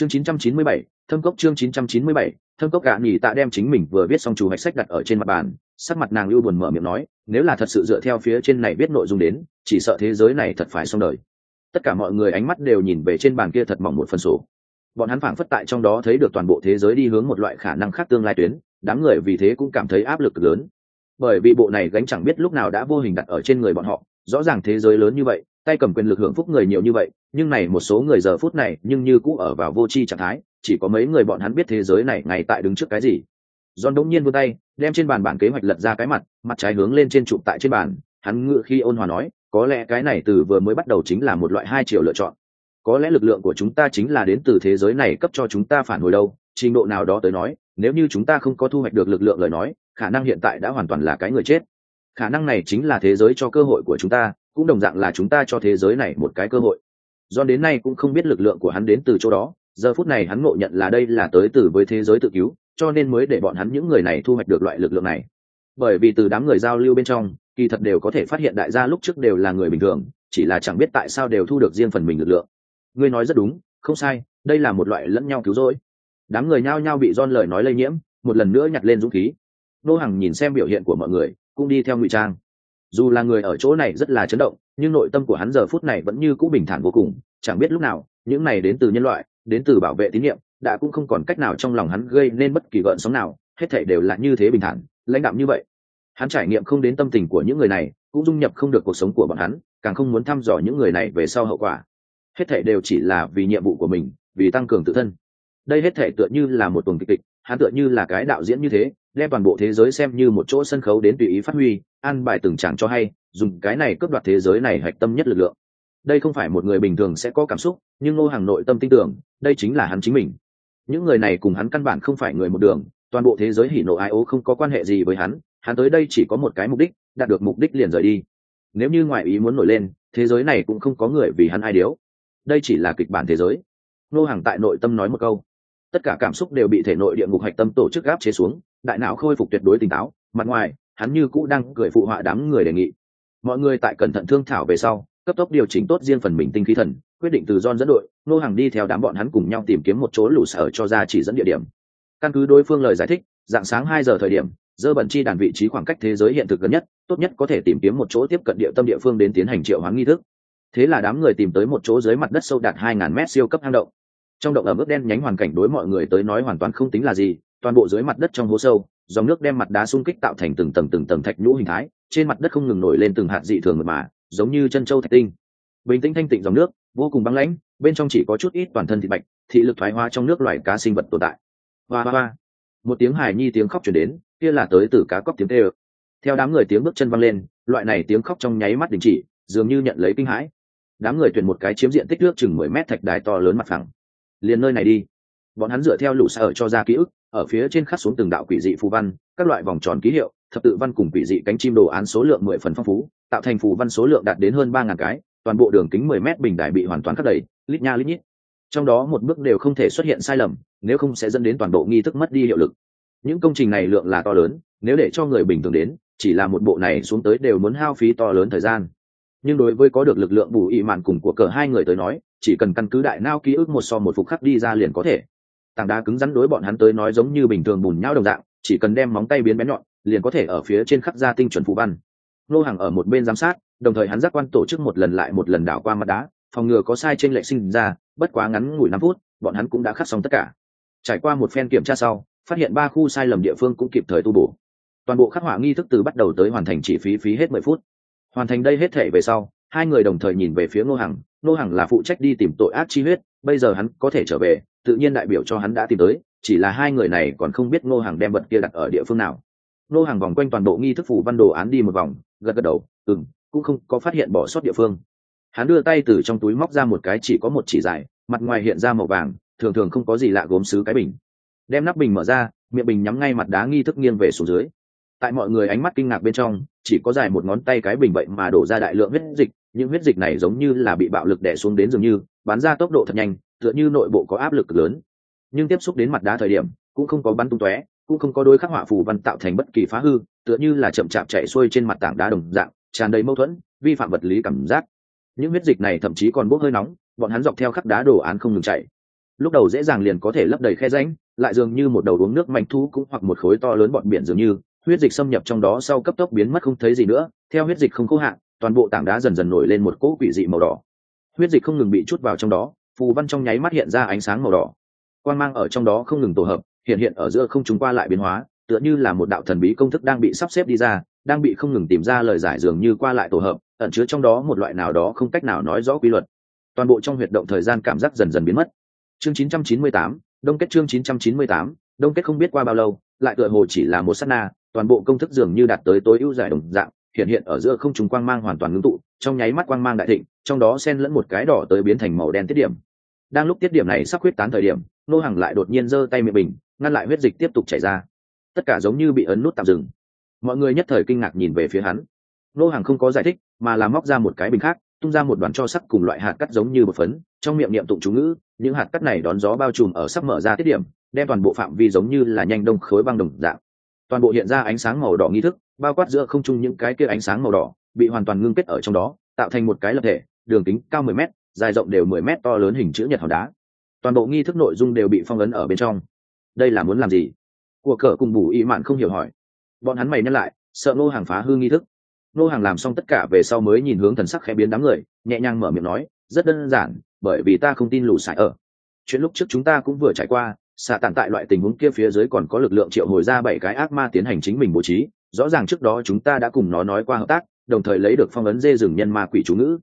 chương 997, thâm cốc chương 997, thâm cốc gạ nhỉ tạ đem chính mình vừa viết xong chủ hạch sách đặt ở trên mặt bàn sắc mặt nàng ưu buồn mở miệng nói nếu là thật sự dựa theo phía trên này viết nội dung đến chỉ sợ thế giới này thật phải xong đời. Tất cả mọi người ánh mắt đều nhìn về trên bàn kia thật mỏng một phần sổ. Bọn hắn phảng phất tại trong đó thấy được toàn bộ thế giới đi hướng một loại khả năng khác tương lai tuyến đám người vì thế cũng cảm thấy áp lực lớn. Bởi vì bộ này gánh chẳng biết lúc nào đã vô hình đặt ở trên người bọn họ rõ ràng thế giới lớn như vậy tay cầm quyền lực hưởng phúc người nhiều như vậy nhưng này một số người giờ phút này nhưng như cũ ở vào vô tri trạng thái chỉ có mấy người bọn hắn biết thế giới này ngày tại đứng trước cái gì John đống nhiên vươn tay, đem trên bàn bản kế hoạch lật ra cái mặt, mặt trái hướng lên trên trụ tại trên bàn, hắn ngựa khi ôn hòa nói, có lẽ cái này từ vừa mới bắt đầu chính là một loại hai chiều lựa chọn. Có lẽ lực lượng của chúng ta chính là đến từ thế giới này cấp cho chúng ta phản hồi đâu, trình độ nào đó tới nói, nếu như chúng ta không có thu hoạch được lực lượng lời nói, khả năng hiện tại đã hoàn toàn là cái người chết. Khả năng này chính là thế giới cho cơ hội của chúng ta, cũng đồng dạng là chúng ta cho thế giới này một cái cơ hội. Do đến nay cũng không biết lực lượng của hắn đến từ chỗ đó, giờ phút này hắn ngộ nhận là đây là tới từ với thế giới tự cứu, cho nên mới để bọn hắn những người này thu hoạch được loại lực lượng này. Bởi vì từ đám người giao lưu bên trong kỳ thật đều có thể phát hiện đại gia lúc trước đều là người bình thường chỉ là chẳng biết tại sao đều thu được riêng phần mình lực lượng. Ngươi nói rất đúng không sai đây là một loại lẫn nhau cứu rỗi. Đám người nhao nhao bị don lời nói lây nhiễm một lần nữa nhặt lên dũng khí. Nô hằng nhìn xem biểu hiện của mọi người cũng đi theo ngụy trang. Dù là người ở chỗ này rất là chấn động nhưng nội tâm của hắn giờ phút này vẫn như cũ bình thản vô cùng, chẳng biết lúc nào, những này đến từ nhân loại, đến từ bảo vệ tín nhiệm đã cũng không còn cách nào trong lòng hắn gây nên bất kỳ gợn sóng nào, hết thảy đều là như thế bình thản, lãnh đạm như vậy. Hắn trải nghiệm không đến tâm tình của những người này, cũng dung nhập không được cuộc sống của bọn hắn, càng không muốn thăm dò những người này về sau hậu quả. Hết thảy đều chỉ là vì nhiệm vụ của mình, vì tăng cường tự thân. Đây hết thảy tựa như là một tuần kịch kịch, hắn tựa như là cái đạo diễn như thế đem toàn bộ thế giới xem như một chỗ sân khấu đến tùy ý phát huy, an bài từng chẳng cho hay, dùng cái này cướp đoạt thế giới này hạch tâm nhất lực lượng. Đây không phải một người bình thường sẽ có cảm xúc, nhưng ngô hàng nội tâm tin tưởng, đây chính là hắn chính mình. Những người này cùng hắn căn bản không phải người một đường, toàn bộ thế giới hỉ nộ ai ố không có quan hệ gì với hắn hắn tới đây chỉ có một cái mục đích, đạt được mục đích liền rời đi. Nếu như ngoại ý muốn nổi lên, thế giới này cũng không có người vì hắn ai điếu. Đây chỉ là kịch bản thế giới. Ngô hàng tại nội tâm nói một câu. Tất cả cảm xúc đều bị thể nội địa ngục hạch tâm tổ chức gáp chế xuống đại não khôi phục tuyệt đối tỉnh táo, mặt ngoài, hắn như cũ đang cười phụ họa đám người đề nghị. Mọi người tại cẩn thận thương thảo về sau, cấp tốc điều chỉnh tốt riêng phần mình tinh khí thần, quyết định từ don dẫn đội nô hàng đi theo đám bọn hắn cùng nhau tìm kiếm một chỗ lũ sở cho ra chỉ dẫn địa điểm. Căn cứ đối phương lời giải thích, dạng sáng hai giờ thời điểm, dơ bẩn chi đàn vị trí khoảng cách thế giới hiện thực gần nhất, tốt nhất có thể tìm kiếm một chỗ tiếp cận địa tâm địa phương đến tiến hành triệu hoán nghi thức. Thế là đám người tìm tới một chỗ dưới mặt đất sâu đạt hai ngàn mét siêu cấp hang động. Trong động ở mức đen nhánh hoàn cảnh đối mọi người tới nói hoàn toàn không tính là gì toàn bộ dưới mặt đất trong hố sâu, dòng nước đem mặt đá xung kích tạo thành từng tầng từng tầng thạch nhũ hình thái, trên mặt đất không ngừng nổi lên từng hạt dị thường mật mà, giống như chân châu thạch tinh. Bình tĩnh thanh tịnh dòng nước, vô cùng băng lãnh, bên trong chỉ có chút ít toàn thân thịt bạch, thị lực thoái hóa trong nước loài cá sinh vật tồn tại. Hoa hoa hoa. Một tiếng hài nhi tiếng khóc chuyển đến, kia là tới từ cá cóc tiếng tê ơ theo đám người tiếng bước chân văng lên, loại này tiếng khóc trong nháy mắt đình chỉ, dường như nhận lấy kinh hãi. Đám người tuyển một cái chiếm diện tích nước chừng mười mét thạch đài to lớn mặt phẳng. Liền nơi này đi. Bọn hắn dựa theo lũ xa ở cho ra ký ức ở phía trên khắc xuống từng đạo quỷ dị phù văn, các loại vòng tròn ký hiệu, thập tự văn cùng quỷ dị cánh chim đồ án số lượng mười phần phong phú, tạo thành phù văn số lượng đạt đến hơn ba ngàn cái, toàn bộ đường kính mười mét bình đài bị hoàn toàn khắc đầy, lít nha lít nhít. Trong đó một bước đều không thể xuất hiện sai lầm, nếu không sẽ dẫn đến toàn bộ nghi thức mất đi hiệu lực. Những công trình này lượng là to lớn, nếu để cho người bình thường đến, chỉ là một bộ này xuống tới đều muốn hao phí to lớn thời gian. Nhưng đối với có được lực lượng bù ị mạn cùng của cờ hai người tới nói, chỉ cần căn cứ đại nao ký ức một so một phục khắc đi ra liền có thể tảng đá cứng rắn đối bọn hắn tới nói giống như bình thường bùn nhão đồng dạng, chỉ cần đem móng tay biến bén nhọn, liền có thể ở phía trên khắc ra tinh chuẩn phù văn. Nô hàng ở một bên giám sát, đồng thời hắn giác quan tổ chức một lần lại một lần đảo qua mặt đá, phòng ngừa có sai trên lệ sinh ra, bất quá ngắn ngủi năm phút, bọn hắn cũng đã khắc xong tất cả. Trải qua một phen kiểm tra sau, phát hiện ba khu sai lầm địa phương cũng kịp thời tu bổ. Toàn bộ khắc họa nghi thức từ bắt đầu tới hoàn thành chỉ phí phí hết mười phút. Hoàn thành đây hết thể về sau, hai người đồng thời nhìn về phía ngô hằng. Ngô hằng là phụ trách đi tìm tội ác chi huyết, bây giờ hắn có thể trở về tự nhiên đại biểu cho hắn đã tìm tới, chỉ là hai người này còn không biết ngô hằng đem vật kia đặt ở địa phương nào. Ngô hằng vòng quanh toàn bộ nghi thức phủ văn đồ án đi một vòng, gật gật đầu ừng cũng không có phát hiện bỏ sót địa phương. Hắn đưa tay từ trong túi móc ra một cái chỉ có một chỉ dài, mặt ngoài hiện ra màu vàng, thường thường không có gì lạ gốm xứ cái bình. Đem nắp bình mở ra, miệng bình nhắm ngay mặt đá nghi thức nghiêng về xuống dưới. Tại mọi người ánh mắt kinh ngạc bên trong, chỉ có dài một ngón tay cái bình vậy mà đổ ra đại lượng huyết dịch, những huyết dịch này giống như là bị bạo lực đẻ xuống đến dường như, bắn ra tốc độ thật nhanh tựa như nội bộ có áp lực lớn. Nhưng tiếp xúc đến mặt đá thời điểm, cũng không có bắn tung tóe, cũng không có đôi khắc họa phù văn tạo thành bất kỳ phá hư, tựa như là chậm chạp chạy xuôi trên mặt tảng đá đồng dạng, tràn đầy mâu thuẫn, vi phạm vật lý cảm giác. Những huyết dịch này thậm chí còn bốc hơi nóng, bọn hắn dọc theo khắc đá đồ án không ngừng chạy. Lúc đầu dễ dàng liền có thể lấp đầy khe rãnh, lại dường như một đầu uống nước mạnh thu cũng hoặc một khối to lớn bọn biển dường như, huyết dịch xâm nhập trong đó sau cấp tốc biến mất không thấy gì nữa, theo huyết dịch không cố hạn, toàn bộ tảng đá dần dần nổi lên một cỗ quỷ dị màu đỏ. Huyết dịch không ngừng bị chút vào trong đó phù văn trong nháy mắt hiện ra ánh sáng màu đỏ. Quan mang ở trong đó không ngừng tổ hợp hiện hiện ở giữa không chúng qua lại biến hóa tựa như là một đạo thần bí công thức đang bị sắp xếp đi ra đang bị không ngừng tìm ra lời giải dường như qua lại tổ hợp ẩn chứa trong đó một loại nào đó không cách nào nói rõ quy luật. Toàn bộ trong huyệt động thời gian cảm giác dần dần biến mất. Chương 998, đông kết chương 998, đông kết không biết qua bao lâu lại tựa hồ chỉ là một sát na toàn bộ công thức dường như đạt tới tối ưu giải đồng dạng hiện hiện ở giữa không trùng quang mang hoàn toàn ngưng tụ trong nháy mắt quang mang đại thịnh trong đó xen lẫn một cái đỏ tới biến thành màu đen tiết điểm đang lúc tiết điểm này sắp huyết tán thời điểm nô hàng lại đột nhiên giơ tay miệng bình ngăn lại huyết dịch tiếp tục chảy ra. Tất cả giống như bị ấn nút tạm dừng. Mọi người nhất thời kinh ngạc nhìn về phía hắn. Nô hàng không có giải thích, mà là móc ra một cái bình khác, tung ra một đoàn cho sắc cùng loại hạt cắt giống như một phấn, trong miệng niệm tụng chú ngữ, những hạt cắt này đón gió bao trùm ở sắp mở ra tiết điểm, đem toàn bộ phạm vi giống như là nhanh đông khối băng đồng dạng. Toàn bộ hiện ra ánh sáng màu đỏ nghi thức, bao quát giữa không trung những cái kia ánh sáng màu đỏ, bị hoàn toàn ngưng kết ở trong đó, tạo thành một cái lập thể, đường kính cao 10 m dài rộng đều 10 mét to lớn hình chữ nhật hòn đá. Toàn bộ nghi thức nội dung đều bị phong ấn ở bên trong. Đây là muốn làm gì? Của cờ cùng bù ý mạn không hiểu hỏi. Bọn hắn mày nhắc lại, sợ ngô hàng phá hư nghi thức. Ngô hàng làm xong tất cả về sau mới nhìn hướng thần sắc khẽ biến đám người, nhẹ nhàng mở miệng nói, rất đơn giản, bởi vì ta không tin lù sải ở. Chuyện lúc trước chúng ta cũng vừa trải qua, xạ tàn tại loại tình huống kia phía dưới còn có lực lượng triệu hồi ra bảy cái ác ma tiến hành chính mình bố trí, rõ ràng trước đó chúng ta đã cùng nó nói qua hợp tác, đồng thời lấy được phong ấn dê rừng nhân ma quỷ chú ngữ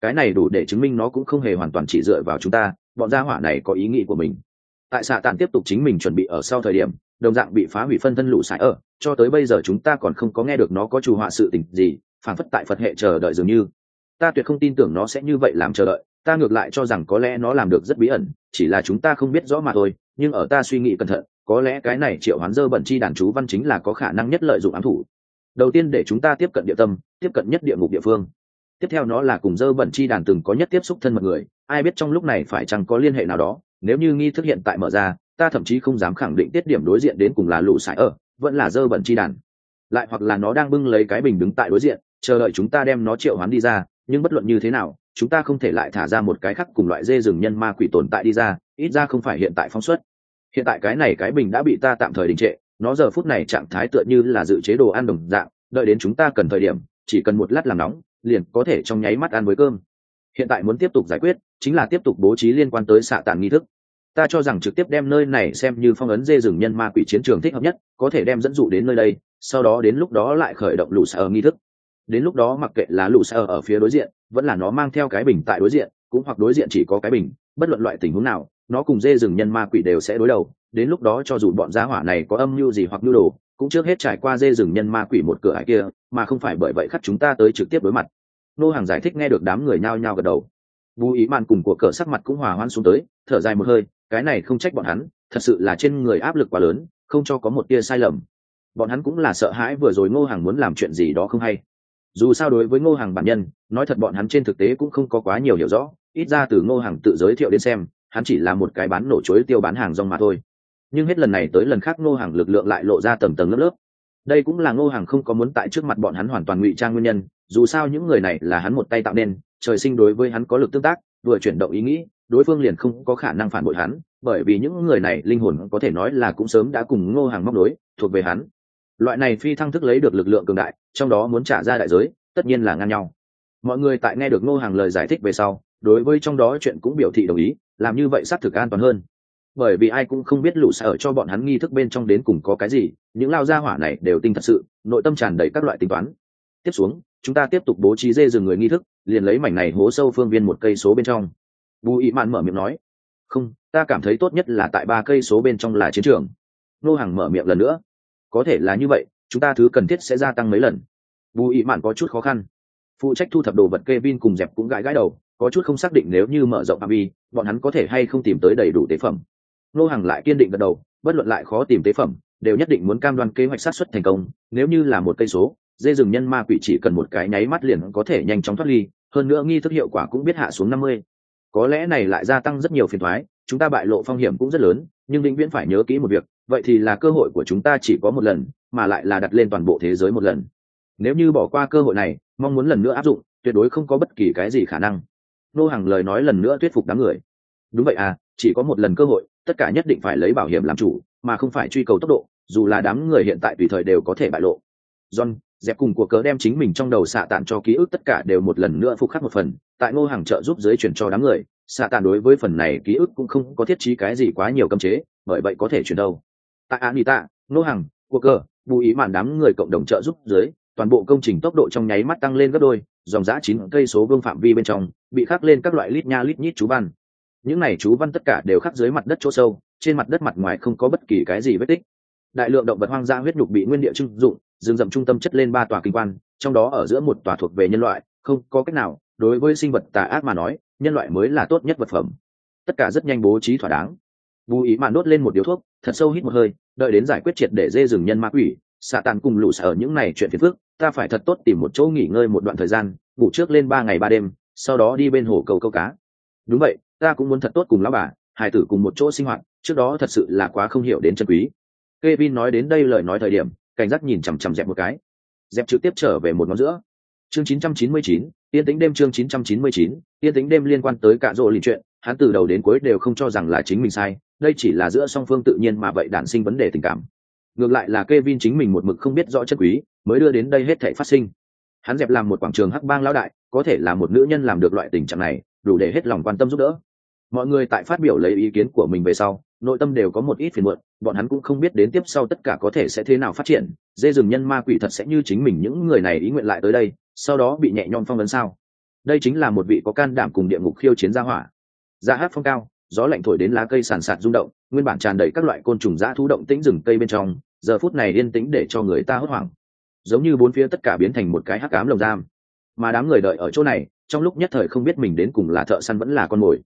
cái này đủ để chứng minh nó cũng không hề hoàn toàn chỉ dựa vào chúng ta, bọn gia hỏa này có ý nghĩ của mình. Tại xạ tàn tiếp tục chính mình chuẩn bị ở sau thời điểm, đồng dạng bị phá hủy phân thân lũ sải ở, cho tới bây giờ chúng ta còn không có nghe được nó có chủ họa sự tình gì, phản phất tại phật hệ chờ đợi dường như. Ta tuyệt không tin tưởng nó sẽ như vậy làm chờ đợi, ta ngược lại cho rằng có lẽ nó làm được rất bí ẩn, chỉ là chúng ta không biết rõ mà thôi, nhưng ở ta suy nghĩ cẩn thận, có lẽ cái này triệu hoán dơ bẩn chi đàn chú văn chính là có khả năng nhất lợi dụng ám thủ. Đầu tiên để chúng ta tiếp cận địa tâm, tiếp cận nhất địa ngục địa phương tiếp theo nó là cùng dơ bẩn chi đàn từng có nhất tiếp xúc thân mật người, ai biết trong lúc này phải chăng có liên hệ nào đó, nếu như nghi thức hiện tại mở ra, ta thậm chí không dám khẳng định tiết điểm đối diện đến cùng là lũ sải ở, vẫn là dơ bẩn chi đàn. Lại hoặc là nó đang bưng lấy cái bình đứng tại đối diện, chờ đợi chúng ta đem nó triệu hoán đi ra, nhưng bất luận như thế nào, chúng ta không thể lại thả ra một cái khác cùng loại dê rừng nhân ma quỷ tồn tại đi ra, ít ra không phải hiện tại phóng xuất. Hiện tại cái này cái bình đã bị ta tạm thời đình trệ, nó giờ phút này trạng thái tựa như là dự chế đồ ăn đồng dạng, đợi đến chúng ta cần thời điểm, chỉ cần một lát làm nóng liền có thể trong nháy mắt ăn với cơm. Hiện tại muốn tiếp tục giải quyết, chính là tiếp tục bố trí liên quan tới xạ tàn nghi thức. Ta cho rằng trực tiếp đem nơi này xem như phong ấn dê rừng nhân ma quỷ chiến trường thích hợp nhất, có thể đem dẫn dụ đến nơi đây, sau đó đến lúc đó lại khởi động lũ sở nghi thức. Đến lúc đó mặc kệ là lũ sở ở phía đối diện, vẫn là nó mang theo cái bình tại đối diện, cũng hoặc đối diện chỉ có cái bình, bất luận loại tình huống nào, nó cùng dê rừng nhân ma quỷ đều sẽ đối đầu. Đến lúc đó cho dù bọn gia hỏa này có âm mưu gì hoặc nhu đồ, cũng trước hết trải qua dê rừng nhân ma quỷ một cửa hải kia, mà không phải bởi vậy khắc chúng ta tới trực tiếp đối mặt nô hàng giải thích nghe được đám người nhao nhao gật đầu. Bù ý mạn cùng của cờ sắc mặt cũng hòa hoan xuống tới, thở dài một hơi, cái này không trách bọn hắn, thật sự là trên người áp lực quá lớn, không cho có một tia sai lầm. Bọn hắn cũng là sợ hãi vừa rồi ngô hàng muốn làm chuyện gì đó không hay. Dù sao đối với ngô hàng bản nhân, nói thật bọn hắn trên thực tế cũng không có quá nhiều hiểu rõ, ít ra từ ngô hàng tự giới thiệu đến xem, hắn chỉ là một cái bán nổ chối tiêu bán hàng rong mà thôi. Nhưng hết lần này tới lần khác ngô hàng lực lượng lại lộ ra tầng tầng lớp lớp. Đây cũng là ngô hàng không có muốn tại trước mặt bọn hắn hoàn toàn ngụy trang nguyên nhân dù sao những người này là hắn một tay tạo nên, trời sinh đối với hắn có lực tương tác, vừa chuyển động ý nghĩ, đối phương liền không có khả năng phản bội hắn, bởi vì những người này linh hồn có thể nói là cũng sớm đã cùng ngô hàng móc nối, thuộc về hắn. Loại này phi thăng thức lấy được lực lượng cường đại, trong đó muốn trả ra đại giới, tất nhiên là ngang nhau. Mọi người tại nghe được ngô hàng lời giải thích về sau, đối với trong đó chuyện cũng biểu thị đồng ý, làm như vậy xác thực an toàn hơn. Bởi vì ai cũng không biết lũ sở cho bọn hắn nghi thức bên trong đến cùng có cái gì, những lao gia hỏa này đều tinh thật sự, nội tâm tràn đầy các loại tính toán. Tiếp xuống chúng ta tiếp tục bố trí dê rừng người nghi thức, liền lấy mảnh này hố sâu phương viên một cây số bên trong. Bù ý mạn mở miệng nói, không, ta cảm thấy tốt nhất là tại ba cây số bên trong là chiến trường. Nô hàng mở miệng lần nữa, có thể là như vậy, chúng ta thứ cần thiết sẽ gia tăng mấy lần. Bù ý mạn có chút khó khăn. Phụ trách thu thập đồ vật kê vin cùng dẹp cũng gãi gãi đầu, có chút không xác định nếu như mở rộng phạm vi, bọn hắn có thể hay không tìm tới đầy đủ tế phẩm. Nô hàng lại kiên định gật đầu, bất luận lại khó tìm tế phẩm, đều nhất định muốn cam đoan kế hoạch sát xuất thành công, nếu như là một cây số dê rừng nhân ma quỷ chỉ cần một cái nháy mắt liền có thể nhanh chóng thoát ly, hơn nữa nghi thức hiệu quả cũng biết hạ xuống năm mươi. Có lẽ này lại gia tăng rất nhiều phiền thoái, chúng ta bại lộ phong hiểm cũng rất lớn, nhưng định viễn phải nhớ kỹ một việc, vậy thì là cơ hội của chúng ta chỉ có một lần, mà lại là đặt lên toàn bộ thế giới một lần. Nếu như bỏ qua cơ hội này, mong muốn lần nữa áp dụng, tuyệt đối không có bất kỳ cái gì khả năng. Nô hàng lời nói lần nữa thuyết phục đám người. Đúng vậy à chỉ có một lần cơ hội, tất cả nhất định phải lấy bảo hiểm làm chủ, mà không phải truy cầu tốc độ, dù là đám người hiện tại tùy thời đều có thể bại lộ. John dẹp cùng của cớ đem chính mình trong đầu xạ tàn cho ký ức tất cả đều một lần nữa phục khắc một phần, tại ngô hàng trợ giúp giới chuyển cho đám người, xạ tàn đối với phần này ký ức cũng không có thiết trí cái gì quá nhiều cấm chế, bởi vậy có thể chuyển đâu. Tại anita, ngô hàng của cờ bù ý màn đám người cộng đồng trợ giúp dưới toàn bộ công trình tốc độ trong nháy mắt tăng lên gấp đôi, dòng giã chín cây số vương phạm vi bên trong, bị khắc lên các loại lít nha lít nhít chú văn. Những này chú văn tất cả đều khắc dưới mặt đất chỗ sâu, trên mặt đất mặt ngoài không có bất kỳ cái gì vết tích. Đại lượng động vật hoang dã huyết nhục bị nguyên địa trưng dụng rừng rậm trung tâm chất lên ba tòa kinh quan, trong đó ở giữa một tòa thuộc về nhân loại, không có cách nào, đối với sinh vật tà ác mà nói, nhân loại mới là tốt nhất vật phẩm. Tất cả rất nhanh bố trí thỏa đáng. Bù ý mạn đốt lên một điếu thuốc, thật sâu hít một hơi, đợi đến giải quyết triệt để dê rừng nhân ma quỷ, xạ tàn cùng lũ sở những này chuyện phiền phức, ta phải thật tốt tìm một chỗ nghỉ ngơi một đoạn thời gian, ngủ trước lên ba ngày ba đêm, sau đó đi bên hồ cầu câu cá. Đúng vậy, ta cũng muốn thật tốt cùng lão bà hải tử cùng một chỗ sinh hoạt, trước đó thật sự là quá không hiểu đến chân quý. Kevin nói đến đây lời nói thời điểm cảnh giác nhìn chằm chằm dẹp một cái. Dẹp trực tiếp trở về một ngón giữa. Chương 999, tiên tính đêm chương 999, tiên tính đêm liên quan tới cả rộ lì chuyện. Hắn từ đầu đến cuối đều không cho rằng là chính mình sai đây chỉ là giữa song phương tự nhiên mà vậy đản sinh vấn đề tình cảm. Ngược lại là Kevin chính mình một mực không biết rõ chất quý mới đưa đến đây hết thảy phát sinh. Hắn dẹp làm một quảng trường hắc bang lão đại có thể là một nữ nhân làm được loại tình trạng này đủ để hết lòng quan tâm giúp đỡ mọi người tại phát biểu lấy ý kiến của mình về sau, nội tâm đều có một ít phiền muộn, bọn hắn cũng không biết đến tiếp sau tất cả có thể sẽ thế nào phát triển. Dê rừng nhân ma quỷ thật sẽ như chính mình những người này ý nguyện lại tới đây, sau đó bị nhẹ nhõm phong vấn sao? Đây chính là một vị có can đảm cùng địa ngục khiêu chiến gia hỏa. Ra hát phong cao, gió lạnh thổi đến lá cây sàn sạt rung động, nguyên bản tràn đầy các loại côn trùng dã thú động tĩnh rừng cây bên trong, giờ phút này yên tĩnh để cho người ta hốt hoảng. Giống như bốn phía tất cả biến thành một cái hắc ám lồng giam. Mà đám người đợi ở chỗ này, trong lúc nhất thời không biết mình đến cùng là thợ săn vẫn là con mồi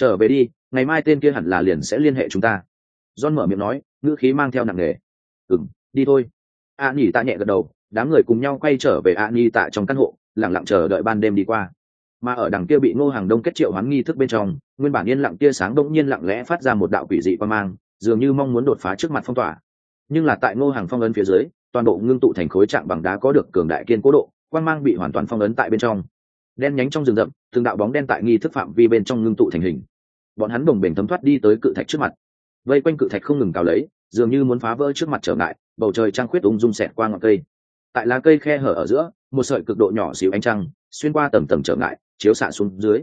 trở về đi, ngày mai tên kia hẳn là liền sẽ liên hệ chúng ta. John mở miệng nói, ngữ khí mang theo nặng nề. Ừng đi thôi. A nhỉ tạ nhẹ gật đầu, đám người cùng nhau quay trở về a nhỉ tạ trong căn hộ lẳng lặng chờ đợi ban đêm đi qua. Mà ở đằng kia bị ngô hàng đông kết triệu hoán nghi thức bên trong, nguyên bản yên lặng tia sáng đông nhiên lặng lẽ phát ra một đạo quỷ dị qua mang, dường như mong muốn đột phá trước mặt phong tỏa. Nhưng là tại ngô hàng phong ấn phía dưới, toàn bộ ngưng tụ thành khối trạng bằng đá có được cường đại kiên cố độ quan mang bị hoàn toàn phong ấn tại bên trong. Đen nhánh trong rừng rậm, từng đạo bóng đen tại nghi thức phạm vi bên trong ngưng tụ thành hình bọn hắn đồng bền thấm thoát đi tới cự thạch trước mặt. Vây quanh cự thạch không ngừng cào lấy, dường như muốn phá vỡ trước mặt trở ngại, bầu trời trăng khuyết ung dung xẹt qua ngọn cây. Tại lá cây khe hở ở giữa, một sợi cực độ nhỏ xíu ánh trăng, xuyên qua tầm tầm trở ngại, chiếu xạ xuống dưới.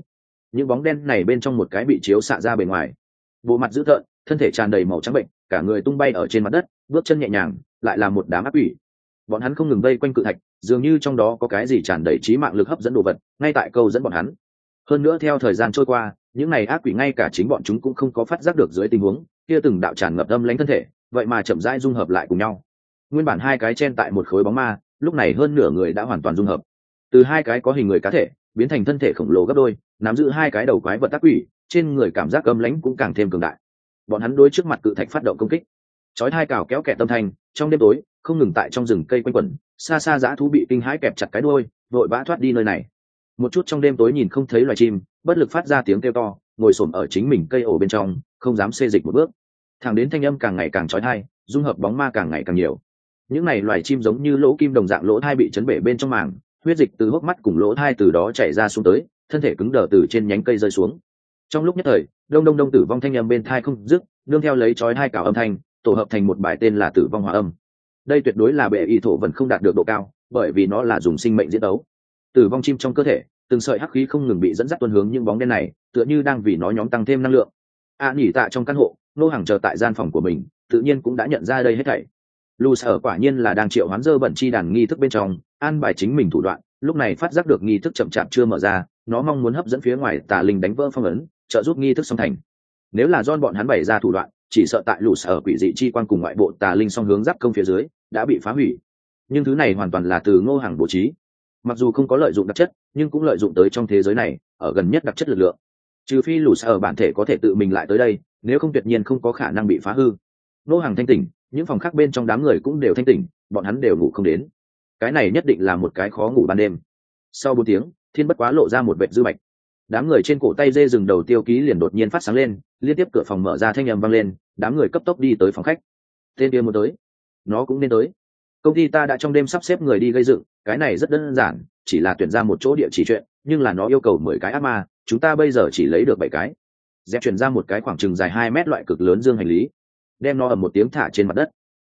Những bóng đen này bên trong một cái bị chiếu xạ ra bề ngoài. Bộ mặt dữ tợn, thân thể tràn đầy màu trắng bệnh, cả người tung bay ở trên mặt đất, bước chân nhẹ nhàng, lại là một đám ác quỷ. Bọn hắn không ngừng vây quanh cự thạch, dường như trong đó có cái gì tràn đầy trí mạng lực hấp dẫn đồ vật, ngay tại câu dẫn bọn hắn. Hơn nữa theo thời gian trôi qua những này ác quỷ ngay cả chính bọn chúng cũng không có phát giác được dưới tình huống, kia từng đạo tràn ngập âm lãnh thân thể, vậy mà chậm rãi dung hợp lại cùng nhau. Nguyên bản hai cái chen tại một khối bóng ma, lúc này hơn nửa người đã hoàn toàn dung hợp. Từ hai cái có hình người cá thể, biến thành thân thể khổng lồ gấp đôi, nắm giữ hai cái đầu quái vật ác quỷ, trên người cảm giác âm lãnh cũng càng thêm cường đại. Bọn hắn đối trước mặt cự thạch phát động công kích. Chói hai cào kéo kẹt tâm thanh, trong đêm tối, không ngừng tại trong rừng cây quanh quẩn, xa xa dã thú bị kinh hãi kẹp chặt cái đuôi, vội vã thoát đi nơi này một chút trong đêm tối nhìn không thấy loài chim, bất lực phát ra tiếng kêu to, ngồi xổm ở chính mình cây ổ bên trong, không dám xê dịch một bước. Thẳng đến thanh âm càng ngày càng trói thai dung hợp bóng ma càng ngày càng nhiều. Những này loài chim giống như lỗ kim đồng dạng lỗ thai bị chấn bể bên trong màng, huyết dịch từ hốc mắt cùng lỗ thai từ đó chảy ra xuống tới, thân thể cứng đờ từ trên nhánh cây rơi xuống. Trong lúc nhất thời, đông đông đông tử vong thanh âm bên thai không dứt đương theo lấy chói hai cào âm thanh, tổ hợp thành một bài tên là tử vong hòa âm. Đây tuyệt đối là bệ y thổ vẫn không đạt được độ cao, bởi vì nó là dùng sinh mệnh diễn đấu tử vong chim trong cơ thể từng sợi hắc khí không ngừng bị dẫn dắt tuân hướng những bóng đen này tựa như đang vì nó nhóm tăng thêm năng lượng. A à, nhỉ tạ trong căn hộ nô hàng chờ tại gian phòng của mình tự nhiên cũng đã nhận ra đây hết thảy. Lu sở quả nhiên là đang triệu hoán dơ bẩn chi đàn nghi thức bên trong an bài chính mình thủ đoạn lúc này phát giác được nghi thức chậm chạp chưa mở ra nó mong muốn hấp dẫn phía ngoài tà linh đánh vỡ phong ấn trợ giúp nghi thức song thành. Nếu là don bọn hắn bày ra thủ đoạn chỉ sợ tại lù sở quỷ dị chi quan cùng ngoại bộ tà linh song hướng giáp công phía dưới đã bị phá hủy. Nhưng thứ này hoàn toàn là từ ngô hàng bố trí mặc dù không có lợi dụng đặc chất, nhưng cũng lợi dụng tới trong thế giới này, ở gần nhất đặc chất lực lượng. Trừ phi lũ ở bản thể có thể tự mình lại tới đây, nếu không tuyệt nhiên không có khả năng bị phá hư. Nô hàng thanh tỉnh, những phòng khác bên trong đám người cũng đều thanh tỉnh, bọn hắn đều ngủ không đến. Cái này nhất định là một cái khó ngủ ban đêm. Sau bốn tiếng, thiên bất quá lộ ra một vệ dư mạch. Đám người trên cổ tay dê rừng đầu tiêu ký liền đột nhiên phát sáng lên, liên tiếp cửa phòng mở ra thanh â m vang lên, đám người cấp tốc đi tới phòng khách. Tên kia muốn tới. Nó cũng nên tới công ty ta đã trong đêm sắp xếp người đi gây dựng, cái này rất đơn giản, chỉ là tuyển ra một chỗ địa chỉ chuyện, nhưng là nó yêu cầu mười cái ác ma, chúng ta bây giờ chỉ lấy được bảy cái. Dẹp chuyển ra một cái khoảng chừng dài hai mét loại cực lớn dương hành lý, đem nó ở một tiếng thả trên mặt đất.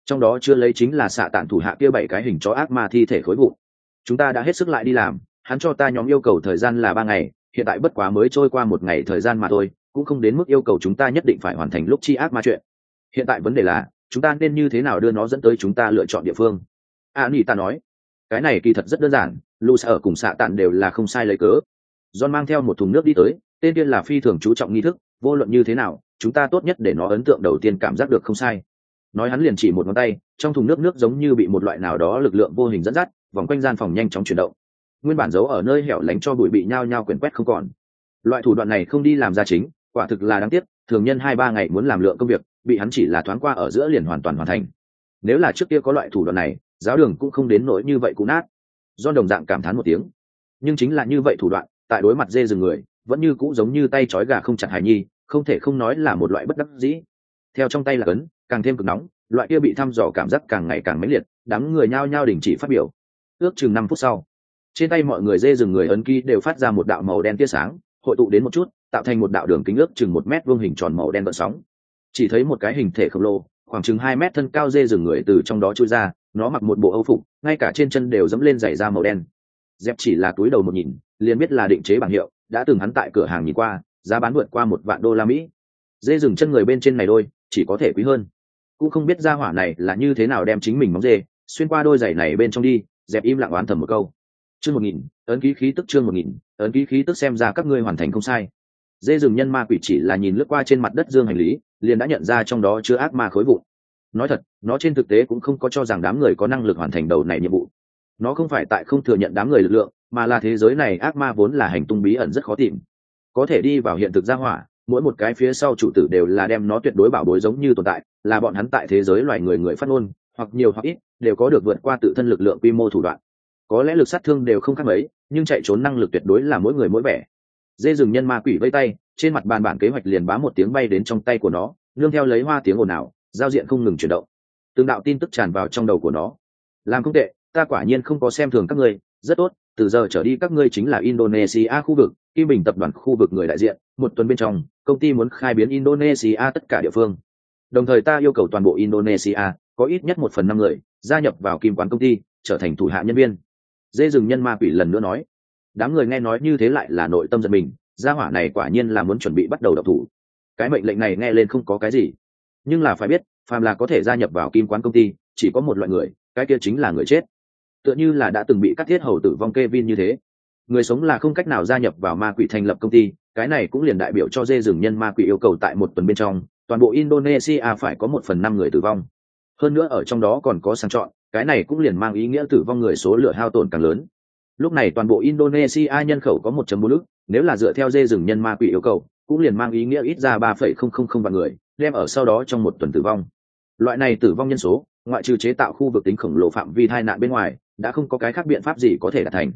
Trong đó chưa lấy chính là xạ tản thủ hạ kia bảy cái hình chó ác ma thi thể khối vụ chúng ta đã hết sức lại đi làm, hắn cho ta nhóm yêu cầu thời gian là ba ngày, hiện tại bất quá mới trôi qua một ngày thời gian mà thôi, cũng không đến mức yêu cầu chúng ta nhất định phải hoàn thành lúc chi ác ma chuyện. Hiện tại vấn đề là chúng ta nên như thế nào đưa nó dẫn tới chúng ta lựa chọn địa phương? A nỉ ta nói, cái này kỳ thật rất đơn giản lu ở cùng xạ tàn đều là không sai lấy cớ. John mang theo một thùng nước đi tới, tên tiên là phi thường chú trọng nghi thức, vô luận như thế nào, chúng ta tốt nhất để nó ấn tượng đầu tiên cảm giác được không sai. Nói hắn liền chỉ một ngón tay, trong thùng nước nước giống như bị một loại nào đó lực lượng vô hình dẫn dắt, vòng quanh gian phòng nhanh chóng chuyển động. Nguyên bản giấu ở nơi hẻo lánh cho bụi bị nhao nhao quyển quét không còn. Loại thủ đoạn này không đi làm ra chính, quả thực là đáng tiếc thường nhân hai ba ngày muốn làm lượng công việc, bị hắn chỉ là thoáng qua ở giữa liền hoàn toàn hoàn thành. Nếu là trước kia có loại thủ đoạn này, giáo đường cũng không đến nỗi như vậy cũ nát. Do đồng dạng cảm thán một tiếng. Nhưng chính là như vậy thủ đoạn, tại đối mặt dê rừng người, vẫn như cũ giống như tay trói gà không chặt hài nhi, không thể không nói là một loại bất đắc dĩ. Theo trong tay là cấn, càng thêm cực nóng, loại kia bị thăm dò cảm giác càng ngày càng mãnh liệt, đám người nhao nhao đình chỉ phát biểu. Ước chừng năm phút sau, trên tay mọi người dê rừng người ấn ký đều phát ra một đạo màu đen tia sáng hội tụ đến một chút, tạo thành một đạo đường kính ước chừng một mét vuông hình tròn màu đen vận sóng. Chỉ thấy một cái hình thể khổng lồ, khoảng chừng hai mét thân cao dê rừng người từ trong đó trôi ra, nó mặc một bộ âu phục, ngay cả trên chân đều dẫm lên giày da màu đen. Dẹp chỉ là túi đầu một nhìn, liền biết là định chế bảng hiệu, đã từng hắn tại cửa hàng nhìn qua, giá bán vượt qua một vạn đô la mỹ. Dê rừng chân người bên trên này đôi, chỉ có thể quý hơn. Cũng không biết ra hỏa này là như thế nào đem chính mình móng dê, xuyên qua đôi giày này bên trong đi, dẹp im lặng oán thầm một câu chương một nghìn, ấn ký khí tức chương một nghìn, ấn ký khí tức xem ra các ngươi hoàn thành không sai. Dê rừng nhân ma quỷ chỉ là nhìn lướt qua trên mặt đất dương hành lý, liền đã nhận ra trong đó chứa ác ma khối vụ nói thật, nó trên thực tế cũng không có cho rằng đám người có năng lực hoàn thành đầu này nhiệm vụ. Nó không phải tại không thừa nhận đám người lực lượng, mà là thế giới này ác ma vốn là hành tung bí ẩn rất khó tìm. Có thể đi vào hiện thực gia hỏa, mỗi một cái phía sau chủ tử đều là đem nó tuyệt đối bảo bối giống như tồn tại, là bọn hắn tại thế giới loài người người phát ngôn, hoặc nhiều hoặc ít, đều có được vượt qua tự thân lực lượng quy mô thủ đoạn có lẽ lực sát thương đều không khác mấy, nhưng chạy trốn năng lực tuyệt đối là mỗi người mỗi vẻ. Dê rừng nhân ma quỷ vây tay, trên mặt bàn bản kế hoạch liền bá một tiếng bay đến trong tay của nó, nương theo lấy hoa tiếng ồn ào, giao diện không ngừng chuyển động. Từng đạo tin tức tràn vào trong đầu của nó. Làm không tệ, ta quả nhiên không có xem thường các ngươi, rất tốt, từ giờ trở đi các ngươi chính là indonesia khu vực, kim bình tập đoàn khu vực người đại diện, một tuần bên trong, công ty muốn khai biến indonesia tất cả địa phương. Đồng thời ta yêu cầu toàn bộ indonesia, có ít nhất một phần năm người, gia nhập vào kim quán công ty, trở thành thủ hạ nhân viên dê rừng nhân ma quỷ lần nữa nói. Đám người nghe nói như thế lại là nội tâm giật mình, gia hỏa này quả nhiên là muốn chuẩn bị bắt đầu độc thủ. Cái mệnh lệnh này nghe lên không có cái gì. Nhưng là phải biết, phàm là có thể gia nhập vào kim quán công ty, chỉ có một loại người, cái kia chính là người chết. Tựa như là đã từng bị cắt thiết hầu tử vong kê vin như thế. Người sống là không cách nào gia nhập vào ma quỷ thành lập công ty, cái này cũng liền đại biểu cho dê rừng nhân ma quỷ yêu cầu tại một tuần bên trong, toàn bộ indonesia phải có một phần năm người tử vong. Hơn nữa ở trong đó còn có sang chọn cái này cũng liền mang ý nghĩa tử vong người số lửa hao tổn càng lớn. Lúc này toàn bộ indonesia nhân khẩu có 1.4 ức nếu là dựa theo dê rừng nhân ma quỷ yêu cầu cũng liền mang ý nghĩa ít ra 3,000 vạn người đem ở sau đó trong một tuần tử vong. Loại này tử vong nhân số ngoại trừ chế tạo khu vực tính khổng lồ phạm vi tai nạn bên ngoài đã không có cái khác biện pháp gì có thể đạt thành.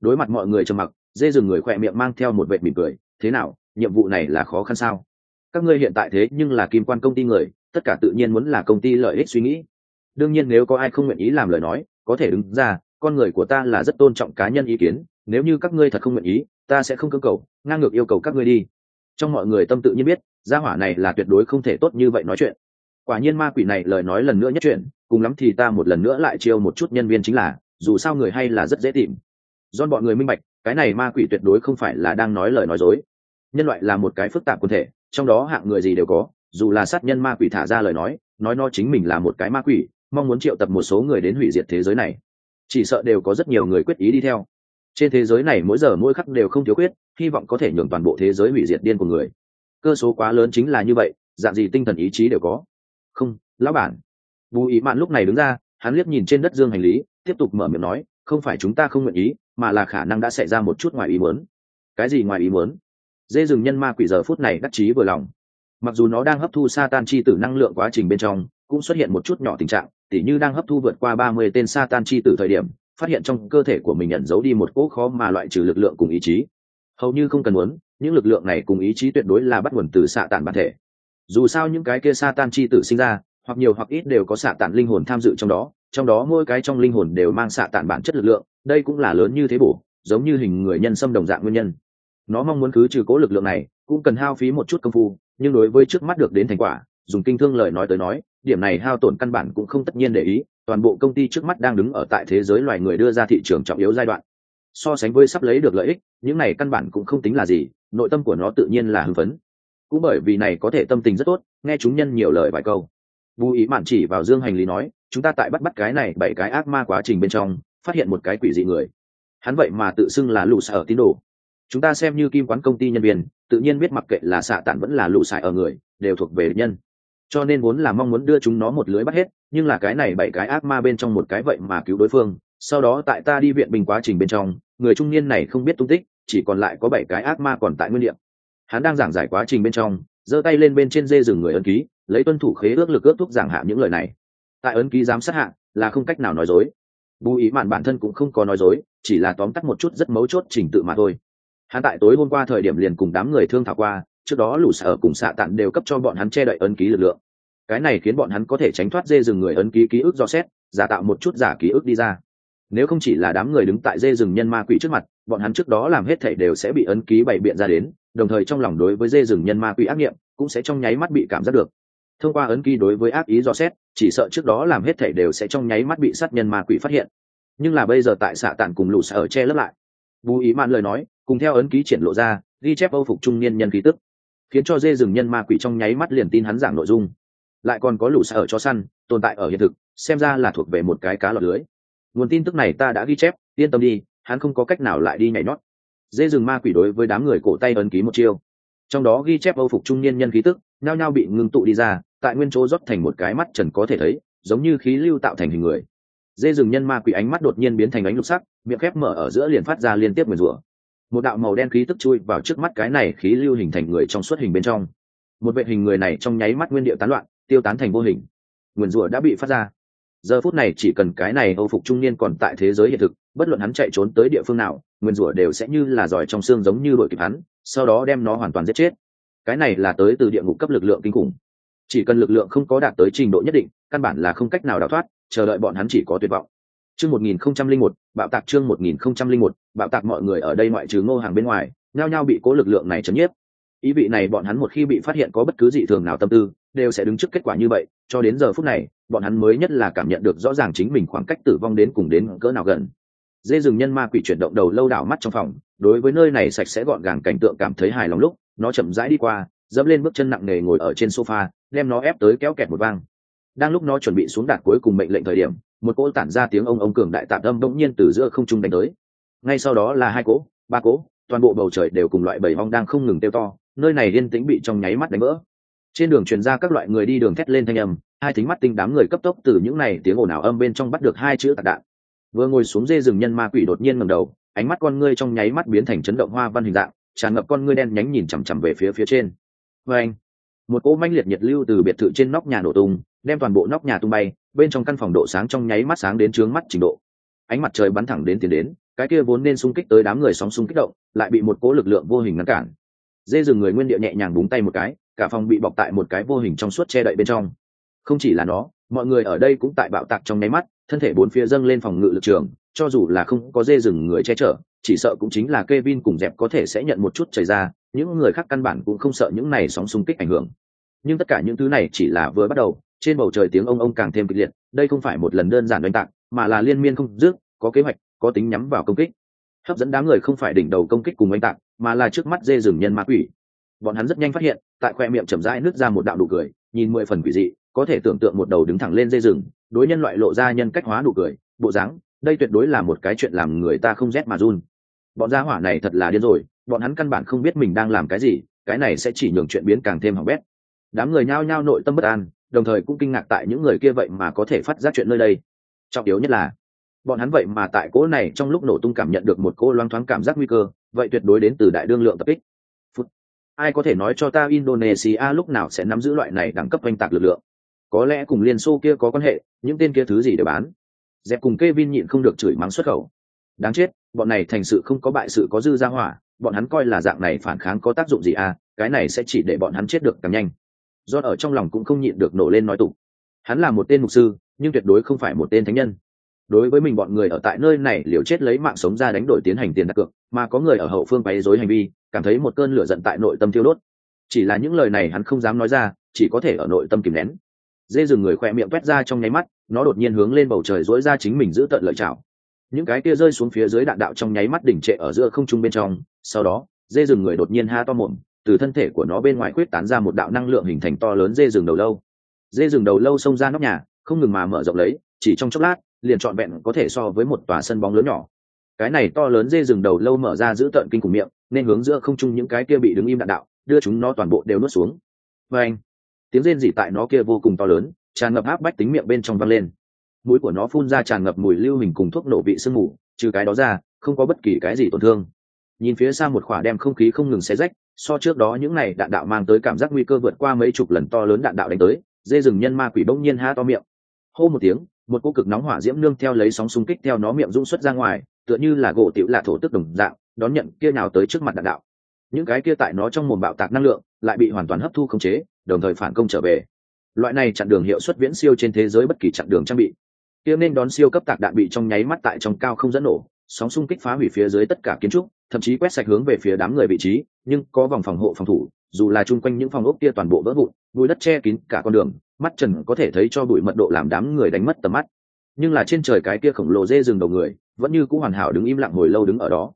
Đối mặt mọi người trầm mặc dê rừng người khỏe miệng mang theo một vệ mỉm cười thế nào nhiệm vụ này là khó khăn sao? Các ngươi hiện tại thế nhưng là kim quan công ty người tất cả tự nhiên muốn là công ty lợi ích suy nghĩ đương nhiên nếu có ai không nguyện ý làm lời nói, có thể đứng ra, con người của ta là rất tôn trọng cá nhân ý kiến, nếu như các ngươi thật không nguyện ý, ta sẽ không cơ cầu, ngang ngược yêu cầu các ngươi đi. Trong mọi người tâm tự nhiên biết, gia hỏa này là tuyệt đối không thể tốt như vậy nói chuyện. Quả nhiên ma quỷ này lời nói lần nữa nhất chuyện, cùng lắm thì ta một lần nữa lại chiêu một chút nhân viên chính là, dù sao người hay là rất dễ tìm. Do bọn người minh bạch, cái này ma quỷ tuyệt đối không phải là đang nói lời nói dối. Nhân loại là một cái phức tạp quần thể, trong đó hạng người gì đều có, dù là sát nhân ma quỷ thả ra lời nói nói nó chính mình là một cái ma quỷ mong muốn triệu tập một số người đến hủy diệt thế giới này. Chỉ sợ đều có rất nhiều người quyết ý đi theo. Trên thế giới này mỗi giờ mỗi khắc đều không thiếu quyết, hy vọng có thể nhường toàn bộ thế giới hủy diệt điên của người. Cơ số quá lớn chính là như vậy, dạng gì tinh thần ý chí đều có. Không, lão bản. Bù ý mạn lúc này đứng ra, hắn liếc nhìn trên đất dương hành lý, tiếp tục mở miệng nói, không phải chúng ta không nguyện ý, mà là khả năng đã xảy ra một chút ngoài ý muốn. Cái gì ngoài ý muốn? Dê rừng nhân ma quỷ giờ phút này đắc chí vừa lòng. Mặc dù nó đang hấp thu sa tan chi tử năng lượng quá trình bên trong, cũng xuất hiện một chút nhỏ tình trạng tỉ như đang hấp thu vượt qua ba mươi tên sa tan chi tử thời điểm, phát hiện trong cơ thể của mình nhận giấu đi một cỗ khó mà loại trừ lực lượng cùng ý chí. Hầu như không cần muốn, những lực lượng này cùng ý chí tuyệt đối là bắt nguồn từ xạ tản bản thể. Dù sao những cái kia sa tan chi tử sinh ra, hoặc nhiều hoặc ít đều có xạ tản linh hồn tham dự trong đó trong đó mỗi cái trong linh hồn đều mang xạ tản bản chất lực lượng, đây cũng là lớn như thế bổ, giống như hình người nhân xâm đồng dạng nguyên nhân. Nó mong muốn cứ trừ cố lực lượng này, cũng cần hao phí một chút công phu, nhưng đối với trước mắt được đến thành quả dùng kinh thương lời nói tới nói, điểm này hao tổn căn bản cũng không tất nhiên để ý, toàn bộ công ty trước mắt đang đứng ở tại thế giới loài người đưa ra thị trường trọng yếu giai đoạn. So sánh với sắp lấy được lợi ích, những này căn bản cũng không tính là gì, nội tâm của nó tự nhiên là hưng phấn. Cũng bởi vì này có thể tâm tình rất tốt, nghe chúng nhân nhiều lời vài câu. Bù ý mạn chỉ vào dương hành lý nói, chúng ta tại bắt bắt cái này bảy cái ác ma quá trình bên trong, phát hiện một cái quỷ dị người. Hắn vậy mà tự xưng là lũ sở tín đồ. Chúng ta xem như kim quán công ty nhân viên, tự nhiên biết mặc kệ là xạ tản vẫn là lũ xài ở người, đều thuộc về nhân cho nên vốn là mong muốn đưa chúng nó một lưới bắt hết, nhưng là cái này bảy cái ác ma bên trong một cái vậy mà cứu đối phương, sau đó tại ta đi viện bình quá trình bên trong, người trung niên này không biết tung tích, chỉ còn lại có bảy cái ác ma còn tại nguyên địa. Hắn đang giảng giải quá trình bên trong, giơ tay lên bên trên dê rừng người ấn ký, lấy tuân thủ khế ước lực ước thúc giảng hạ những lời này. Tại ấn ký giám sát hạ, là không cách nào nói dối. Bù ý mạn bản thân cũng không có nói dối, chỉ là tóm tắt một chút rất mấu chốt trình tự mà thôi. Hắn tại tối hôm qua thời điểm liền cùng đám người thương thảo qua trước đó lũ sở cùng xạ tặng đều cấp cho bọn hắn che đậy ấn ký lực lượng. Cái này khiến bọn hắn có thể tránh thoát dê rừng người ấn ký ký ức do xét, giả tạo một chút giả ký ức đi ra. Nếu không chỉ là đám người đứng tại dê rừng nhân ma quỷ trước mặt, bọn hắn trước đó làm hết thảy đều sẽ bị ấn ký bày biện ra đến, đồng thời trong lòng đối với dê rừng nhân ma quỷ ác nghiệm cũng sẽ trong nháy mắt bị cảm giác được. Thông qua ấn ký đối với ác ý do xét, chỉ sợ trước đó làm hết thảy đều sẽ trong nháy mắt bị sát nhân ma quỷ phát hiện. Nhưng là bây giờ tại xạ tản cùng lũ sở che lấp lại. Bù ý mạn lời nói, cùng theo ấn ký triển lộ ra, ghi chép âu phục trung niên nhân khí tức khiến cho dê rừng nhân ma quỷ trong nháy mắt liền tin hắn giảng nội dung. Lại còn có lũ sở cho săn, tồn tại ở hiện thực, xem ra là thuộc về một cái cá lọt lưới. Nguồn tin tức này ta đã ghi chép, yên tâm đi, hắn không có cách nào lại đi nhảy nhót. Dê rừng ma quỷ đối với đám người cổ tay ấn ký một chiêu. Trong đó ghi chép âu phục trung niên nhân khí tức, nhao nhao bị ngưng tụ đi ra, tại nguyên chỗ rót thành một cái mắt trần có thể thấy, giống như khí lưu tạo thành hình người. Dê rừng nhân ma quỷ ánh mắt đột nhiên biến thành ánh lục sắc, miệng khép mở ở giữa liền phát ra liên tiếp nguyền rủa một đạo màu đen khí tức chui vào trước mắt cái này khí lưu hình thành người trong suốt hình bên trong. Một vệ hình người này trong nháy mắt nguyên điệu tán loạn, tiêu tán thành vô hình. Nguyền rủa đã bị phát ra. Giờ phút này chỉ cần cái này âu phục trung niên còn tại thế giới hiện thực, bất luận hắn chạy trốn tới địa phương nào, nguyên rủa đều sẽ như là giỏi trong xương giống như đội kịp hắn, sau đó đem nó hoàn toàn giết chết. Cái này là tới từ địa ngục cấp lực lượng kinh khủng. Chỉ cần lực lượng không có đạt tới trình độ nhất định, căn bản là không cách nào đào thoát, chờ đợi bọn hắn chỉ có tuyệt vọng chương một nghìn không trăm linh một, bạo tạc chương một nghìn không trăm linh một, bạo tạc mọi người ở đây ngoại trừ ngô hàng bên ngoài, nhao nhao bị cố lực lượng này chấn nhiếp. Ý vị này bọn hắn một khi bị phát hiện có bất cứ dị thường nào tâm tư, đều sẽ đứng trước kết quả như vậy, cho đến giờ phút này, bọn hắn mới nhất là cảm nhận được rõ ràng chính mình khoảng cách tử vong đến cùng đến cỡ nào gần. Dê rừng nhân ma quỷ chuyển động đầu lâu đảo mắt trong phòng, đối với nơi này sạch sẽ gọn gàng cảnh tượng cảm thấy hài lòng lúc, nó chậm rãi đi qua, dẫm lên bước chân nặng nề ngồi ở trên sofa, đem nó ép tới kéo kẹt một vang. Đang lúc nó chuẩn bị xuống đạt cuối cùng mệnh lệnh thời điểm một cỗ tản ra tiếng ông ông cường đại tạm âm bỗng nhiên từ giữa không trung đánh tới. Ngay sau đó là hai cỗ, ba cỗ, toàn bộ bầu trời đều cùng loại bầy hong đang không ngừng teo to, nơi này liên tĩnh bị trong nháy mắt đánh vỡ. Trên đường truyền ra các loại người đi đường thét lên thanh âm, hai thính mắt tinh đám người cấp tốc từ những này tiếng ồn ào âm bên trong bắt được hai chữ tạc đạn. Vừa ngồi xuống dê rừng nhân ma quỷ đột nhiên ngầm đầu, ánh mắt con ngươi trong nháy mắt biến thành chấn động hoa văn hình dạng, tràn ngập con ngươi đen nhánh nhìn chằm chằm về phía phía trên. Vê anh một cỗ manh liệt nhiệt lưu từ biệt thự trên nóc nhà nổ tung, đem toàn bộ nóc nhà tung bay bên trong căn phòng độ sáng trong nháy mắt sáng đến trướng mắt trình độ. Ánh mặt trời bắn thẳng đến tiền đến, cái kia vốn nên xung kích tới đám người sóng xung kích động, lại bị một cỗ lực lượng vô hình ngăn cản. Dê rừng người nguyên địa nhẹ nhàng búng tay một cái, cả phòng bị bọc tại một cái vô hình trong suốt che đậy bên trong. Không chỉ là nó, mọi người ở đây cũng tại bạo tạc trong nháy mắt, thân thể bốn phía dâng lên phòng ngự lực trường, cho dù là không có dê rừng người che chở, chỉ sợ cũng chính là Kevin cùng dẹp có thể sẽ nhận một chút chảy ra, những người khác căn bản cũng không sợ những này sóng xung kích ảnh hưởng. Nhưng tất cả những thứ này chỉ là vừa bắt đầu trên bầu trời tiếng ông ông càng thêm kịch liệt, đây không phải một lần đơn giản đánh tạc, mà là liên miên không dứt, có kế hoạch, có tính nhắm vào công kích. Hấp dẫn đám người không phải đỉnh đầu công kích cùng oanh tạc, mà là trước mắt dê rừng nhân ma quỷ. Bọn hắn rất nhanh phát hiện, tại khoe miệng chậm rãi nứt ra một đạo đủ cười, nhìn mười phần quỷ dị, có thể tưởng tượng một đầu đứng thẳng lên dây rừng, đối nhân loại lộ ra nhân cách hóa đủ cười, bộ dáng, đây tuyệt đối là một cái chuyện làm người ta không rét mà run. Bọn gia hỏa này thật là điên rồi, bọn hắn căn bản không biết mình đang làm cái gì, cái này sẽ chỉ nhường chuyện biến càng thêm hỏng bét. Đám người nhao nhao nội tâm bất an đồng thời cũng kinh ngạc tại những người kia vậy mà có thể phát giác chuyện nơi đây. Trọng yếu nhất là, bọn hắn vậy mà tại cỗ này trong lúc nổ tung cảm nhận được một cỗ loang thoáng cảm giác nguy cơ, vậy tuyệt đối đến từ đại đương lượng tập kích. Phút. ai có thể nói cho ta indonesia lúc nào sẽ nắm giữ loại này đẳng cấp oanh tạc lực lượng? Có lẽ cùng liên xô kia có quan hệ, những tên kia thứ gì để bán? Dẹp cùng k e vin nhịn không được chửi mắng xuất khẩu. Đáng chết, bọn này thành sự không có bại sự có dư ra hỏa, bọn hắn coi là dạng này phản kháng có tác dụng gì à? Cái này sẽ chỉ để bọn hắn chết được càng nhanh do ở trong lòng cũng không nhịn được nổ lên nói tục. Hắn là một tên mục sư, nhưng tuyệt đối không phải một tên thánh nhân. Đối với mình bọn người ở tại nơi này liều chết lấy mạng sống ra đánh đổi tiến hành tiền đặt cược, mà có người ở hậu phương bày dối hành vi, cảm thấy một cơn lửa giận tại nội tâm tiêu đốt. Chỉ là những lời này hắn không dám nói ra, chỉ có thể ở nội tâm kìm nén. Dê rừng người khoe miệng quét ra trong nháy mắt, nó đột nhiên hướng lên bầu trời dối ra chính mình giữ tận lợi chảo những cái kia rơi xuống phía dưới đạn đạo trong nháy mắt đỉnh trệ ở giữa không trung bên trong, sau đó, dê rừng người đột nhiên ha to mồm từ thân thể của nó bên ngoài quyết tán ra một đạo năng lượng hình thành to lớn dê rừng đầu lâu. Dê rừng đầu lâu xông ra nóc nhà, không ngừng mà mở rộng lấy, chỉ trong chốc lát, liền trọn vẹn có thể so với một tòa sân bóng lớn nhỏ. Cái này to lớn dê rừng đầu lâu mở ra giữ tận kinh khủng miệng, nên hướng giữa không trung những cái kia bị đứng im đạn đạo, đưa chúng nó toàn bộ đều nuốt xuống. Và anh, tiếng rên rỉ tại nó kia vô cùng to lớn, tràn ngập áp bách tính miệng bên trong văng lên. Mũi của nó phun ra tràn ngập mùi lưu hình cùng thuốc nổ vị sương mù, trừ cái đó ra, không có bất kỳ cái gì tổn thương. Nhìn phía xa một khỏa đem không khí không ngừng xé rách so trước đó những này đạn đạo mang tới cảm giác nguy cơ vượt qua mấy chục lần to lớn đạn đạo đánh tới, dê rừng nhân ma quỷ bỗng nhiên há to miệng. Hô một tiếng, một cô cực nóng hỏa diễm nương theo lấy sóng xung kích theo nó miệng rung xuất ra ngoài, tựa như là gỗ tiểu lạ thổ tức đồng dạng, đón nhận kia nào tới trước mặt đạn đạo. Những cái kia tại nó trong mồm bạo tạc năng lượng, lại bị hoàn toàn hấp thu khống chế, đồng thời phản công trở về. Loại này chặn đường hiệu suất viễn siêu trên thế giới bất kỳ chặn đường trang bị. Kia nên đón siêu cấp tạc đạn bị trong nháy mắt tại trong cao không dẫn nổ, sóng xung kích phá hủy phía dưới tất cả kiến trúc thậm chí quét sạch hướng về phía đám người vị trí, nhưng có vòng phòng hộ phòng thủ, dù là chung quanh những phòng ốc kia toàn bộ vỡ vụn bụi đất che kín cả con đường, mắt trần có thể thấy cho bụi mật độ làm đám người đánh mất tầm mắt. Nhưng là trên trời cái kia khổng lồ dê rừng đầu người, vẫn như c ũ hoàn hảo đứng im lặng hồi lâu đứng ở đó.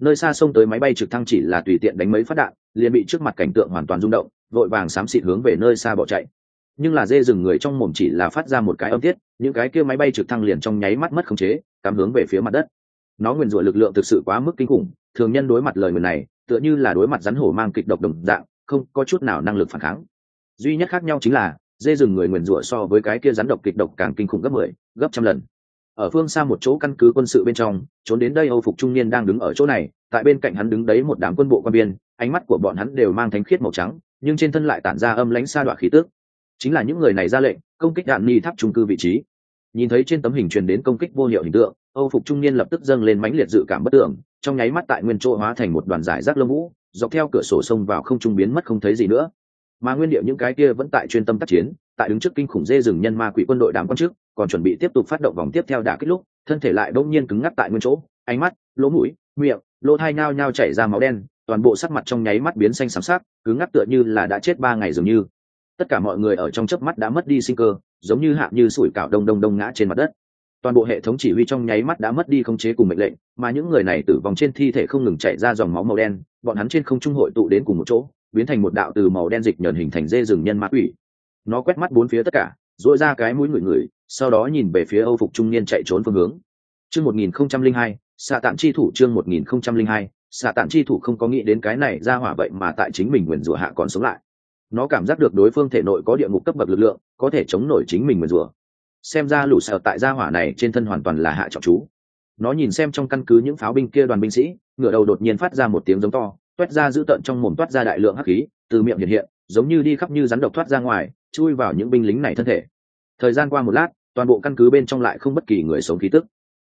Nơi xa sông tới máy bay trực thăng chỉ là tùy tiện đánh mấy phát đạn, liền bị trước mặt cảnh tượng hoàn toàn rung động, vội vàng xám xịt hướng về nơi xa bỏ chạy. Nhưng là dê rừng người trong mồm chỉ là phát ra một cái âm tiết, những cái kia máy bay trực thăng liền trong nháy mắt mất khống chế, cắm hướng về phía mặt đất. Nó nguyền rủa lực lượng thực sự quá mức kinh khủng thường nhân đối mặt lời người này tựa như là đối mặt rắn hổ mang kịch độc đồng dạng không có chút nào năng lực phản kháng. Duy nhất khác nhau chính là dê rừng người nguyền rủa so với cái kia rắn độc kịch độc càng kinh khủng gấp mười 10, gấp trăm lần. Ở phương xa một chỗ căn cứ quân sự bên trong trốn đến đây âu phục trung niên đang đứng ở chỗ này tại bên cạnh hắn đứng đấy một đám quân bộ quan biên, ánh mắt của bọn hắn đều mang thánh khiết màu trắng nhưng trên thân lại tản ra âm lãnh xa đoạn khí tước chính là những người này ra lệnh công kích đạn ni tháp trung cư vị trí. Nhìn thấy trên tấm hình truyền đến công kích vô hiệu hình tượng âu phục trung niên lập tức dâng lên mãnh liệt dự cảm bất tưởng trong nháy mắt tại nguyên chỗ hóa thành một đoàn giải rác lông vũ, dọc theo cửa sổ sông vào không trung biến mất không thấy gì nữa. Mà nguyên điệu những cái kia vẫn tại chuyên tâm tác chiến, tại đứng trước kinh khủng dê rừng nhân ma quỷ quân đội đám quan chức còn chuẩn bị tiếp tục phát động vòng tiếp theo đả kích lúc, thân thể lại bỗng nhiên cứng ngắc tại nguyên chỗ, ánh mắt, lỗ mũi, miệng, lỗ thai nao nhao chảy ra máu đen, toàn bộ sắc mặt trong nháy mắt biến xanh xám sắc, cứng ngắc tựa như là đã chết ba ngày dường như. Tất cả mọi người ở trong chớp mắt đã mất đi sinh cơ, giống như hạ như sủi cảo đông đông đông ngã trên mặt đất toàn bộ hệ thống chỉ huy trong nháy mắt đã mất đi khống chế cùng mệnh lệnh, mà những người này tử vong trên thi thể không ngừng chạy ra dòng máu màu đen, bọn hắn trên không trung hội tụ đến cùng một chỗ, biến thành một đạo từ màu đen dịch nhờn hình thành dê rừng nhân ma quỷ. Nó quét mắt bốn phía tất cả dội ra cái mũi người người, sau đó nhìn về phía âu phục trung niên chạy trốn phương hướng. Chương một nghìn không trăm linh hai xạ tạm chi thủ chương một nghìn không trăm linh hai xạ tạm chi thủ không có nghĩ đến cái này ra hỏa vậy mà tại chính mình nguyền rủa hạ còn sống lại. Nó cảm giác được đối phương thể nội có địa ngục cấp bậc lực lượng, có thể chống nổi chính mình nguyền rủa xem ra lũ sợ tại gia hỏa này trên thân hoàn toàn là hạ trọng chú. Nó nhìn xem trong căn cứ những pháo binh kia đoàn binh sĩ ngựa đầu đột nhiên phát ra một tiếng giống to, toét ra dữ tợn trong mồm toát ra đại lượng hắc khí, từ miệng hiện hiện, giống như đi khắp như rắn độc thoát ra ngoài, chui vào những binh lính này thân thể. Thời gian qua một lát, toàn bộ căn cứ bên trong lại không bất kỳ người sống khí tức.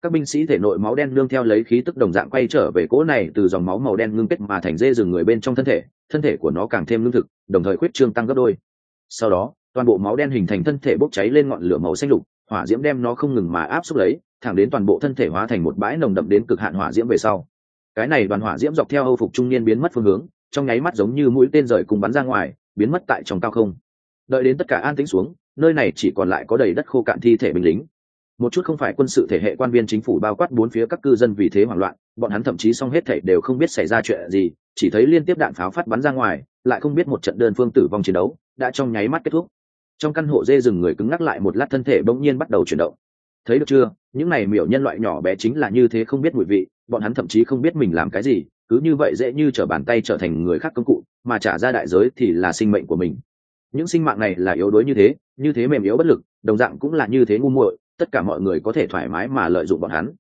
Các binh sĩ thể nội máu đen nương theo lấy khí tức đồng dạng quay trở về cỗ này từ dòng máu màu đen ngưng kết mà thành dê rừng người bên trong thân thể thân thể của nó càng thêm lương thực, đồng thời khuyết trương tăng gấp đôi. Sau đó toàn bộ máu đen hình thành thân thể bốc cháy lên ngọn lửa màu xanh lục, hỏa diễm đem nó không ngừng mà áp xúc lấy, thẳng đến toàn bộ thân thể hóa thành một bãi nồng đậm đến cực hạn hỏa diễm về sau. Cái này đoàn hỏa diễm dọc theo âu phục trung niên biến mất phương hướng, trong nháy mắt giống như mũi tên rời cùng bắn ra ngoài, biến mất tại trong cao không. Đợi đến tất cả an tĩnh xuống, nơi này chỉ còn lại có đầy đất khô cạn thi thể binh lính. Một chút không phải quân sự thể hệ quan viên chính phủ bao quát bốn phía các cư dân vì thế hoảng loạn, bọn hắn thậm chí xong hết thể đều không biết xảy ra chuyện gì, chỉ thấy liên tiếp đạn pháo phát bắn ra ngoài, lại không biết một trận đơn phương tử vong chiến đấu đã trong nháy mắt kết thúc trong căn hộ dê rừng người cứng ngắc lại một lát thân thể bỗng nhiên bắt đầu chuyển động. Thấy được chưa? Những này miểu nhân loại nhỏ bé chính là như thế không biết mùi vị, bọn hắn thậm chí không biết mình làm cái gì, cứ như vậy dễ như t r ở bàn tay trở thành người khác công cụ, mà trả ra đại giới thì là sinh mệnh của mình. Những sinh mạng này là yếu đuối như thế như thế mềm yếu bất lực, đồng dạng cũng là như thế ngu muội, tất cả mọi người có thể thoải mái mà lợi dụng bọn hắn.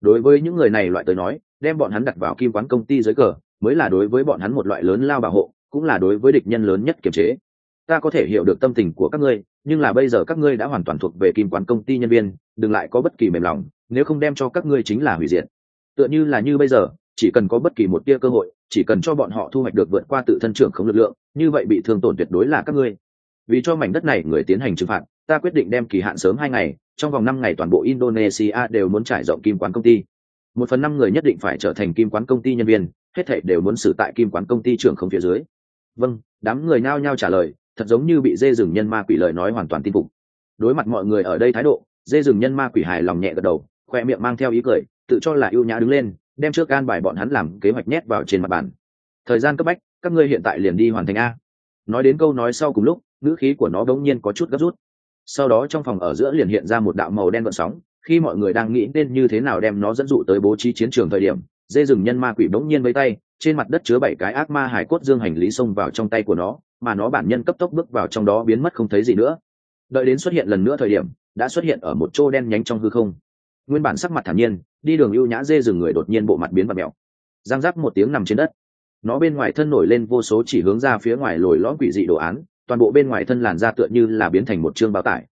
Đối với những người này loại tới nói, đem bọn hắn đặt vào kim quán công ty dưới cờ, mới là đối với bọn hắn một loại lớn lao bảo hộ, cũng là đối với địch nhân lớn nhất kiềm chế ta có thể hiểu được tâm tình của các ngươi, nhưng là bây giờ các ngươi đã hoàn toàn thuộc về kim quán công ty nhân viên, đừng lại có bất kỳ mềm lòng, nếu không đem cho các ngươi chính là hủy diệt. Tựa như là như bây giờ, chỉ cần có bất kỳ một tia cơ hội, chỉ cần cho bọn họ thu hoạch được vượt qua tự thân trưởng không lực lượng, như vậy bị thương tổn tuyệt đối là các ngươi. Vì cho mảnh đất này người tiến hành trừng phạt, ta quyết định đem kỳ hạn sớm hai ngày, trong vòng năm ngày toàn bộ indonesia đều muốn trải rộng kim quán công ty. Một phần năm người nhất định phải trở thành kim quán công ty nhân viên, hết thảy đều muốn xử tại kim quán công ty trưởng không phía dưới. Vâng đám người nao nhao trả lời thật giống như bị dê rừng nhân ma quỷ lời nói hoàn toàn tin phục. Đối mặt mọi người ở đây thái độ, dê rừng nhân ma quỷ hài lòng nhẹ gật đầu, khoe miệng mang theo ý cười, tự cho là ưu nhã đứng lên, đem trước gan bài bọn hắn làm kế hoạch nhét vào trên mặt bàn. Thời gian cấp bách, các ngươi hiện tại liền đi hoàn thành a. Nói đến câu nói sau cùng lúc, ngữ khí của nó đống nhiên có chút gấp rút. Sau đó trong phòng ở giữa liền hiện ra một đạo màu đen vận sóng, khi mọi người đang nghĩ nên như thế nào đem nó dẫn dụ tới bố trí chiến trường thời điểm, dê rừng nhân ma quỷ bỗng nhiên với tay trên mặt đất chứa bảy cái ác ma hải cốt dương hành lý xông vào trong tay của nó, mà nó bản nhân cấp tốc bước vào trong đó biến mất không thấy gì nữa. Đợi đến xuất hiện lần nữa thời điểm, đã xuất hiện ở một chỗ đen nhánh trong hư không. Nguyên bản sắc mặt thản nhiên, đi đường ưu nhã dê rừng người đột nhiên bộ mặt biến mặt mẹo giang giáp một tiếng nằm trên đất. Nó bên ngoài thân nổi lên vô số chỉ hướng ra phía ngoài lồi lõm quỷ dị đồ án, toàn bộ bên ngoài thân làn da tựa như là biến thành một chương bao tải.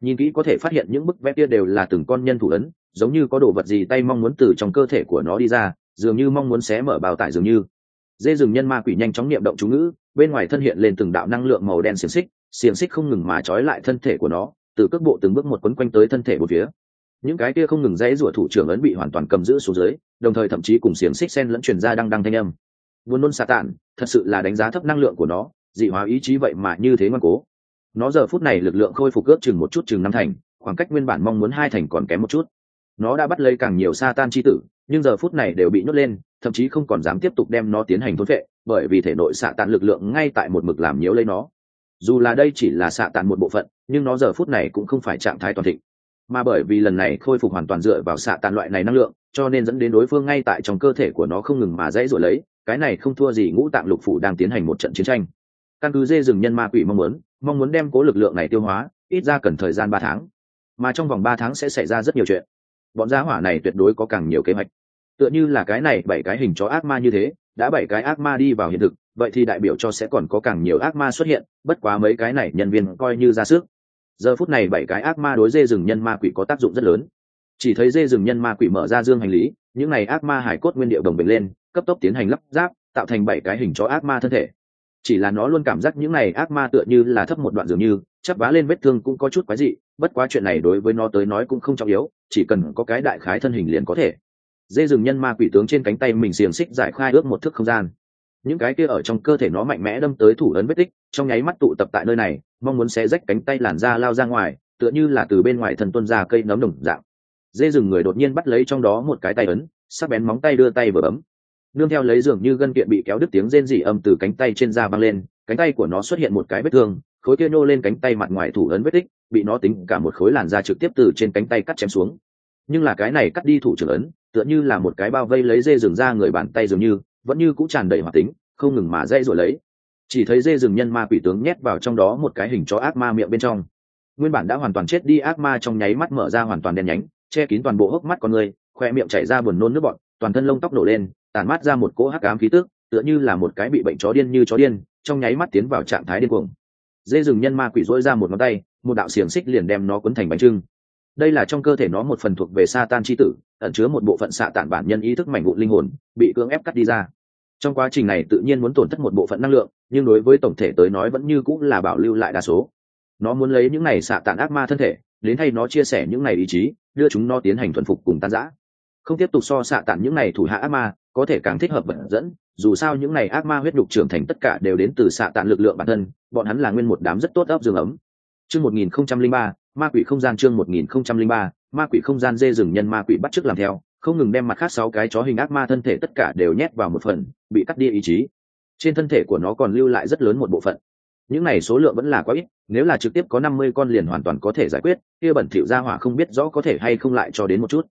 Nhìn kỹ có thể phát hiện những bức vẽ kia đều là từng con nhân thủ ấn, giống như có đồ vật gì tay mong muốn từ trong cơ thể của nó đi ra dường như mong muốn xé mở bao tải dường như. Dê rừng nhân ma quỷ nhanh chóng niệm động chú ngữ, bên ngoài thân hiện lên từng đạo năng lượng màu đen xiềng xích xiềng xích không ngừng mà trói lại thân thể của nó, từ cước bộ từng bước một quấn quanh tới thân thể một phía. Những cái kia không ngừng dãy rủa thủ trưởng ấn bị hoàn toàn cầm giữ xuống dưới, đồng thời thậm chí cùng xiềng xích sen lẫn truyền ra đăng đăng thanh âm. Buồn nôn xà tản thật sự là đánh giá thấp năng lượng của nó, dị hóa ý chí vậy mà như thế ngoan cố. Nó giờ phút này lực lượng khôi phục ước chừng một chút chừng năm thành, khoảng cách nguyên bản mong muốn hai thành còn kém một chút nó đã bắt lấy càng nhiều sa tan chi tử, nhưng giờ phút này đều bị nhốt lên, thậm chí không còn dám tiếp tục đem nó tiến hành thốn vệ bởi vì thể nội xạ tàn lực lượng ngay tại một mực làm nhiễu lấy nó. Dù là đây chỉ là xạ tàn một bộ phận, nhưng nó giờ phút này cũng không phải trạng thái toàn thịnh. Mà bởi vì lần này khôi phục hoàn toàn dựa vào xạ tàn loại này năng lượng, cho nên dẫn đến đối phương ngay tại trong cơ thể của nó không ngừng mà dãy rồi lấy, cái này không thua gì ngũ tạng lục phủ đang tiến hành một trận chiến tranh. Căn cứ dê rừng nhân ma quỷ mong muốn mong muốn đem cố lực lượng này tiêu hóa, ít ra cần thời gian ba tháng. Mà trong vòng ba tháng sẽ xảy ra rất nhiều chuyện bọn gia hỏa này tuyệt đối có càng nhiều kế hoạch. Tựa như là cái này bảy cái hình chó ác ma như thế, đã bảy cái ác ma đi vào hiện thực, vậy thì đại biểu cho sẽ còn có càng nhiều ác ma xuất hiện, bất quá mấy cái này nhân viên coi như ra sức. Giờ phút này bảy cái ác ma đối dê rừng nhân ma quỷ có tác dụng rất lớn. Chỉ thấy dê rừng nhân ma quỷ mở ra dương hành lý, những này ác ma hải cốt nguyên điệu đồng bình lên, cấp tốc tiến hành lắp ráp, tạo thành bảy cái hình chó ác ma thân thể chỉ là nó luôn cảm giác những này ác ma tựa như là thấp một đoạn dường như chắp vá lên vết thương cũng có chút quái dị, bất quá chuyện này đối với nó tới nói cũng không trọng yếu, chỉ cần có cái đại khái thân hình liền có thể. Dê rừng nhân ma quỷ tướng trên cánh tay mình xiềng xích giải khai ước một thước không gian. Những cái kia ở trong cơ thể nó mạnh mẽ đâm tới thủ ấn vết tích, trong nháy mắt tụ tập tại nơi này, mong muốn xé rách cánh tay làn da lao ra ngoài, tựa như là từ bên ngoài thần tuân ra cây nấm đồng dạng. Dê rừng người đột nhiên bắt lấy trong đó một cái tay ấn, sắc bén móng tay đưa tay vừa bấm nương theo lấy dường như gân kiện bị kéo đứt tiếng rên rỉ âm từ cánh tay trên da băng lên, cánh tay của nó xuất hiện một cái vết thương, khối kia nô lên cánh tay mặt ngoài thủ ấn vết tích, bị nó tính cả một khối làn da trực tiếp từ trên cánh tay cắt chém xuống. Nhưng là cái này cắt đi thủ trưởng ấn, tựa như là một cái bao vây lấy dê rừng ra người bàn tay dường như, vẫn như cũng tràn đầy hoạt tính, không ngừng mà dây rồi lấy. Chỉ thấy dê rừng nhân ma quỷ tướng nhét vào trong đó một cái hình chó ác ma miệng bên trong. Nguyên bản đã hoàn toàn chết đi, ác ma trong nháy mắt mở ra hoàn toàn đen nhánh, che kín toàn bộ hốc mắt con người, khoe miệng chảy ra buồn nôn nước bọt, toàn thân lông tóc nổ lên tàn mát ra một cỗ hắc ám khí tức, tựa như là một cái bị bệnh chó điên như chó điên, trong nháy mắt tiến vào trạng thái điên cuồng. Dê rừng nhân ma quỷ rỗi ra một ngón tay, một đạo xiềng xích liền đem nó quấn thành bánh trưng. Đây là trong cơ thể nó một phần thuộc về sa tan c h i tử, ẩn chứa một bộ phận xạ tản bản nhân ý thức mảnh vụn linh hồn, bị cưỡng ép cắt đi ra. Trong quá trình này tự nhiên muốn tổn thất một bộ phận năng lượng, nhưng đối với tổng thể tới nói vẫn như cũng là bảo lưu lại đa số. Nó muốn lấy những này xạ tản ác ma thân thể, đến thay nó chia sẻ những này ý chí, đưa chúng nó tiến hành thuần phục cùng tan giã không tiếp tục so xạ tản những này thủ hạ ác ma có thể càng thích hợp vận dẫn, dù sao những này ác ma huyết nhục trưởng thành tất cả đều đến từ xạ tản lực lượng bản thân, bọn hắn là nguyên một đám rất tốt ấp dương ấm. Chương một nghìn không trăm linh ba, ma quỷ không gian chương một nghìn không trăm linh ba, ma quỷ không gian dê rừng nhân ma quỷ bắt chước làm theo, không ngừng đem mặt khác sáu cái chó hình ác ma thân thể tất cả đều nhét vào một phần, bị cắt đi ý chí. Trên thân thể của nó còn lưu lại rất lớn một bộ phận. Những này số lượng vẫn là quá ít, nếu là trực tiếp có năm mươi con liền hoàn toàn có thể giải quyết, kia bẩn thỉu ra hỏa không biết rõ có thể hay không lại cho đến một chút.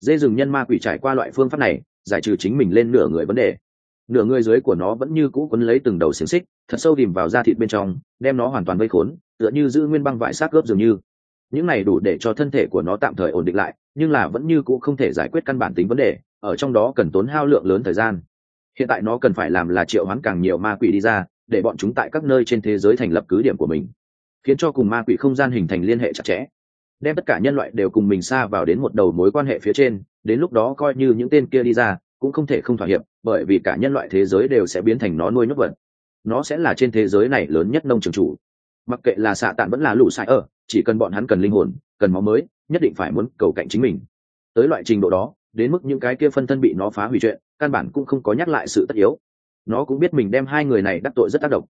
Dê rừng nhân ma quỷ trải qua loại phương pháp này giải trừ chính mình lên nửa người vấn đề. Nửa người dưới của nó vẫn như cũ quấn lấy từng đầu xiềng xích, thật sâu đìm vào da thịt bên trong, đem nó hoàn toàn vây khốn, tựa như giữ nguyên băng vải xác gớp dường như. Những này đủ để cho thân thể của nó tạm thời ổn định lại, nhưng là vẫn như cũ không thể giải quyết căn bản tính vấn đề, ở trong đó cần tốn hao lượng lớn thời gian. Hiện tại nó cần phải làm là triệu hoán càng nhiều ma quỷ đi ra, để bọn chúng tại các nơi trên thế giới thành lập cứ điểm của mình, khiến cho cùng ma quỷ không gian hình thành liên hệ chặt chẽ đem tất cả nhân loại đều cùng mình xa vào đến một đầu mối quan hệ phía trên, đến lúc đó coi như những tên kia đi ra, cũng không thể không thỏa hiệp, bởi vì cả nhân loại thế giới đều sẽ biến thành nó nuôi nhốt vật. Nó sẽ là trên thế giới này lớn nhất nông trường chủ. Mặc kệ là xạ tạn vẫn là lũ sai ở, chỉ cần bọn hắn cần linh hồn, cần máu mới, nhất định phải muốn cầu cạnh chính mình. Tới loại trình độ đó, đến mức những cái kia phân thân bị nó phá hủy chuyện, căn bản cũng không có nhắc lại sự tất yếu. Nó cũng biết mình đem hai người này đắc tội rất tác động.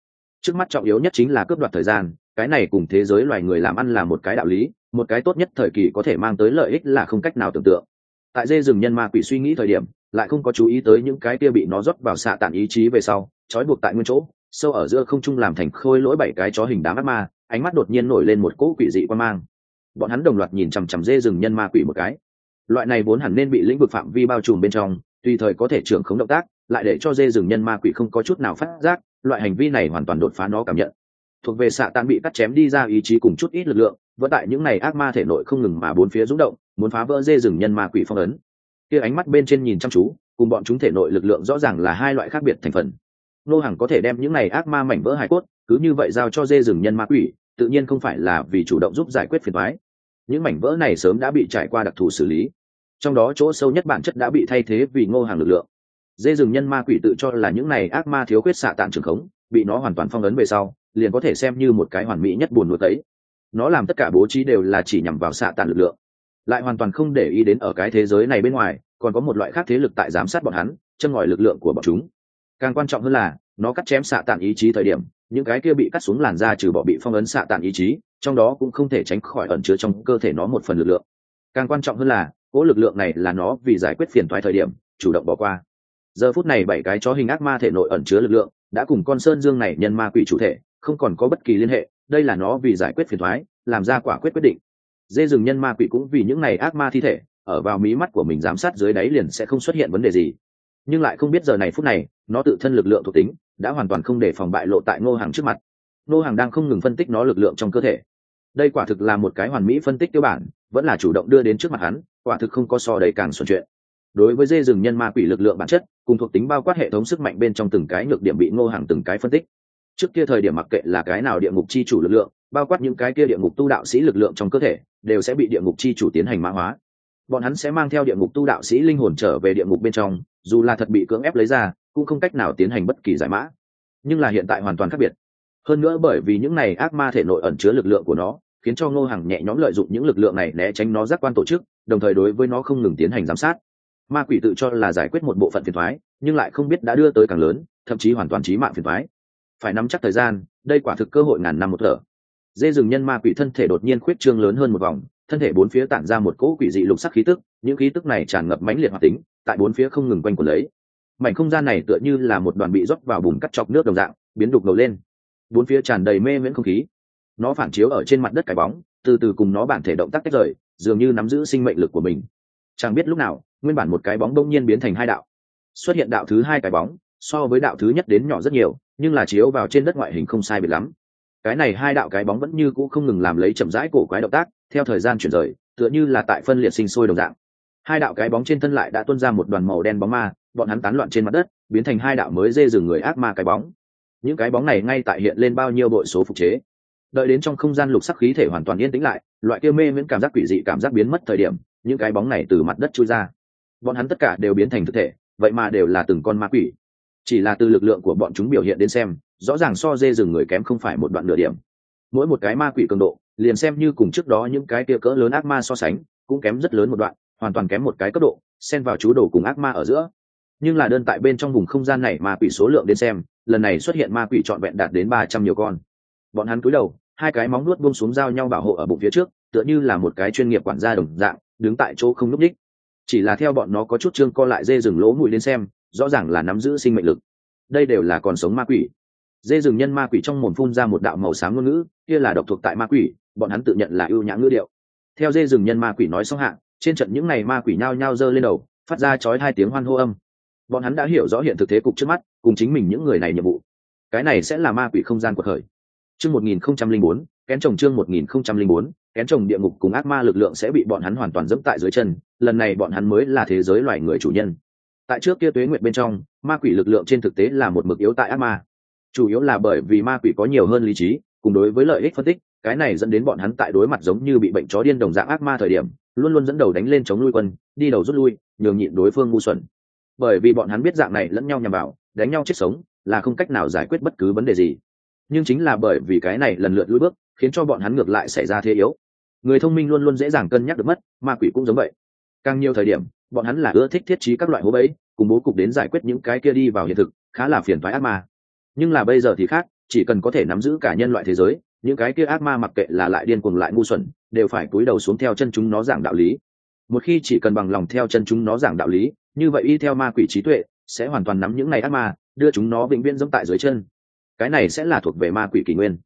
Trước mắt trọng yếu nhất chính là cướp đoạt thời gian, cái này cùng thế giới loài người làm ăn là một cái đạo lý một cái tốt nhất thời kỳ có thể mang tới lợi ích là không cách nào tưởng tượng. Tại dê rừng nhân ma quỷ suy nghĩ thời điểm, lại không có chú ý tới những cái kia bị nó rót vào xạ tản ý chí về sau, trói buộc tại nguyên chỗ, sâu ở giữa không trung làm thành khôi lỗi bảy cái chó hình đám ác ma, ánh mắt đột nhiên nổi lên một cỗ quỷ dị quan mang. Bọn hắn đồng loạt nhìn chằm chằm dê rừng nhân ma quỷ một cái. Loại này vốn hẳn nên bị lĩnh vực phạm vi bao trùm bên trong, tùy thời có thể trưởng khống động tác, lại để cho dê rừng nhân ma quỷ không có chút nào phát giác, loại hành vi này hoàn toàn đột phá nó cảm nhận. Thuộc về xạ tàn bị cắt chém đi ra ý chí cùng chút ít lực lượng vẫn tại những này ác ma thể nội không ngừng mà bốn phía rung động, muốn phá vỡ dê rừng nhân ma quỷ phong ấn. Kia ánh mắt bên trên nhìn chăm chú, cùng bọn chúng thể nội lực lượng rõ ràng là hai loại khác biệt thành phần. Nô hàng có thể đem những này ác ma mảnh vỡ hải cốt, cứ như vậy giao cho dê rừng nhân ma quỷ, tự nhiên không phải là vì chủ động giúp giải quyết phiền thoái những mảnh vỡ này sớm đã bị trải qua đặc thù xử lý. Trong đó chỗ sâu nhất bản chất đã bị thay thế vì ngô hàng lực lượng. Dê rừng nhân ma quỷ tự cho là những này ác ma thiếu khuyết xạ tạn trường khống, bị nó hoàn toàn phong ấn về sau, liền có thể xem như một cái hoàn mỹ nhất buồn nuốt ấy nó làm tất cả bố trí đều là chỉ nhằm vào xạ tàn lực lượng. Lại hoàn toàn không để ý đến ở cái thế giới này bên ngoài, còn có một loại khác thế lực tại giám sát bọn hắn chân ngòi lực lượng của bọn chúng. Càng quan trọng hơn là, nó cắt chém xạ tàn ý chí thời điểm, những cái kia bị cắt xuống làn da trừ bỏ bị phong ấn xạ tàn ý chí, trong đó cũng không thể tránh khỏi ẩn chứa trong cơ thể nó một phần lực lượng. Càng quan trọng hơn là, cỗ lực lượng này là nó vì giải quyết phiền thoái thời điểm, chủ động bỏ qua. Giờ phút này bảy cái chó hình ác ma thể nội ẩn chứa lực lượng, đã cùng con sơn dương này nhân ma quỷ chủ thể, không còn có bất kỳ liên hệ đây là nó vì giải quyết phiền thoái, làm ra quả quyết quyết định. Dê rừng nhân ma quỷ cũng vì những này ác ma thi thể, ở vào mí mắt của mình giám sát dưới đáy liền sẽ không xuất hiện vấn đề gì. Nhưng lại không biết giờ này phút này, nó tự thân lực lượng thuộc tính đã hoàn toàn không để phòng bại lộ tại ngô hàng trước mặt. Ngô hàng đang không ngừng phân tích nó lực lượng trong cơ thể. Đây quả thực là một cái hoàn mỹ phân tích tiêu bản, vẫn là chủ động đưa đến trước mặt hắn, quả thực không có so đầy càng xuẩn chuyện. Đối với dê rừng nhân ma quỷ lực lượng bản chất, cùng thuộc tính bao quát hệ thống sức mạnh bên trong từng cái nhược điểm bị ngô hàng từng cái phân tích trước kia thời điểm mặc kệ là cái nào địa ngục chi chủ lực lượng, bao quát những cái kia địa ngục tu đạo sĩ lực lượng trong cơ thể, đều sẽ bị địa ngục chi chủ tiến hành mã hóa. Bọn hắn sẽ mang theo địa ngục tu đạo sĩ linh hồn trở về địa ngục bên trong, dù là thật bị cưỡng ép lấy ra, cũng không cách nào tiến hành bất kỳ giải mã. Nhưng là hiện tại hoàn toàn khác biệt. Hơn nữa bởi vì những này ác ma thể nội ẩn chứa lực lượng của nó, khiến cho ngô hàng nhẹ nhõm lợi dụng những lực lượng này né tránh nó giác quan tổ chức, đồng thời đối với nó không ngừng tiến hành giám sát. Ma quỷ tự cho là giải quyết một bộ phận phiền thoái nhưng lại không biết đã đưa tới càng lớn, thậm chí hoàn toàn trí mạng phiền thoái phải nắm chắc thời gian, đây quả thực cơ hội ngàn năm một thở. Dê rừng nhân ma quỷ thân thể đột nhiên khuyết trương lớn hơn một vòng, thân thể bốn phía tản ra một cỗ quỷ dị lục sắc khí tức, những khí tức này tràn ngập mãnh liệt hoạt tính, tại bốn phía không ngừng quanh quẩn lấy. Mảnh không gian này tựa như là một đoàn bị rót vào bùn cắt chọc nước đồng dạng, biến đục ngầu lên. Bốn phía tràn đầy mê miễn không khí. Nó phản chiếu ở trên mặt đất cái bóng, từ từ cùng nó bản thể động tác tách rời, dường như nắm giữ sinh mệnh lực của mình. Chẳng biết lúc nào, nguyên bản một cái bóng đông nhiên biến thành hai đạo. Xuất hiện đạo thứ hai cái bóng, so với đạo thứ nhất đến nhỏ rất nhiều nhưng là chiếu vào trên đất ngoại hình không sai biệt lắm. Cái này hai đạo cái bóng vẫn như cũ không ngừng làm lấy chậm rãi cổ quái động tác, theo thời gian chuyển rời, tựa như là tại phân liệt sinh sôi đồng dạng. Hai đạo cái bóng trên thân lại đã tuôn ra một đoàn màu đen bóng ma, bọn hắn tán loạn trên mặt đất, biến thành hai đạo mới dê rừng người ác ma cái bóng. Những cái bóng này ngay tại hiện lên bao nhiêu bội số phục chế. Đợi đến trong không gian lục sắc khí thể hoàn toàn yên tĩnh lại, loại kia mê miễn cảm giác quỷ dị cảm giác biến mất thời điểm, những cái bóng này từ mặt đất trôi ra. Bọn hắn tất cả đều biến thành thực thể, vậy mà đều là từng con ma quỷ chỉ là từ lực lượng của bọn chúng biểu hiện đến xem, rõ ràng so dê rừng người kém không phải một đoạn nửa điểm. Mỗi một cái ma quỷ cường độ, liền xem như cùng trước đó những cái kia cỡ lớn ác ma so sánh, cũng kém rất lớn một đoạn, hoàn toàn kém một cái cấp độ, xen vào chú đồ cùng ác ma ở giữa. Nhưng là đơn tại bên trong vùng không gian này ma quỷ số lượng đến xem, lần này xuất hiện ma quỷ trọn vẹn đạt đến ba trăm nhiều con. Bọn hắn cúi đầu, hai cái móng nuốt buông xuống giao nhau bảo hộ ở bụng phía trước, tựa như là một cái chuyên nghiệp quản gia đồng dạng, đứng tại chỗ không núp đích chỉ là theo bọn nó có chút trương co lại dê rừng lỗ mũi đến xem rõ ràng là nắm giữ sinh mệnh lực. Đây đều là còn sống ma quỷ. Dê rừng nhân ma quỷ trong mồm phun ra một đạo màu xám ngôn ngữ, kia là độc thuộc tại ma quỷ, bọn hắn tự nhận là ưu nhã ngữ điệu. Theo dê rừng nhân ma quỷ nói xong hạng trên trận những ngày ma quỷ nhao nhao giơ lên đầu, phát ra chói hai tiếng hoan hô âm. Bọn hắn đã hiểu rõ hiện thực thế cục trước mắt, cùng chính mình những người này nhiệm vụ. Cái này sẽ là ma quỷ không gian của khởi. Chương một nghìn không trăm linh bốn, kén trồng chương một nghìn không trăm linh bốn, kén trồng địa ngục cùng ác ma lực lượng sẽ bị bọn hắn hoàn toàn dẫm tại dưới chân, lần này bọn hắn mới là thế giới loài người chủ nhân tại trước kia tuế nguyệt bên trong, ma quỷ lực lượng trên thực tế là một mực yếu tại ác ma. Chủ yếu là bởi vì ma quỷ có nhiều hơn lý trí, cùng đối với lợi ích phân tích, cái này dẫn đến bọn hắn tại đối mặt giống như bị bệnh chó điên đồng dạng ác ma thời điểm, luôn luôn dẫn đầu đánh lên chống lui quân, đi đầu rút lui, nhường nhịn đối phương ngu xuẩn. Bởi vì bọn hắn biết dạng này lẫn nhau nhằm vào, đánh nhau chết sống, là không cách nào giải quyết bất cứ vấn đề gì. Nhưng chính là bởi vì cái này lần lượt lui bước, khiến cho bọn hắn ngược lại xảy ra thế yếu. Người thông minh luôn luôn dễ dàng cân nhắc được mất, ma quỷ cũng giống vậy. Càng nhiều thời điểm bọn hắn là ưa thích thiết trí các loại hố bẫy, cùng bố cục đến giải quyết những cái kia đi vào hiện thực, khá là phiền thoái ác ma. Nhưng là bây giờ thì khác, chỉ cần có thể nắm giữ cả nhân loại thế giới, những cái kia ác ma mặc kệ là lại điên cuồng lại ngu xuẩn, đều phải cúi đầu xuống theo chân chúng nó giảng đạo lý. Một khi chỉ cần bằng lòng theo chân chúng nó giảng đạo lý, như vậy y theo ma quỷ trí tuệ, sẽ hoàn toàn nắm những ngày ác ma, đưa chúng nó vĩnh viễn dẫm tại dưới chân. Cái này sẽ là thuộc về ma quỷ kỷ nguyên.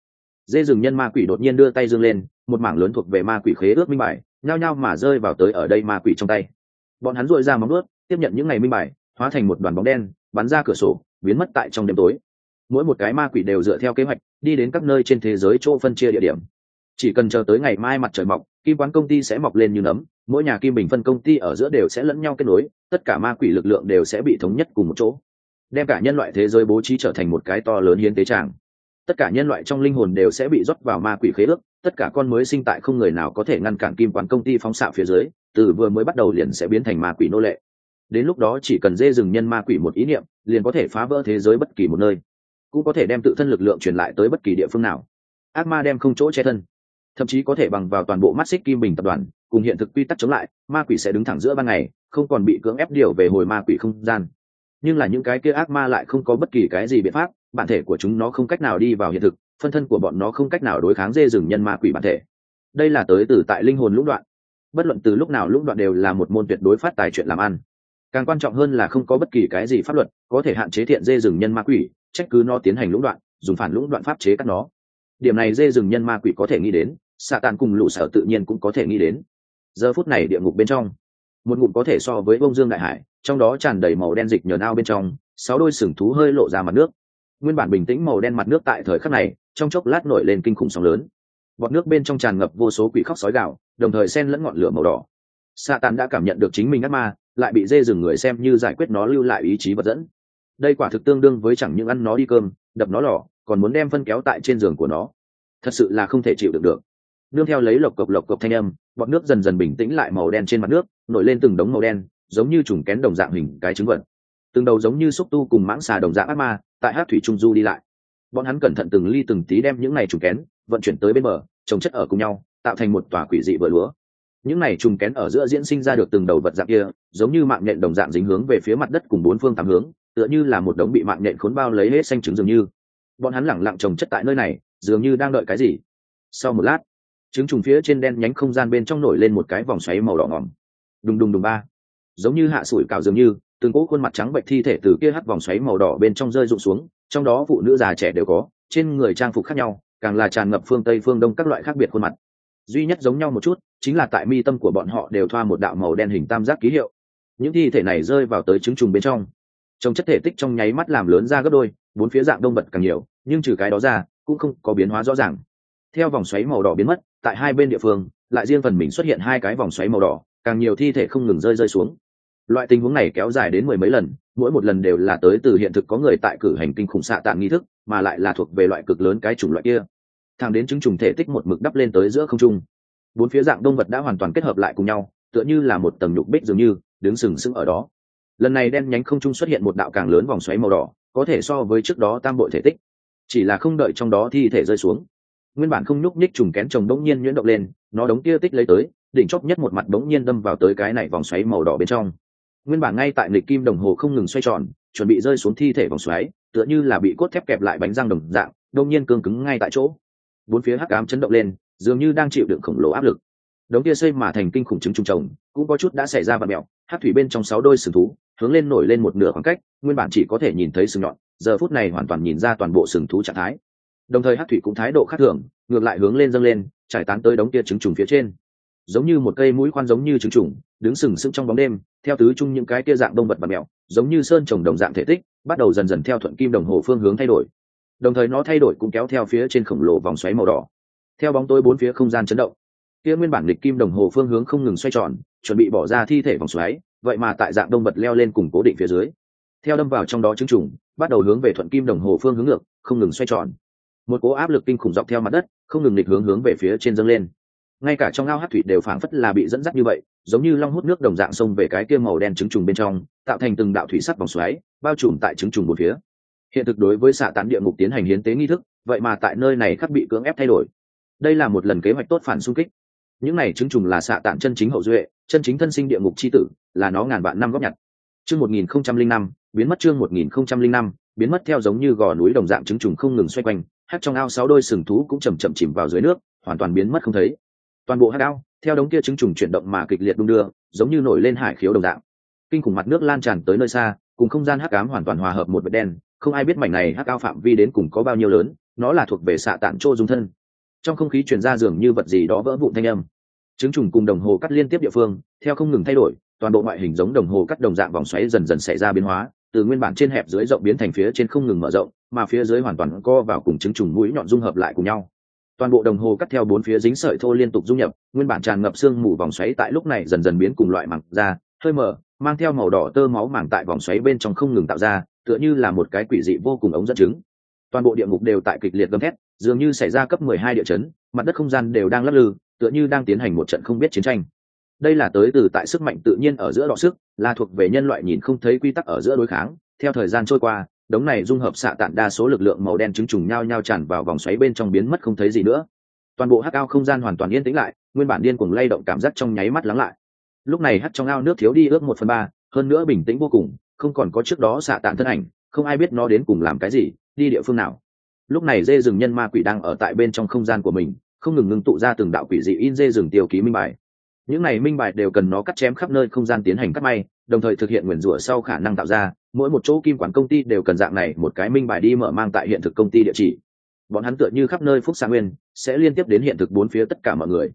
Dê rừng nhân ma quỷ đột nhiên đưa tay dương lên, một mảng lớn thuộc về ma quỷ khế ước minh bài, nhao nhao mà rơi vào tới ở đây ma quỷ trong tay bọn hắn dội ra móng ướt tiếp nhận những ngày minh bài, hóa thành một đoàn bóng đen, bắn ra cửa sổ, biến mất tại trong đêm tối. Mỗi một cái ma quỷ đều dựa theo kế hoạch, đi đến các nơi trên thế giới chỗ phân chia địa điểm. Chỉ cần chờ tới ngày mai mặt trời mọc, kim quán công ty sẽ mọc lên như nấm, mỗi nhà kim bình phân công ty ở giữa đều sẽ lẫn nhau kết nối, tất cả ma quỷ lực lượng đều sẽ bị thống nhất cùng một chỗ. Đem cả nhân loại thế giới bố trí trở thành một cái to lớn hiến tế tràng. Tất cả nhân loại trong linh hồn đều sẽ bị rót vào ma quỷ khế ước, tất cả con mới sinh tại không người nào có thể ngăn cản kim quán công ty phóng xạ phía dưới từ vừa mới bắt đầu liền sẽ biến thành ma quỷ nô lệ. Đến lúc đó chỉ cần dê rừng nhân ma quỷ một ý niệm, liền có thể phá vỡ thế giới bất kỳ một nơi. Cũng có thể đem tự thân lực lượng truyền lại tới bất kỳ địa phương nào. Ác ma đem không chỗ che thân. Thậm chí có thể bằng vào toàn bộ mắt xích kim bình tập đoàn, cùng hiện thực quy tắc chống lại, ma quỷ sẽ đứng thẳng giữa ban ngày, không còn bị cưỡng ép điều về hồi ma quỷ không gian. Nhưng là những cái kia ác ma lại không có bất kỳ cái gì biện pháp, bản thể của chúng nó không cách nào đi vào hiện thực, phân thân của bọn nó không cách nào đối kháng dê rừng nhân ma quỷ bản thể. Đây là tới từ tại linh hồn lũng đoạn bất luận từ lúc nào lũng đoạn đều là một môn tuyệt đối phát tài chuyện làm ăn. Càng quan trọng hơn là không có bất kỳ cái gì pháp luật có thể hạn chế thiện dê rừng nhân ma quỷ, trách cứ nó tiến hành lũng đoạn, dùng phản lũng đoạn pháp chế cắt nó. Điểm này dê rừng nhân ma quỷ có thể nghĩ đến, xạ tàn cùng lũ sở tự nhiên cũng có thể nghĩ đến. Giờ phút này địa ngục bên trong, một ngụm có thể so với bông dương đại hải, trong đó tràn đầy màu đen dịch nhờ nao bên trong, sáu đôi sừng thú hơi lộ ra mặt nước. Nguyên bản bình tĩnh màu đen mặt nước tại thời khắc này, trong chốc lát nổi lên kinh khủng sóng lớn bọt nước bên trong tràn ngập vô số quỷ khóc sói gạo đồng thời sen lẫn ngọn lửa màu đỏ. Sa tàn đã cảm nhận được chính mình ác ma, lại bị dê rừng người xem như giải quyết nó lưu lại ý chí vật dẫn. Đây quả thực tương đương với chẳng những ăn nó đi cơm, đập nó lò, còn muốn đem phân kéo tại trên giường của nó. Thật sự là không thể chịu được được. Nương theo lấy lộc cộc lộc cộc thanh âm bọt nước dần dần bình tĩnh lại màu đen trên mặt nước, nổi lên từng đống màu đen, giống như trùng kén đồng dạng hình cái trứng vật. Từng đầu giống như xúc tu cùng mãng xà đồng dạng ác ma, tại hát thủy trung du đi lại. Bọn hắn cẩn thận từng ly từng tí đem những này trùng kén vận chuyển tới bên bờ, trồng chất ở cùng nhau, tạo thành một tòa quỷ dị vựa lúa. Những này trùng kén ở giữa diễn sinh ra được từng đầu vật dạng kia, giống như mạng nhện đồng dạng dính hướng về phía mặt đất cùng bốn phương tám hướng, tựa như là một đống bị mạng nhện khốn bao lấy hết xanh trứng dường như. Bọn hắn lẳng lặng trồng chất tại nơi này, dường như đang đợi cái gì. Sau một lát, trứng trùng phía trên đen nhánh không gian bên trong nổi lên một cái vòng xoáy màu đỏ ngỏm. Đùng đùng đùng ba. Giống như hạ sủi cào dường như, từng cỗ khuôn mặt trắng bệnh thi thể từ kia hắt vòng xoáy màu đỏ bên trong rơi rụng xuống, trong đó phụ nữ già trẻ đều có, trên người trang phục khác nhau càng là tràn ngập phương tây phương đông các loại khác biệt khuôn mặt. Duy nhất giống nhau một chút, chính là tại mi tâm của bọn họ đều thoa một đạo màu đen hình tam giác ký hiệu. Những thi thể này rơi vào tới trứng trùng bên trong. Trong chất thể tích trong nháy mắt làm lớn ra gấp đôi, bốn phía dạng đông vật càng nhiều, nhưng trừ cái đó ra, cũng không có biến hóa rõ ràng. Theo vòng xoáy màu đỏ biến mất, tại hai bên địa phương, lại riêng phần mình xuất hiện hai cái vòng xoáy màu đỏ, càng nhiều thi thể không ngừng rơi rơi xuống. Loại tình huống này kéo dài đến mười mấy lần, mỗi một lần đều là tới từ hiện thực có người tại cử hành kinh khủng xạ tạng nghi thức, mà lại là thuộc về loại cực lớn cái chủng loại kia thẳng đến chứng trùng thể tích một mực đắp lên tới giữa không trung. Bốn phía dạng đông vật đã hoàn toàn kết hợp lại cùng nhau, tựa như là một tầng nhục bích dường như, đứng sừng sững ở đó. Lần này đen nhánh không trung xuất hiện một đạo càng lớn vòng xoáy màu đỏ, có thể so với trước đó tam bội thể tích. Chỉ là không đợi trong đó thi thể rơi xuống, nguyên bản không nhúc nhích trùng kén trồng đống nhiên nhuyễn động lên, nó đống kia tích lấy tới, đỉnh chóp nhất một mặt đống nhiên đâm vào tới cái này vòng xoáy màu đỏ bên trong. Nguyên bản ngay tại nghịch kim đồng hồ không ngừng xoay tròn, chuẩn bị rơi xuống thi thể vòng xoáy, tựa như là bị cốt thép kẹp lại bánh răng đồng dạng đông nhiên cương cứng ngay tại chỗ bốn phía hắc ám chấn động lên, dường như đang chịu đựng khổng lồ áp lực. Đống kia xây mà thành kinh khủng trứng trùng trồng, cũng có chút đã xảy ra và mẹo hát thủy bên trong sáu đôi sừng thú, hướng lên nổi lên một nửa khoảng cách, nguyên bản chỉ có thể nhìn thấy sừng nhọn, giờ phút này hoàn toàn nhìn ra toàn bộ sừng thú trạng thái. Đồng thời hát thủy cũng thái độ khác thường, ngược lại hướng lên dâng lên, trải tán tới đống kia trứng trùng phía trên. Giống như một cây mũi khoan giống như trứng trùng, đứng sừng sững trong bóng đêm, theo tứ chung những cái kia dạng đông vật và mèo, giống như sơn trồng đồng dạng thể tích, bắt đầu dần dần theo thuận kim đồng hồ phương hướng thay đổi đồng thời nó thay đổi cũng kéo theo phía trên khổng lồ vòng xoáy màu đỏ. Theo bóng tối bốn phía không gian chấn động, kia nguyên bản lịch kim đồng hồ phương hướng không ngừng xoay tròn, chuẩn bị bỏ ra thi thể vòng xoáy, vậy mà tại dạng đông vật leo lên cùng cố định phía dưới. Theo đâm vào trong đó chứng trùng, bắt đầu hướng về thuận kim đồng hồ phương hướng ngược, không ngừng xoay tròn. Một cố áp lực kinh khủng dọc theo mặt đất, không ngừng lịch hướng hướng về phía trên dâng lên. Ngay cả trong ao hát thủy đều phảng phất là bị dẫn dắt như vậy, giống như long hút nước đồng dạng sông về cái kia màu đen trứng trùng bên trong, tạo thành từng đạo thủy sắt vòng xoáy, bao trùm tại trứng trùng một phía hiện thực đối với xạ tán địa ngục tiến hành hiến tế nghi thức, vậy mà tại nơi này khắc bị cưỡng ép thay đổi. Đây là một lần kế hoạch tốt phản xung kích. Những này chứng trùng là xạ tạm chân chính hậu duệ, chân chính thân sinh địa ngục c h i tử, là nó ngàn vạn năm góp nhặt. Chương một nghìn không trăm linh năm, biến mất chương một nghìn không trăm linh năm, biến mất theo giống như gò núi đồng dạng chứng trùng không ngừng xoay quanh, hát trong ao sáu đôi sừng thú cũng chầm chậm chìm vào dưới nước, hoàn toàn biến mất không thấy. Toàn bộ hát ao, theo đống kia chứng trùng chuyển động mà kịch liệt đung đưa, giống như nổi lên hải khiếu đồng dạng. Kinh khủng mặt nước lan tràn tới nơi xa, cùng không gian hắc ám hoàn toàn hòa hợp một vệt đen không ai biết mảnh này hắc ao phạm vi đến cùng có bao nhiêu lớn, nó là thuộc về xạ tản trô dung thân. Trong không khí chuyển ra dường như vật gì đó vỡ vụn thanh âm. Chứng trùng cùng đồng hồ cắt liên tiếp địa phương, theo không ngừng thay đổi, toàn bộ ngoại hình giống đồng hồ cắt đồng dạng vòng xoáy dần dần xảy ra biến hóa, từ nguyên bản trên hẹp dưới rộng biến thành phía trên không ngừng mở rộng, mà phía dưới hoàn toàn co vào cùng chứng trùng mũi nhọn dung hợp lại cùng nhau. Toàn bộ đồng hồ cắt theo bốn phía dính sợi thô liên tục dung nhập, nguyên bản tràn ngập xương mù vòng xoáy tại lúc này dần dần biến cùng loại mảng ra, hơi mở, mang theo màu đỏ tơ máu mảng tại vòng xoáy bên trong không ngừng tạo ra tựa như là một cái quỷ dị vô cùng ống dẫn chứng. Toàn bộ địa ngục đều tại kịch liệt gầm thét, dường như xảy ra cấp mười hai địa chấn, mặt đất không gian đều đang lắc lư, tựa như đang tiến hành một trận không biết chiến tranh. Đây là tới từ tại sức mạnh tự nhiên ở giữa đọ sức, là thuộc về nhân loại nhìn không thấy quy tắc ở giữa đối kháng. Theo thời gian trôi qua, đống này dung hợp xạ tản đa số lực lượng màu đen trứng trùng nhau nhau tràn vào vòng xoáy bên trong biến mất không thấy gì nữa. Toàn bộ hắc ao không gian hoàn toàn yên tĩnh lại, nguyên bản điên cuồng lay động cảm giác trong nháy mắt lắng lại. Lúc này hắt trong ao nước thiếu đi ước một phần ba, hơn nữa bình tĩnh vô cùng không còn có trước đó xạ tạn thân ảnh, không ai biết nó đến cùng làm cái gì, đi địa phương nào. Lúc này dê rừng nhân ma quỷ đang ở tại bên trong không gian của mình, không ngừng ngưng tụ ra từng đạo quỷ dị in dê rừng tiêu ký minh bài. Những này minh bài đều cần nó cắt chém khắp nơi không gian tiến hành cắt may, đồng thời thực hiện nguyền rủa sau khả năng tạo ra, mỗi một chỗ kim quản công ty đều cần dạng này một cái minh bài đi mở mang tại hiện thực công ty địa chỉ. Bọn hắn tựa như khắp nơi phúc xa nguyên, sẽ liên tiếp đến hiện thực bốn phía tất cả mọi người.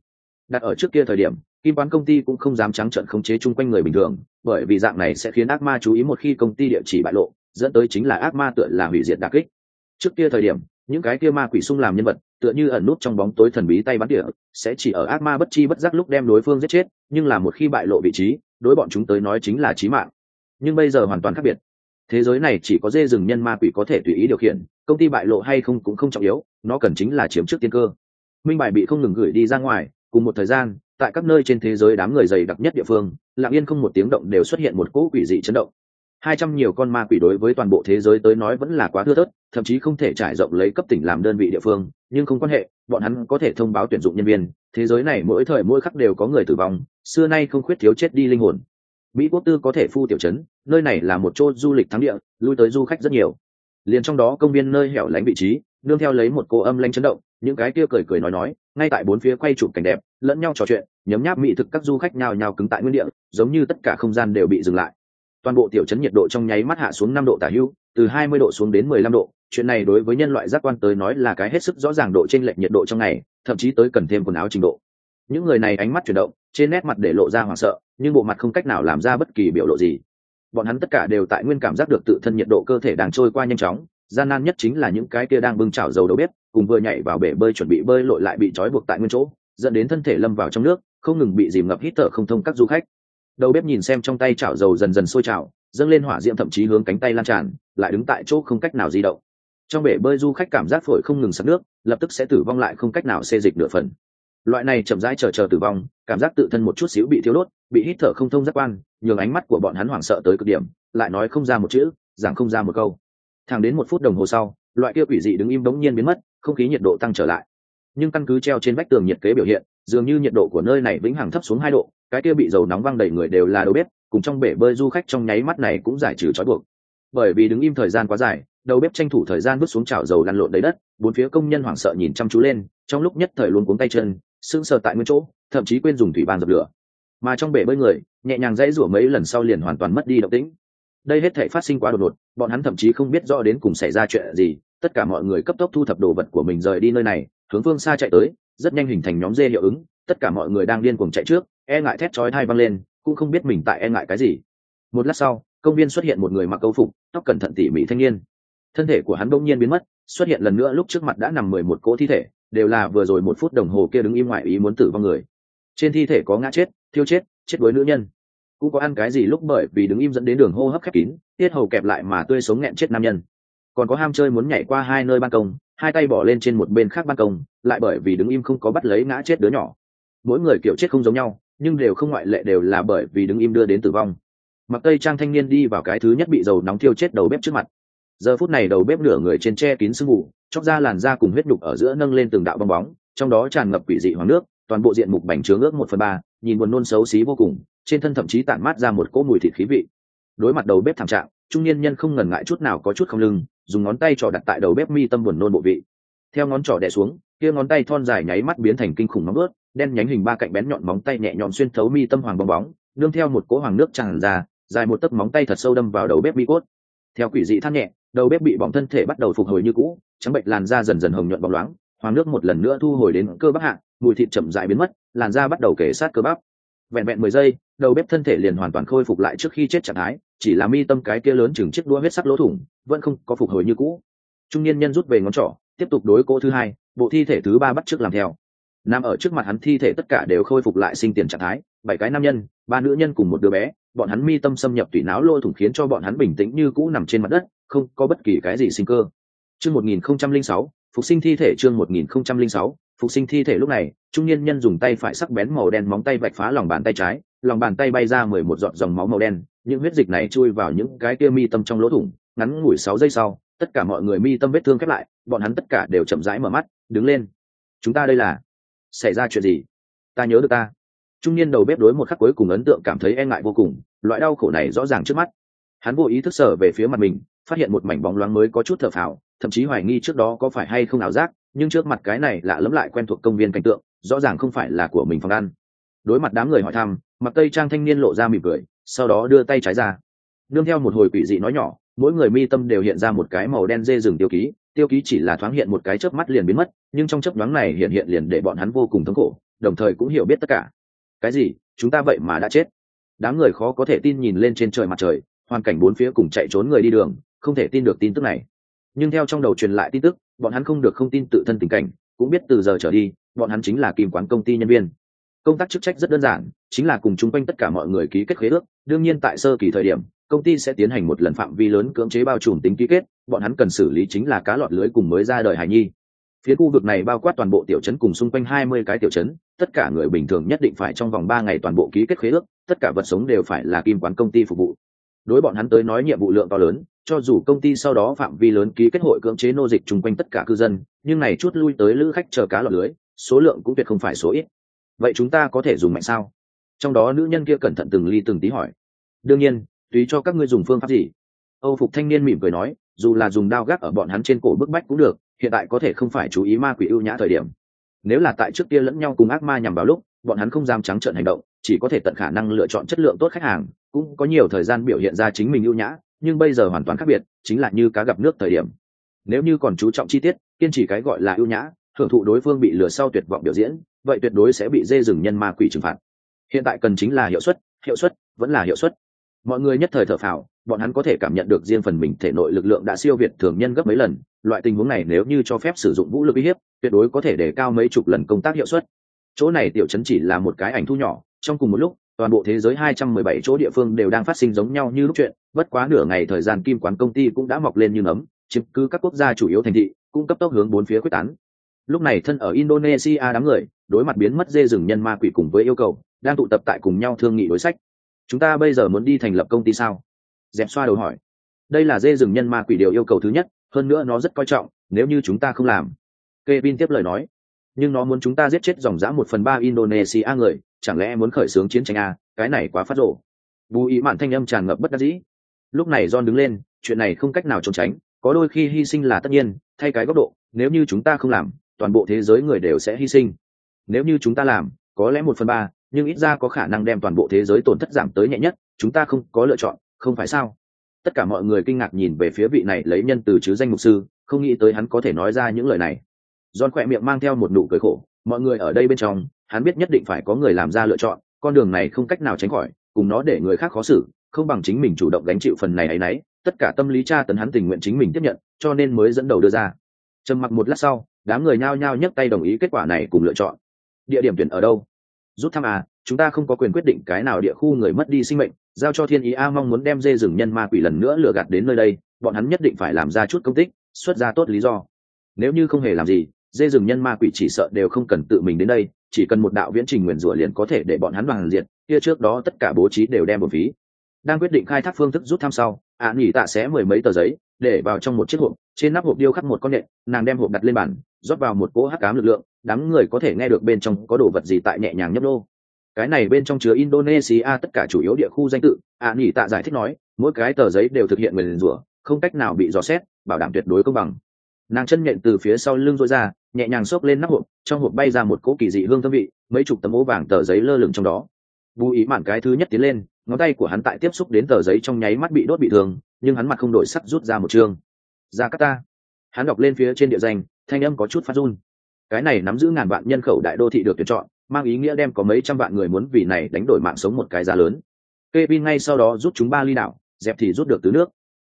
Đặt ở trước kia thời điểm, kim quán công ty cũng không dám trắng trận khống chế chung quanh người bình thường bởi vì dạng này sẽ khiến ác ma chú ý một khi công ty địa chỉ bại lộ, dẫn tới chính là ác ma tựa là hủy diệt đặc kích. Trước kia thời điểm, những cái kia ma quỷ sung làm nhân vật, tựa như ẩn nút trong bóng tối thần bí tay bắn địa sẽ chỉ ở ác ma bất chi bất giác lúc đem đối phương giết chết, nhưng là một khi bại lộ vị trí, đối bọn chúng tới nói chính là chí mạng. Nhưng bây giờ hoàn toàn khác biệt. Thế giới này chỉ có dê rừng nhân ma quỷ có thể tùy ý điều khiển, công ty bại lộ hay không cũng không trọng yếu, nó cần chính là chiếm trước tiên cơ. Minh bài bị không ngừng gửi đi ra ngoài, cùng một thời gian, tại các nơi trên thế giới đám người dày đặc nhất địa phương lặng yên không một tiếng động đều xuất hiện một cỗ quỷ dị chấn động. Hai trăm nhiều con ma quỷ đối với toàn bộ thế giới tới nói vẫn là quá thưa thớt, thậm chí không thể trải rộng lấy cấp tỉnh làm đơn vị địa phương, nhưng không quan hệ, bọn hắn có thể thông báo tuyển dụng nhân viên. Thế giới này mỗi thời mỗi khắc đều có người tử vong, xưa nay không khuyết thiếu chết đi linh hồn. Mỹ quốc tư có thể phu tiểu chấn, nơi này là một chỗ du lịch thắng địa, lui tới du khách rất nhiều. Liền trong đó công viên nơi hẻo lánh vị trí, nương theo lấy một cô âm lanh chấn động, những cái kia cười cười nói nói, ngay tại bốn phía quay chụp cảnh đẹp lẫn nhau trò chuyện, nhấm nháp mỹ thực các du khách nhào nhào cứng tại nguyên địa, giống như tất cả không gian đều bị dừng lại. Toàn bộ tiểu chấn nhiệt độ trong nháy mắt hạ xuống năm độ tả hưu, từ hai mươi độ xuống đến mười lăm độ. Chuyện này đối với nhân loại giác quan tới nói là cái hết sức rõ ràng độ t r ê n lệch nhiệt độ trong ngày, thậm chí tới cần thêm quần áo trình độ. Những người này ánh mắt chuyển động, trên nét mặt để lộ ra hoảng sợ, nhưng bộ mặt không cách nào làm ra bất kỳ biểu lộ gì. Bọn hắn tất cả đều tại nguyên cảm giác được tự thân nhiệt độ cơ thể đang trôi qua nhanh chóng, gian nan nhất chính là những cái kia đang bưng chảo dầu đầu bếp, cùng vừa nhảy vào bể bơi chuẩn bị bơi lội lại bị trói buộc tại nguyên chỗ dẫn đến thân thể lâm vào trong nước, không ngừng bị dìm ngập hít thở không thông các du khách. Đầu bếp nhìn xem trong tay chảo dầu dần dần sôi trào, dâng lên hỏa diệm thậm chí hướng cánh tay lan tràn, lại đứng tại chỗ không cách nào di động. Trong bể bơi du khách cảm giác phổi không ngừng sặc nước, lập tức sẽ tử vong lại không cách nào xê dịch nửa phần. Loại này chậm rãi chờ chờ tử vong, cảm giác tự thân một chút xíu bị thiếu đốt, bị hít thở không thông giác quan, nhường ánh mắt của bọn hắn hoảng sợ tới cực điểm, lại nói không ra một chữ, giảng không ra một câu. Thẳng đến một phút đồng hồ sau, loại kia quỷ dị đứng im đống nhiên biến mất, không khí nhiệt độ tăng trở lại nhưng căn cứ treo trên vách tường nhiệt kế biểu hiện, dường như nhiệt độ của nơi này vĩnh hằng thấp xuống hai độ, cái kia bị dầu nóng văng đầy người đều là đầu bếp, cùng trong bể bơi du khách trong nháy mắt này cũng giải trừ trói buộc. Bởi vì đứng im thời gian quá dài, đầu bếp tranh thủ thời gian bước xuống chảo dầu lăn lộn đầy đất, bốn phía công nhân hoảng sợ nhìn chăm chú lên, trong lúc nhất thời luôn cuống tay chân, sững sờ tại nguyên chỗ, thậm chí quên dùng thủy bàn dập lửa. Mà trong bể bơi người, nhẹ nhàng dãy rủa mấy lần sau liền hoàn toàn mất đi động tĩnh. Đây hết thể phát sinh quá đột ngột, bọn hắn thậm chí không biết rõ đến cùng xảy ra chuyện gì, tất cả mọi người cấp tốc thu thập đồ vật của mình rời đi nơi này hướng phương xa chạy tới, rất nhanh hình thành nhóm dê hiệu ứng, tất cả mọi người đang điên cuồng chạy trước e ngại thét chói thai văng lên, cũng không biết mình tại e ngại cái gì. Một lát sau, công viên xuất hiện một người mặc câu phục, tóc cẩn thận tỉ mỉ thanh niên. Thân thể của hắn bỗng nhiên biến mất, xuất hiện lần nữa lúc trước mặt đã nằm mười một cỗ thi thể, đều là vừa rồi một phút đồng hồ kia đứng im ngoại ý muốn tử vong người. Trên thi thể có ngã chết, thiêu chết chết với nữ nhân. Cũng có ăn cái gì lúc bởi vì đứng im dẫn đến đường hô hấp khép kín, tiết hầu kẹp lại mà tươi sống nghẹn chết nam nhân còn có ham chơi muốn nhảy qua hai nơi ban công, hai tay bỏ lên trên một bên khác ban công, lại bởi vì đứng im không có bắt lấy ngã chết đứa nhỏ. Mỗi người kiểu chết không giống nhau, nhưng đều không ngoại lệ đều là bởi vì đứng im đưa đến tử vong. Mặc tây trang thanh niên đi vào cái thứ nhất bị dầu nóng thiêu chết đầu bếp trước mặt. Giờ phút này đầu bếp nửa người trên tre kín sương mù, chóc ra làn da cùng huyết đục ở giữa nâng lên từng đạo bong bóng, trong đó tràn ngập quỷ dị hoàng nước, toàn bộ diện mục bành trướng ước một phần ba, nhìn buồn nôn xấu xí vô cùng, trên thân thậm chí tản mát ra một cỗ mùi thịt khí vị. Đối mặt đầu bếp thảm trạng, trung niên nhân không ngần ngại chút nào có chút không lưng dùng ngón tay trỏ đặt tại đầu bếp mi tâm buồn nôn bộ vị. Theo ngón trỏ đè xuống, kia ngón tay thon dài nháy mắt biến thành kinh khủng nóng ướt, đen nhánh hình ba cạnh bén nhọn móng tay nhẹ nhõm xuyên thấu mi tâm hoàng bong bóng, nương theo một cỗ hoàng nước tràn ra, dài một tấc móng tay thật sâu đâm vào đầu bếp mi cốt. Theo quỷ dị than nhẹ, đầu bếp bị bỏng thân thể bắt đầu phục hồi như cũ, trắng bệnh làn da dần dần hồng nhuận bóng loáng, hoàng nước một lần nữa thu hồi đến cơ bắp hạ, mùi thịt chậm dại biến mất, làn da bắt đầu kể sát cơ bắp. Vẹn vẹn mười giây, đầu bếp thân thể liền hoàn toàn khôi phục lại trước khi chết trạng thái chỉ là mi tâm cái kia lớn chừng chiếc đũa huyết sắc lỗ thủng vẫn không có phục hồi như cũ. Trung niên nhân rút về ngón trỏ tiếp tục đối cỗ thứ hai bộ thi thể thứ ba bắt trước làm theo. Nam ở trước mặt hắn thi thể tất cả đều khôi phục lại sinh tiền trạng thái bảy cái nam nhân ba nữ nhân cùng một đứa bé bọn hắn mi tâm xâm nhập tủy não lỗ thủng khiến cho bọn hắn bình tĩnh như cũ nằm trên mặt đất không có bất kỳ cái gì sinh cơ. Chương 1006, phục sinh thi thể chương 1006, phục sinh thi thể lúc này, trung niên nhân dùng tay phải sắc bén màu đen móng tay vạch phá lòng bàn tay trái, lòng bàn tay bay ra mười một giọt dòng máu màu đen, những huyết dịch này chui vào những cái kia mi tâm trong lỗ thủng, ngắn ngủi sáu giây sau, tất cả mọi người mi tâm vết thương khép lại, bọn hắn tất cả đều chậm rãi mở mắt, đứng lên. Chúng ta đây là, xảy ra chuyện gì? Ta nhớ được ta. Trung niên đầu bếp đối một khắc cuối cùng ấn tượng cảm thấy e ngại vô cùng, loại đau khổ này rõ ràng trước mắt. Hắn vô ý thức sở về phía mặt mình, phát hiện một mảnh bóng loáng mới có chút thở phào, thậm chí hoài nghi trước đó có phải hay không ảo giác nhưng trước mặt cái này lạ lẫm lại quen thuộc công viên cảnh tượng, rõ ràng không phải là của mình phòng ăn. Đối mặt đám người hỏi thăm mặc tây trang thanh niên lộ ra mỉm cười, sau đó đưa tay trái ra. Nương theo một hồi quỷ dị nói nhỏ, mỗi người mi tâm đều hiện ra một cái màu đen dê rừng tiêu ký tiêu ký chỉ là thoáng hiện một cái chớp mắt liền biến mất, nhưng trong chớp nhoáng này hiện hiện liền để bọn hắn vô cùng thống khổ, đồng thời cũng hiểu biết tất cả. Cái gì? Chúng ta vậy mà đã chết. Đám người khó có thể tin nhìn lên trên trời mặt trời, hoàn cảnh bốn phía cùng chạy trốn người đi đường, không thể tin được tin tức này. Nhưng theo trong đầu truyền lại tin tức bọn hắn không được không tin tự thân tình cảnh, cũng biết từ giờ trở đi, bọn hắn chính là kim quán công ty nhân viên. Công tác chức trách rất đơn giản, chính là cùng chung quanh tất cả mọi người ký kết khế ước, đương nhiên tại sơ kỳ thời điểm, công ty sẽ tiến hành một lần phạm vi lớn cưỡng chế bao trùm tính ký kết, bọn hắn cần xử lý chính là cá lọt lưới cùng mới ra đời hải nhi. Phía khu vực này bao quát toàn bộ tiểu trấn cùng xung quanh hai mươi cái tiểu trấn, tất cả người bình thường nhất định phải trong vòng ba ngày toàn bộ ký kết khế ước, tất cả vật sống đều phải là kim quán công ty phục vụ. Đối bọn hắn tới nói nhiệm vụ lượng to lớn cho dù công ty sau đó phạm vi lớn ký kết hội cưỡng chế nô dịch chung quanh tất cả cư dân, nhưng này chút lui tới lữ khách chờ cá lọt lưới, số lượng cũng tuyệt không phải số ít. Vậy chúng ta có thể dùng mạnh sao? Trong đó nữ nhân kia cẩn thận từng ly từng tí hỏi. Đương nhiên, tùy cho các ngươi dùng phương pháp gì. Âu phục thanh niên mỉm cười nói, dù là dùng đao gác ở bọn hắn trên cổ bức bách cũng được, hiện tại có thể không phải chú ý ma quỷ ưu nhã thời điểm. Nếu là tại trước kia lẫn nhau cùng ác ma nhằm vào lúc, bọn hắn không dám trắng trợn hành động, chỉ có thể tận khả năng lựa chọn chất lượng tốt khách hàng, cũng có nhiều thời gian biểu hiện ra chính mình ưu nhã nhưng bây giờ hoàn toàn khác biệt, chính là như cá gặp nước thời điểm. Nếu như còn chú trọng chi tiết, kiên trì cái gọi là ưu nhã, hưởng thụ đối phương bị lừa sau tuyệt vọng biểu diễn, vậy tuyệt đối sẽ bị dê rừng nhân ma quỷ trừng phạt. Hiện tại cần chính là hiệu suất hiệu suất, vẫn là hiệu suất. Mọi người nhất thời thở phào, bọn hắn có thể cảm nhận được riêng phần mình thể nội lực lượng đã siêu việt thường nhân gấp mấy lần, loại tình huống này nếu như cho phép sử dụng vũ lực uy hiếp, tuyệt đối có thể để cao mấy chục lần công tác hiệu suất. Chỗ này tiểu chấn chỉ là một cái ảnh thu nhỏ, trong cùng một lúc toàn bộ thế giới 217 chỗ địa phương đều đang phát sinh giống nhau như lúc chuyện, bất quá nửa ngày thời gian kim quán công ty cũng đã mọc lên như nấm, chiếm cứ các quốc gia chủ yếu thành thị cũng cấp tốc hướng bốn phía quyết tán. Lúc này thân ở indonesia đám người, đối mặt biến mất dê rừng nhân ma quỷ cùng với yêu cầu, đang tụ tập tại cùng nhau thương nghị đối sách. Chúng ta bây giờ muốn đi thành lập công ty sao? Dẹp xoa đầu hỏi. Đây là dê rừng nhân ma quỷ điều yêu cầu thứ nhất, hơn nữa nó rất coi trọng, nếu như chúng ta không làm. Kevin tiếp lời nói. Nhưng nó muốn chúng ta giết chết dòng dã một phần ba Indonesia người chẳng lẽ muốn khởi xướng chiến tranh a cái này quá phát rộ. Bù ý mạn thanh âm tràn ngập bất đắc dĩ. Lúc này john đứng lên, chuyện này không cách nào trốn tránh, có đôi khi hy sinh là tất nhiên, thay cái góc độ, nếu như chúng ta không làm, toàn bộ thế giới người đều sẽ hy sinh. Nếu như chúng ta làm, có lẽ một phần ba, nhưng ít ra có khả năng đem toàn bộ thế giới tổn thất giảm tới nhẹ nhất, chúng ta không có lựa chọn, không phải sao? Tất cả mọi người kinh ngạc nhìn về phía vị này lấy nhân từ chứ danh mục sư, không nghĩ tới hắn có thể nói ra những lời này. John khỏe miệng mang theo một nụ cười khổ, mọi người ở đây bên trong hắn biết nhất định phải có người làm ra lựa chọn, con đường này không cách nào tránh khỏi, cùng nó để người khác khó xử, không bằng chính mình chủ động gánh chịu phần này ấy nấy, tất cả tâm lý tra tấn hắn tình nguyện chính mình tiếp nhận, cho nên mới dẫn đầu đưa ra. Trầm mặc một lát sau, đám người nhao nhao nhấc tay đồng ý kết quả này cùng lựa chọn. Địa điểm tuyển ở đâu? Rút thăm à chúng ta không có quyền quyết định cái nào địa khu người mất đi sinh mệnh, giao cho thiên ý a mong muốn đem dê rừng nhân ma quỷ lần nữa lừa gạt đến nơi đây, bọn hắn nhất định phải làm ra chút công tích, xuất ra tốt lý do. Nếu như không hề làm gì dê rừng nhân ma quỷ chỉ sợ đều không cần tự mình đến đây chỉ cần một đạo viễn trình nguyền rủa liền có thể để bọn hắn bằng diệt kia trước đó tất cả bố trí đều đem một phí. Đang quyết định khai thác phương thức rút thăm sau ạ à, nghỉ tạ xé mười mấy tờ giấy để vào trong một chiếc hộp trên nắp hộp điêu khắc một con nhện nàng đem hộp đặt lên bàn rót vào một cỗ hắc cám lực lượng đám người có thể nghe được bên trong có đồ vật gì tại nhẹ nhàng nhấp nô. Cái này bên trong chứa indonesia tất cả chủ yếu địa khu danh tự ạ nghỉ tạ giải thích nói mỗi cái tờ giấy đều thực hiện người liền rủa không cách nào bị dò xét bảo đảm tuyệt đối công bằng nàng chân nhện từ phía sau lưng rối ra, nhẹ nhàng xốc lên nắp hộp, trong hộp bay ra một cỗ kỳ dị hương thơm vị, mấy chục tấm ố vàng tờ giấy lơ lửng trong đó. Bù ý mạn cái thứ nhất tiến lên, ngón tay của hắn tại tiếp xúc đến tờ giấy trong nháy mắt bị đốt bị thương, nhưng hắn mặt không đổi sắc rút ra một chương. Ra cắt ta. Hắn đọc lên phía trên địa danh, thanh âm có chút phát run. Cái này nắm giữ ngàn vạn nhân khẩu đại đô thị được tuyển chọn, mang ý nghĩa đem có mấy trăm vạn người muốn vì này đánh đổi mạng sống một cái giá lớn. Kevin ngay sau đó rút chúng ba ly đảo, dẹp thì rút được tứ nước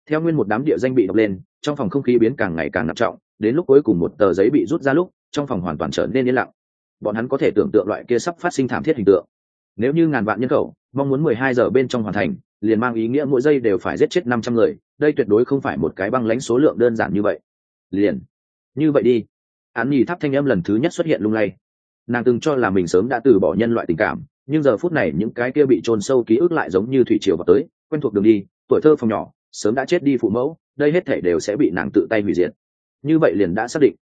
theo nguyên một đám địa danh bị đọc lên, trong phòng không khí biến càng ngày càng nặng trọng, đến lúc cuối cùng một tờ giấy bị rút ra lúc, trong phòng hoàn toàn trở nên yên lặng. Bọn hắn có thể tưởng tượng loại kia sắp phát sinh thảm thiết hình tượng. Nếu như ngàn vạn nhân khẩu, mong muốn mười hai giờ bên trong hoàn thành, liền mang ý nghĩa mỗi giây đều phải giết chết năm trăm người, đây tuyệt đối không phải một cái băng lãnh số lượng đơn giản như vậy. Liền, như vậy đi. Án nhì tháp thanh âm lần thứ nhất xuất hiện lung lay. Nàng từng cho là mình sớm đã từ bỏ nhân loại tình cảm, nhưng giờ phút này những cái kia bị trôn sâu ký ức lại giống như thủy triều vào tới, quen thuộc đường đi, tuổi thơ phòng nhỏ sớm đã chết đi phụ mẫu, đây hết thể đều sẽ bị nàng tự tay hủy diệt. Như vậy liền đã xác định.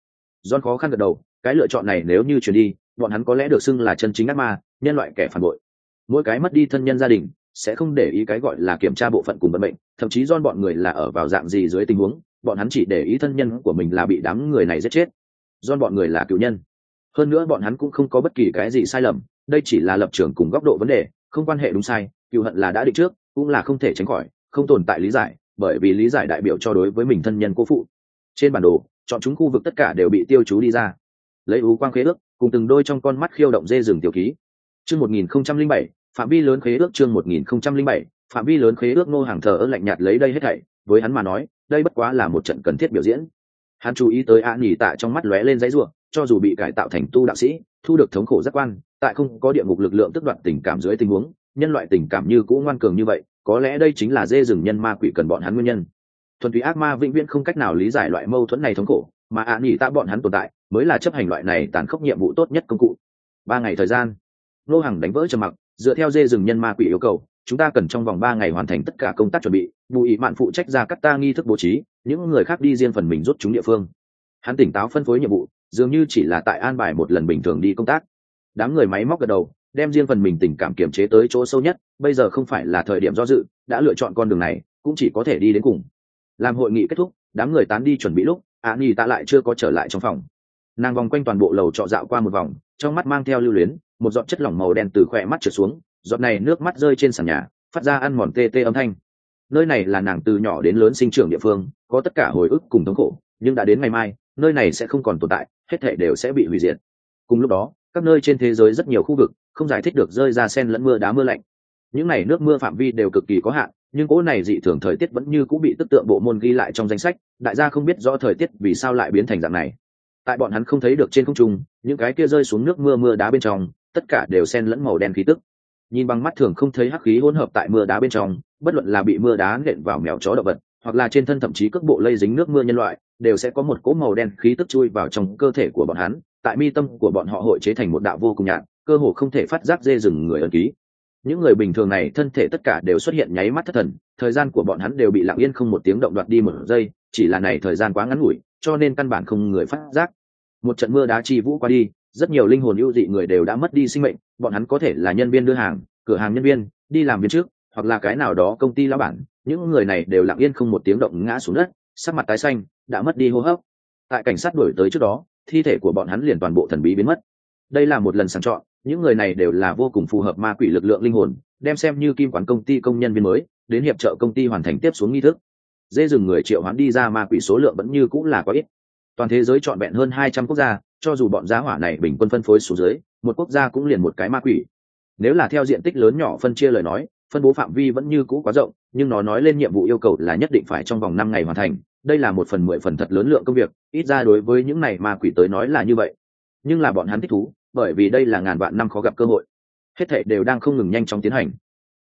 John khó khăn gật đầu, cái lựa chọn này nếu như chuyển đi, bọn hắn có lẽ được xưng là chân chính ác ma, nhân loại kẻ phản bội. Mỗi cái mất đi thân nhân gia đình sẽ không để ý cái gọi là kiểm tra bộ phận cùng vận mệnh, thậm chí John bọn người là ở vào dạng gì dưới tình huống, bọn hắn chỉ để ý thân nhân của mình là bị đám người này giết chết. John bọn người là cựu nhân. Hơn nữa bọn hắn cũng không có bất kỳ cái gì sai lầm, đây chỉ là lập trường cùng góc độ vấn đề, không quan hệ đúng sai, cựu hận là đã định trước, cũng là không thể tránh khỏi, không tồn tại lý giải bởi vì lý giải đại biểu cho đối với mình thân nhân cô phụ. Trên bản đồ, chọn chúng khu vực tất cả đều bị tiêu chú đi ra. Lấy ú quang khế ước, cùng từng đôi trong con mắt khiêu động dê rừng tiểu ký chương một nghìn không trăm linh bảy, phạm vi lớn khế ước chương một nghìn không trăm linh bảy, phạm vi lớn khế ước nô hàng thờ ơ lạnh nhạt lấy đây hết thảy, với hắn mà nói, đây bất quá là một trận cần thiết biểu diễn. Hắn chú ý tới a nhỉ tạ trong mắt lóe lên giấy ruộng cho dù bị cải tạo thành tu đạo sĩ, thu được thống khổ giác quan, tại không có địa ngục lực lượng tức đoạt tình cảm dưới tình huống, nhân loại tình cảm như cũ ngoan cường như vậy có lẽ đây chính là dê rừng nhân ma quỷ cần bọn hắn nguyên nhân. Thuần túy ác ma vĩnh viễn không cách nào lý giải loại mâu thuẫn này thống khổ, mà ạ à nghỉ tạ bọn hắn tồn tại, mới là chấp hành loại này tàn khốc nhiệm vụ tốt nhất công cụ. Ba ngày thời gian nô hàng đánh vỡ trầm mặc, dựa theo dê rừng nhân ma quỷ yêu cầu, chúng ta cần trong vòng ba ngày hoàn thành tất cả công tác chuẩn bị, bù ý mạn phụ trách ra cắt ta nghi thức bố trí, những người khác đi riêng phần mình rút chúng địa phương. Hắn tỉnh táo phân phối nhiệm vụ, dường như chỉ là tại an bài một lần bình thường đi công tác. Đám người máy móc gật đầu đem riêng phần mình tình cảm kiểm chế tới chỗ sâu nhất, bây giờ không phải là thời điểm do dự, đã lựa chọn con đường này, cũng chỉ có thể đi đến cùng. Làm hội nghị kết thúc, đám người tán đi chuẩn bị lúc ạ nhi tạ lại chưa có trở lại trong phòng. Nàng vòng quanh toàn bộ lầu trọ dạo qua một vòng, trong mắt mang theo lưu luyến, một giọt chất lỏng màu đen từ khỏe mắt trượt xuống, giọt này nước mắt rơi trên sàn nhà, phát ra ăn mòn tê tê âm thanh. Nơi này là nàng từ nhỏ đến lớn sinh trưởng địa phương, có tất cả hồi ức cùng thống khổ, nhưng đã đến ngày mai, nơi này sẽ không còn tồn tại, hết thể đều sẽ bị hủy diệt. Cùng lúc đó, các nơi trên thế giới rất nhiều khu vực không giải thích được rơi ra sen lẫn mưa đá mưa lạnh. Những n à y nước mưa phạm vi đều cực kỳ có hạn, nhưng cỗ này dị thường thời tiết vẫn như cũng bị tức tượng bộ môn ghi lại trong danh sách, đại gia không biết rõ thời tiết vì sao lại biến thành dạng này. Tại bọn hắn không thấy được trên không trung, những cái kia rơi xuống nước mưa mưa đá bên trong, tất cả đều sen lẫn màu đen khí tức. Nhìn bằng mắt thường không thấy hắc khí hỗn hợp tại mưa đá bên trong, bất luận là bị mưa đá nện vào mèo chó động vật, hoặc là trên thân thậm chí cước bộ lây dính nước mưa nhân loại, đều sẽ có một cỗ màu đen khí tức chui vào trong cơ thể của bọn hắn. Tại mi tâm của bọn họ hội chế thành một đạo vô cùng nhạt cơ hồ không thể phát giác dê rừng người ẩn ký. Những người bình thường này thân thể tất cả đều xuất hiện nháy mắt thất thần, thời gian của bọn hắn đều bị lặng yên không một tiếng động đoạt đi một giây, chỉ là này thời gian quá ngắn ngủi, cho nên căn bản không người phát giác. Một trận mưa đá chi vũ qua đi, rất nhiều linh hồn ưu dị người đều đã mất đi sinh mệnh, bọn hắn có thể là nhân viên đưa hàng, cửa hàng nhân viên, đi làm viên trước, hoặc là cái nào đó công ty lão bản, những người này đều lặng yên không một tiếng động ngã xuống đất, sắc mặt tái xanh, đã mất đi hô hấp. Tại cảnh sát đổi tới trước đó, thi thể của bọn hắn liền toàn bộ thần bí biến mất đây là một lần sàng chọn, những người này đều là vô cùng phù hợp ma quỷ lực lượng linh hồn, đem xem như kim quản công ty công nhân viên mới, đến hiệp trợ công ty hoàn thành tiếp xuống nghi thức. Dê rừng người triệu hoán đi ra ma quỷ số lượng vẫn như cũng là có ít. Toàn thế giới trọn vẹn hơn hai trăm quốc gia, cho dù bọn giá hỏa này bình quân phân phối xuống dưới, một quốc gia cũng liền một cái ma quỷ. Nếu là theo diện tích lớn nhỏ phân chia lời nói, phân bố phạm vi vẫn như cũ quá rộng, nhưng nó nói lên nhiệm vụ yêu cầu là nhất định phải trong vòng năm ngày hoàn thành. Đây là một phần mười phần thật lớn lượng công việc, ít ra đối với những này ma quỷ tới nói là như vậy. Nhưng là bọn hắn thích thú bởi vì đây là ngàn vạn năm khó gặp cơ hội. Hết thệ đều đang không ngừng nhanh chóng tiến hành.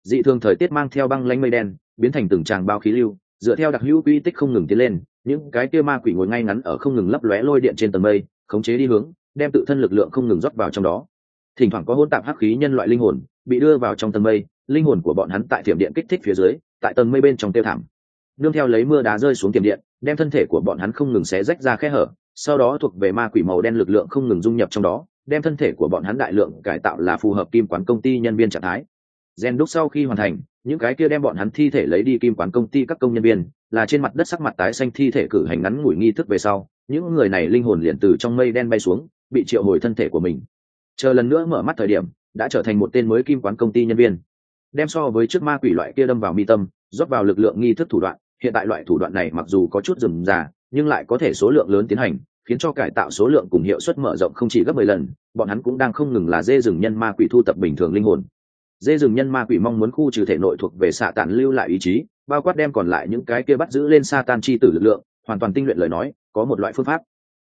Dị thường thời tiết mang theo băng lanh mây đen, biến thành từng tràng bao khí lưu, dựa theo đặc hữu quy tích không ngừng tiến lên, những cái kia ma quỷ ngồi ngay ngắn ở không ngừng lấp lóe lôi điện trên tầng mây, khống chế đi hướng, đem tự thân lực lượng không ngừng rót vào trong đó. Thỉnh thoảng có hỗn tạp hắc khí nhân loại linh hồn bị đưa vào trong tầng mây, linh hồn của bọn hắn tại thiểm điện kích thích phía dưới, tại tầng mây bên trong tiêu thảm. Nương theo lấy mưa đá rơi xuống tiềm điện, đem thân thể của bọn hắn không ngừng xé rách ra khe hở, sau đó thuộc về ma quỷ màu đen lực lượng không ngừng dung nhập trong đó đem thân thể của bọn hắn đại lượng cải tạo là phù hợp kim quán công ty nhân viên trạng thái. Gen đúc sau khi hoàn thành, những cái kia đem bọn hắn thi thể lấy đi kim quán công ty các công nhân viên, là trên mặt đất sắc mặt tái xanh thi thể cử hành ngắn ngủi nghi thức về sau, những người này linh hồn liền từ trong mây đen bay xuống, bị triệu hồi thân thể của mình. Chờ lần nữa mở mắt thời điểm, đã trở thành một tên mới kim quán công ty nhân viên. Đem so với trước ma quỷ loại kia đâm vào mi tâm, rót vào lực lượng nghi thức thủ đoạn, hiện tại loại thủ đoạn này mặc dù có chút rườm rà, nhưng lại có thể số lượng lớn tiến hành khiến cho cải tạo số lượng cùng hiệu suất mở rộng không chỉ gấp mười lần, bọn hắn cũng đang không ngừng là dê rừng nhân ma quỷ thu tập bình thường linh hồn. Dê rừng nhân ma quỷ mong muốn khu trừ thể nội thuộc về xạ tản lưu lại ý chí, bao quát đem còn lại những cái kia bắt giữ lên sa tan chi tử lực lượng, hoàn toàn tinh luyện lời nói, có một loại phương pháp.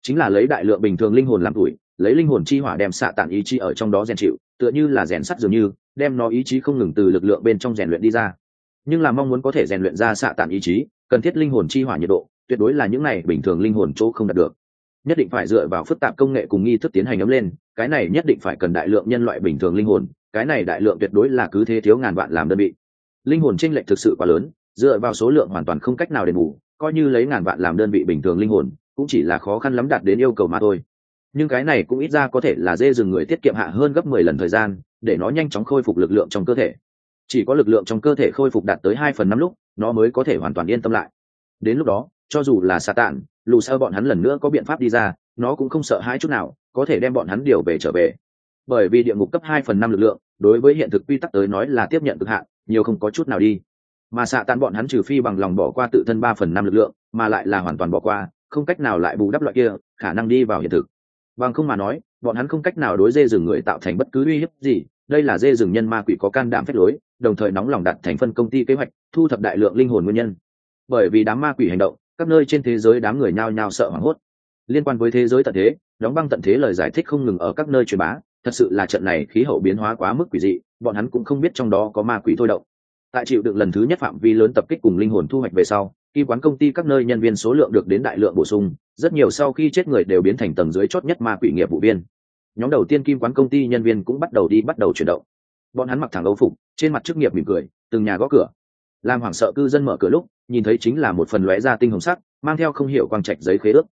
Chính là lấy đại lượng bình thường linh hồn làm tuổi, lấy linh hồn chi hỏa đem xạ tản ý chí ở trong đó rèn chịu, tựa như là rèn sắt dường như, đem nó ý chí không ngừng từ lực lượng bên trong rèn luyện đi ra. Nhưng là mong muốn có thể rèn luyện ra xạ tản ý chí, cần thiết linh hồn chi hỏa nhiệt độ, tuyệt đối là những này bình thường linh hồn chỗ không đạt được nhất định phải dựa vào phức tạp công nghệ cùng nghi thức tiến hành ấm lên, cái này nhất định phải cần đại lượng nhân loại bình thường linh hồn, cái này đại lượng tuyệt đối là cứ thế thiếu ngàn vạn làm đơn vị. Linh hồn tranh lệch thực sự quá lớn, dựa vào số lượng hoàn toàn không cách nào đền bù, coi như lấy ngàn vạn làm đơn vị bình thường linh hồn, cũng chỉ là khó khăn lắm đạt đến yêu cầu mà thôi. Nhưng cái này cũng ít ra có thể là dê rừng người tiết kiệm hạ hơn gấp mười lần thời gian, để nó nhanh chóng khôi phục lực lượng trong cơ thể. Chỉ có lực lượng trong cơ thể khôi phục đạt tới hai phần năm lúc, nó mới có thể hoàn toàn yên tâm lại. Đến lúc đó cho dù là xà tản lù sao bọn hắn lần nữa có biện pháp đi ra, nó cũng không sợ hãi chút nào, có thể đem bọn hắn điều về trở về. Bởi vì địa ngục cấp hai phần năm lực lượng, đối với hiện thực quy tắc tới nói là tiếp nhận cực hạn, nhiều không có chút nào đi. Mà xạ tàn bọn hắn trừ phi bằng lòng bỏ qua tự thân ba phần năm lực lượng, mà lại là hoàn toàn bỏ qua, không cách nào lại bù đắp loại kia khả năng đi vào hiện thực. Bằng không mà nói, bọn hắn không cách nào đối dê rừng người tạo thành bất cứ uy hiếp gì, đây là dê rừng nhân ma quỷ có can đảm phép lối, đồng thời nóng lòng đặt thành phân công ty kế hoạch, thu thập đại lượng linh hồn nguyên nhân. Bởi vì đám ma quỷ hành động các nơi trên thế giới đám người nhao nhao sợ hoảng hốt. Liên quan với thế giới tận thế, đóng băng tận thế lời giải thích không ngừng ở các nơi truyền bá, thật sự là trận này khí hậu biến hóa quá mức quỷ dị, bọn hắn cũng không biết trong đó có ma quỷ thôi động. Tại chịu được lần thứ nhất phạm vi lớn tập kích cùng linh hồn thu hoạch về sau khi quán công ty các nơi nhân viên số lượng được đến đại lượng bổ sung, rất nhiều sau khi chết người đều biến thành tầng dưới chót nhất ma quỷ nghiệp vụ viên. Nhóm đầu tiên kim quán công ty nhân viên cũng bắt đầu đi bắt đầu chuyển động. Bọn hắn mặc thẳng âu phục, trên mặt chức nghiệp mỉm cười, từng nhà gõ cửa làm hoảng sợ cư dân mở cửa lúc, nhìn thấy chính là một phần lóe ra tinh hồng sắc, mang theo không hiểu quang trạch giấy khế ước.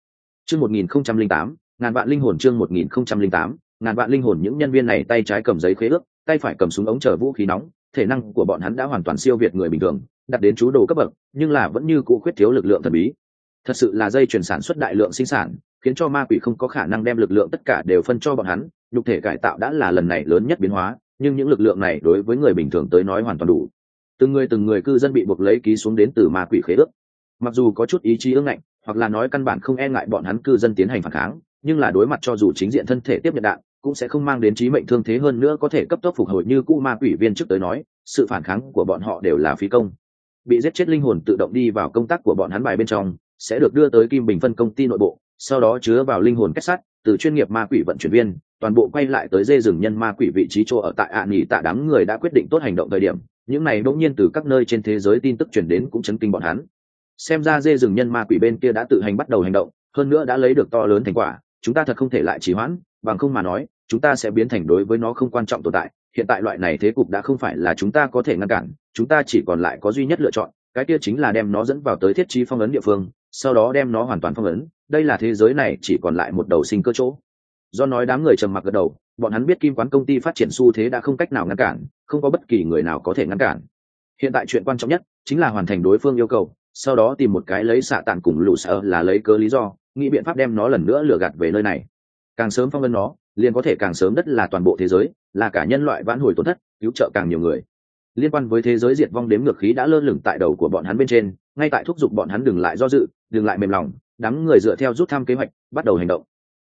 Chương một nghìn không trăm linh tám, ngàn vạn linh hồn chương một nghìn không trăm linh tám, ngàn vạn linh hồn những nhân viên này tay trái cầm giấy khế ước, tay phải cầm súng ống chở vũ khí nóng, thể năng của bọn hắn đã hoàn toàn siêu việt người bình thường, đặt đến chú đồ cấp bậc, nhưng là vẫn như cũ khuyết thiếu lực lượng thần bí. Thật sự là dây chuyển sản xuất đại lượng sinh sản, khiến cho ma quỷ không có khả năng đem lực lượng tất cả đều phân cho bọn hắn, nhục thể cải tạo đã là lần này lớn nhất biến hóa, nhưng những lực lượng này đối với người bình thường tới nói hoàn toàn đủ từng người từng người cư dân bị buộc lấy ký xuống đến từ ma quỷ khế ước. Mặc dù có chút ý chí ương ngạnh, hoặc là nói căn bản không e ngại bọn hắn cư dân tiến hành phản kháng, nhưng là đối mặt cho dù chính diện thân thể tiếp nhận đạn, cũng sẽ không mang đến trí mệnh thương thế hơn nữa có thể cấp tốc phục hồi như cũ ma quỷ viên trước tới nói, sự phản kháng của bọn họ đều là phí công. Bị giết chết linh hồn tự động đi vào công tác của bọn hắn bài bên trong, sẽ được đưa tới kim bình phân công ty nội bộ, sau đó chứa vào linh hồn kết sắt từ chuyên nghiệp ma quỷ vận chuyển viên, toàn bộ quay lại tới dê rừng nhân ma quỷ vị trí chỗ ở tại ạ à nghỉ tạ đám người đã quyết định tốt hành động thời điểm những này bỗng nhiên từ các nơi trên thế giới tin tức chuyển đến cũng chấn kinh bọn hắn. Xem ra dê rừng nhân ma quỷ bên kia đã tự hành bắt đầu hành động, hơn nữa đã lấy được to lớn thành quả, chúng ta thật không thể lại trì hoãn, bằng không mà nói, chúng ta sẽ biến thành đối với nó không quan trọng tồn tại. Hiện tại loại này thế cục đã không phải là chúng ta có thể ngăn cản, chúng ta chỉ còn lại có duy nhất lựa chọn, cái kia chính là đem nó dẫn vào tới thiết trí phong ấn địa phương, sau đó đem nó hoàn toàn phong ấn. Đây là thế giới này chỉ còn lại một đầu sinh cơ chỗ. Do nói đám người trầm mặc gật đầu, bọn hắn biết kim quán công ty phát triển xu thế đã không cách nào ngăn cản không có bất kỳ người nào có thể ngăn cản. Hiện tại chuyện quan trọng nhất chính là hoàn thành đối phương yêu cầu, sau đó tìm một cái lấy xạ tàn cùng lũ sợ là lấy cớ lý do, nghĩ biện pháp đem nó lần nữa lừa gạt về nơi này. Càng sớm phong ấn nó, liền có thể càng sớm đất là toàn bộ thế giới, là cả nhân loại vãn hồi tổn thất, cứu trợ càng nhiều người. Liên quan với thế giới diệt vong đếm ngược khí đã lơ lửng tại đầu của bọn hắn bên trên, ngay tại thúc giục bọn hắn đừng lại do dự, đừng lại mềm lòng, đám người dựa theo rút thăm kế hoạch, bắt đầu hành động.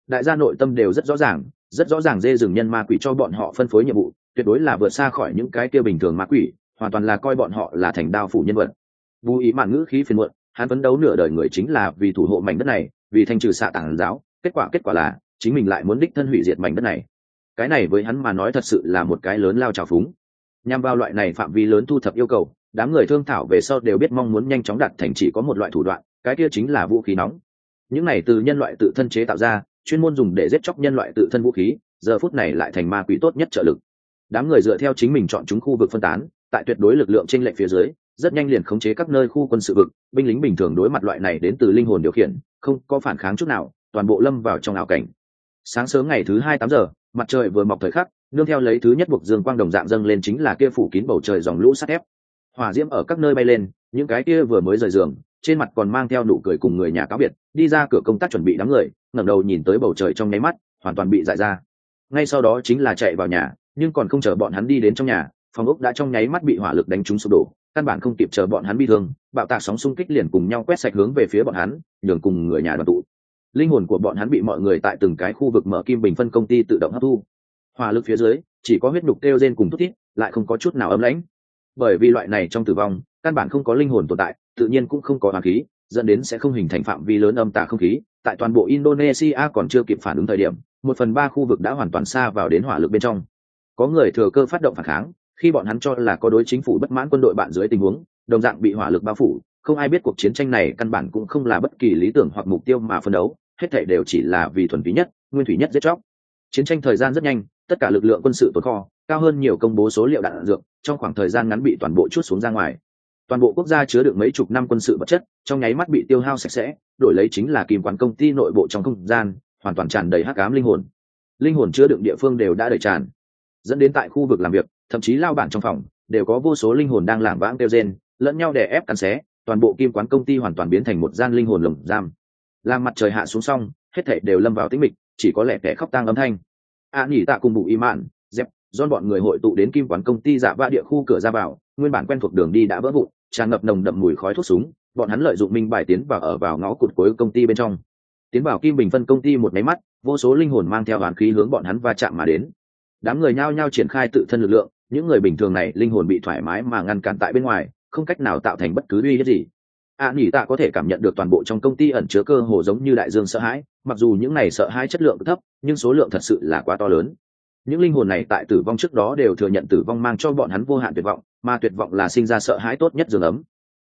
Đại gia nội tâm đều rất rõ ràng, rất rõ ràng dê rừng nhân ma quỷ cho bọn họ phân phối nhiệm vụ tuyệt đối là vượt xa khỏi những cái kia bình thường ma quỷ, hoàn toàn là coi bọn họ là thành đao phủ nhân vật. Bù ý mạn ngữ khí phiền muộn, hắn phấn đấu nửa đời người chính là vì thủ hộ mảnh đất này, vì thanh trừ xạ tảng giáo, kết quả kết quả là, chính mình lại muốn đích thân hủy diệt mảnh đất này. Cái này với hắn mà nói thật sự là một cái lớn lao trào phúng. Nhằm vào loại này phạm vi lớn thu thập yêu cầu, đám người thương thảo về sau đều biết mong muốn nhanh chóng đạt thành chỉ có một loại thủ đoạn, cái kia chính là vũ khí nóng. Những này từ nhân loại tự thân chế tạo ra, chuyên môn dùng để giết chóc nhân loại tự thân vũ khí, giờ phút này lại thành ma quỷ tốt nhất trợ lực đám người dựa theo chính mình chọn chúng khu vực phân tán, tại tuyệt đối lực lượng trên lệnh phía dưới, rất nhanh liền khống chế các nơi khu quân sự vực, binh lính bình thường đối mặt loại này đến từ linh hồn điều khiển, không có phản kháng chút nào, toàn bộ lâm vào trong ảo cảnh. Sáng sớm ngày thứ hai tám giờ, mặt trời vừa mọc thời khắc, nương theo lấy thứ nhất buộc dương quang đồng dạng dâng lên chính là kia phủ kín bầu trời dòng lũ sắt thép. Hỏa diễm ở các nơi bay lên, những cái kia vừa mới rời giường, trên mặt còn mang theo nụ cười cùng người nhà cáo biệt, đi ra cửa công tác chuẩn bị đám người, ngẩng đầu nhìn tới bầu trời trong nháy mắt, hoàn toàn bị dại ra. Ngay sau đó chính là chạy vào nhà nhưng còn không chờ bọn hắn đi đến trong nhà, phòng ốc đã trong nháy mắt bị hỏa lực đánh trúng sụp đổ, căn bản không kịp chờ bọn hắn bị thương, bạo tạc sóng xung kích liền cùng nhau quét sạch hướng về phía bọn hắn, nhường cùng người nhà đoàn tụ. Linh hồn của bọn hắn bị mọi người tại từng cái khu vực mở kim bình phân công ty tự động hấp thu. Hỏa lực phía dưới, chỉ có huyết nhục kêu trên cùng thút thít, lại không có chút nào ấm lãnh. Bởi vì loại này trong tử vong, căn bản không có linh hồn tồn tại, tự nhiên cũng không có hoàng khí, dẫn đến sẽ không hình thành phạm vi lớn âm tả không khí. Tại toàn bộ indonesia còn chưa kịp phản ứng thời điểm, một phần ba khu vực đã hoàn toàn xa vào đến hỏa lực bên trong có người thừa cơ phát động phản kháng, khi bọn hắn cho là có đối chính phủ bất mãn quân đội bạn dưới tình huống, đồng dạng bị hỏa lực bao phủ, không ai biết cuộc chiến tranh này căn bản cũng không là bất kỳ lý tưởng hoặc mục tiêu mà phân đấu, hết thể đều chỉ là vì thuần phí nhất, nguyên thủy nhất giết chóc. Chiến tranh thời gian rất nhanh, tất cả lực lượng quân sự tồn kho, cao hơn nhiều công bố số liệu đạn dược, trong khoảng thời gian ngắn bị toàn bộ chút xuống ra ngoài. Toàn bộ quốc gia chứa được mấy chục năm quân sự vật chất, trong nháy mắt bị tiêu hao sạch sẽ, đổi lấy chính là kìm quán công ty nội bộ trong không gian, hoàn toàn tràn đầy hắc ám linh hồn. Linh hồn chứa đựng địa phương đều đã đầy tràn dẫn đến tại khu vực làm việc thậm chí lao bản trong phòng đều có vô số linh hồn đang lảng vãng kêu gen lẫn nhau đè ép cắn xé toàn bộ kim quán công ty hoàn toàn biến thành một gian linh hồn lồng giam. Làm mặt trời hạ xuống xong hết thảy đều lâm vào tĩnh mịch chỉ có lẽ kẻ khóc tang âm thanh. A à, nhỉ tạ cùng bù y mạn dẹp do bọn người hội tụ đến kim quán công ty giả va địa khu cửa ra vào nguyên bản quen thuộc đường đi đã vỡ vụn tràn ngập nồng đậm mùi khói thuốc súng bọn hắn lợi dụng minh bài tiến vào ở vào ngõ cụt cuối công ty bên trong. Tiến vào kim bình phân công ty một máy mắt vô số linh hồn mang theo oán khí hướng bọn hắn va chạm mà đến đám người nhao nhao triển khai tự thân lực lượng những người bình thường này linh hồn bị thoải mái mà ngăn cản tại bên ngoài không cách nào tạo thành bất cứ uy hiếp gì. A à, nỉ tạ có thể cảm nhận được toàn bộ trong công ty ẩn chứa cơ hồ giống như đại dương sợ hãi mặc dù những này sợ hãi chất lượng thấp nhưng số lượng thật sự là quá to lớn. Những linh hồn này tại tử vong trước đó đều thừa nhận tử vong mang cho bọn hắn vô hạn tuyệt vọng mà tuyệt vọng là sinh ra sợ hãi tốt nhất giường ấm.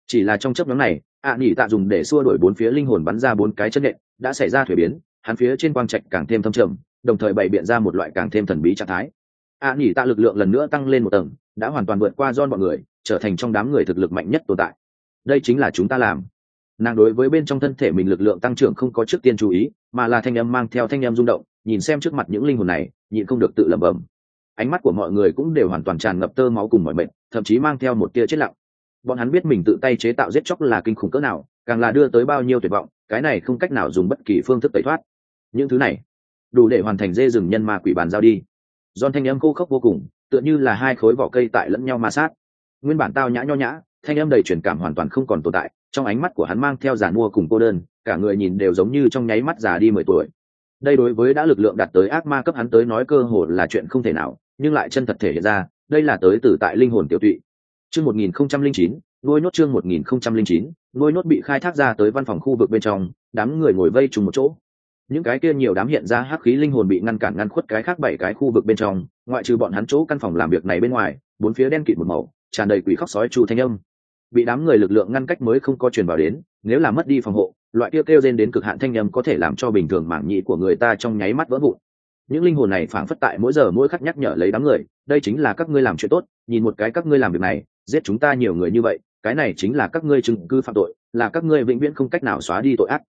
Chỉ là trong chấp nhóm này ạ à, nỉ tạ dùng để xua đuổi bốn phía linh hồn bắn ra bốn cái chân nện đã xảy ra thuế biến hắn phía trên quang trạch càng thêm thâm trầm đồng thời bày biện ra một loại càng thêm thần bí trạng thái. A Nhĩ tạ lực lượng lần nữa tăng lên một tầng, đã hoàn toàn vượt qua don bọn người, trở thành trong đám người thực lực mạnh nhất tồn tại. Đây chính là chúng ta làm. Nàng đối với bên trong thân thể mình lực lượng tăng trưởng không có trước tiên chú ý, mà là thanh âm mang theo thanh âm rung động, nhìn xem trước mặt những linh hồn này, nhịn không được tự lẩm bẩm. Ánh mắt của mọi người cũng đều hoàn toàn tràn ngập tơ máu cùng mọi mệnh thậm chí mang theo một tia chết lặng. Bọn hắn biết mình tự tay chế tạo giết chóc là kinh khủng cỡ nào, càng là đưa tới bao nhiêu tuyệt vọng, cái này không cách nào dùng bất kỳ phương thức tẩy thoát. Những thứ này đủ để hoàn thành dê rừng nhân ma quỷ bàn giao đi. Giòn thanh âm khô khốc vô cùng, tựa như là hai khối vỏ cây tại lẫn nhau ma sát. Nguyên bản tao nhã nho nhã, thanh âm đầy truyền cảm hoàn toàn không còn tồn tại, trong ánh mắt của hắn mang theo giàn mua cùng cô đơn, cả người nhìn đều giống như trong nháy mắt già đi mười tuổi. Đây đối với đã lực lượng đạt tới ác ma cấp hắn tới nói cơ hồ là chuyện không thể nào, nhưng lại chân thật thể hiện ra, đây là tới từ tại linh hồn tiểu tụy. Chương một nghìn không trăm linh chín, nuôi nốt chương một nghìn không trăm linh chín, nuôi nốt bị khai thác ra tới văn phòng khu vực bên trong, đám người ngồi vây trùng một chỗ những cái kia nhiều đám hiện ra hắc khí linh hồn bị ngăn cản ngăn khuất cái khác bảy cái khu vực bên trong, ngoại trừ bọn hắn chỗ căn phòng làm việc này bên ngoài, bốn phía đen kịt một màu, tràn đầy quỷ khóc sói chu thanh âm. Bị đám người lực lượng ngăn cách mới không có truyền vào đến, nếu là mất đi phòng hộ, loại kêu kêu rên đến cực hạn thanh âm có thể làm cho bình thường mảng nhĩ của người ta trong nháy mắt vỡ vụn. Những linh hồn này phảng phất tại mỗi giờ mỗi khắc nhắc nhở lấy đám người, đây chính là các ngươi làm chuyện tốt, nhìn một cái các ngươi làm việc này, giết chúng ta nhiều người như vậy, cái này chính là các ngươi chứng cứ phạm tội, là các ngươi vĩnh viễn không cách nào xóa đi tội ác.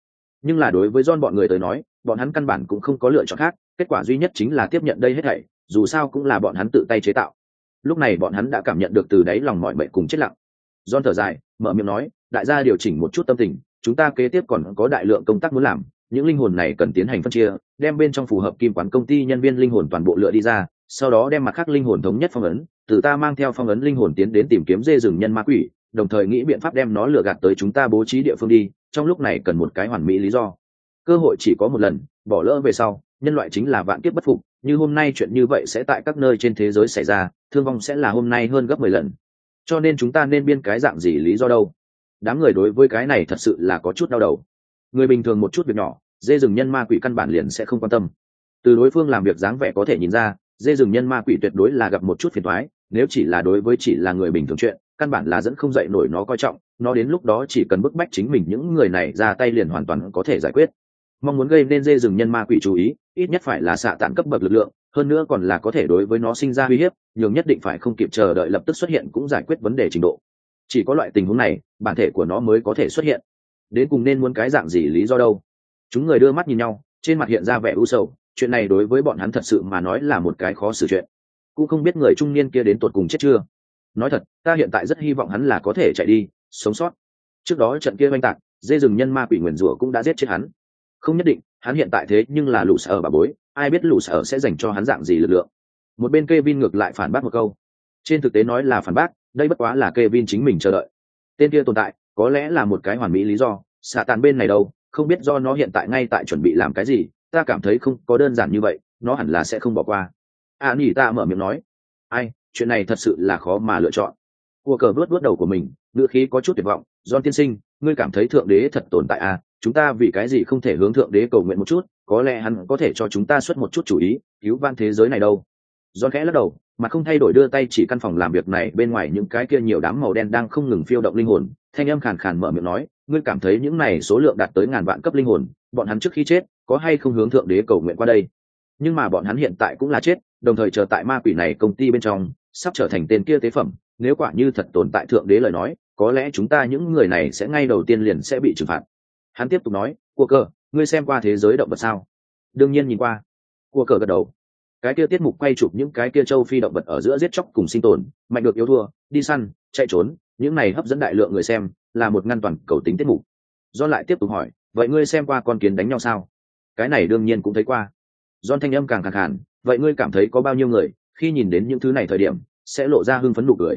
Nhưng là đối với don bọn người tới nói bọn hắn căn bản cũng không có lựa chọn khác, kết quả duy nhất chính là tiếp nhận đây hết thảy, dù sao cũng là bọn hắn tự tay chế tạo. Lúc này bọn hắn đã cảm nhận được từ đáy lòng mọi mệnh cùng chết lặng. Don thở dài, mở miệng nói, đại gia điều chỉnh một chút tâm tình, chúng ta kế tiếp còn có đại lượng công tác muốn làm, những linh hồn này cần tiến hành phân chia, đem bên trong phù hợp kim quán công ty nhân viên linh hồn toàn bộ lựa đi ra, sau đó đem mặt khác linh hồn thống nhất phong ấn, từ ta mang theo phong ấn linh hồn tiến đến tìm kiếm dê rừng nhân ma quỷ, đồng thời nghĩ biện pháp đem nó lừa gạt tới chúng ta bố trí địa phương đi, trong lúc này cần một cái hoàn mỹ lý do cơ hội chỉ có một lần, bỏ lỡ về sau, nhân loại chính là vạn kiếp bất phục, như hôm nay chuyện như vậy sẽ tại các nơi trên thế giới xảy ra, thương vong sẽ là hôm nay hơn gấp mười lần. Cho nên chúng ta nên biên cái dạng gì lý do đâu? Đám người đối với cái này thật sự là có chút đau đầu. Người bình thường một chút việc nhỏ, dê rừng nhân ma quỷ căn bản liền sẽ không quan tâm. Từ đối phương làm việc dáng vẻ có thể nhìn ra, dê rừng nhân ma quỷ tuyệt đối là gặp một chút phiền thoái nếu chỉ là đối với chỉ là người bình thường chuyện, căn bản là dẫn không dậy nổi nó coi trọng, nó đến lúc đó chỉ cần bức bách chính mình những người này ra tay liền hoàn toàn có thể giải quyết mong muốn gây nên dê rừng nhân ma quỷ chú ý, ít nhất phải là xạ tản cấp bậc lực lượng, hơn nữa còn là có thể đối với nó sinh ra uy hiếp, nhường nhất định phải không kịp chờ đợi lập tức xuất hiện cũng giải quyết vấn đề trình độ. Chỉ có loại tình huống này, bản thể của nó mới có thể xuất hiện. Đến cùng nên muốn cái dạng gì, lý do đâu? Chúng người đưa mắt nhìn nhau, trên mặt hiện ra vẻ u sầu, chuyện này đối với bọn hắn thật sự mà nói là một cái khó xử chuyện. Cũng không biết người trung niên kia đến tột cùng chết chưa. Nói thật, ta hiện tại rất hy vọng hắn là có thể chạy đi, sống sót. Trước đó trận kia oanh tạc, dê rừng nhân ma quỷ nguyền rủa cũng đã giết chết hắn không nhất định, hắn hiện tại thế nhưng là lũ sở bà bối, ai biết lũ sở sẽ dành cho hắn dạng gì lực lượng. Một bên k e vin ngược lại phản bác một câu. Trên thực tế nói là phản bác, đây bất quá là k e vin chính mình chờ đợi. Tên kia tồn tại, có lẽ là một cái hoàn mỹ lý do, xạ tàn bên này đâu, không biết do nó hiện tại ngay tại chuẩn bị làm cái gì, ta cảm thấy không có đơn giản như vậy, nó hẳn là sẽ không bỏ qua. A nỉ ta mở miệng nói. Ai, chuyện này thật sự là khó mà lựa chọn. Cua cờ vớt vớt đầu của mình ngựa khí có chút tuyệt vọng. Don tiên sinh, ngươi cảm thấy thượng đế thật tồn tại à? Chúng ta vì cái gì không thể hướng thượng đế cầu nguyện một chút, có lẽ hắn có thể cho chúng ta xuất một chút chủ ý, cứu van thế giới này đâu. Do khẽ lắc đầu, mà không thay đổi đưa tay chỉ căn phòng làm việc này, bên ngoài những cái kia nhiều đám màu đen đang không ngừng phiêu động linh hồn, thanh âm khàn khàn mở miệng nói, ngươi cảm thấy những này số lượng đạt tới ngàn vạn cấp linh hồn, bọn hắn trước khi chết, có hay không hướng thượng đế cầu nguyện qua đây? Nhưng mà bọn hắn hiện tại cũng là chết, đồng thời chờ tại ma quỷ này công ty bên trong, sắp trở thành tên kia tế phẩm, nếu quả như thật tồn tại thượng đế lời nói, có lẽ chúng ta những người này sẽ ngay đầu tiên liền sẽ bị trừng phạt hắn tiếp tục nói cua cờ ngươi xem qua thế giới động vật sao? Đương nhiên nhìn qua. Cua cờ gật đầu. Cái kia tiết mục quay chụp những cái kia châu phi động vật ở giữa giết chóc cùng sinh tồn mạnh được yếu thua đi săn chạy trốn những này hấp dẫn đại lượng người xem là một ngăn toàn cầu tính tiết mục. Do lại tiếp tục hỏi vậy ngươi xem qua con kiến đánh nhau sao? Cái này đương nhiên cũng thấy qua. John thanh âm càng càng hẳn, vậy ngươi cảm thấy có bao nhiêu người khi nhìn đến những thứ này thời điểm sẽ lộ ra hưng phấn nụ cười.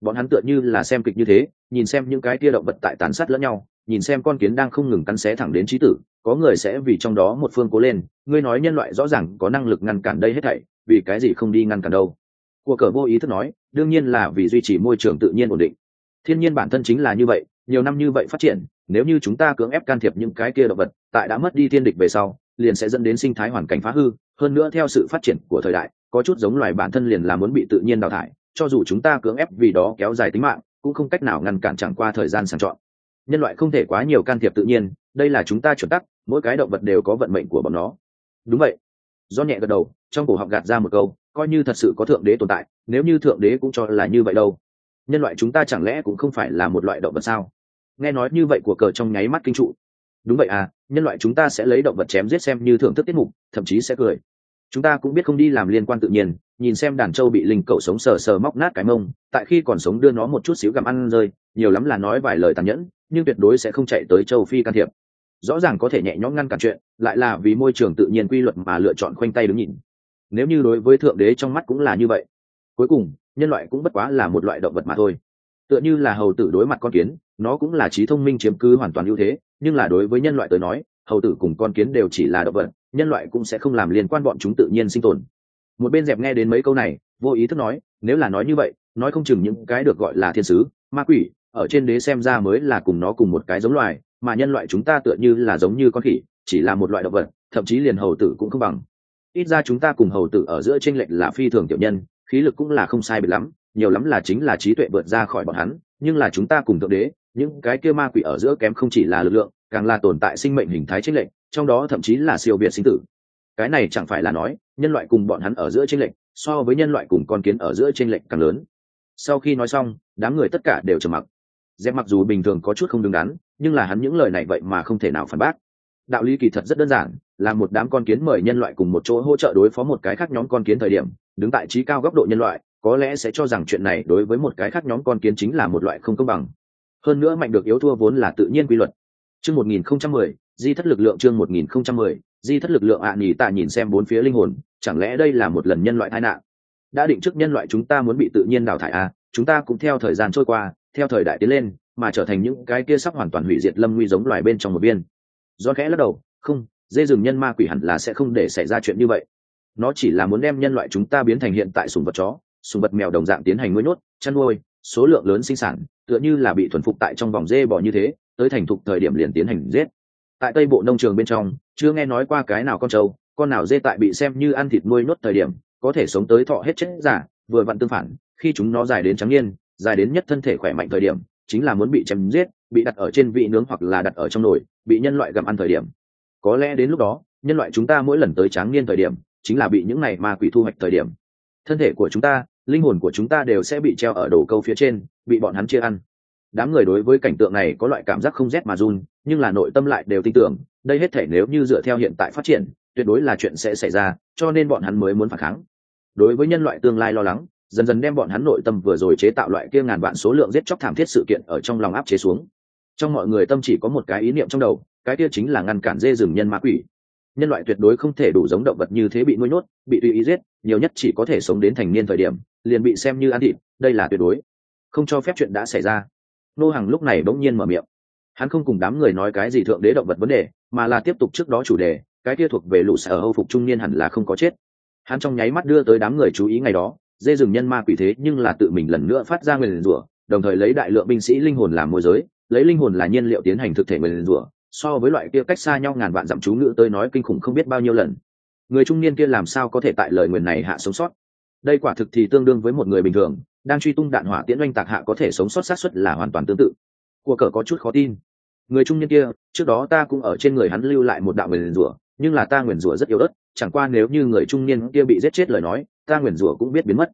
Bọn hắn tựa như là xem kịch như thế, nhìn xem những cái kia động vật tại tàn sát lẫn nhau, nhìn xem con kiến đang không ngừng cắn xé thẳng đến trí tử, có người sẽ vì trong đó một phương cố lên, ngươi nói nhân loại rõ ràng có năng lực ngăn cản đây hết thảy, vì cái gì không đi ngăn cản đâu? Của cờ vô ý thức nói, đương nhiên là vì duy trì môi trường tự nhiên ổn định. Thiên nhiên bản thân chính là như vậy, nhiều năm như vậy phát triển, nếu như chúng ta cưỡng ép can thiệp những cái kia động vật, tại đã mất đi thiên địch về sau, liền sẽ dẫn đến sinh thái hoàn cảnh phá hư hơn nữa theo sự phát triển của thời đại có chút giống loài bản thân liền là muốn bị tự nhiên đào thải cho dù chúng ta cưỡng ép vì đó kéo dài tính mạng cũng không cách nào ngăn cản chẳng qua thời gian sàng chọn nhân loại không thể quá nhiều can thiệp tự nhiên, đây là chúng ta chuẩn tắc, mỗi cái động vật đều có vận mệnh của bọn nó. Đúng vậy. Do nhẹ gật đầu, trong cổ họng gạt ra một câu, coi như thật sự có thượng đế tồn tại, nếu như thượng đế cũng cho là như vậy đâu. Nhân loại chúng ta chẳng lẽ cũng không phải là một loại động vật sao? Nghe nói như vậy của cờ trong nháy mắt kinh trụ. Đúng vậy à nhân loại chúng ta sẽ lấy động vật chém giết xem như thưởng thức tiết mục, thậm chí sẽ cười. Chúng ta cũng biết không đi làm liên quan tự nhiên, nhìn xem đàn trâu bị linh cẩu sống sờ sờ móc nát cái mông, tại khi còn sống đưa nó một chút xíu gặm ăn rơi, nhiều lắm là nói vài lời tàn nhẫn nhưng tuyệt đối sẽ không chạy tới châu phi can thiệp. Rõ ràng có thể nhẹ nhõm ngăn cản chuyện, lại là vì môi trường tự nhiên quy luật mà lựa chọn khoanh tay đứng nhìn. Nếu như đối với thượng đế trong mắt cũng là như vậy, cuối cùng, nhân loại cũng bất quá là một loại động vật mà thôi. Tựa như là hầu tử đối mặt con kiến, nó cũng là trí thông minh chiếm cứ hoàn toàn ưu thế, nhưng là đối với nhân loại tới nói, hầu tử cùng con kiến đều chỉ là động vật, nhân loại cũng sẽ không làm liên quan bọn chúng tự nhiên sinh tồn. Một bên dẹp nghe đến mấy câu này, vô ý thức nói, nếu là nói như vậy, nói không chừng những cái được gọi là thiên sứ, ma quỷ ở trên đế xem ra mới là cùng nó cùng một cái giống loài, mà nhân loại chúng ta tựa như là giống như con khỉ, chỉ là một loại động vật, thậm chí liền hầu tử cũng không bằng. Ít ra chúng ta cùng hầu tử ở giữa tranh lệch là phi thường tiểu nhân, khí lực cũng là không sai biệt lắm, nhiều lắm là chính là trí tuệ vượt ra khỏi bọn hắn, nhưng là chúng ta cùng thượng đế, những cái kia ma quỷ ở giữa kém không chỉ là lực lượng, càng là tồn tại sinh mệnh hình thái tranh lệch, trong đó thậm chí là siêu việt sinh tử. Cái này chẳng phải là nói, nhân loại cùng bọn hắn ở giữa tranh lệch, so với nhân loại cùng con kiến ở giữa tranh lệch càng lớn. Sau khi nói xong, đám người tất cả đều trầm mặc dẹp mặc dù bình thường có chút không đứng đắn, nhưng là hắn những lời này vậy mà không thể nào phản bác. Đạo lý kỳ thật rất đơn giản, là một đám con kiến mời nhân loại cùng một chỗ hỗ trợ đối phó một cái khác nhóm con kiến thời điểm, đứng tại trí cao góc độ nhân loại, có lẽ sẽ cho rằng chuyện này đối với một cái khác nhóm con kiến chính là một loại không công bằng. Hơn nữa mạnh được yếu thua vốn là tự nhiên quy luật. Chương một nghìn không trăm mười, di thất lực lượng chương một nghìn không trăm mười, di thất lực lượng ạ à nhì tạ nhìn xem bốn phía linh hồn, chẳng lẽ đây là một lần nhân loại tai nạn? Đã định trước nhân loại chúng ta muốn bị tự nhiên đào thải à chúng ta cũng theo thời gian trôi qua theo thời đại tiến lên, mà trở thành những cái kia sắp hoàn toàn hủy diệt lâm nguy giống loài bên trong một viên. Do khẽ lắc đầu, không, dê rừng nhân ma quỷ hẳn là sẽ không để xảy ra chuyện như vậy. Nó chỉ là muốn đem nhân loại chúng ta biến thành hiện tại sùng vật chó, sùng vật mèo đồng dạng tiến hành nuôi nhốt, chăn nuôi, số lượng lớn sinh sản, tựa như là bị thuần phục tại trong vòng dê bò như thế, tới thành thục thời điểm liền tiến hành giết. Tại tây bộ nông trường bên trong, chưa nghe nói qua cái nào con trâu, con nào dê tại bị xem như ăn thịt nuôi nhốt thời điểm, có thể sống tới thọ hết chết giả, vừa vặn tương phản, khi chúng nó dài đến trắng niên dài đến nhất thân thể khỏe mạnh thời điểm, chính là muốn bị chém giết, bị đặt ở trên vị nướng hoặc là đặt ở trong nồi, bị nhân loại gặm ăn thời điểm. Có lẽ đến lúc đó, nhân loại chúng ta mỗi lần tới tráng niên thời điểm, chính là bị những này ma quỷ thu hoạch thời điểm. Thân thể của chúng ta, linh hồn của chúng ta đều sẽ bị treo ở đồ câu phía trên, bị bọn hắn chia ăn. Đám người đối với cảnh tượng này có loại cảm giác không rét mà run, nhưng là nội tâm lại đều tin tưởng, đây hết thể nếu như dựa theo hiện tại phát triển, tuyệt đối là chuyện sẽ xảy ra, cho nên bọn hắn mới muốn phản kháng. Đối với nhân loại tương lai lo lắng dần dần đem bọn hắn nội tâm vừa rồi chế tạo loại kia ngàn vạn số lượng giết chóc thảm thiết sự kiện ở trong lòng áp chế xuống. Trong mọi người tâm chỉ có một cái ý niệm trong đầu, cái kia chính là ngăn cản dê rừng nhân ma quỷ. Nhân loại tuyệt đối không thể đủ giống động vật như thế bị nuôi nhốt, bị tùy ý giết, nhiều nhất chỉ có thể sống đến thành niên thời điểm, liền bị xem như ăn thịt, đây là tuyệt đối. Không cho phép chuyện đã xảy ra. Nô hàng lúc này bỗng nhiên mở miệng. Hắn không cùng đám người nói cái gì thượng đế động vật vấn đề, mà là tiếp tục trước đó chủ đề, cái kia thuộc về lũ sở hâu phục trung niên hẳn là không có chết. Hắn trong nháy mắt đưa tới đám người chú ý ngày đó dê rừng nhân ma quỷ thế nhưng là tự mình lần nữa phát ra nguyền rủa, đồng thời lấy đại lượng binh sĩ linh hồn làm môi giới, lấy linh hồn là nhiên liệu tiến hành thực thể nguyền rủa, so với loại kia cách xa nhau ngàn vạn dặm chú ngữ tới nói kinh khủng không biết bao nhiêu lần. Người trung niên kia làm sao có thể tại lời nguyền này hạ sống sót? Đây quả thực thì tương đương với một người bình thường, đang truy tung đạn hỏa tiễn oanh tạc hạ có thể sống sót sát xuất là hoàn toàn tương tự. Của cờ có chút khó tin. Người trung niên kia, trước đó ta cũng ở trên người hắn lưu lại một đạo nguyền rủa, nhưng là ta nguyền rủa rất yếu ớt, chẳng qua nếu như người trung niên kia bị giết chết lời nói ta nguyền rủa cũng biết biến mất.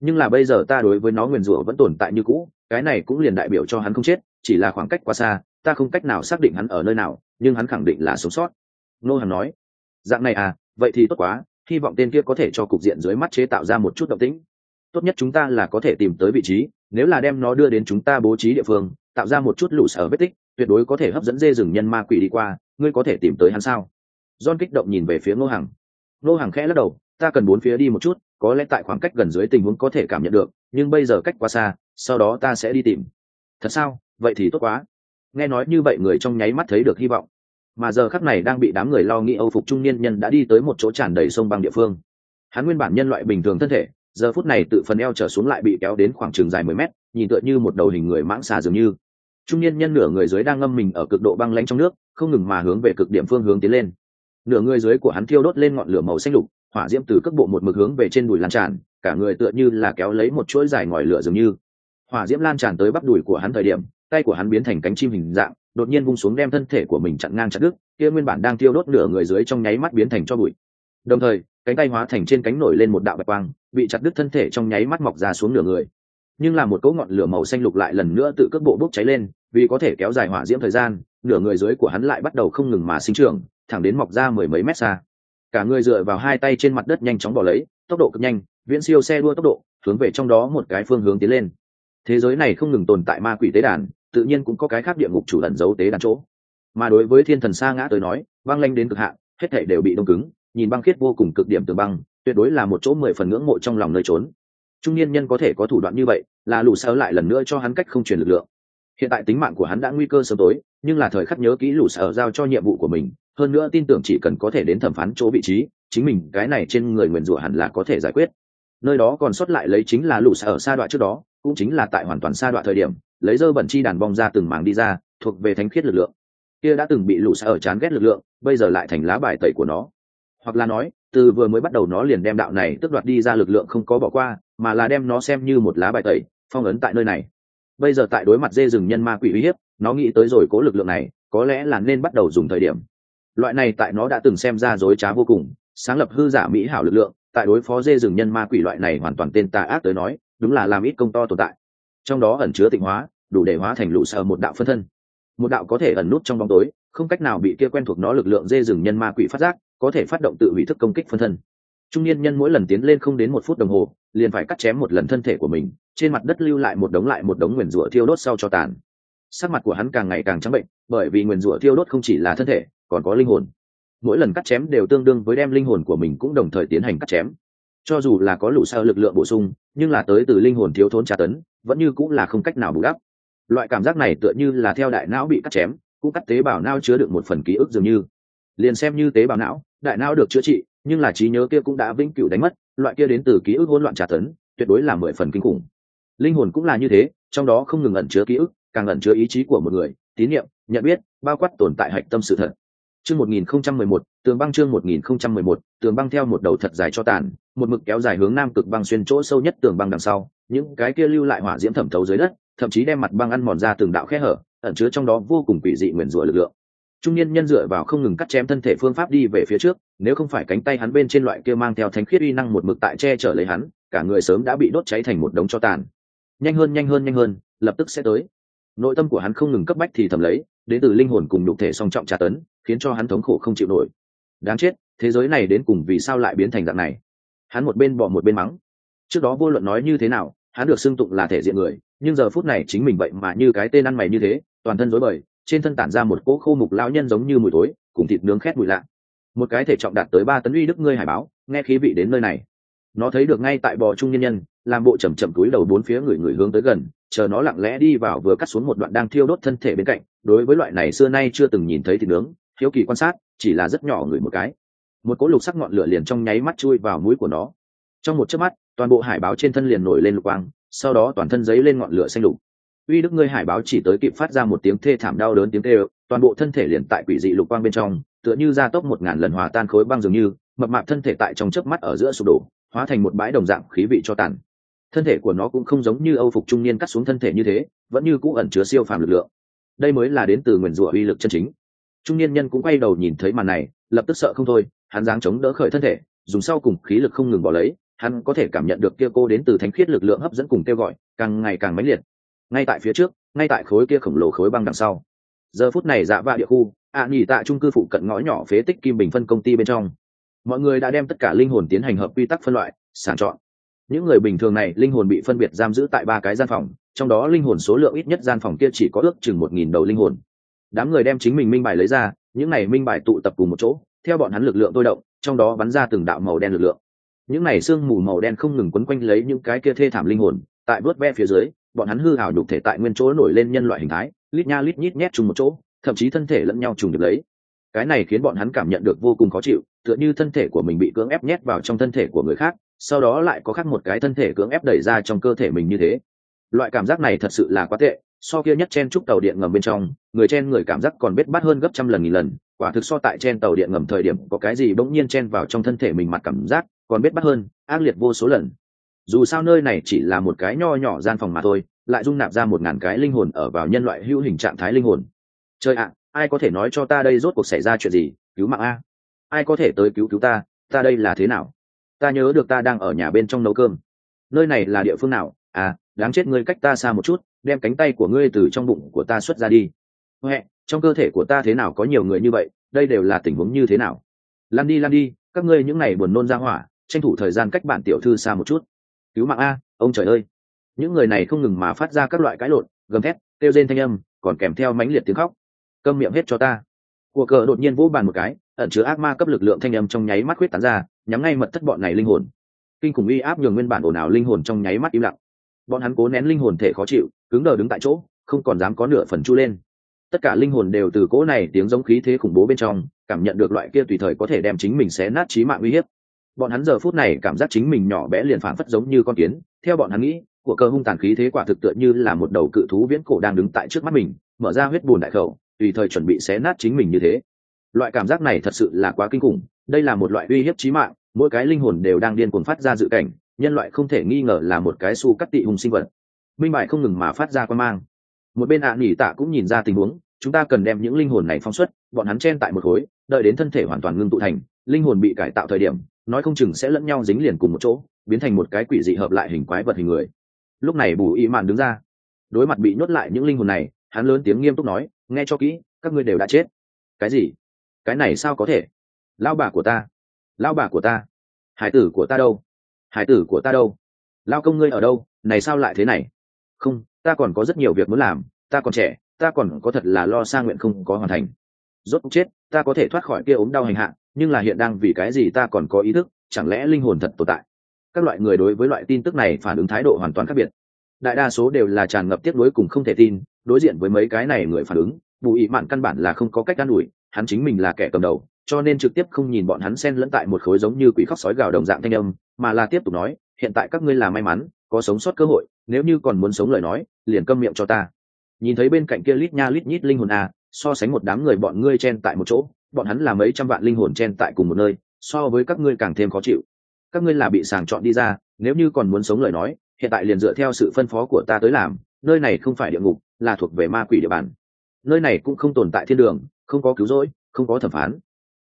Nhưng là bây giờ ta đối với nó nguyền rủa vẫn tồn tại như cũ, cái này cũng liền đại biểu cho hắn không chết, chỉ là khoảng cách quá xa, ta không cách nào xác định hắn ở nơi nào, nhưng hắn khẳng định là sống sót. Nô hằng nói. Dạng này à vậy thì tốt quá, hy vọng tên kia có thể cho cục diện dưới mắt chế tạo ra một chút động tĩnh. Tốt nhất chúng ta là có thể tìm tới vị trí, nếu là đem nó đưa đến chúng ta bố trí địa phương, tạo ra một chút lũ sở vết tích, tuyệt đối có thể hấp dẫn dê rừng nhân ma quỷ đi qua, ngươi có thể tìm tới hắn sao? John kích động nhìn về phía ngô hằng. Ngô hằng khẽ lắc đầu, ta cần bốn phía đi một chút có lẽ tại khoảng cách gần dưới tình huống có thể cảm nhận được, nhưng bây giờ cách quá xa, sau đó ta sẽ đi tìm. Thật sao? Vậy thì tốt quá. Nghe nói như vậy người trong nháy mắt thấy được hy vọng. Mà giờ khắc này đang bị đám người lo nghĩ âu phục trung niên nhân đã đi tới một chỗ tràn đầy sông băng địa phương. Hắn nguyên bản nhân loại bình thường thân thể, giờ phút này tự phần eo trở xuống lại bị kéo đến khoảng trường dài mười mét, nhìn tựa như một đầu hình người mãng xà dường như. Trung niên nhân nửa người dưới đang ngâm mình ở cực độ băng lãnh trong nước, không ngừng mà hướng về cực điểm phương hướng tiến lên. Nửa người dưới của hắn thiêu đốt lên ngọn lửa màu xanh lục hỏa diễm từ cước bộ một mực hướng về trên đùi lan tràn, cả người tựa như là kéo lấy một chuỗi dài ngòi lửa dường như. Hỏa diễm lan tràn tới bắp đùi của hắn thời điểm, tay của hắn biến thành cánh chim hình dạng, đột nhiên vung xuống đem thân thể của mình chặn ngang chặt đứt, kia nguyên bản đang thiêu đốt nửa người dưới trong nháy mắt biến thành cho bụi. Đồng thời, cánh tay hóa thành trên cánh nổi lên một đạo bạch quang, bị chặt đứt thân thể trong nháy mắt mọc ra xuống nửa người. Nhưng là một cỗ ngọn lửa màu xanh lục lại lần nữa tự cước bộ bốc cháy lên, vì có thể kéo dài hỏa diễm thời gian, nửa người dưới của hắn lại bắt đầu không ngừng mà sinh trưởng, thẳng đến mọc ra mười mấy mét xa cả người dựa vào hai tay trên mặt đất nhanh chóng bỏ lấy, tốc độ cực nhanh, viễn siêu xe đua tốc độ, hướng về trong đó một cái phương hướng tiến lên. Thế giới này không ngừng tồn tại ma quỷ tế đàn, tự nhiên cũng có cái khác địa ngục chủ ẩn giấu tế đàn chỗ. Mà đối với thiên thần sa ngã tới nói, băng lanh đến cực hạn, hết thể đều bị đông cứng, nhìn băng khiết vô cùng cực điểm từ băng, tuyệt đối là một chỗ mười phần ngưỡng mộ trong lòng nơi trốn. Trung niên nhân có thể có thủ đoạn như vậy, là lù sở lại lần nữa cho hắn cách không truyền lực lượng. Hiện tại tính mạng của hắn đã nguy cơ sớm tối, nhưng là thời khắc nhớ kỹ lù sở giao cho nhiệm vụ của mình hơn nữa tin tưởng chỉ cần có thể đến thẩm phán chỗ vị trí, chính mình, cái này trên người nguyền rủa hẳn là có thể giải quyết. Nơi đó còn sót lại lấy chính là lũ ở sa đoạn trước đó, cũng chính là tại hoàn toàn sa đoạn thời điểm, lấy dơ bẩn chi đàn bong ra từng mảng đi ra, thuộc về thánh khiết lực lượng. Kia đã từng bị lũ ở chán ghét lực lượng, bây giờ lại thành lá bài tẩy của nó. Hoặc là nói, từ vừa mới bắt đầu nó liền đem đạo này tức đoạt đi ra lực lượng không có bỏ qua, mà là đem nó xem như một lá bài tẩy, phong ấn tại nơi này. Bây giờ tại đối mặt dê rừng nhân ma quỷ uy hiếp, nó nghĩ tới rồi cố lực lượng này, có lẽ là nên bắt đầu dùng thời điểm loại này tại nó đã từng xem ra dối trá vô cùng, sáng lập hư giả mỹ hảo lực lượng, tại đối phó dê rừng nhân ma quỷ loại này hoàn toàn tên tà ác tới nói, đúng là làm ít công to tồn tại. Trong đó ẩn chứa tịnh hóa, đủ để hóa thành lũ sợ một đạo phân thân. Một đạo có thể ẩn nút trong bóng tối, không cách nào bị kia quen thuộc nó lực lượng dê rừng nhân ma quỷ phát giác, có thể phát động tự hủy thức công kích phân thân. Trung niên nhân mỗi lần tiến lên không đến một phút đồng hồ, liền phải cắt chém một lần thân thể của mình, trên mặt đất lưu lại một đống lại một đống nguyền rủa thiêu đốt sau cho tàn sắc mặt của hắn càng ngày càng trắng bệnh, bởi vì nguyền rủa thiêu đốt không chỉ là thân thể, còn có linh hồn. Mỗi lần cắt chém đều tương đương với đem linh hồn của mình cũng đồng thời tiến hành cắt chém. Cho dù là có lũ sao lực lượng bổ sung, nhưng là tới từ linh hồn thiếu thốn tra tấn, vẫn như cũng là không cách nào bù đắp. Loại cảm giác này tựa như là theo đại não bị cắt chém, cũng cắt tế bào não chứa được một phần ký ức dường như. Liền xem như tế bào não, đại não được chữa trị, nhưng là trí nhớ kia cũng đã vĩnh cửu đánh mất, loại kia đến từ ký ức hỗn loạn tra tấn, tuyệt đối là mười phần kinh khủng. Linh hồn cũng là như thế, trong đó không ngừng ẩn chứa ký ức càng ẩn chứa ý chí của một người, tín nhiệm, nhận biết, bao quát tồn tại hạch tâm sự thật. Chương một nghìn không trăm mười một, tường băng chương một nghìn không trăm mười một, tường băng theo một đầu thật dài cho tàn, một mực kéo dài hướng nam cực băng xuyên chỗ sâu nhất tường băng đằng sau. Những cái kia lưu lại hỏa diễm thẩm thấu dưới đất, thậm chí đem mặt băng ăn mòn ra từng đạo khe hở, ẩn chứa trong đó vô cùng quỷ dị nguyền rủa lực lượng. Trung niên nhân dựa vào không ngừng cắt chém thân thể phương pháp đi về phía trước, nếu không phải cánh tay hắn bên trên loại kia mang theo thánh khiết uy năng một mực tại che chở lấy hắn, cả người sớm đã bị đốt cháy thành một đống cho tàn. Nhanh hơn nhanh hơn nhanh hơn, lập tức sẽ tới nội tâm của hắn không ngừng cấp bách thì thầm lấy, đến từ linh hồn cùng nhục thể song trọng tra tấn, khiến cho hắn thống khổ không chịu nổi. Đáng chết, thế giới này đến cùng vì sao lại biến thành dạng này? Hắn một bên bỏ một bên mắng. Trước đó vô luận nói như thế nào, hắn được xưng tụng là thể diện người, nhưng giờ phút này chính mình vậy mà như cái tên ăn mày như thế, toàn thân rối bời, trên thân tản ra một cỗ khô mục lão nhân giống như mùi tối cùng thịt nướng khét mùi lạ. Một cái thể trọng đạt tới ba tấn uy đức ngươi hải báo, nghe khí vị đến nơi này. Nó thấy được ngay tại bò trung nhân nhân, làm bộ chầm chậm túi đầu bốn phía người người hướng tới gần chờ nó lặng lẽ đi vào vừa cắt xuống một đoạn đang thiêu đốt thân thể bên cạnh, đối với loại này xưa nay chưa từng nhìn thấy thịt nướng, hiếu kỳ quan sát, chỉ là rất nhỏ người một cái. Một cỗ lục sắc ngọn lửa liền trong nháy mắt chui vào mũi của nó. Trong một chớp mắt, toàn bộ hải báo trên thân liền nổi lên lục quang, sau đó toàn thân giấy lên ngọn lửa xanh lục. Uy đức ngươi hải báo chỉ tới kịp phát ra một tiếng thê thảm đau đớn tiếng kêu, toàn bộ thân thể liền tại quỷ dị lục quang bên trong, tựa như gia tốc một ngàn lần hòa tan khối băng dường như, mập mạp thân thể tại trong chớp mắt ở giữa sụp đổ, hóa thành một bãi đồng dạng khí vị cho tàn thân thể của nó cũng không giống như âu phục trung niên cắt xuống thân thể như thế vẫn như cũ ẩn chứa siêu phàm lực lượng. Đây mới là đến từ nguyền rủa uy lực chân chính. Trung niên nhân cũng quay đầu nhìn thấy màn này lập tức sợ không thôi hắn dáng chống đỡ khởi thân thể dùng sau cùng khí lực không ngừng bỏ lấy hắn có thể cảm nhận được kia cô đến từ thánh khiết lực lượng hấp dẫn cùng kêu gọi càng ngày càng mãnh liệt. Ngay tại phía trước ngay tại khối kia khổng lồ khối băng đằng sau. Giờ phút này dạ vạ địa khu ạ à, nghỉ tại trung cư phụ cận ngõ nhỏ phế tích kim bình phân công ty bên trong. Mọi người đã đem tất cả linh hồn tiến hành hợp quy tắc phân loại sàng chọn những người bình thường này, linh hồn bị phân biệt giam giữ tại ba cái gian phòng, trong đó linh hồn số lượng ít nhất gian phòng kia chỉ có ước chừng một nghìn đầu linh hồn. Đám người đem chính mình minh bài lấy ra, những này minh bài tụ tập cùng một chỗ, theo bọn hắn lực lượng tôi động, trong đó bắn ra từng đạo màu đen lực lượng. Những này sương mù màu đen không ngừng quấn quanh lấy những cái kia thê thảm linh hồn, tại vớt ve phía dưới, bọn hắn hư hào nhục thể tại nguyên chỗ nổi lên nhân loại hình thái, lít nha lít nhít nhét chung một chỗ, thậm chí thân thể lẫn nhau trùng được lấy. Cái này khiến bọn hắn cảm nhận được vô cùng khó chịu, tựa như thân thể của mình bị cưỡng ép nhét vào trong thân thể của người khác sau đó lại có khác một cái thân thể cưỡng ép đẩy ra trong cơ thể mình như thế. Loại cảm giác này thật sự là quá tệ, so kia nhất chen chúc tàu điện ngầm bên trong, người chen người cảm giác còn bết bát hơn gấp trăm lần nghìn lần, quả thực so tại chen tàu điện ngầm thời điểm có cái gì bỗng nhiên chen vào trong thân thể mình mặt cảm giác còn bết bát hơn, ác liệt vô số lần. Dù sao nơi này chỉ là một cái nho nhỏ gian phòng mà thôi, lại dung nạp ra một ngàn cái linh hồn ở vào nhân loại hữu hình trạng thái linh hồn. Chơi ạ, ai có thể nói cho ta đây rốt cuộc xảy ra chuyện gì? Cứu mạng a. Ai có thể tới cứu cứu ta? Ta đây là thế nào? Ta nhớ được ta đang ở nhà bên trong nấu cơm. Nơi này là địa phương nào? À đáng chết ngươi cách ta xa một chút, đem cánh tay của ngươi từ trong bụng của ta xuất ra đi. Huệ, trong cơ thể của ta thế nào có nhiều người như vậy? Đây đều là tình huống như thế nào? Lan đi lan đi, các ngươi những ngày buồn nôn ra hỏa, tranh thủ thời gian cách bạn tiểu thư xa một chút. Cứu mạng a, ông trời ơi. Những người này không ngừng mà phát ra các loại cãi lộn, gầm thét, kêu rên thanh âm, còn kèm theo mãnh liệt tiếng khóc. Câm miệng hết cho ta. Của cờ đột nhiên vỗ bàn một cái ẩn chứa ác ma cấp lực lượng thanh âm trong nháy mắt huyết tán ra, nhắm ngay mật thất bọn này linh hồn. Kinh khủng uy áp nhường nguyên bản ồn ào linh hồn trong nháy mắt im lặng. Bọn hắn cố nén linh hồn thể khó chịu, cứng đờ đứng tại chỗ, không còn dám có nửa phần chu lên. Tất cả linh hồn đều từ cỗ này tiếng giống khí thế khủng bố bên trong, cảm nhận được loại kia tùy thời có thể đem chính mình xé nát trí mạng uy hiếp. Bọn hắn giờ phút này cảm giác chính mình nhỏ bé liền phản phất giống như con kiến, theo bọn hắn nghĩ, của cơ hung tàn khí thế quả thực tựa như là một đầu cự thú viễn cổ đang đứng tại trước mắt mình, mở ra huyết bùn đại khẩu, tùy thời chuẩn bị xé nát chính mình như thế loại cảm giác này thật sự là quá kinh khủng, đây là một loại uy hiếp chí mạng, mỗi cái linh hồn đều đang điên cuồng phát ra dự cảnh, nhân loại không thể nghi ngờ là một cái su cắt tị hùng sinh vật. Minh bài không ngừng mà phát ra quan mang. Một bên ạ à tạ cũng nhìn ra tình huống, chúng ta cần đem những linh hồn này phóng xuất, bọn hắn chen tại một khối, đợi đến thân thể hoàn toàn ngưng tụ thành, linh hồn bị cải tạo thời điểm, nói không chừng sẽ lẫn nhau dính liền cùng một chỗ, biến thành một cái quỷ dị hợp lại hình quái vật hình người. Lúc này bù ý mạn đứng ra, đối mặt bị nhốt lại những linh hồn này, hắn lớn tiếng nghiêm túc nói, nghe cho kỹ, các ngươi đều đã chết. Cái gì? Cái này sao có thể? Lao bà của ta. Lao bà của ta. Hải tử của ta đâu? Hải tử của ta đâu? Lao công ngươi ở đâu? Này sao lại thế này? Không, ta còn có rất nhiều việc muốn làm. Ta còn trẻ, ta còn có thật là lo xa nguyện không có hoàn thành. Rốt chết, ta có thể thoát khỏi kia ốm đau hành hạ, nhưng là hiện đang vì cái gì ta còn có ý thức? Chẳng lẽ linh hồn thật tồn tại? Các loại người đối với loại tin tức này phản ứng thái độ hoàn toàn khác biệt. Đại đa số đều là tràn ngập tiếp nối cùng không thể tin, đối diện với mấy cái này người phản ứng, bù ý mạn căn bản là không có cách an ủi hắn chính mình là kẻ cầm đầu, cho nên trực tiếp không nhìn bọn hắn xen lẫn tại một khối giống như quỷ khóc sói gào đồng dạng thanh âm, mà là tiếp tục nói, hiện tại các ngươi là may mắn, có sống sót cơ hội, nếu như còn muốn sống lời nói, liền câm miệng cho ta. Nhìn thấy bên cạnh kia lít nha lít nhít linh hồn à so sánh một đám người bọn ngươi chen tại một chỗ, bọn hắn là mấy trăm vạn linh hồn chen tại cùng một nơi, so với các ngươi càng thêm khó chịu. Các ngươi là bị sàng chọn đi ra, nếu như còn muốn sống lời nói, hiện tại liền dựa theo sự phân phó của ta tới làm, nơi này không phải địa ngục, là thuộc về ma quỷ địa bàn. Nơi này cũng không tồn tại thiên đường không có cứu rỗi, không có thẩm phán.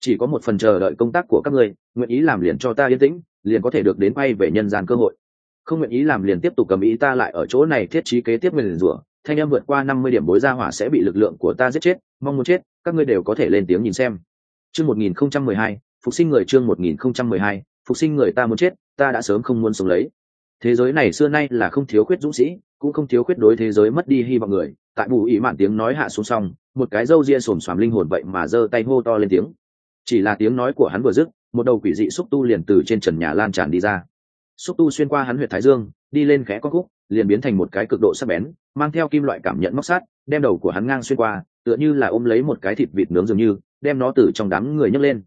Chỉ có một phần chờ đợi công tác của các ngươi, nguyện ý làm liền cho ta yên tĩnh, liền có thể được đến bay về nhân gian cơ hội. Không nguyện ý làm liền tiếp tục cầm ý ta lại ở chỗ này thiết trí kế tiếp mình rủa, thanh em vượt qua năm mươi điểm bối ra hỏa sẽ bị lực lượng của ta giết chết, mong muốn chết, các ngươi đều có thể lên tiếng nhìn xem. Chương một nghìn không trăm mười hai, phục sinh người chương một nghìn không trăm mười hai, phục sinh người ta muốn chết, ta đã sớm không muốn sống lấy thế giới này xưa nay là không thiếu khuyết dũng sĩ, cũng không thiếu khuyết đối thế giới mất đi hy vọng người. Tại bù ý mạn tiếng nói hạ xuống xong, một cái râu ria xồm xoàm linh hồn vậy mà giơ tay hô to lên tiếng. Chỉ là tiếng nói của hắn vừa dứt, một đầu quỷ dị xúc tu liền từ trên trần nhà lan tràn đi ra. Xúc tu xuyên qua hắn huyện thái dương, đi lên khẽ con khúc, liền biến thành một cái cực độ sắc bén, mang theo kim loại cảm nhận móc sát, đem đầu của hắn ngang xuyên qua, tựa như là ôm lấy một cái thịt vịt nướng dường như, đem nó từ trong đám người nhấc lên.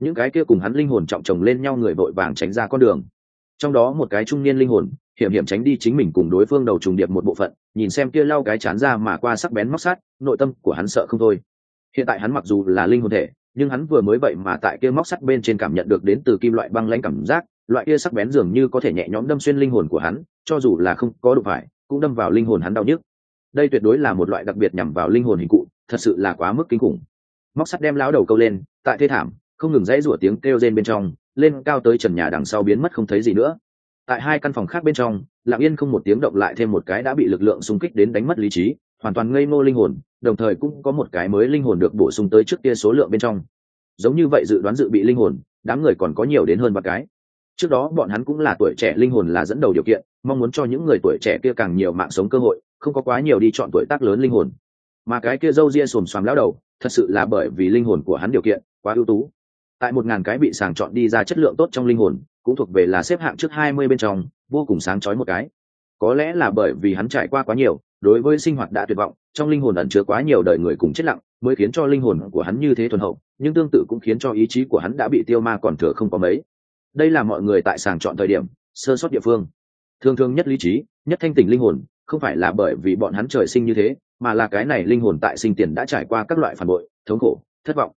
Những cái kia cùng hắn linh hồn trọng chồng lên nhau người vội vàng tránh ra con đường trong đó một cái trung niên linh hồn, hiểm hiểm tránh đi chính mình cùng đối phương đầu trùng điệp một bộ phận, nhìn xem kia lau cái chán ra mà qua sắc bén móc sát, nội tâm của hắn sợ không thôi. Hiện tại hắn mặc dù là linh hồn thể, nhưng hắn vừa mới vậy mà tại kia móc sắt bên trên cảm nhận được đến từ kim loại băng lãnh cảm giác, loại kia sắc bén dường như có thể nhẹ nhõm đâm xuyên linh hồn của hắn, cho dù là không có đụng phải, cũng đâm vào linh hồn hắn đau nhức. Đây tuyệt đối là một loại đặc biệt nhằm vào linh hồn hình cụ, thật sự là quá mức kinh khủng. Móc sắt đem lão đầu câu lên, tại thế thảm không ngừng dãy rủa tiếng kêu rên bên trong, lên cao tới trần nhà đằng sau biến mất không thấy gì nữa. Tại hai căn phòng khác bên trong, lặng yên không một tiếng động lại thêm một cái đã bị lực lượng xung kích đến đánh mất lý trí, hoàn toàn ngây ngô linh hồn, đồng thời cũng có một cái mới linh hồn được bổ sung tới trước kia số lượng bên trong. Giống như vậy dự đoán dự bị linh hồn, đám người còn có nhiều đến hơn ba cái. Trước đó bọn hắn cũng là tuổi trẻ linh hồn là dẫn đầu điều kiện, mong muốn cho những người tuổi trẻ kia càng nhiều mạng sống cơ hội, không có quá nhiều đi chọn tuổi tác lớn linh hồn. Mà cái kia dâu ria xồm xoàm lão đầu, thật sự là bởi vì linh hồn của hắn điều kiện quá ưu tú tại một ngàn cái bị sàng chọn đi ra chất lượng tốt trong linh hồn, cũng thuộc về là xếp hạng trước hai mươi bên trong, vô cùng sáng chói một cái. Có lẽ là bởi vì hắn trải qua quá nhiều, đối với sinh hoạt đã tuyệt vọng, trong linh hồn ẩn chứa quá nhiều đời người cùng chết lặng, mới khiến cho linh hồn của hắn như thế thuần hậu, nhưng tương tự cũng khiến cho ý chí của hắn đã bị tiêu ma còn thừa không có mấy. Đây là mọi người tại sàng chọn thời điểm, sơ sót địa phương. Thường thường nhất lý trí, nhất thanh tỉnh linh hồn, không phải là bởi vì bọn hắn trời sinh như thế, mà là cái này linh hồn tại sinh tiền đã trải qua các loại phản bội, thống khổ, thất vọng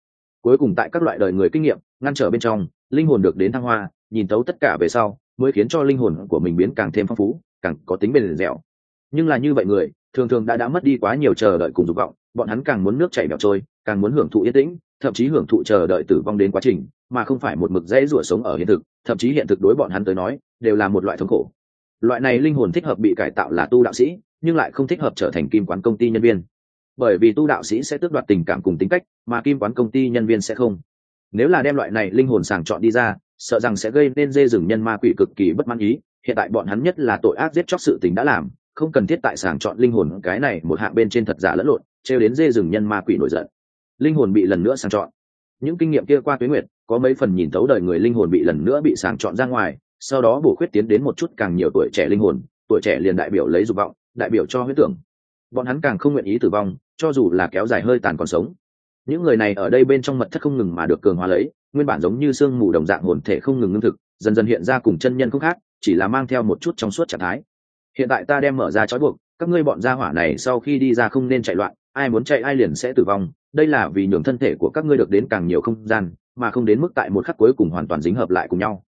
cuối cùng tại các loại đời người kinh nghiệm, ngăn trở bên trong, linh hồn được đến thăng hoa, nhìn tấu tất cả về sau, mới khiến cho linh hồn của mình biến càng thêm phong phú, càng có tính bền dẻo. Nhưng là như vậy người, thường thường đã đã mất đi quá nhiều chờ đợi cùng dục vọng, bọn hắn càng muốn nước chảy bẹo trôi, càng muốn hưởng thụ yên tĩnh, thậm chí hưởng thụ chờ đợi tử vong đến quá trình, mà không phải một mực dễ rủa sống ở hiện thực, thậm chí hiện thực đối bọn hắn tới nói, đều là một loại thống khổ. Loại này linh hồn thích hợp bị cải tạo là tu đạo sĩ, nhưng lại không thích hợp trở thành kim quán công ty nhân viên bởi vì tu đạo sĩ sẽ tước đoạt tình cảm cùng tính cách, mà kim quán công ty nhân viên sẽ không. Nếu là đem loại này linh hồn sàng chọn đi ra, sợ rằng sẽ gây nên dê rừng nhân ma quỷ cực kỳ bất mãn ý. Hiện tại bọn hắn nhất là tội ác giết chóc sự tình đã làm, không cần thiết tại sàng chọn linh hồn cái này một hạng bên trên thật giả lẫn lộn, trêu đến dê rừng nhân ma quỷ nổi giận. Linh hồn bị lần nữa sàng chọn. Những kinh nghiệm kia qua tuyến nguyệt, có mấy phần nhìn thấu đời người linh hồn bị lần nữa bị sàng chọn ra ngoài, sau đó bổ khuyết tiến đến một chút càng nhiều tuổi trẻ linh hồn, tuổi trẻ liền đại biểu lấy dục vọng, đại biểu cho huyết tưởng. Bọn hắn càng không nguyện ý tử vong cho dù là kéo dài hơi tàn còn sống. Những người này ở đây bên trong mật thất không ngừng mà được cường hóa lấy, nguyên bản giống như sương mù đồng dạng hồn thể không ngừng ngưng thực, dần dần hiện ra cùng chân nhân không khác, chỉ là mang theo một chút trong suốt trạng thái. Hiện tại ta đem mở ra trói buộc, các ngươi bọn gia hỏa này sau khi đi ra không nên chạy loạn, ai muốn chạy ai liền sẽ tử vong, đây là vì nhường thân thể của các ngươi được đến càng nhiều không gian, mà không đến mức tại một khắc cuối cùng hoàn toàn dính hợp lại cùng nhau.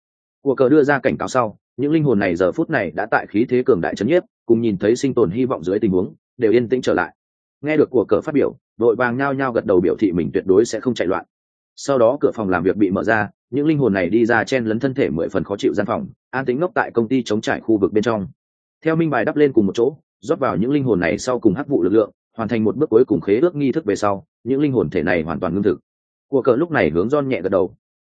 Của cờ đưa ra cảnh cáo sau, những linh hồn này giờ phút này đã tại khí thế cường đại chấn nhiếp, cùng nhìn thấy sinh tồn hy vọng dưới tình huống, đều yên tĩnh trở lại nghe được của cờ phát biểu, đội vàng nhao nhao gật đầu biểu thị mình tuyệt đối sẽ không chạy loạn. Sau đó cửa phòng làm việc bị mở ra, những linh hồn này đi ra chen lấn thân thể mười phần khó chịu gian phòng, an tính ngốc tại công ty chống trải khu vực bên trong. Theo minh bài đắp lên cùng một chỗ, rót vào những linh hồn này sau cùng hắc vụ lực lượng, hoàn thành một bước cuối cùng khế ước nghi thức về sau, những linh hồn thể này hoàn toàn ngưng thực. Của cờ lúc này hướng don nhẹ gật đầu.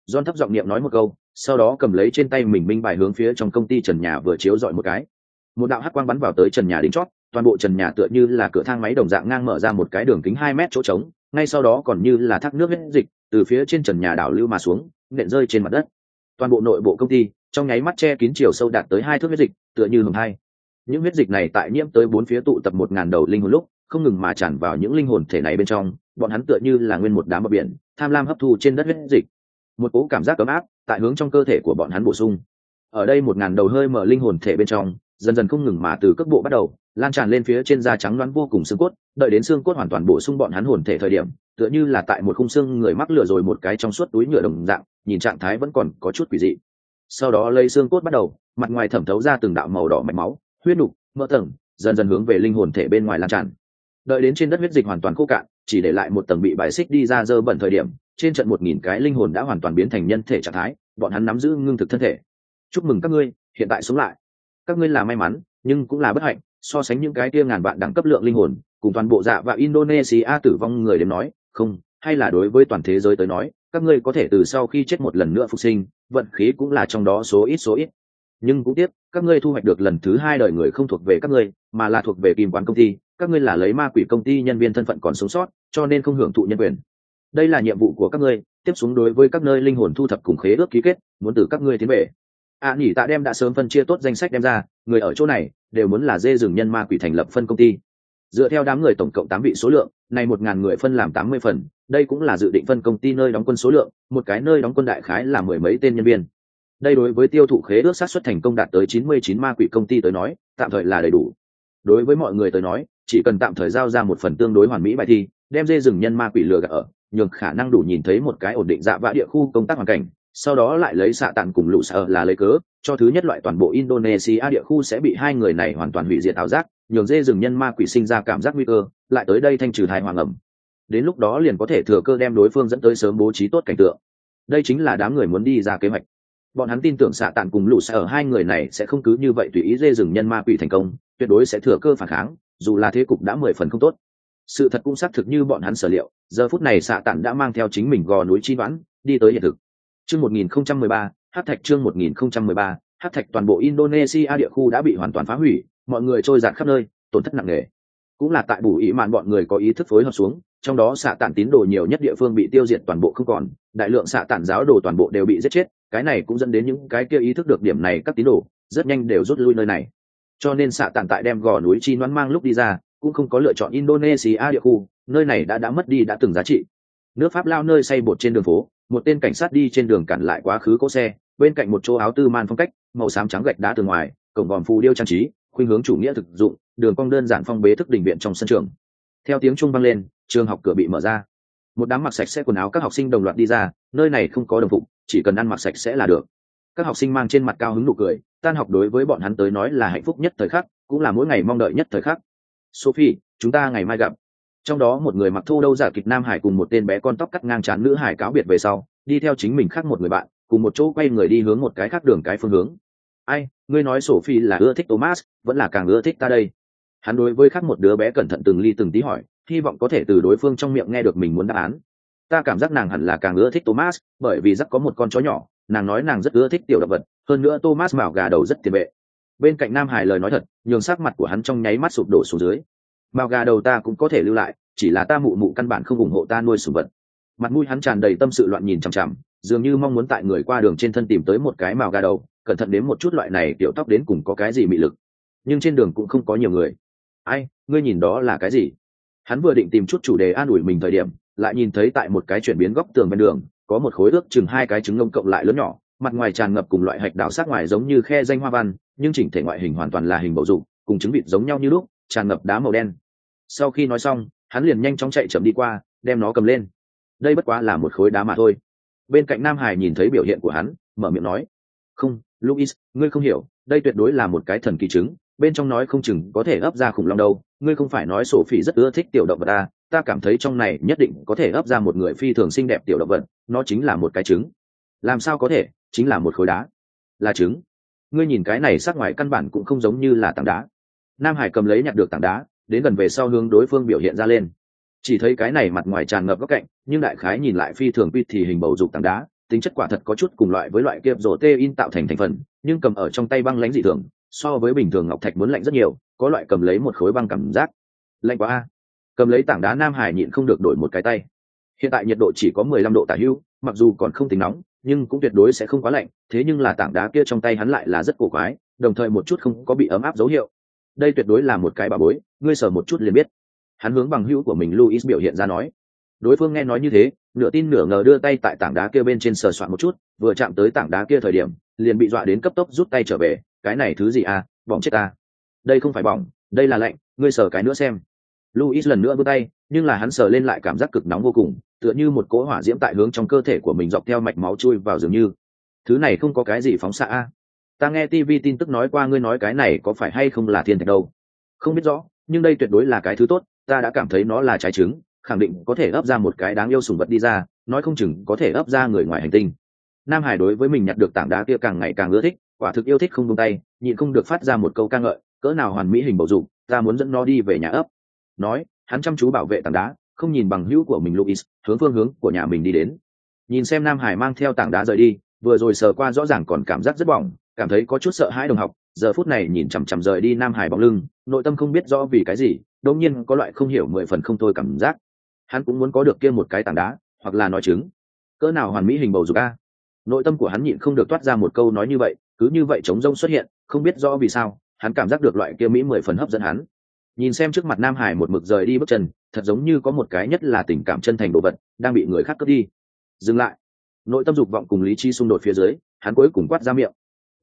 Don thấp giọng niệm nói một câu, sau đó cầm lấy trên tay mình minh bài hướng phía trong công ty trần nhà vừa chiếu dọi một cái. Một đạo hắc quang bắn vào tới trần nhà đính chót toàn bộ trần nhà tựa như là cửa thang máy đồng dạng ngang mở ra một cái đường kính hai mét chỗ trống, ngay sau đó còn như là thác nước huyết dịch, từ phía trên trần nhà đảo lưu mà xuống, nện rơi trên mặt đất. Toàn bộ nội bộ công ty, trong nháy mắt che kín chiều sâu đạt tới hai thước huyết dịch, tựa như hầm hai. Những huyết dịch này tại nhiễm tới bốn phía tụ tập một ngàn đầu linh hồn lúc, không ngừng mà tràn vào những linh hồn thể này bên trong, bọn hắn tựa như là nguyên một đám bờ biển, tham lam hấp thu trên đất huyết dịch. Một cố cảm giác ấm áp, tại hướng trong cơ thể của bọn hắn bổ sung. Ở đây một ngàn đầu hơi mở linh hồn thể bên trong, dần dần không ngừng mà từ cước bộ bắt đầu lan tràn lên phía trên da trắng loáng vô cùng xương cốt, đợi đến xương cốt hoàn toàn bổ sung bọn hắn hồn thể thời điểm, tựa như là tại một khung xương người mắc lửa rồi một cái trong suốt túi nhựa đồng dạng, nhìn trạng thái vẫn còn có chút quỷ dị. Sau đó lấy xương cốt bắt đầu, mặt ngoài thẩm thấu ra từng đạo màu đỏ mạch máu, huyết nục, mỡ tầng, dần dần hướng về linh hồn thể bên ngoài lan tràn. Đợi đến trên đất huyết dịch hoàn toàn khô cạn, chỉ để lại một tầng bị bài xích đi ra dơ bẩn thời điểm, trên trận một nghìn cái linh hồn đã hoàn toàn biến thành nhân thể trạng thái, bọn hắn nắm giữ ngưng thực thân thể. Chúc mừng các ngươi, hiện tại sống lại. Các ngươi là may mắn, nhưng cũng là bất hạnh so sánh những cái kia ngàn vạn đẳng cấp lượng linh hồn, cùng toàn bộ dạ và indonesia tử vong người đến nói, không, hay là đối với toàn thế giới tới nói, các ngươi có thể từ sau khi chết một lần nữa phục sinh, vận khí cũng là trong đó số ít số ít. Nhưng cũng tiếp các ngươi thu hoạch được lần thứ hai đời người không thuộc về các ngươi, mà là thuộc về kim quán công ty, các ngươi là lấy ma quỷ công ty nhân viên thân phận còn sống sót, cho nên không hưởng thụ nhân quyền. Đây là nhiệm vụ của các ngươi, tiếp xuống đối với các nơi linh hồn thu thập cùng khế ước ký kết, muốn từ các ngươi tiến về a à, nhỉ tạ đem đã sớm phân chia tốt danh sách đem ra người ở chỗ này đều muốn là dê rừng nhân ma quỷ thành lập phân công ty. Dựa theo đám người tổng cộng tám vị số lượng này một ngàn người phân làm tám mươi phần đây cũng là dự định phân công ty nơi đóng quân số lượng một cái nơi đóng quân đại khái là mười mấy tên nhân viên. Đây đối với tiêu thụ khế ước sát xuất thành công đạt tới chín mươi chín ma quỷ công ty tới nói tạm thời là đầy đủ. Đối với mọi người tới nói chỉ cần tạm thời giao ra một phần tương đối hoàn mỹ bài thi đem dê rừng nhân ma quỷ lừa gạt ở nhường khả năng đủ nhìn thấy một cái ổn định dạ vã địa khu công tác hoàn cảnh sau đó lại lấy xạ tàn cùng lũ sở là lấy cớ, cho thứ nhất loại toàn bộ indonesia địa khu sẽ bị hai người này hoàn toàn hủy diệt ảo giác, nhường dê rừng nhân ma quỷ sinh ra cảm giác nguy cơ, lại tới đây thanh trừ thai hoàng ẩm. Đến lúc đó liền có thể thừa cơ đem đối phương dẫn tới sớm bố trí tốt cảnh tượng. Đây chính là đám người muốn đi ra kế hoạch. Bọn hắn tin tưởng xạ tàn cùng lũ sở hai người này sẽ không cứ như vậy tùy ý dê rừng nhân ma quỷ thành công, tuyệt đối sẽ thừa cơ phản kháng, dù là thế cục đã mười phần không tốt. Sự thật cũng xác thực như bọn hắn sở liệu, giờ phút này xạ tản đã mang theo chính mình gò núi chi đoán đi tới hiện thực chương 1013, Hắc thạch chương 1013, Hắc thạch toàn bộ indonesia địa khu đã bị hoàn toàn phá hủy mọi người trôi dạt khắp nơi tổn thất nặng nề. Cũng là tại bù ý mạn bọn người có ý thức phối hợp xuống trong đó xạ tản tín đồ nhiều nhất địa phương bị tiêu diệt toàn bộ không còn đại lượng xạ tản giáo đồ toàn bộ đều bị giết chết cái này cũng dẫn đến những cái kia ý thức được điểm này các tín đồ rất nhanh đều rút lui nơi này. Cho nên xạ tản tại đem gò núi chi đoán mang lúc đi ra cũng không có lựa chọn indonesia địa khu nơi này đã đã mất đi đã từng giá trị. Nước pháp lao nơi xây bột trên đường phố một tên cảnh sát đi trên đường cản lại quá khứ cỗ xe, bên cạnh một chỗ áo tư man phong cách, màu xám trắng gạch đá từ ngoài, cổng vòm phù điêu trang trí, khuynh hướng chủ nghĩa thực dụng, đường cong đơn giản phong bế thức đình viện trong sân trường. Theo tiếng trung vang lên, trường học cửa bị mở ra. Một đám mặc sạch sẽ quần áo các học sinh đồng loạt đi ra, nơi này không có đồng phục, chỉ cần ăn mặc sạch sẽ là được. Các học sinh mang trên mặt cao hứng nụ cười, tan học đối với bọn hắn tới nói là hạnh phúc nhất thời khắc, cũng là mỗi ngày mong đợi nhất thời khắc. Sophie, chúng ta ngày mai gặp trong đó một người mặc thu đâu giả kịch nam hải cùng một tên bé con tóc cắt ngang trán nữ hải cáo biệt về sau, đi theo chính mình khác một người bạn, cùng một chỗ quay người đi hướng một cái khác đường cái phương hướng. Ai, ngươi nói sophie là ưa thích thomas, vẫn là càng ưa thích ta đây? Hắn đối với khác một đứa bé cẩn thận từng ly từng tí hỏi, hy vọng có thể từ đối phương trong miệng nghe được mình muốn đáp án. Ta cảm giác nàng hẳn là càng ưa thích thomas, bởi vì rắc có một con chó nhỏ, nàng nói nàng rất ưa thích tiểu động vật, hơn nữa thomas mạo gà đầu rất tiền vệ. Bên cạnh nam hải lời nói thật, nhường sắc mặt của hắn trong nháy mắt sụp đổ xuống dưới mao gà đầu ta cũng có thể lưu lại, chỉ là ta mụ mụ căn bản không ủng hộ ta nuôi sủng vật. Mặt mũi hắn tràn đầy tâm sự loạn nhìn chằm chằm, dường như mong muốn tại người qua đường trên thân tìm tới một cái màu gà đầu, cẩn thận đến một chút loại này tiểu tóc đến cùng có cái gì mị lực. Nhưng trên đường cũng không có nhiều người. Ai, ngươi nhìn đó là cái gì? Hắn vừa định tìm chút chủ đề an ủi mình thời điểm, lại nhìn thấy tại một cái chuyển biến góc tường bên đường, có một khối ước chừng hai cái trứng ngông cộng lại lớn nhỏ, mặt ngoài tràn ngập cùng loại hạch đảo sát ngoài giống như khe danh hoa văn, nhưng chỉnh thể ngoại hình hoàn toàn là hình bầu dục, cùng trứng vịt giống nhau như lúc tràn ngập đá màu đen. Sau khi nói xong, hắn liền nhanh chóng chạy chậm đi qua, đem nó cầm lên. Đây bất quá là một khối đá mà thôi. Bên cạnh nam hải nhìn thấy biểu hiện của hắn, mở miệng nói, không, luis, ngươi không hiểu, đây tuyệt đối là một cái thần kỳ trứng, bên trong nói không chừng có thể ấp ra khủng long đâu, ngươi không phải nói sổ phỉ rất ưa thích tiểu động vật ta ta cảm thấy trong này nhất định có thể ấp ra một người phi thường xinh đẹp tiểu động vật, nó chính là một cái trứng. Làm sao có thể, chính là một khối đá. Là trứng. Ngươi nhìn cái này sắc ngoài căn bản cũng không giống như là tảng đá nam hải cầm lấy nhặt được tảng đá, đến gần về sau hướng đối phương biểu hiện ra lên. Chỉ thấy cái này mặt ngoài tràn ngập góc cạnh, nhưng đại khái nhìn lại phi thường quy thì hình bầu dục tảng đá, tính chất quả thật có chút cùng loại với loại kiệp rổ tê in tạo thành thành phần, nhưng cầm ở trong tay băng lãnh dị thường, so với bình thường ngọc thạch muốn lạnh rất nhiều, có loại cầm lấy một khối băng cảm giác. Lạnh quá a. Cầm lấy tảng đá nam hải nhịn không được đổi một cái tay. Hiện tại nhiệt độ chỉ có mười lăm độ tả hưu, mặc dù còn không tính nóng, nhưng cũng tuyệt đối sẽ không quá lạnh, thế nhưng là tảng đá kia trong tay hắn lại là rất cổ quái, đồng thời một chút không có bị ấm áp dấu hiệu đây tuyệt đối là một cái bà bối, ngươi sờ một chút liền biết. Hắn hướng bằng hữu của mình luis biểu hiện ra nói. Đối phương nghe nói như thế, nửa tin nửa ngờ đưa tay tại tảng đá kia bên trên sờ soạn một chút, vừa chạm tới tảng đá kia thời điểm, liền bị dọa đến cấp tốc rút tay trở về, cái này thứ gì à? Bỏng chết ta. Đây không phải bỏng, đây là lạnh, ngươi sờ cái nữa xem. Luis lần nữa vươn tay, nhưng là hắn sờ lên lại cảm giác cực nóng vô cùng, tựa như một cỗ hỏa diễm tại hướng trong cơ thể của mình dọc theo mạch máu chui vào dường như. Thứ này không có cái gì phóng xạ a ta nghe tv tin tức nói qua ngươi nói cái này có phải hay không là thiên thạch đâu? Không biết rõ, nhưng đây tuyệt đối là cái thứ tốt, ta đã cảm thấy nó là trái trứng, khẳng định có thể ấp ra một cái đáng yêu sùng vật đi ra, nói không chừng có thể ấp ra người ngoài hành tinh. Nam hải đối với mình nhặt được tảng đá kia càng ngày càng ưa thích, quả thực yêu thích không tung tay, nhịn không được phát ra một câu ca ngợi, cỡ nào hoàn mỹ hình bầu dục, ta muốn dẫn nó đi về nhà ấp. Nói, hắn chăm chú bảo vệ tảng đá, không nhìn bằng hữu của mình luis hướng phương hướng của nhà mình đi đến. Nhìn xem nam hải mang theo tảng đá rời đi, vừa rồi sờ qua rõ ràng còn cảm giác rất bỏng cảm thấy có chút sợ hãi đồng học, giờ phút này nhìn chằm chằm rời đi nam hải bóng lưng, nội tâm không biết rõ vì cái gì đột nhiên có loại không hiểu mười phần không thôi cảm giác. Hắn cũng muốn có được kia một cái tảng đá, hoặc là nói chứng cỡ nào hoàn mỹ hình bầu dục a? Nội tâm của hắn nhịn không được toát ra một câu nói như vậy, cứ như vậy chống rông xuất hiện, không biết rõ vì sao, hắn cảm giác được loại kia mỹ mười phần hấp dẫn hắn. Nhìn xem trước mặt nam hải một mực rời đi bước chân, thật giống như có một cái nhất là tình cảm chân thành đồ vật, đang bị người khác cướp đi. Dừng lại. Nội tâm dục vọng cùng lý chi xung đột phía dưới, hắn cuối cùng quát ra miệng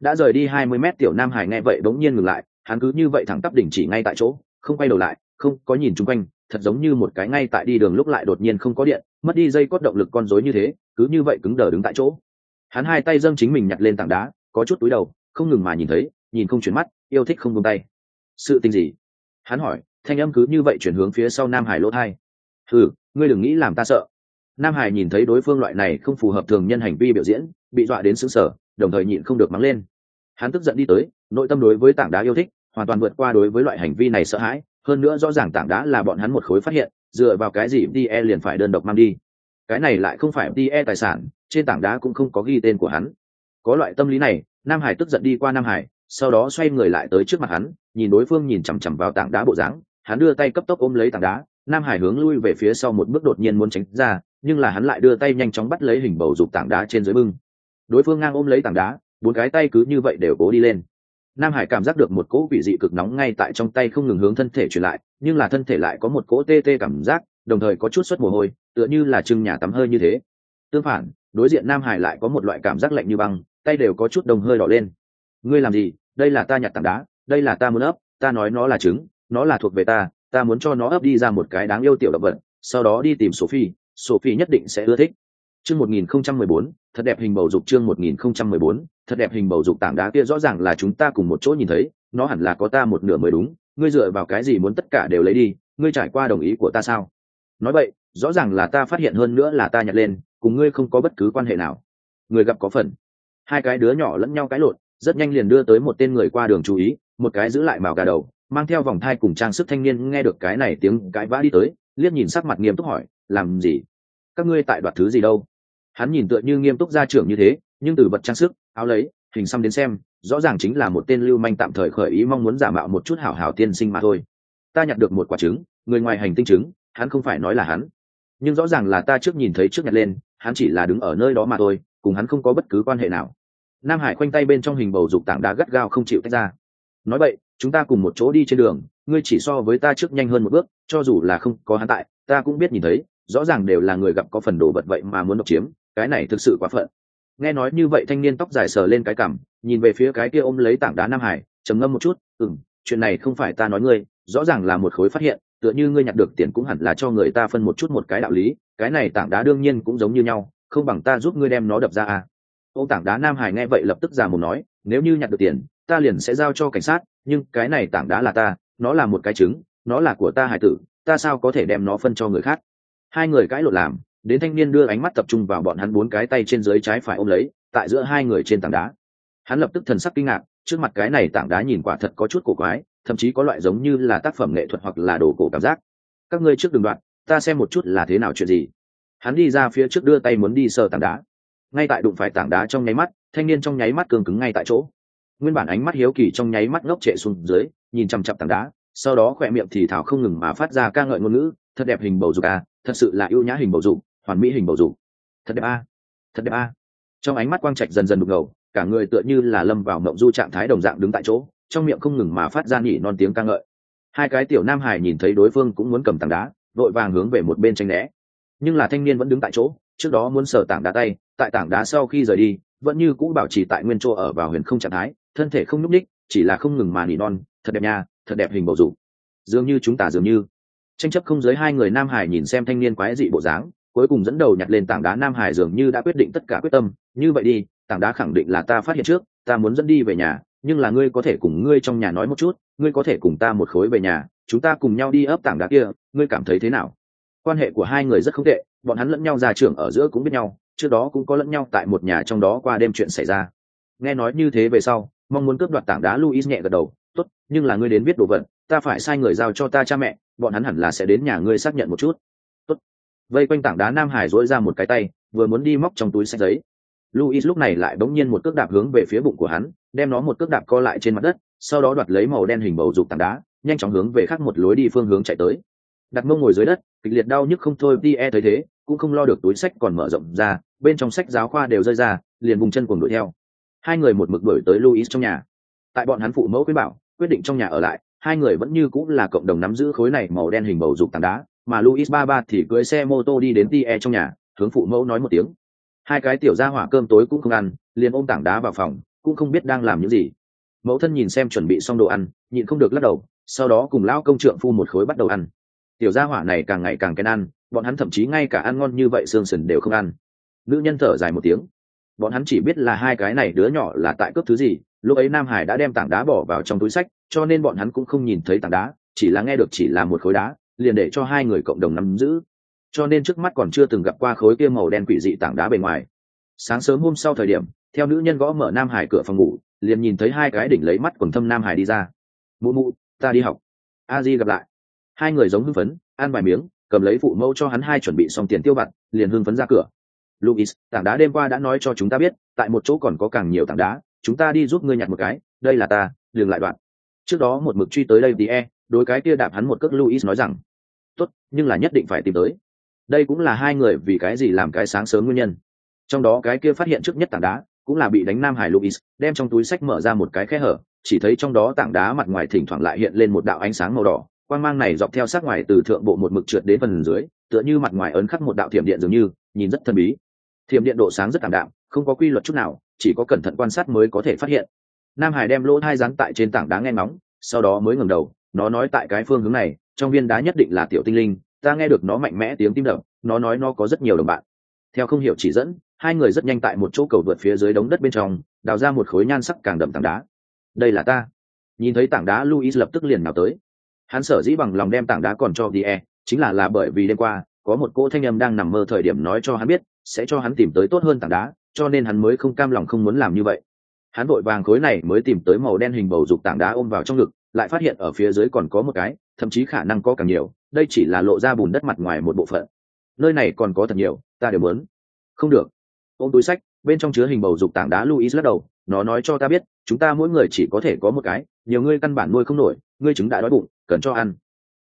đã rời đi hai mươi mét, tiểu nam hải nghe vậy bỗng nhiên ngừng lại, hắn cứ như vậy thẳng tắp đỉnh chỉ ngay tại chỗ, không quay đầu lại, không có nhìn chung quanh, thật giống như một cái ngay tại đi đường lúc lại đột nhiên không có điện, mất đi dây cốt động lực con rối như thế, cứ như vậy cứng đờ đứng tại chỗ. Hắn hai tay dâng chính mình nhặt lên tảng đá, có chút túi đầu, không ngừng mà nhìn thấy, nhìn không chuyển mắt, yêu thích không buông tay. Sự tình gì? Hắn hỏi, thanh âm cứ như vậy chuyển hướng phía sau nam hải lỗ thai. Ừ ngươi đừng nghĩ làm ta sợ. Nam hải nhìn thấy đối phương loại này không phù hợp thường nhân hành vi biểu diễn, bị dọa đến xứng sở đồng thời nhịn không được mắng lên. Hắn tức giận đi tới, nội tâm đối với tảng đá yêu thích, hoàn toàn vượt qua đối với loại hành vi này sợ hãi, hơn nữa rõ ràng tảng đá là bọn hắn một khối phát hiện, dựa vào cái gì đi e liền phải đơn độc mang đi. Cái này lại không phải đi e tài sản, trên tảng đá cũng không có ghi tên của hắn. Có loại tâm lý này, nam hải tức giận đi qua nam hải, sau đó xoay người lại tới trước mặt hắn, nhìn đối phương nhìn chằm chằm vào tảng đá bộ dáng, hắn đưa tay cấp tốc ôm lấy tảng đá, nam hải hướng lui về phía sau một bước đột nhiên muốn tránh ra, nhưng là hắn lại đưa tay nhanh chóng bắt lấy hình bầu dục tảng đá trên dưới bưng đối phương ngang ôm lấy tảng đá, bốn cái tay cứ như vậy đều cố đi lên. Nam hải cảm giác được một cỗ vị dị cực nóng ngay tại trong tay không ngừng hướng thân thể truyền lại, nhưng là thân thể lại có một cỗ tê tê cảm giác, đồng thời có chút suất mồ hôi, tựa như là trưng nhà tắm hơi như thế. Tương phản, đối diện nam hải lại có một loại cảm giác lạnh như băng, tay đều có chút đồng hơi đỏ lên. Ngươi làm gì? Đây là ta nhặt tảng đá, đây là ta muốn ấp, ta nói nó là trứng, nó là thuộc về ta ta muốn cho nó ấp đi ra một cái đáng yêu tiểu động vật, sau đó đi tìm sophie sophie nhất định sẽ ưa thích chương 1014, thật đẹp hình bầu dục chương 1014, thật đẹp hình bầu dục tảng đá kia rõ ràng là chúng ta cùng một chỗ nhìn thấy nó hẳn là có ta một nửa mới đúng ngươi dựa vào cái gì muốn tất cả đều lấy đi ngươi trải qua đồng ý của ta sao? Nói vậy rõ ràng là ta phát hiện hơn nữa là ta nhặt lên cùng ngươi không có bất cứ quan hệ nào. Người gặp có phần. Hai cái đứa nhỏ lẫn nhau cái lộn rất nhanh liền đưa tới một tên người qua đường chú ý một cái giữ lại màu gà đầu mang theo vòng thai cùng trang sức thanh niên nghe được cái này tiếng cãi vã đi tới liếc nhìn sắc mặt nghiêm túc hỏi làm gì? Các ngươi tại đoạt thứ gì đâu? Hắn nhìn tựa như nghiêm túc gia trưởng như thế, nhưng từ vật trang sức, áo lấy, hình xăm đến xem, rõ ràng chính là một tên lưu manh tạm thời khởi ý mong muốn giả mạo một chút hảo hảo tiên sinh mà thôi. Ta nhặt được một quả trứng, người ngoài hành tinh trứng, hắn không phải nói là hắn. Nhưng rõ ràng là ta trước nhìn thấy trước nhặt lên, hắn chỉ là đứng ở nơi đó mà thôi, cùng hắn không có bất cứ quan hệ nào. Nam hải khoanh tay bên trong hình bầu dục tảng đá gắt gao không chịu tách ra. Nói vậy, chúng ta cùng một chỗ đi trên đường, ngươi chỉ so với ta trước nhanh hơn một bước, cho dù là không có hắn tại, ta cũng biết nhìn thấy, rõ ràng đều là người gặp có phần đồ vật vậy mà muốn độc chiếm cái này thực sự quá phận. Nghe nói như vậy thanh niên tóc dài sờ lên cái cằm, nhìn về phía cái kia ôm lấy tảng đá nam hải, trầm ngâm một chút ừ m chuyện này không phải ta nói ngươi, rõ ràng là một khối phát hiện, tựa như ngươi nhặt được tiền cũng hẳn là cho người ta phân một chút một cái đạo lý, cái này tảng đá đương nhiên cũng giống như nhau, không bằng ta giúp ngươi đem nó đập ra à. Ông tảng đá nam hải nghe vậy lập tức già một nói, nếu như nhặt được tiền, ta liền sẽ giao cho cảnh sát, nhưng cái này tảng đá là ta, nó là một cái trứng, nó là của ta hải tử, ta sao có thể đem nó phân cho người khác? Hai người cãi lộn làm đến thanh niên đưa ánh mắt tập trung vào bọn hắn bốn cái tay trên dưới trái phải ôm lấy, tại giữa hai người trên tảng đá. Hắn lập tức thần sắc kinh ngạc, trước mặt cái này tảng đá nhìn quả thật có chút cổ quái, thậm chí có loại giống như là tác phẩm nghệ thuật hoặc là đồ cổ cảm giác. Các ngươi trước đường đoạn ta xem một chút là thế nào chuyện gì. Hắn đi ra phía trước đưa tay muốn đi sờ tảng đá. Ngay tại đụng phải tảng đá trong nháy mắt, thanh niên trong nháy mắt cường cứng ngay tại chỗ. Nguyên bản ánh mắt hiếu kỳ trong nháy mắt ngốc trệ xuống dưới, nhìn chằm chặp tảng đá, sau đó khỏe miệng thì thảo không ngừng mà phát ra ca ngợi ngôn ngữ, thật đẹp hình bầu dục à thật sự là ưu nhã hình bầu dục hoàn mỹ hình bầu dục. Thật đẹp a. À, thật đẹp a. À. trong ánh mắt quang trạch dần dần đục ngầu cả người tựa như là lâm vào mộng du trạng thái đồng dạng đứng tại chỗ trong miệng không ngừng mà phát ra nhỉ non tiếng ca ngợi. Hai cái tiểu nam hải nhìn thấy đối phương cũng muốn cầm tảng đá vội vàng hướng về một bên tranh né. Nhưng là thanh niên vẫn đứng tại chỗ trước đó muốn sờ tảng đá tay tại tảng đá sau khi rời đi vẫn như cũ bảo trì tại nguyên chỗ ở vào huyền không trạng thái thân thể không nhúc ních chỉ là không ngừng mà nỉ non thật đẹp nha thật đẹp hình bầu dục. Dường như chúng ta dường như. Tranh chấp không giới hai người nam hải nhìn xem thanh niên quái dị bộ dáng cuối cùng dẫn đầu nhặt lên tảng đá nam hải dường như đã quyết định tất cả quyết tâm. Như vậy đi, tảng đá khẳng định là ta phát hiện trước, ta muốn dẫn đi về nhà, nhưng là ngươi có thể cùng ngươi trong nhà nói một chút, ngươi có thể cùng ta một khối về nhà, chúng ta cùng nhau đi ấp tảng đá kia, ngươi cảm thấy thế nào? Quan hệ của hai người rất không tệ, bọn hắn lẫn nhau ra trường ở giữa cũng biết nhau, trước đó cũng có lẫn nhau tại một nhà trong đó qua đêm chuyện xảy ra. Nghe nói như thế về sau, mong muốn cướp đoạt tảng đá luis nhẹ gật đầu, tốt, nhưng là ngươi đến biết đồ vật, ta phải sai người giao cho ta cha mẹ, bọn hắn hẳn là sẽ đến nhà ngươi xác nhận một chút vây quanh tảng đá nam hải dỗi ra một cái tay, vừa muốn đi móc trong túi sách giấy. Luis lúc này lại bỗng nhiên một cước đạp hướng về phía bụng của hắn, đem nó một cước đạp co lại trên mặt đất, sau đó đoạt lấy màu đen hình bầu dục tảng đá, nhanh chóng hướng về khác một lối đi phương hướng chạy tới. Đặt mông ngồi dưới đất, kịch liệt đau nhức không thôi đi e thấy thế, cũng không lo được túi sách còn mở rộng ra, bên trong sách giáo khoa đều rơi ra, liền vùng chân cùng đuổi theo. Hai người một mực đuổi tới luis trong nhà. Tại bọn hắn phụ mẫu khuyên bảo, quyết định trong nhà ở lại, hai người vẫn như cũng là cộng đồng nắm giữ khối này màu đen hình bầu dục tảng đá mà luis ba ba thì cưới xe mô tô đi đến tie trong nhà, hướng phụ mẫu nói một tiếng. Hai cái tiểu gia hỏa cơm tối cũng không ăn, liền ôm tảng đá vào phòng, cũng không biết đang làm những gì. Mẫu thân nhìn xem chuẩn bị xong đồ ăn, nhịn không được lắc đầu, sau đó cùng lão công trượng phu một khối bắt đầu ăn. Tiểu gia hỏa này càng ngày càng kén ăn, bọn hắn thậm chí ngay cả ăn ngon như vậy xương sần đều không ăn. Nữ nhân thở dài một tiếng. Bọn hắn chỉ biết là hai cái này đứa nhỏ là tại cướp thứ gì, lúc ấy nam hải đã đem tảng đá bỏ vào trong túi sách, cho nên bọn hắn cũng không nhìn thấy tảng đá, chỉ là nghe được chỉ là một khối đá liền để cho hai người cộng đồng nắm giữ. Cho nên trước mắt còn chưa từng gặp qua khối kia màu đen quỷ dị tảng đá bề ngoài. Sáng sớm hôm sau thời điểm, theo nữ nhân gõ mở nam hải cửa phòng ngủ, liền nhìn thấy hai cái đỉnh lấy mắt quần thâm nam hải đi ra. Mụ mụ, ta đi học. A di gặp lại. Hai người giống hưng phấn ăn vài miếng, cầm lấy phụ mẫu cho hắn hai chuẩn bị xong tiền tiêu vặt, liền hưng phấn ra cửa. Luis tảng đá đêm qua đã nói cho chúng ta biết, tại một chỗ còn có càng nhiều tảng đá, chúng ta đi giúp ngươi nhặt một cái, đây là ta, đừng lại đoạn. Trước đó một mực truy tới đây thì e đối cái kia đạp hắn một cước luis nói rằng, tốt, nhưng là nhất định phải tìm tới. Đây cũng là hai người vì cái gì làm cái sáng sớm nguyên nhân. Trong đó cái kia phát hiện trước nhất tảng đá cũng là bị đánh nam hải luis, đem trong túi sách mở ra một cái khe hở, chỉ thấy trong đó tảng đá mặt ngoài thỉnh thoảng lại hiện lên một đạo ánh sáng màu đỏ, quang mang này dọc theo sát ngoài từ thượng bộ một mực trượt đến phần dưới, tựa như mặt ngoài ấn khắc một đạo thiểm điện dường như, nhìn rất thần bí. Thiểm điện độ sáng rất tạm đạm, không có quy luật chút nào, chỉ có cẩn thận quan sát mới có thể phát hiện. Nam hải đem lỗ hai rắn tại trên tảng đá nghe ngóng, sau đó mới ngẩng đầu nó nói tại cái phương hướng này, trong viên đá nhất định là tiểu tinh linh, ta nghe được nó mạnh mẽ tiếng tim đập, nó nói nó có rất nhiều đồng bạn. Theo không hiểu chỉ dẫn, hai người rất nhanh tại một chỗ cầu vượt phía dưới đống đất bên trong, đào ra một khối nhan sắc càng đậm tảng đá. Đây là ta. Nhìn thấy tảng đá luis lập tức liền nào tới. Hắn sở dĩ bằng lòng đem tảng đá còn cho die chính là là bởi vì đêm qua, có một cô thanh âm đang nằm mơ thời điểm nói cho hắn biết, sẽ cho hắn tìm tới tốt hơn tảng đá, cho nên hắn mới không cam lòng không muốn làm như vậy. Hắn vội vàng khối này mới tìm tới màu đen hình bầu dục tảng đá ôm vào trong ngực lại phát hiện ở phía dưới còn có một cái, thậm chí khả năng có càng nhiều, đây chỉ là lộ ra bùn đất mặt ngoài một bộ phận. Nơi này còn có thật nhiều, ta đều muốn. Không được. Ôm túi sách, bên trong chứa hình bầu dục tảng đá luis lắc đầu, nó nói cho ta biết, chúng ta mỗi người chỉ có thể có một cái, nhiều ngươi căn bản nuôi không nổi, ngươi chứng đã đói bụng, cần cho ăn.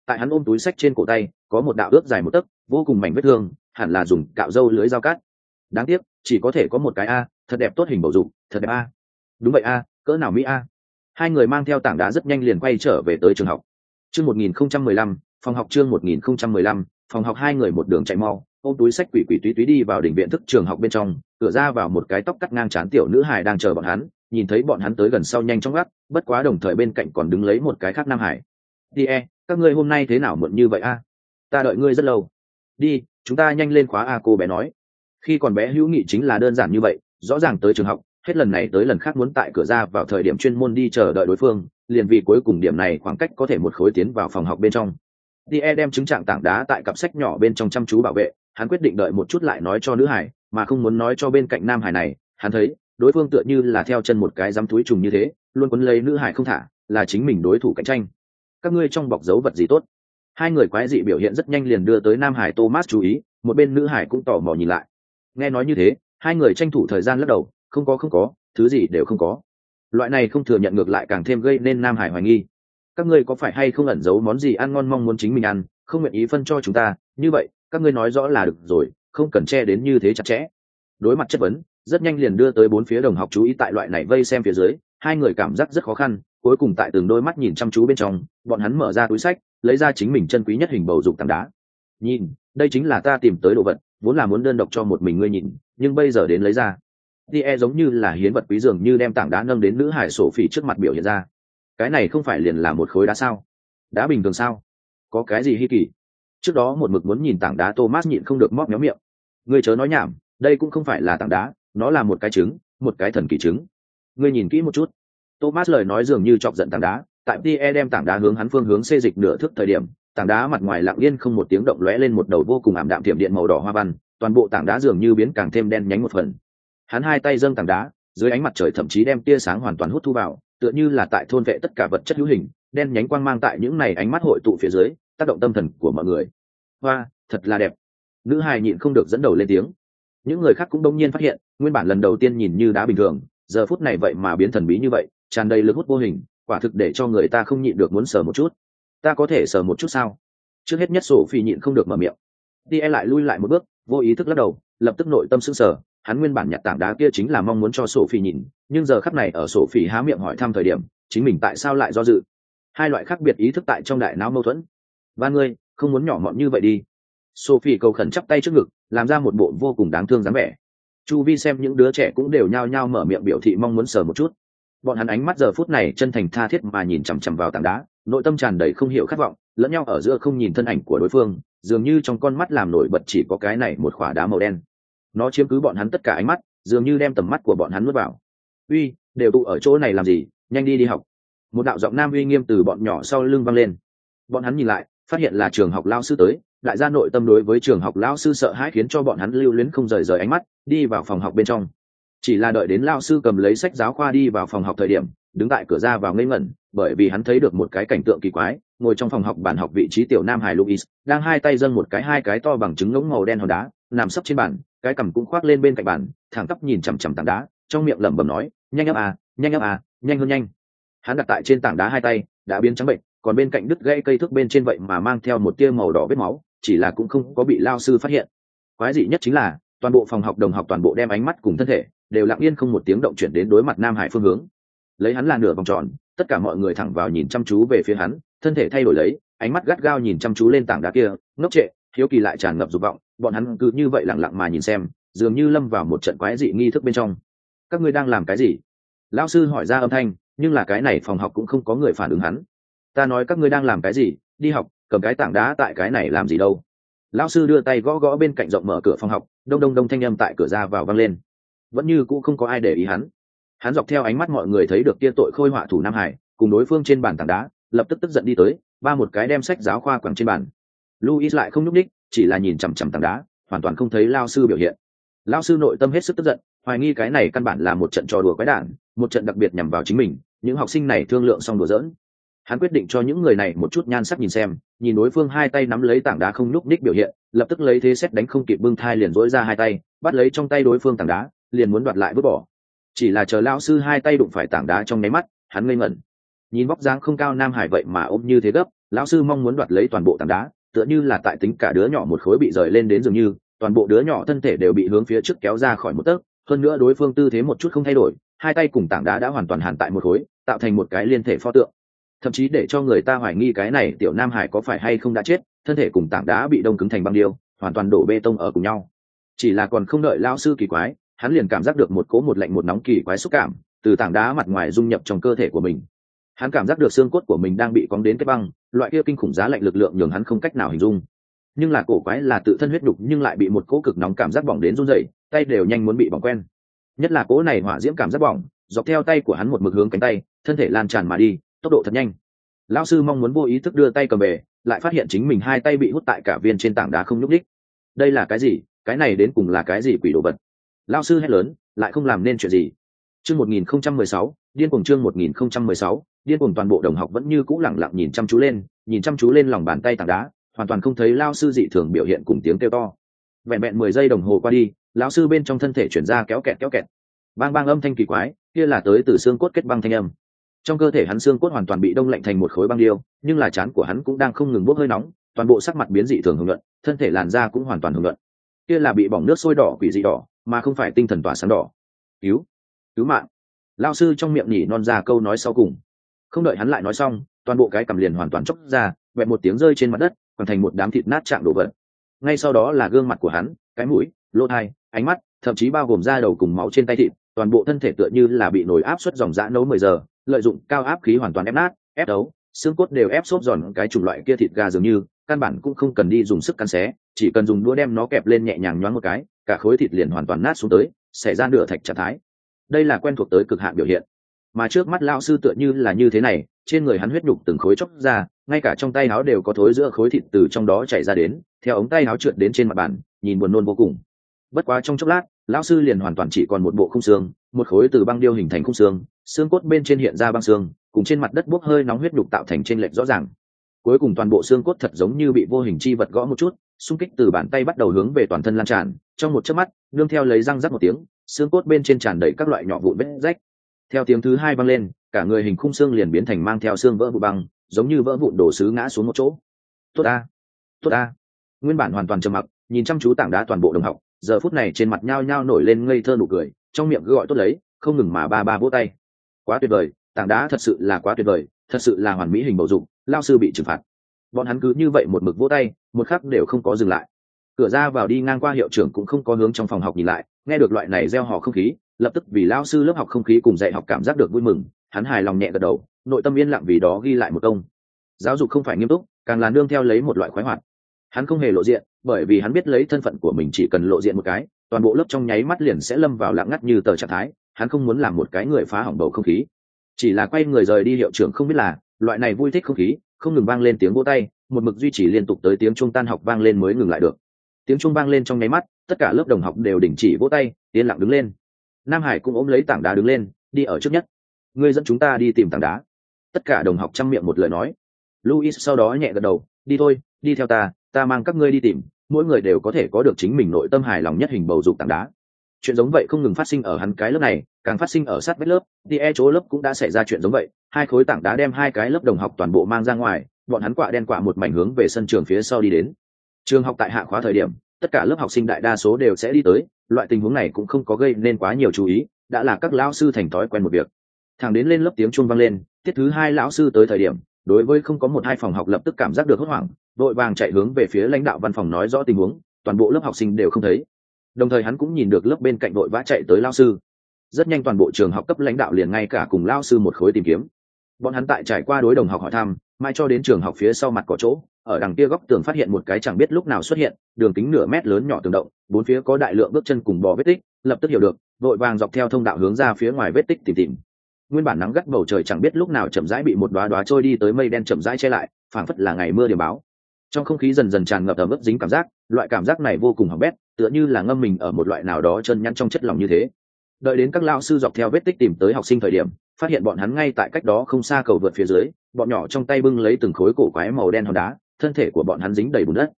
Tại hắn ôm túi sách trên cổ tay, có một đạo ướp dài một tấc, vô cùng mảnh vết thương, hẳn là dùng cạo râu lưới dao cắt. Đáng tiếc, chỉ có thể có một cái a, thật đẹp tốt hình bầu dục, thật đẹp a. Đúng vậy a, cỡ nào mỹ a hai người mang theo tảng đá rất nhanh liền quay trở về tới trường học. Chương một nghìn không trăm mười lăm, phòng học chương một nghìn không trăm mười lăm, phòng học hai người một đường chạy mau, ôm túi sách quỷ quỷ túy túy đi vào đỉnh viện thức trường học bên trong, cửa ra vào một cái tóc cắt ngang trán tiểu nữ hài đang chờ bọn hắn, nhìn thấy bọn hắn tới gần sau nhanh chóng gắt, bất quá đồng thời bên cạnh còn đứng lấy một cái khác nam hải đi e các ngươi hôm nay thế nào muộn như vậy a? Ta đợi ngươi rất lâu. Đi, chúng ta nhanh lên khóa a cô bé nói. Khi còn bé hữu nghị chính là đơn giản như vậy, rõ ràng tới trường học hết lần này tới lần khác muốn tại cửa ra vào thời điểm chuyên môn đi chờ đợi đối phương, liền vì cuối cùng điểm này khoảng cách có thể một khối tiến vào phòng học bên trong. Đi e đem chứng trạng tảng đá tại cặp sách nhỏ bên trong chăm chú bảo vệ, hắn quyết định đợi một chút lại nói cho nữ hải, mà không muốn nói cho bên cạnh nam hải này, hắn thấy, đối phương tựa như là theo chân một cái dám túi trùng như thế, luôn quấn lấy nữ hải không thả, là chính mình đối thủ cạnh tranh. Các ngươi trong bọc dấu vật gì tốt? Hai người quái dị biểu hiện rất nhanh liền đưa tới nam hải thomas chú ý, một bên nữ hải cũng tò mò nhìn lại. Nghe nói như thế, hai người tranh thủ thời gian lắc đầu không có không có, thứ gì đều không có. Loại này không thừa nhận ngược lại càng thêm gây nên nam hải hoài nghi. Các ngươi có phải hay không ẩn giấu món gì ăn ngon mong muốn chính mình ăn, không nguyện ý phân cho chúng ta? Như vậy, các ngươi nói rõ là được rồi, không cần che đến như thế chặt chẽ. Đối mặt chất vấn, rất nhanh liền đưa tới bốn phía đồng học chú ý tại loại này vây xem phía dưới, hai người cảm giác rất khó khăn, cuối cùng tại từng đôi mắt nhìn chăm chú bên trong, bọn hắn mở ra túi sách, lấy ra chính mình chân quý nhất hình bầu dục tảng đá. Nhìn, đây chính là ta tìm tới đồ vật, vốn là muốn đơn độc cho một mình ngươi nhìn, nhưng bây giờ đến lấy ra đi e giống như là hiến vật quý dường như đem tảng đá nâng đến nữ hải sổ phỉ trước mặt biểu hiện ra. Cái này không phải liền là một khối đá sao? Đá bình thường sao? Có cái gì hi kỳ? Trước đó một mực muốn nhìn tảng đá thomas nhịn không được móc méo miệng. Người chớ nói nhảm, đây cũng không phải là tảng đá, nó là một cái trứng, một cái thần kỳ trứng. Người nhìn kỹ một chút. Thomas lời nói dường như chọc giận tảng đá, tại pierre đem tảng đá hướng hắn phương hướng xê dịch nửa thước thời điểm, tảng đá mặt ngoài lặng yên không một tiếng động lóe lên một đầu vô cùng ảm đạm tiệm điện màu đỏ hoa văn, toàn bộ tảng đá dường như biến càng thêm đen nhánh một phần hắn hai tay dâng tảng đá, dưới ánh mặt trời thậm chí đem tia sáng hoàn toàn hút thu vào, tựa như là tại thôn vệ tất cả vật chất hữu hình, đen nhánh quang mang tại những này ánh mắt hội tụ phía dưới, tác động tâm thần của mọi người. Hoa, thật là đẹp. Nữ hài nhịn không được dẫn đầu lên tiếng. Những người khác cũng đông nhiên phát hiện, nguyên bản lần đầu tiên nhìn như đá bình thường, giờ phút này vậy mà biến thần bí như vậy, tràn đầy lực hút vô hình, quả thực để cho người ta không nhịn được muốn sờ một chút. Ta có thể sờ một chút sao? Trước hết nhất sổ phi nhịn không được mở miệng. Đi e lại lui lại một bước, vô ý thức lắc đầu, lập tức nội tâm sưng sờ hắn nguyên bản nhặt tảng đá kia chính là mong muốn cho sổ phi nhìn, nhưng giờ khắc này ở sổ phi há miệng hỏi thăm thời điểm, chính mình tại sao lại do dự? Hai loại khác biệt ý thức tại trong đại não mâu thuẫn. Ba ngươi, không muốn nhỏ mọn như vậy đi. Sophie cầu khẩn chắp tay trước ngực, làm ra một bộ vô cùng đáng thương dáng vẻ. Chu vi xem những đứa trẻ cũng đều nhao nhao mở miệng biểu thị mong muốn sờ một chút. Bọn hắn ánh mắt giờ phút này chân thành tha thiết mà nhìn chằm chằm vào tảng đá, nội tâm tràn đầy không hiểu khát vọng, lẫn nhau ở giữa không nhìn thân ảnh của đối phương, dường như trong con mắt làm nổi bật chỉ có cái này một khỏa đá màu đen nó chiếm cứ bọn hắn tất cả ánh mắt, dường như đem tầm mắt của bọn hắn nuốt vào. Uy, đều tụ ở chỗ này làm gì? Nhanh đi đi học. Một đạo giọng nam uy nghiêm từ bọn nhỏ sau lưng vang lên. Bọn hắn nhìn lại, phát hiện là trường học lao sư tới, đại gia nội tâm đối với trường học lao sư sợ hãi khiến cho bọn hắn lưu luyến không rời rời ánh mắt, đi vào phòng học bên trong. Chỉ là đợi đến lao sư cầm lấy sách giáo khoa đi vào phòng học thời điểm, đứng tại cửa ra vào ngây ngẩn, bởi vì hắn thấy được một cái cảnh tượng kỳ quái, ngồi trong phòng học bàn học vị trí tiểu nam hải luis đang hai tay dâng một cái hai cái to bằng trứng ngỗng màu đen hòn đá, nằm sấp trên bàn cái cằm cũng khoác lên bên cạnh bàn, thẳng tắp nhìn chằm chằm tảng đá, trong miệng lẩm bẩm nói, nhanh ấp à nhanh ấp à nhanh hơn nhanh. Hắn đặt tại trên tảng đá hai tay, đã biến trắng bệnh, còn bên cạnh đứt gãy cây thước bên trên vậy mà mang theo một tia màu đỏ vết máu, chỉ là cũng không có bị lao sư phát hiện. Quái dị nhất chính là, toàn bộ phòng học đồng học toàn bộ đem ánh mắt cùng thân thể, đều lặng yên không một tiếng động chuyển đến đối mặt nam hải phương hướng. Lấy hắn là nửa vòng tròn, tất cả mọi người thẳng vào nhìn chăm chú về phía hắn, thân thể thay đổi lấy, ánh mắt gắt gao nhìn chăm chú lên tảng đá kia, ngốc trệ hiếu kỳ lại tràn ngập dục vọng, bọn hắn cứ như vậy lặng lặng mà nhìn xem, dường như lâm vào một trận quái dị nghi thức bên trong. Các ngươi đang làm cái gì? Lao sư hỏi ra âm thanh, nhưng là cái này phòng học cũng không có người phản ứng hắn. Ta nói các ngươi đang làm cái gì? Đi học, cầm cái tảng đá tại cái này làm gì đâu? Lão sư đưa tay gõ gõ bên cạnh rộng mở cửa phòng học, đông đông đông thanh â m tại cửa ra vào văng lên. Vẫn như cũng không có ai để ý hắn. Hắn dọc theo ánh mắt mọi người thấy được kia tội khôi họa thủ nam hải, cùng đối phương trên bàn tảng đá, lập tức tức giận đi tới, ba một cái đem sách giáo khoa quẳng trên bàn luis lại không nhúc ních chỉ là nhìn chằm chằm tảng đá, hoàn toàn không thấy lao sư biểu hiện. Lao sư nội tâm hết sức tức giận, hoài nghi cái này căn bản là một trận trò đùa quái đản, một trận đặc biệt nhằm vào chính mình, những học sinh này thương lượng xong đùa dỡn hắn quyết định cho những người này một chút nhan sắc nhìn xem, nhìn đối phương hai tay nắm lấy tảng đá không nhúc ních biểu hiện, lập tức lấy thế xét đánh không kịp bưng thai liền dỗi ra hai tay, bắt lấy trong tay đối phương tảng đá, liền muốn đoạt lại vứt bỏ. Chỉ là chờ lao sư hai tay đụng phải tảng đá trong nháy mắt, hắn ngây ngẩn. Nhìn vóc dáng không cao nam hải vậy mà ôm như thế gấp, lão sư mong muốn đoạt lấy toàn bộ tảng đá tựa như là tại tính cả đứa nhỏ một khối bị rời lên đến dường như, toàn bộ đứa nhỏ thân thể đều bị hướng phía trước kéo ra khỏi một tấc, hơn nữa đối phương tư thế một chút không thay đổi, hai tay cùng tảng đá đã hoàn toàn hàn tại một khối, tạo thành một cái liên thể pho tượng. Thậm chí để cho người ta hoài nghi cái này tiểu nam hải có phải hay không đã chết, thân thể cùng tảng đá bị đông cứng thành băng điêu, hoàn toàn đổ bê tông ở cùng nhau. Chỉ là còn không đợi lao sư kỳ quái, hắn liền cảm giác được một cố một lạnh một nóng kỳ quái xúc cảm, từ tảng đá mặt ngoài dung nhập trong cơ thể của mình hắn cảm giác được xương cốt của mình đang bị cóng đến cái băng loại kia kinh khủng giá lạnh lực lượng nhường hắn không cách nào hình dung. Nhưng là cổ quái là tự thân huyết đục nhưng lại bị một cỗ cực nóng cảm giác bỏng đến run rẩy tay đều nhanh muốn bị bỏng quen. Nhất là cỗ này hỏa diễm cảm giác bỏng dọc theo tay của hắn một mực hướng cánh tay thân thể lan tràn mà đi tốc độ thật nhanh. Lão sư mong muốn vô ý thức đưa tay cầm về lại phát hiện chính mình hai tay bị hút tại cả viên trên tảng đá không nhúc đích đây là cái gì? Cái này đến cùng là cái gì quỷ đồ vật? Lão sư hét lớn lại không làm nên chuyện gì. Chương 1016, điên cuồng chương 1016, điên cuồng toàn bộ đồng học vẫn như cũ lẳng lặng nhìn chăm chú lên, nhìn chăm chú lên lòng bàn tay tảng đá, hoàn toàn không thấy lao sư dị thường biểu hiện cùng tiếng kêu to. Vẹn vẹn mười giây đồng hồ qua đi, lão sư bên trong thân thể chuyển ra kéo kẹt kéo kẹt. Bang bang âm thanh kỳ quái, kia là tới từ xương cốt kết băng thanh âm. Trong cơ thể hắn xương cốt hoàn toàn bị đông lạnh thành một khối băng điêu, nhưng là chán của hắn cũng đang không ngừng bốc hơi nóng, toàn bộ sắc mặt biến dị thường hưởng luận thân thể làn da cũng hoàn toàn hưởng luận kia là bị bỏng nước sôi đỏ, quỷ dị đỏ, mà không phải tinh thần tỏa sáng đỏ. Cứu cứu mạng. Lao sư trong miệng nhỉ non ra câu nói sau cùng không đợi hắn lại nói xong, toàn bộ cái cầm liền hoàn toàn chốc ra, vẹn một tiếng rơi trên mặt đất, còn thành một đám thịt nát chạm đổ vật. Ngay sau đó là gương mặt của hắn, cái mũi, lỗ thai, ánh mắt, thậm chí bao gồm da đầu cùng máu trên tay thịt, toàn bộ thân thể tựa như là bị nổi áp suất dòng dã nấu mười giờ, lợi dụng cao áp khí hoàn toàn ép nát, ép đấu xương cốt đều ép xốp giòn cái chủng loại kia thịt gà dường như, căn bản cũng không cần đi dùng sức cắn xé, chỉ cần dùng đũa đem nó kẹp lên nhẹ nhàng nhoáng một cái, cả khối thịt liền hoàn toàn nát xuống tới xảy ra nửa thạch trạng thái. Đây là quen thuộc tới cực hạn biểu hiện mà trước mắt lão sư tựa như là như thế này, trên người hắn huyết nhục từng khối chóc ra, ngay cả trong tay áo đều có thối giữa khối thịt từ trong đó chảy ra đến, theo ống tay áo trượt đến trên mặt bàn, nhìn buồn nôn vô cùng. Bất quá trong chốc lát, lão sư liền hoàn toàn chỉ còn một bộ khung xương, một khối từ băng điêu hình thành khung xương xương cốt bên trên hiện ra băng xương, cùng trên mặt đất bốc hơi nóng huyết nhục tạo thành trên lệch rõ ràng. Cuối cùng toàn bộ xương cốt thật giống như bị vô hình chi vật gõ một chút, xung kích từ bàn tay bắt đầu hướng về toàn thân lan tràn, trong một chớp mắt, nương theo lấy răng rắc một tiếng, xương cốt bên trên tràn đầy các loại nhỏ vụn vết rách theo tiếng thứ hai vang lên, cả người hình khung xương liền biến thành mang theo xương vỡ vụ băng, giống như vỡ vụn đổ sứ ngã xuống một chỗ. Tốt a tốt a nguyên bản hoàn toàn trầm mặc, nhìn chăm chú tảng đá toàn bộ đồng học, giờ phút này trên mặt nhao nhao nổi lên ngây thơ nụ cười, trong miệng cứ gọi tốt lấy không ngừng mà ba ba vỗ tay. Quá tuyệt vời, tảng đá thật sự là quá tuyệt vời, thật sự là hoàn mỹ hình bầu dục, lao sư bị trừng phạt. Bọn hắn cứ như vậy một mực vỗ tay, một khắc đều không có dừng lại. Cửa ra vào đi ngang qua hiệu trưởng cũng không có hướng trong phòng học nhìn lại, nghe được loại này gieo họ không khí lập tức vì lao sư lớp học không khí cùng dạy học cảm giác được vui mừng, hắn hài lòng nhẹ gật đầu, nội tâm yên lặng vì đó ghi lại một công. Giáo dục không phải nghiêm túc, càng là nương theo lấy một loại khoái hoạt. Hắn không hề lộ diện, bởi vì hắn biết lấy thân phận của mình chỉ cần lộ diện một cái, toàn bộ lớp trong nháy mắt liền sẽ lâm vào lặng ngắt như tờ trạng thái, hắn không muốn làm một cái người phá hỏng bầu không khí. Chỉ là quay người rời đi hiệu trưởng không biết là, loại này vui thích không khí, không ngừng vang lên tiếng vỗ tay, một mực duy trì liên tục tới tiếng trung tan học vang lên mới ngừng lại được. Tiếng trung vang lên trong nháy mắt, tất cả lớp đồng học đều đình chỉ vỗ tay, yên lặng đứng lên nam hải cũng ôm lấy tảng đá đứng lên, đi ở trước nhất. Ngươi dẫn chúng ta đi tìm tảng đá. Tất cả đồng học chăm miệng một lời nói. Luis sau đó nhẹ gật đầu, đi thôi, đi theo ta ta mang các ngươi đi tìm, mỗi người đều có thể có được chính mình nội tâm hài lòng nhất hình bầu dục tảng đá. Chuyện giống vậy không ngừng phát sinh ở hắn cái lớp này, càng phát sinh ở sát vết lớp, đi e chỗ lớp cũng đã xảy ra chuyện giống vậy. Hai khối tảng đá đem hai cái lớp đồng học toàn bộ mang ra ngoài, bọn hắn quạ đen quạ một mảnh hướng về sân trường phía sau đi đến. Trường học tại hạ khóa thời điểm tất cả lớp học sinh đại đa số đều sẽ đi tới, loại tình huống này cũng không có gây nên quá nhiều chú ý, đã là các lão sư thành thói quen một việc. Thằng đến lên lớp tiếng chuông vang lên, tiết thứ hai lão sư tới thời điểm, đối với không có một hai phòng học lập tức cảm giác được hốt hoảng đội vàng chạy hướng về phía lãnh đạo văn phòng nói rõ tình huống, toàn bộ lớp học sinh đều không thấy. Đồng thời hắn cũng nhìn được lớp bên cạnh đội vã chạy tới lao sư. Rất nhanh toàn bộ trường học cấp lãnh đạo liền ngay cả cùng lao sư một khối tìm kiếm bọn hắn tại trải qua đối đồng học hỏi thăm, mai cho đến trường học phía sau mặt có chỗ, ở đằng kia góc tường phát hiện một cái chẳng biết lúc nào xuất hiện, đường kính nửa mét lớn nhỏ tường động, bốn phía có đại lượng bước chân cùng bò vết tích, lập tức hiểu được, vội vàng dọc theo thông đạo hướng ra phía ngoài vết tích tìm tìm. Nguyên bản nắng gắt bầu trời chẳng biết lúc nào chậm rãi bị một đoá đoá trôi đi tới mây đen chậm rãi che lại, phảng phất là ngày mưa điểm báo. Trong không khí dần dần tràn ngập ẩm ướt dính cảm giác, loại cảm giác này vô cùng hỏng bét, tựa như là ngâm mình ở một loại nào đó chân nhăn trong chất lỏng như thế. Đợi đến các lao sư dọc theo vết tích tìm tới học sinh thời điểm phát hiện bọn hắn ngay tại cách đó không xa cầu vượt phía dưới, bọn nhỏ trong tay bưng lấy từng khối cổ quái màu đen hòn đá, thân thể của bọn hắn dính đầy bùn đất.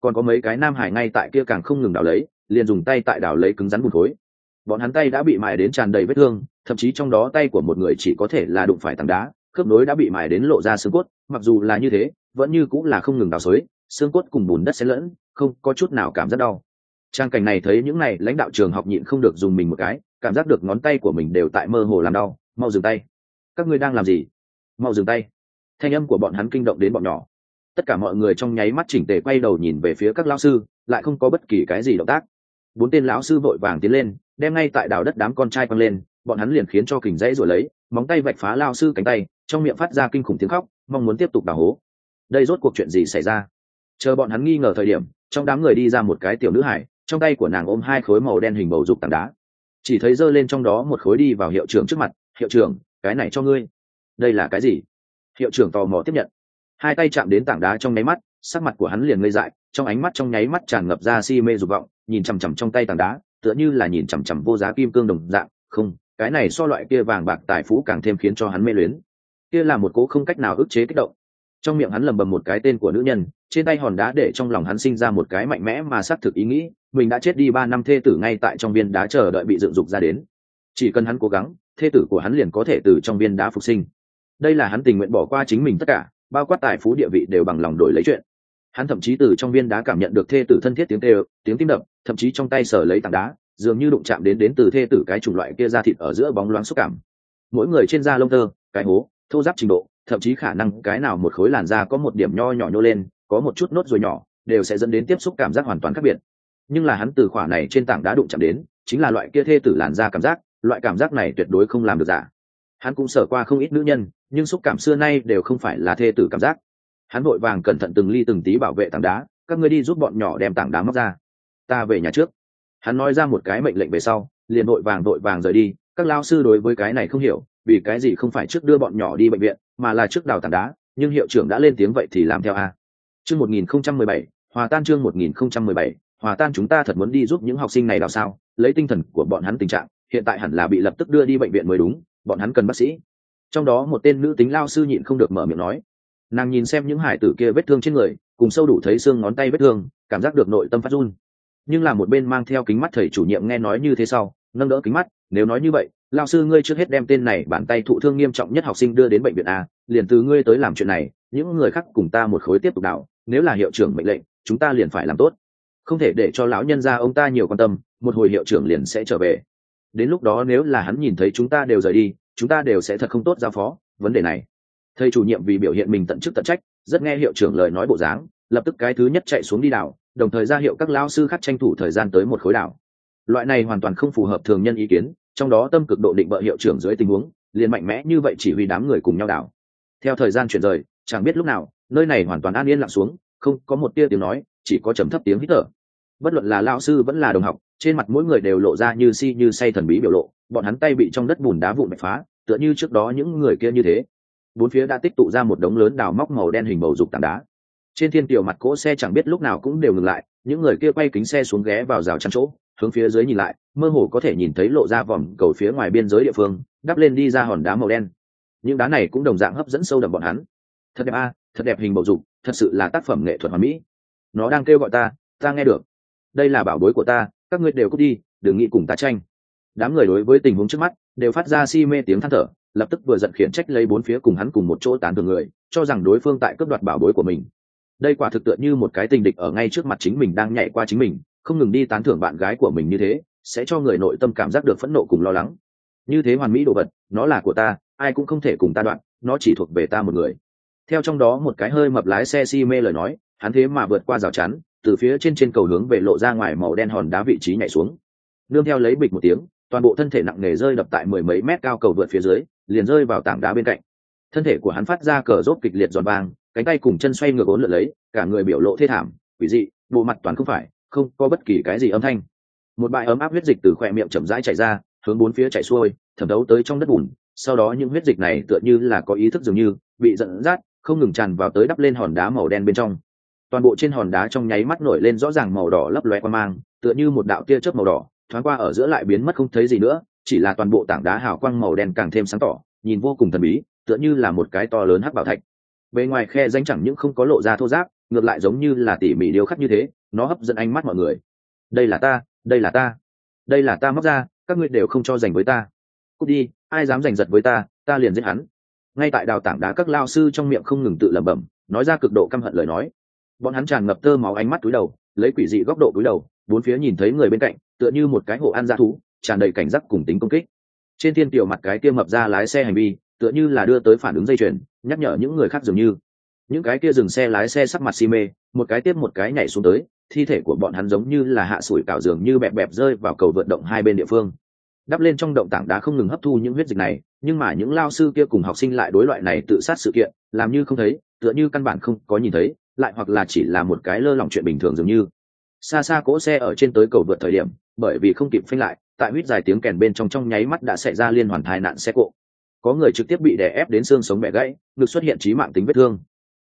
Còn có mấy cái nam hải ngay tại kia càng không ngừng đào lấy, liền dùng tay tại đào lấy cứng rắn bùn khối. Bọn hắn tay đã bị mài đến tràn đầy vết thương, thậm chí trong đó tay của một người chỉ có thể là đụng phải tảng đá, khớp nối đã bị mài đến lộ ra xương cốt, mặc dù là như thế, vẫn như cũng là không ngừng đào xới xương cốt cùng bùn đất xen lẫn, không có chút nào cảm giác đau. Trang cảnh này thấy những này lãnh đạo trường học nhịn không được dùng mình một cái, cảm giác được ngón tay của mình đều tại mơ hồ làm đau mau dừng tay. Các ngươi đang làm gì? Mau dừng tay. Thanh âm của bọn hắn kinh động đến bọn nhỏ. Tất cả mọi người trong nháy mắt chỉnh tề quay đầu nhìn về phía các lão sư, lại không có bất kỳ cái gì động tác. Bốn tên lão sư vội vàng tiến lên, đem ngay tại đào đất đám con trai quăng lên, bọn hắn liền khiến cho kình dãy rồi lấy, móng tay vạch phá lao sư cánh tay, trong miệng phát ra kinh khủng tiếng khóc, mong muốn tiếp tục đào hố. Đây rốt cuộc chuyện gì xảy ra? Chờ bọn hắn nghi ngờ thời điểm, trong đám người đi ra một cái tiểu nữ hải, trong tay của nàng ôm hai khối màu đen hình bầu dục tảng đá. Chỉ thấy giơ lên trong đó một khối đi vào hiệu trưởng trước mặt hiệu trưởng, cái này cho ngươi. Đây là cái gì? Hiệu trưởng tò mò tiếp nhận. Hai tay chạm đến tảng đá trong nháy mắt, sắc mặt của hắn liền ngây dại, trong ánh mắt trong nháy mắt tràn ngập ra si mê dục vọng, nhìn chằm chằm trong tay tảng đá, tựa như là nhìn chằm chằm vô giá kim cương đồng dạng. Không, cái này so loại kia vàng bạc tài phú càng thêm khiến cho hắn mê luyến. Kia là một cố không cách nào ức chế kích động. Trong miệng hắn lầm bầm một cái tên của nữ nhân, trên tay hòn đá để trong lòng hắn sinh ra một cái mạnh mẽ mà xác thực ý nghĩ, mình đã chết đi ba năm thê tử ngay tại trong viên đá chờ đợi bị dựng dục ra đến. Chỉ cần hắn cố gắng thê tử của hắn liền có thể từ trong viên đá phục sinh. Đây là hắn tình nguyện bỏ qua chính mình tất cả, bao quát tài phú địa vị đều bằng lòng đổi lấy chuyện. Hắn thậm chí từ trong viên đá cảm nhận được thê tử thân thiết tiếng tê tiếng tim đập, thậm chí trong tay sở lấy tảng đá, dường như đụng chạm đến đến từ thê tử cái chủng loại kia ra thịt ở giữa bóng loáng xúc cảm. Mỗi người trên da lông tơ, cái hố, thô giáp trình độ, thậm chí khả năng cái nào một khối làn da có một điểm nho nhỏ nhô lên, có một chút nốt rồi nhỏ, đều sẽ dẫn đến tiếp xúc cảm giác hoàn toàn khác biệt. Nhưng là hắn từ khỏa này trên tảng đá đụng chạm đến, chính là loại kia thê tử làn da cảm giác loại cảm giác này tuyệt đối không làm được giả. Hắn cũng sở qua không ít nữ nhân, nhưng xúc cảm xưa nay đều không phải là thê tử cảm giác. Hắn vội vàng cẩn thận từng ly từng tí bảo vệ tảng đá, các ngươi đi giúp bọn nhỏ đem tảng đá móc ra. Ta về nhà trước. Hắn nói ra một cái mệnh lệnh về sau, liền vội vàng vội vàng rời đi. Các lao sư đối với cái này không hiểu, vì cái gì không phải trước đưa bọn nhỏ đi bệnh viện, mà là trước đào tảng đá, nhưng hiệu trưởng đã lên tiếng vậy thì làm theo a. Chương một nghìn không trăm mười bảy, hòa tan chương một nghìn không trăm mười bảy, hòa tan chúng ta thật muốn đi giúp những học sinh này đào sao, lấy tinh thần của bọn hắn tình trạng hiện tại hẳn là bị lập tức đưa đi bệnh viện mới đúng, bọn hắn cần bác sĩ. Trong đó một tên nữ tính lao sư nhịn không được mở miệng nói. Nàng nhìn xem những hải tử kia vết thương trên người, cùng sâu đủ thấy xương ngón tay vết thương, cảm giác được nội tâm phát run. Nhưng là một bên mang theo kính mắt thầy chủ nhiệm nghe nói như thế sau, nâng đỡ kính mắt, nếu nói như vậy, lao sư ngươi trước hết đem tên này bàn tay thụ thương nghiêm trọng nhất học sinh đưa đến bệnh viện a, liền từ ngươi tới làm chuyện này, những người khác cùng ta một khối tiếp tục đạo nếu là hiệu trưởng mệnh lệnh, chúng ta liền phải làm tốt. Không thể để cho lão nhân gia ông ta nhiều quan tâm, một hồi hiệu trưởng liền sẽ trở về đến lúc đó nếu là hắn nhìn thấy chúng ta đều rời đi, chúng ta đều sẽ thật không tốt giao phó, vấn đề này. Thầy chủ nhiệm vì biểu hiện mình tận chức tận trách, rất nghe hiệu trưởng lời nói bộ dáng, lập tức cái thứ nhất chạy xuống đi đảo, đồng thời ra hiệu các lao sư khác tranh thủ thời gian tới một khối đảo. Loại này hoàn toàn không phù hợp thường nhân ý kiến, trong đó tâm cực độ định bợ hiệu trưởng dưới tình huống, liền mạnh mẽ như vậy chỉ huy đám người cùng nhau đảo. Theo thời gian chuyển rời, chẳng biết lúc nào, nơi này hoàn toàn an yên lặng xuống, không có một tia tiếng nói, chỉ có trầm thấp tiếng hít thở. Bất luận là lao sư vẫn là đồng học trên mặt mỗi người đều lộ ra như si như say thần bí biểu lộ, bọn hắn tay bị trong đất bùn đá vụn bạch phá, tựa như trước đó những người kia như thế. Bốn phía đã tích tụ ra một đống lớn đào móc màu đen hình bầu dục tảng đá. Trên thiên tiểu mặt cỗ xe chẳng biết lúc nào cũng đều ngừng lại, những người kia quay kính xe xuống ghé vào rào chắn chỗ, hướng phía dưới nhìn lại, mơ hồ có thể nhìn thấy lộ ra vòm cầu phía ngoài biên giới địa phương, đắp lên đi ra hòn đá màu đen. Những đá này cũng đồng dạng hấp dẫn sâu đậm bọn hắn. Thật đẹp a, thật đẹp hình bầu dục, thật sự là tác phẩm nghệ thuật hoàn mỹ. Nó đang kêu gọi ta ta nghe được. Đây là bảo bối của ta các ngươi đều cút đi, đừng nghĩ cùng ta tranh. Đám người đối với tình huống trước mắt đều phát ra si mê tiếng than thở, lập tức vừa giận khiển trách lấy bốn phía cùng hắn cùng một chỗ tán thường người, cho rằng đối phương tại cướp đoạt bảo bối của mình. Đây quả thực tựa như một cái tình địch ở ngay trước mặt chính mình đang nhảy qua chính mình, không ngừng đi tán thưởng bạn gái của mình như thế, sẽ cho người nội tâm cảm giác được phẫn nộ cùng lo lắng. Như thế hoàn mỹ đồ vật, nó là của ta, ai cũng không thể cùng ta đoạn, nó chỉ thuộc về ta một người. Theo trong đó một cái hơi mập lái xe si mê lời nói, hắn thế mà vượt qua rào chắn từ phía trên trên cầu hướng về lộ ra ngoài màu đen hòn đá vị trí nhảy xuống. Nương theo lấy bịch một tiếng, toàn bộ thân thể nặng nề rơi đập tại mười mấy mét cao cầu vượt phía dưới, liền rơi vào tảng đá bên cạnh. Thân thể của hắn phát ra cờ rốt kịch liệt giòn vàng, cánh tay cùng chân xoay ngược ốn lượn lấy, cả người biểu lộ thê thảm, quỷ dị, bộ mặt toàn không phải, không có bất kỳ cái gì âm thanh. Một bãi ấm áp huyết dịch từ khoe miệng chậm rãi chảy ra, hướng bốn phía chảy xuôi, thẩm đấu tới trong đất bùn. Sau đó những huyết dịch này tựa như là có ý thức dường như, bị dẫn dắt, không ngừng tràn vào tới đắp lên hòn đá màu đen bên trong toàn bộ trên hòn đá trong nháy mắt nổi lên rõ ràng màu đỏ lấp loe qua mang, tựa như một đạo tia chớp màu đỏ, thoáng qua ở giữa lại biến mất không thấy gì nữa, chỉ là toàn bộ tảng đá hào quang màu đen càng thêm sáng tỏ, nhìn vô cùng thần bí, tựa như là một cái to lớn hắc bảo thạch. Bề ngoài khe danh chẳng những không có lộ ra thô giáp ngược lại giống như là tỉ mỉ điêu khắc như thế, nó hấp dẫn ánh mắt mọi người. Đây là ta, đây là ta, đây là ta móc ra, các ngươi đều không cho giành với ta. Cút đi, ai dám giành giật với ta ta liền giết hắn. Ngay tại đào tảng đá các lao sư trong miệng không ngừng tự lẩm bẩm, nói ra cực độ căm hận lời nói bọn hắn tràn ngập tơ máu ánh mắt túi đầu, lấy quỷ dị góc độ túi đầu, bốn phía nhìn thấy người bên cạnh, tựa như một cái hộ ăn ra thú, tràn đầy cảnh giác cùng tính công kích. Trên thiên tiểu mặt cái kia mập ra lái xe hành vi, tựa như là đưa tới phản ứng dây chuyền, nhắc nhở những người khác dường như. Những cái kia dừng xe lái xe sắc mặt si mê, một cái tiếp một cái nhảy xuống tới, thi thể của bọn hắn giống như là hạ sủi cảo dường như bẹp bẹp rơi vào cầu vượt động hai bên địa phương. Đắp lên trong động tảng đá không ngừng hấp thu những huyết dịch này, nhưng mà những lao sư kia cùng học sinh lại đối loại này tự sát sự kiện, làm như không thấy, tựa như căn bản không có nhìn thấy lại hoặc là chỉ là một cái lơ lỏng chuyện bình thường dường như. Xa xa cỗ xe ở trên tới cầu vượt thời điểm, bởi vì không kịp phanh lại, tại huyết dài tiếng kèn bên trong trong nháy mắt đã xảy ra liên hoàn tai nạn xe cộ. Có người trực tiếp bị đè ép đến xương sống mẹ gãy, ngực xuất hiện trí mạng tính vết thương.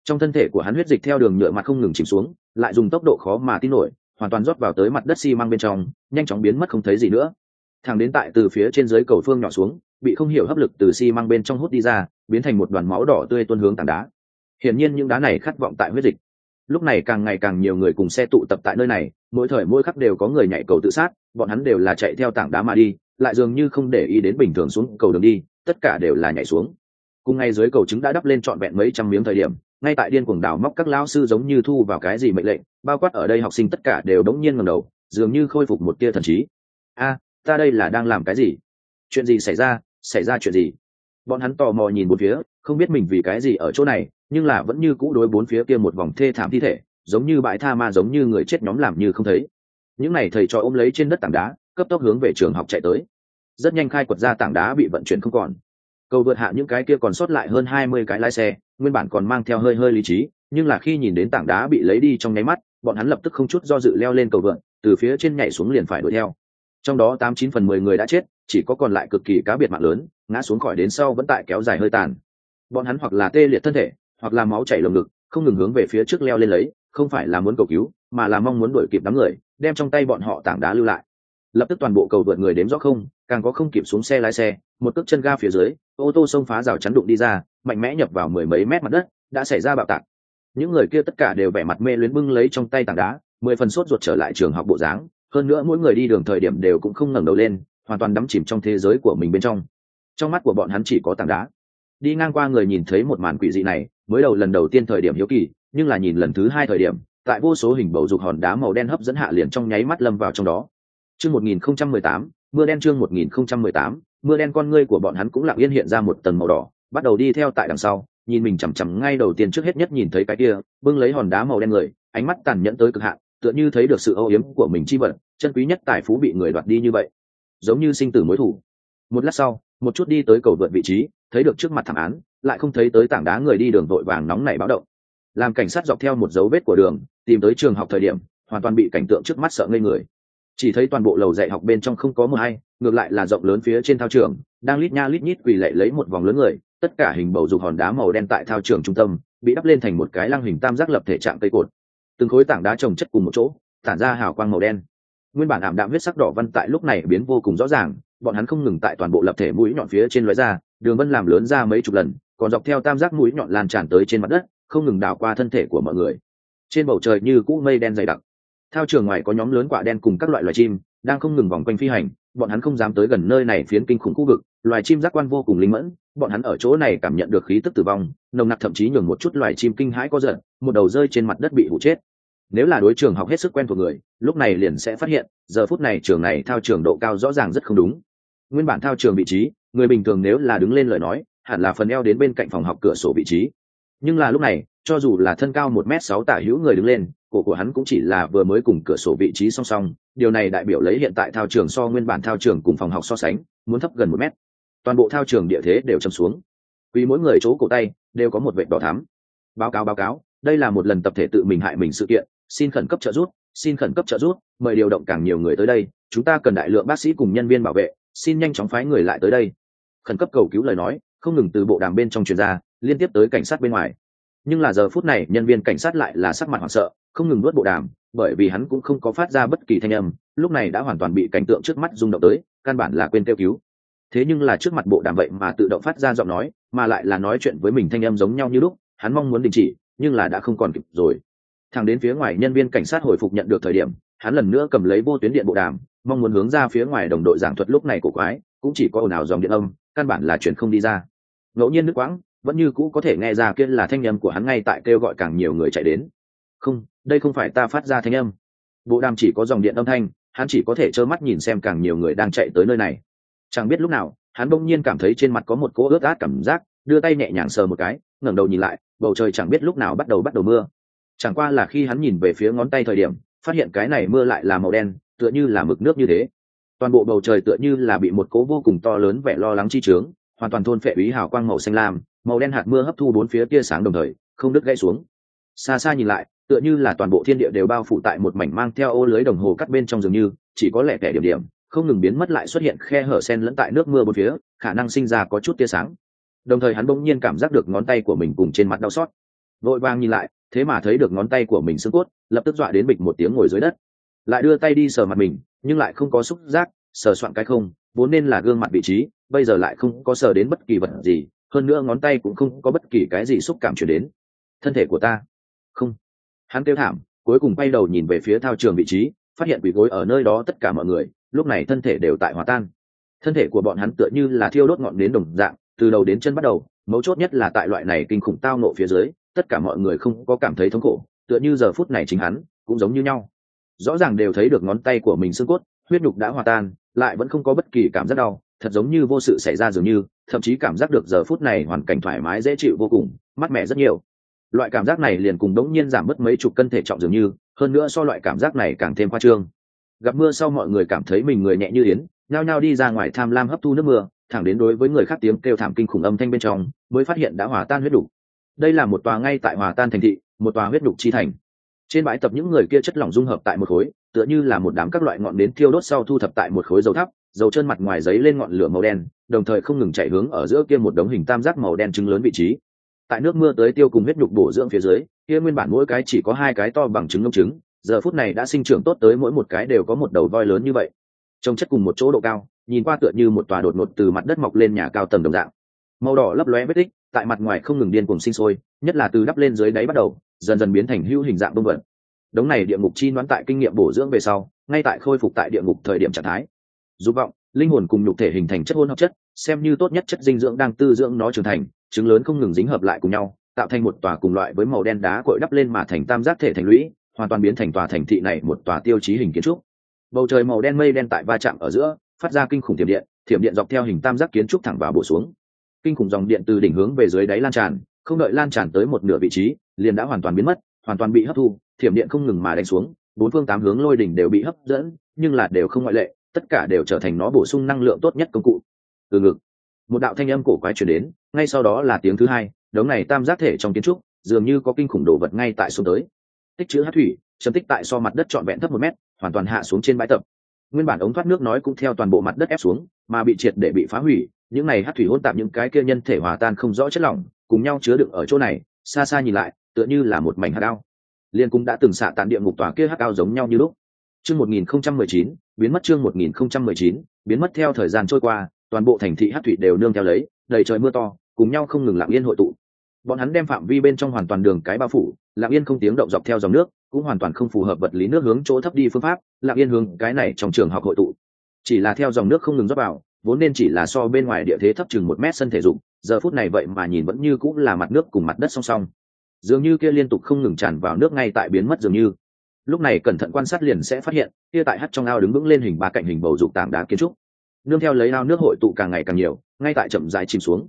Trong thân thể của hắn huyết dịch theo đường nhựa mặt không ngừng chìm xuống, lại dùng tốc độ khó mà tin nổi, hoàn toàn rót vào tới mặt đất xi măng bên trong, nhanh chóng biến mất không thấy gì nữa. Thằng đến tại từ phía trên dưới cầu phương nhỏ xuống, bị không hiểu hấp lực từ xi măng bên trong hút đi ra, biến thành một đoàn máu đỏ tươi tuôn hướng tảng đá hiển nhiên những đá này khát vọng tại huyết dịch. Lúc này càng ngày càng nhiều người cùng xe tụ tập tại nơi này, mỗi thời mỗi khắc đều có người nhảy cầu tự sát, bọn hắn đều là chạy theo tảng đá mà đi, lại dường như không để ý đến bình thường xuống cầu đường đi, tất cả đều là nhảy xuống. Cùng ngay dưới cầu trứng đã đắp lên trọn vẹn mấy trăm miếng thời điểm, ngay tại điên cuồng đào móc các lão sư giống như thu vào cái gì mệnh lệnh, bao quát ở đây học sinh tất cả đều đống nhiên ngầm đầu, dường như khôi phục một tia thần trí. A, ta đây là đang làm cái gì? Chuyện gì xảy ra? Xảy ra chuyện gì? Bọn hắn tò mò nhìn một phía, không biết mình vì cái gì ở chỗ này nhưng là vẫn như cũ đối bốn phía kia một vòng thê thảm thi thể, giống như bãi tha ma giống như người chết nhóm làm như không thấy. Những n à y thầy trò ôm lấy trên đất tảng đá, cấp tốc hướng về trường học chạy tới. Rất nhanh khai quật ra tảng đá bị vận chuyển không còn. Cầu vượt hạ những cái kia còn sót lại hơn hai mươi cái lái xe, nguyên bản còn mang theo hơi hơi lý trí, nhưng là khi nhìn đến tảng đá bị lấy đi trong nháy mắt, bọn hắn lập tức không chút do dự leo lên cầu vượt từ phía trên nhảy xuống liền phải đuổi theo. Trong đó tám chín phần mười người đã chết, chỉ có còn lại cực kỳ cá biệt mạng lớn, ngã xuống khỏi đến sau vẫn tại kéo dài hơi tàn. Bọn hắn hoặc là tê liệt thân thể hoặc là máu chảy lồng ngực, không ngừng hướng về phía trước leo lên lấy, không phải là muốn cầu cứu, mà là mong muốn đuổi kịp đám người, đem trong tay bọn họ tảng đá lưu lại. Lập tức toàn bộ cầu vượt người đếm rõ không, càng có không kịp xuống xe lái xe, một cước chân ga phía dưới, ô tô xông phá rào chắn đụng đi ra, mạnh mẽ nhập vào mười mấy mét mặt đất, đã xảy ra bạo tạc. Những người kia tất cả đều vẻ mặt mê luyến bưng lấy trong tay tảng đá, mười phần sốt ruột trở lại trường học bộ dáng, hơn nữa mỗi người đi đường thời điểm đều cũng không ngẩng đầu lên, hoàn toàn đắm chìm trong thế giới của mình bên trong. Trong mắt của bọn hắn chỉ có tảng đá đi ngang qua người nhìn thấy một màn quỷ dị này, mới đầu lần đầu tiên thời điểm hiếu kỳ, nhưng là nhìn lần thứ hai thời điểm, tại vô số hình bầu dục hòn đá màu đen hấp dẫn hạ liền trong nháy mắt lâm vào trong đó. Chương một nghìn không trăm mười tám, mưa đen chương một nghìn không trăm mười tám, mưa đen con ngươi của bọn hắn cũng lặng yên hiện ra một tầng màu đỏ, bắt đầu đi theo tại đằng sau, nhìn mình chằm chằm ngay đầu tiên trước hết nhất nhìn thấy cái kia, bưng lấy hòn đá màu đen người, ánh mắt tàn nhẫn tới cực hạn, tựa như thấy được sự âu yếm của mình chi vật, chân quý nhất tài phú bị người đoạt đi như vậy. Giống như sinh tử mối thủ. Một lát sau một chút đi tới cầu vượt vị trí, thấy được trước mặt thảm án, lại không thấy tới tảng đá người đi đường vội vàng nóng nảy báo động. Làm cảnh sát dọc theo một dấu vết của đường, tìm tới trường học thời điểm, hoàn toàn bị cảnh tượng trước mắt sợ ngây người. Chỉ thấy toàn bộ lầu dạy học bên trong không có mờ hay, ngược lại là rộng lớn phía trên thao trường, đang lít nha lít nhít quỳ lệ lấy một vòng lớn người, tất cả hình bầu dục hòn đá màu đen tại thao trường trung tâm, bị đắp lên thành một cái lăng hình tam giác lập thể trạng cây cột. Từng khối tảng đá trồng chất cùng một chỗ, tản ra hào quang màu đen. Nguyên bản ảm đạm huyết sắc đỏ văn tại lúc này biến vô cùng rõ ràng bọn hắn không ngừng tại toàn bộ lập thể mũi nhọn phía trên lóe ra, đường vân làm lớn ra mấy chục lần, còn dọc theo tam giác mũi nhọn lan tràn tới trên mặt đất, không ngừng đảo qua thân thể của mọi người. Trên bầu trời như cũ mây đen dày đặc. Thao trường ngoài có nhóm lớn quả đen cùng các loại loài chim, đang không ngừng vòng quanh phi hành, bọn hắn không dám tới gần nơi này phiến kinh khủng khu vực, loài chim giác quan vô cùng linh mẫn, bọn hắn ở chỗ này cảm nhận được khí tức tử vong, nồng nặc thậm chí nhường một chút loài chim kinh hãi có giận, một đầu rơi trên mặt đất bị hụ chết. Nếu là đối trường học hết sức quen thuộc người, lúc này liền sẽ phát hiện, giờ phút này trường này thao trường độ cao rõ ràng rất không đúng nguyên bản thao trường vị trí, người bình thường nếu là đứng lên lời nói, hẳn là phần eo đến bên cạnh phòng học cửa sổ vị trí. Nhưng là lúc này, cho dù là thân cao một m sáu tả hữu người đứng lên, cổ của hắn cũng chỉ là vừa mới cùng cửa sổ vị trí song song, điều này đại biểu lấy hiện tại thao trường so nguyên bản thao trường cùng phòng học so sánh, muốn thấp gần một mét. Toàn bộ thao trường địa thế đều chầm xuống. Vì mỗi người chỗ cổ tay đều có một vệt đỏ thắm. Báo cáo báo cáo, đây là một lần tập thể tự mình hại mình sự kiện, xin khẩn cấp trợ giúp, xin khẩn cấp trợ giúp, mời điều động càng nhiều người tới đây, chúng ta cần đại lượng bác sĩ cùng nhân viên bảo vệ xin nhanh chóng phái người lại tới đây. Khẩn cấp cầu cứu lời nói, không ngừng từ bộ đàm bên trong truyền ra, liên tiếp tới cảnh sát bên ngoài. Nhưng là giờ phút này, nhân viên cảnh sát lại là sắc mặt hoảng sợ, không ngừng nuốt bộ đàm, bởi vì hắn cũng không có phát ra bất kỳ thanh âm, lúc này đã hoàn toàn bị cảnh tượng trước mắt rung động tới, căn bản là quên kêu cứu. Thế nhưng là trước mặt bộ đàm vậy mà tự động phát ra giọng nói, mà lại là nói chuyện với mình thanh âm giống nhau như lúc, hắn mong muốn đình chỉ, nhưng là đã không còn kịp rồi. Thằng đến phía ngoài, nhân viên cảnh sát hồi phục nhận được thời điểm, hắn lần nữa cầm lấy vô tuyến điện bộ đàm mong muốn hướng ra phía ngoài đồng đội giảng thuật lúc này của quái, cũng chỉ có ồn ào dòng điện âm, căn bản là chuyện không đi ra. Ngẫu nhiên nước quãng, vẫn như cũ có thể nghe ra kia là thanh âm của hắn ngay tại kêu gọi càng nhiều người chạy đến. Không, đây không phải ta phát ra thanh âm. Bộ đàm chỉ có dòng điện âm thanh, hắn chỉ có thể trơ mắt nhìn xem càng nhiều người đang chạy tới nơi này. Chẳng biết lúc nào, hắn bỗng nhiên cảm thấy trên mặt có một cỗ ướt át cảm giác, đưa tay nhẹ nhàng sờ một cái, ngẩng đầu nhìn lại, bầu trời chẳng biết lúc nào bắt đầu bắt đầu mưa. Chẳng qua là khi hắn nhìn về phía ngón tay thời điểm, phát hiện cái này mưa lại là màu đen tựa như là mực nước như thế. Toàn bộ bầu trời tựa như là bị một cố vô cùng to lớn vẻ lo lắng chi trướng, hoàn toàn thôn phệ ý hào quang màu xanh lam, màu đen hạt mưa hấp thu bốn phía tia sáng đồng thời, không đứt gãy xuống. Xa xa nhìn lại, tựa như là toàn bộ thiên địa đều bao phủ tại một mảnh mang theo ô lưới đồng hồ cắt bên trong dường như, chỉ có lẻ tẻ điểm điểm, không ngừng biến mất lại xuất hiện khe hở sen lẫn tại nước mưa bốn phía, khả năng sinh ra có chút tia sáng. Đồng thời hắn bỗng nhiên cảm giác được ngón tay của mình cùng trên mặt đau xót. Vội vàng nhìn lại, thế mà thấy được ngón tay của mình xương cốt, lập tức dọa đến bịch một tiếng ngồi dưới đất lại đưa tay đi sờ mặt mình, nhưng lại không có xúc giác, sờ soạn cái không, vốn nên là gương mặt vị trí, bây giờ lại không có sờ đến bất kỳ vật gì, hơn nữa ngón tay cũng không có bất kỳ cái gì xúc cảm chuyển đến. Thân thể của ta. Không. Hắn kêu thảm, cuối cùng bay đầu nhìn về phía thao trường vị trí, phát hiện quỷ gối ở nơi đó tất cả mọi người, lúc này thân thể đều tại hòa tan. Thân thể của bọn hắn tựa như là thiêu đốt ngọn đến đồng dạng, từ đầu đến chân bắt đầu, mấu chốt nhất là tại loại này kinh khủng tao nộ phía dưới, tất cả mọi người không có cảm thấy thống khổ, tựa như giờ phút này chính hắn, cũng giống như nhau rõ ràng đều thấy được ngón tay của mình xương cốt, huyết nhục đã hòa tan, lại vẫn không có bất kỳ cảm giác đau, thật giống như vô sự xảy ra dường như, thậm chí cảm giác được giờ phút này hoàn cảnh thoải mái, dễ chịu vô cùng, mát mẻ rất nhiều. Loại cảm giác này liền cùng đống nhiên giảm mất mấy chục cân thể trọng dường như, hơn nữa so loại cảm giác này càng thêm khoa trương. Gặp mưa sau mọi người cảm thấy mình người nhẹ như yến, nhao nhao đi ra ngoài tham lam hấp thu nước mưa, thẳng đến đối với người khác tiếng kêu thảm kinh khủng âm thanh bên trong, mới phát hiện đã hòa tan huyết đục. đây là một tòa ngay tại hòa tan thành thị, một tòa huyết đục chi thành trên bãi tập những người kia chất lỏng dung hợp tại một khối, tựa như là một đám các loại ngọn nến thiêu đốt sau thu thập tại một khối dầu thắp, dầu chân mặt ngoài giấy lên ngọn lửa màu đen, đồng thời không ngừng chạy hướng ở giữa kia một đống hình tam giác màu đen trứng lớn vị trí. Tại nước mưa tới tiêu cùng huyết nhục bổ dưỡng phía dưới, kia nguyên bản mỗi cái chỉ có hai cái to bằng trứng ngông trứng, giờ phút này đã sinh trưởng tốt tới mỗi một cái đều có một đầu voi lớn như vậy. Trông chất cùng một chỗ độ cao, nhìn qua tựa như một tòa đột ngột từ mặt đất mọc lên nhà cao tầng đồng dạng. Màu đỏ lấp lóe vết tích, tại mặt ngoài không ngừng điên cùng sinh sôi, nhất là từ đắp lên dưới đáy bắt đầu dần dần biến thành hữu hình dạng bông vật. Đống này địa ngục chi đoán tại kinh nghiệm bổ dưỡng về sau, ngay tại khôi phục tại địa ngục thời điểm trạng thái. Dục vọng, linh hồn cùng nhục thể hình thành chất hôn hợp chất, xem như tốt nhất chất dinh dưỡng đang tư dưỡng nó trưởng thành, trứng lớn không ngừng dính hợp lại cùng nhau, tạo thành một tòa cùng loại với màu đen đá cội đắp lên mà thành tam giác thể thành lũy, hoàn toàn biến thành tòa thành thị này một tòa tiêu chí hình kiến trúc. Bầu trời màu đen mây đen tại va chạm ở giữa, phát ra kinh khủng thiểm điện thiểm điện dọc theo hình tam giác kiến trúc thẳng vào bổ xuống. Kinh khủng dòng điện từ đỉnh hướng về dưới đáy lan tràn, không đợi lan tràn tới một nửa vị trí liền đã hoàn toàn biến mất, hoàn toàn bị hấp thu, thiểm điện không ngừng mà đánh xuống, bốn phương tám hướng lôi đỉnh đều bị hấp dẫn, nhưng là đều không ngoại lệ, tất cả đều trở thành nó bổ sung năng lượng tốt nhất công cụ. Từ ngực, một đạo thanh âm cổ quái chuyển đến, ngay sau đó là tiếng thứ hai, đống này tam giác thể trong kiến trúc, dường như có kinh khủng đồ vật ngay tại xuống tới. Tích chữ hát thủy, chấm tích tại so mặt đất trọn vẹn thấp một mét, hoàn toàn hạ xuống trên bãi tập. Nguyên bản ống thoát nước nói cũng theo toàn bộ mặt đất ép xuống, mà bị triệt để bị phá hủy, những này hát thủy hôn tạp những cái kia nhân thể hòa tan không rõ chất lỏng, cùng nhau chứa đựng ở chỗ này, xa xa nhìn lại tựa như là một mảnh hạt ao. Liên cũng đã từng xạ tàn địa ngục tòa kia hắc ao giống nhau như lúc. Chương 1019 biến mất chương 1019 biến mất theo thời gian trôi qua, toàn bộ thành thị hát thủy đều nương theo lấy, đầy trời mưa to, cùng nhau không ngừng lặng yên hội tụ. Bọn hắn đem phạm vi bên trong hoàn toàn đường cái bao phủ, lặng yên không tiếng động dọc theo dòng nước, cũng hoàn toàn không phù hợp vật lý nước hướng chỗ thấp đi phương pháp, lặng yên hướng cái này trong trường học hội tụ. Chỉ là theo dòng nước không ngừng dốc vào, vốn nên chỉ là so bên ngoài địa thế thấp chừng một mét sân thể dục, giờ phút này vậy mà nhìn vẫn như cũng là mặt nước cùng mặt đất song song dường như kia liên tục không ngừng tràn vào nước ngay tại biến mất dường như. Lúc này cẩn thận quan sát liền sẽ phát hiện, kia tại hắt trong ao đứng vững lên hình ba cạnh hình bầu dục tảng đá kiến trúc. Nương theo lấy ao nước hội tụ càng ngày càng nhiều, ngay tại chậm dài chìm xuống.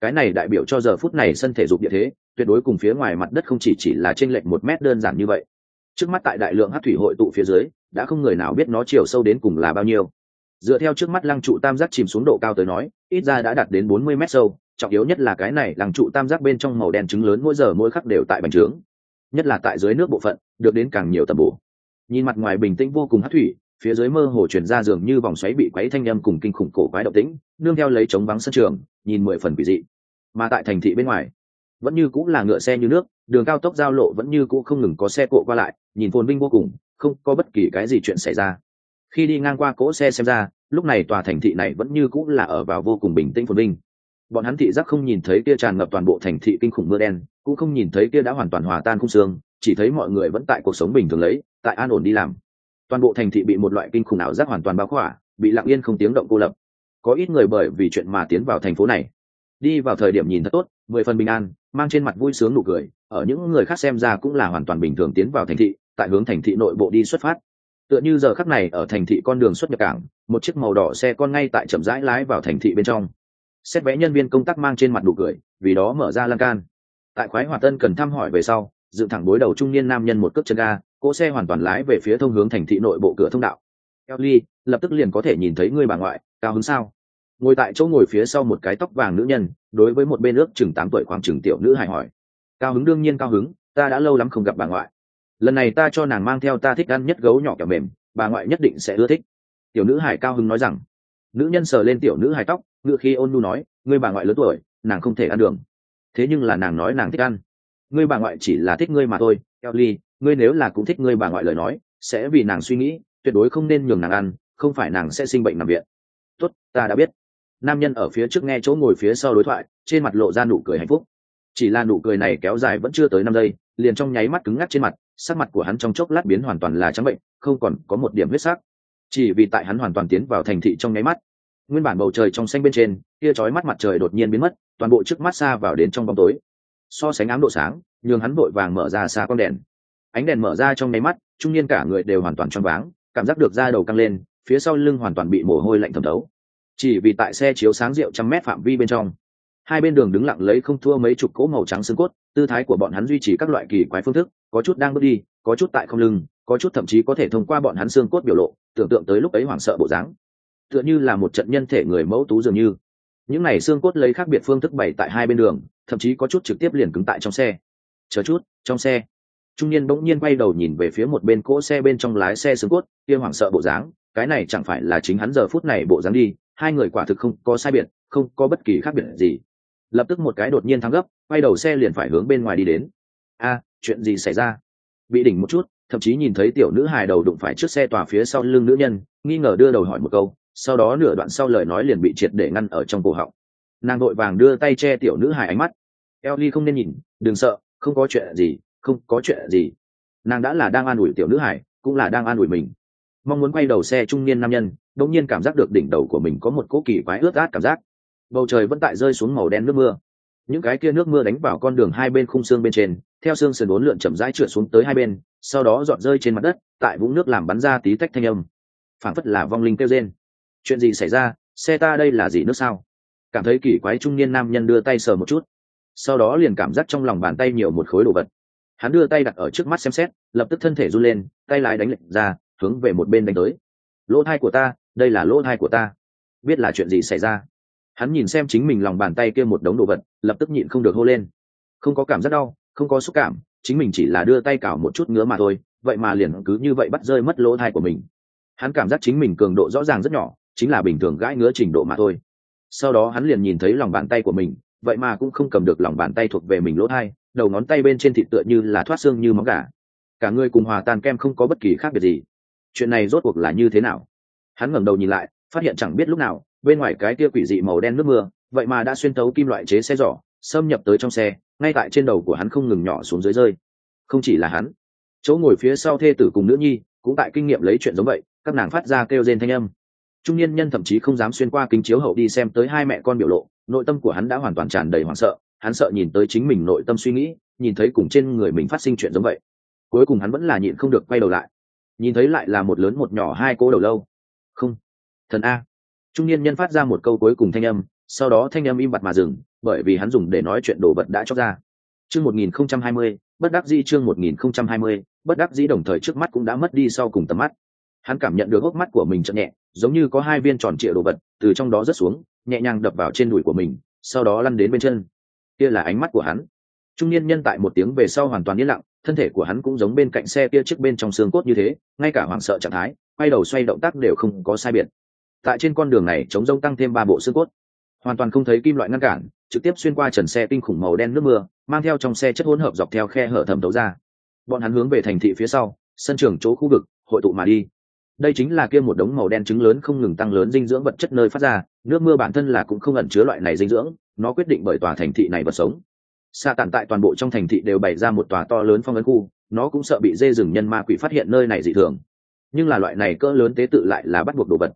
Cái này đại biểu cho giờ phút này sân thể dục địa thế, tuyệt đối cùng phía ngoài mặt đất không chỉ chỉ là t r ê n lệch một mét đơn giản như vậy. Trước mắt tại đại lượng hát thủy hội tụ phía dưới, đã không người nào biết nó chiều sâu đến cùng là bao nhiêu. Dựa theo trước mắt lăng trụ tam giác chìm xuống độ cao tới nói, ít ra đã đạt đến bốn mươi mét sâu trọng yếu nhất là cái này lăng trụ tam giác bên trong màu đen trứng lớn mỗi giờ mỗi khắc đều tại bành trướng, nhất là tại dưới nước bộ phận, được đến càng nhiều tầm bổ. Nhìn mặt ngoài bình tĩnh vô cùng hát thủy, phía dưới mơ hồ chuyển ra dường như vòng xoáy bị quấy thanh â m cùng kinh khủng cổ quái động tĩnh, nương theo lấy chống vắng sân trường, nhìn mười phần quỷ dị. Mà tại thành thị bên ngoài, vẫn như cũng là ngựa xe như nước, đường cao tốc giao lộ vẫn như cũ không ngừng có xe cộ qua lại, nhìn phồn vinh vô cùng, không có bất kỳ cái gì chuyện xảy ra. Khi đi ngang qua cỗ xe xem ra, lúc này tòa thành thị này vẫn như cũng là ở vào vô cùng bình tĩnh phồn vinh bọn hắn thị giác không nhìn thấy kia tràn ngập toàn bộ thành thị kinh khủng mưa đen, cũng không nhìn thấy kia đã hoàn toàn hòa tan khung xương, chỉ thấy mọi người vẫn tại cuộc sống bình thường lấy, tại an ổn đi làm. Toàn bộ thành thị bị một loại kinh khủng ảo giác hoàn toàn bao khỏa, bị lặng yên không tiếng động cô lập. Có ít người bởi vì chuyện mà tiến vào thành phố này. Đi vào thời điểm nhìn thật tốt, mười phần bình an, mang trên mặt vui sướng nụ cười, ở những người khác xem ra cũng là hoàn toàn bình thường tiến vào thành thị, tại hướng thành thị nội bộ đi xuất phát. Tựa như giờ khắc này ở thành thị con đường xuất nhập cảng, một chiếc màu đỏ xe con ngay tại chậm rãi lái vào thành thị bên trong xét vẽ nhân viên công tác mang trên mặt đủ cười vì đó mở ra lan can. Tại khoái hòa tân cần thăm hỏi về sau dựng thẳng đối đầu trung niên nam nhân một cước chân ga cỗ xe hoàn toàn lái về phía thông hướng thành thị nội bộ cửa thông đạo. Ellie, lập tức liền có thể nhìn thấy người bà ngoại cao hứng sao? Ngồi tại chỗ ngồi phía sau một cái tóc vàng nữ nhân đối với một bên ước chừng tám tuổi khoảng chừng tiểu nữ hài hỏi. Cao hứng đương nhiên cao hứng ta đã lâu lắm không gặp bà ngoại. Lần này ta cho nàng mang theo ta thích ăn nhất gấu nhỏ kẹo mềm bà ngoại nhất định sẽ ưa thích. Tiểu nữ hải cao hứng nói rằng nữ nhân sờ lên tiểu nữ hài tóc ngựa khi ôn nu nói ngươi bà ngoại lớn tuổi nàng không thể ăn đường. Thế nhưng là nàng nói nàng thích ăn. Ngươi bà ngoại chỉ là thích ngươi mà thôi Kelly, ngươi nếu là cũng thích ngươi bà ngoại lời nói sẽ vì nàng suy nghĩ tuyệt đối không nên nhường nàng ăn không phải nàng sẽ sinh bệnh nằm viện. Tốt ta đã biết. Nam nhân ở phía trước nghe chỗ ngồi phía sau đối thoại trên mặt lộ ra nụ cười hạnh phúc. Chỉ là nụ cười này kéo dài vẫn chưa tới năm giây liền trong nháy mắt cứng ngắc trên mặt sắc mặt của hắn trong chốc lát biến hoàn toàn là trắng bệnh không còn có một điểm huyết sắc chỉ vì tại hắn hoàn toàn tiến vào thành thị trong nháy mắt. Nguyên bản bầu trời trong xanh bên trên, kia chói mắt mặt trời đột nhiên biến mất, toàn bộ trước mắt xa vào đến trong bóng tối. So sánh ám độ sáng, nhường hắn vội vàng mở ra xa con đèn. Ánh đèn mở ra trong nháy mắt, trung niên cả người đều hoàn toàn choáng váng, cảm giác được da đầu căng lên, phía sau lưng hoàn toàn bị mồ hôi lạnh thẩm thấu. Chỉ vì tại xe chiếu sáng rượu trăm mét phạm vi bên trong. Hai bên đường đứng lặng lấy không thua mấy chục cỗ màu trắng xương cốt, tư thái của bọn hắn duy trì các loại kỳ quái phương thức, có chút đang bước đi, có chút tại không lưng có chút thậm chí có thể thông qua bọn hắn xương cốt biểu lộ, tưởng tượng tới lúc ấy hoảng sợ bộ dáng. Tựa như là một trận nhân thể người mẫu tú dường như. Những này xương cốt lấy khác biệt phương thức bày tại hai bên đường, thậm chí có chút trực tiếp liền cứng tại trong xe. Chờ chút, trong xe. Trung niên bỗng nhiên quay đầu nhìn về phía một bên cỗ xe bên trong lái xe xương cốt, kia hoảng sợ bộ dáng, cái này chẳng phải là chính hắn giờ phút này bộ dáng đi, hai người quả thực không có sai biệt, không có bất kỳ khác biệt gì. Lập tức một cái đột nhiên thắng gấp, quay đầu xe liền phải hướng bên ngoài đi đến. A, chuyện gì xảy ra? Bị đỉnh một chút thậm chí nhìn thấy tiểu nữ hài đầu đụng phải trước xe tòa phía sau lưng nữ nhân, nghi ngờ đưa đầu hỏi một câu, sau đó nửa đoạn sau lời nói liền bị triệt để ngăn ở trong cổ họng. Nàng đội vàng đưa tay che tiểu nữ hài ánh mắt. Eo ly không nên nhìn, đừng sợ, không có chuyện gì, không có chuyện gì. Nàng đã là đang an ủi tiểu nữ hải cũng là đang an ủi mình. Mong muốn quay đầu xe trung niên nam nhân, đột nhiên cảm giác được đỉnh đầu của mình có một cỗ kỳ quái ướt át cảm giác. Bầu trời vẫn tại rơi xuống màu đen nước mưa. Những cái kia nước mưa đánh vào con đường hai bên khung xương bên trên, theo xương sườn bốn lượn chậm rãi trượt xuống tới hai bên sau đó dọn rơi trên mặt đất, tại vũng nước làm bắn ra tí tách thanh âm. Phảng phất là vong linh kêu rên. Chuyện gì xảy ra? Xe ta đây là gì nước sao? Cảm thấy kỳ quái trung niên nam nhân đưa tay sờ một chút. Sau đó liền cảm giác trong lòng bàn tay nhiều một khối đồ vật. Hắn đưa tay đặt ở trước mắt xem xét, lập tức thân thể run lên, tay lái đánh lệnh ra, hướng về một bên đánh tới. Lỗ thai của ta, đây là lỗ thai của ta. Biết là chuyện gì xảy ra? Hắn nhìn xem chính mình lòng bàn tay kia một đống đồ vật, lập tức nhịn không được hô lên. Không có cảm giác đau, không có xúc cảm chính mình chỉ là đưa tay cào một chút ngứa mà thôi, vậy mà liền cứ như vậy bắt rơi mất lỗ thai của mình. Hắn cảm giác chính mình cường độ rõ ràng rất nhỏ, chính là bình thường gãi ngứa trình độ mà thôi. Sau đó hắn liền nhìn thấy lòng bàn tay của mình, vậy mà cũng không cầm được lòng bàn tay thuộc về mình lỗ thai, đầu ngón tay bên trên thịt tựa như là thoát xương như móng gà. Cả người cùng hòa tan kem không có bất kỳ khác biệt gì. Chuyện này rốt cuộc là như thế nào? Hắn ngẩng đầu nhìn lại, phát hiện chẳng biết lúc nào, bên ngoài cái kia quỷ dị màu đen nước mưa, vậy mà đã xuyên tấu kim loại chế xe giỏ, xâm nhập tới trong xe ngay tại trên đầu của hắn không ngừng nhỏ xuống dưới rơi. Không chỉ là hắn, chỗ ngồi phía sau thê tử cùng nữ nhi cũng tại kinh nghiệm lấy chuyện giống vậy, các nàng phát ra kêu rên thanh âm. Trung niên nhân thậm chí không dám xuyên qua kính chiếu hậu đi xem tới hai mẹ con biểu lộ, nội tâm của hắn đã hoàn toàn tràn đầy hoảng sợ, hắn sợ nhìn tới chính mình nội tâm suy nghĩ, nhìn thấy cùng trên người mình phát sinh chuyện giống vậy. Cuối cùng hắn vẫn là nhịn không được quay đầu lại. Nhìn thấy lại là một lớn một nhỏ hai cô đầu lâu. Không, thần a. Trung niên nhân phát ra một câu cuối cùng thanh âm, sau đó thanh âm im bặt mà dừng bởi vì hắn dùng để nói chuyện đồ vật đã cho ra. Chương một nghìn không trăm hai mươi, bất đắc dĩ chương một nghìn không trăm hai mươi, bất đắc dĩ đồng thời trước mắt cũng đã mất đi sau cùng tầm mắt. Hắn cảm nhận được hốc mắt của mình chậm nhẹ, giống như có hai viên tròn trịa đồ vật, từ trong đó rớt xuống, nhẹ nhàng đập vào trên đùi của mình, sau đó lăn đến bên chân. Kia là ánh mắt của hắn. Trung niên nhân tại một tiếng về sau hoàn toàn yên lặng, thân thể của hắn cũng giống bên cạnh xe kia trước bên trong xương cốt như thế, ngay cả hoảng sợ trạng thái, quay đầu xoay động tác đều không có sai biệt. Tại trên con đường này chống rông tăng thêm ba bộ xương cốt. Hoàn toàn không thấy kim loại ngăn cản trực tiếp xuyên qua trần xe kinh khủng màu đen nước mưa, mang theo trong xe chất hỗn hợp dọc theo khe hở thẩm tấu ra. Bọn hắn hướng về thành thị phía sau, sân trường chỗ khu vực, hội tụ mà đi. Đây chính là kia một đống màu đen trứng lớn không ngừng tăng lớn dinh dưỡng vật chất nơi phát ra, nước mưa bản thân là cũng không ẩn chứa loại này dinh dưỡng, nó quyết định bởi tòa thành thị này vật sống. Xa tản tại toàn bộ trong thành thị đều bày ra một tòa to lớn phong ấn khu, nó cũng sợ bị dê rừng nhân ma quỷ phát hiện nơi này dị thường. Nhưng là loại này cỡ lớn tế tự lại là bắt buộc đồ vật.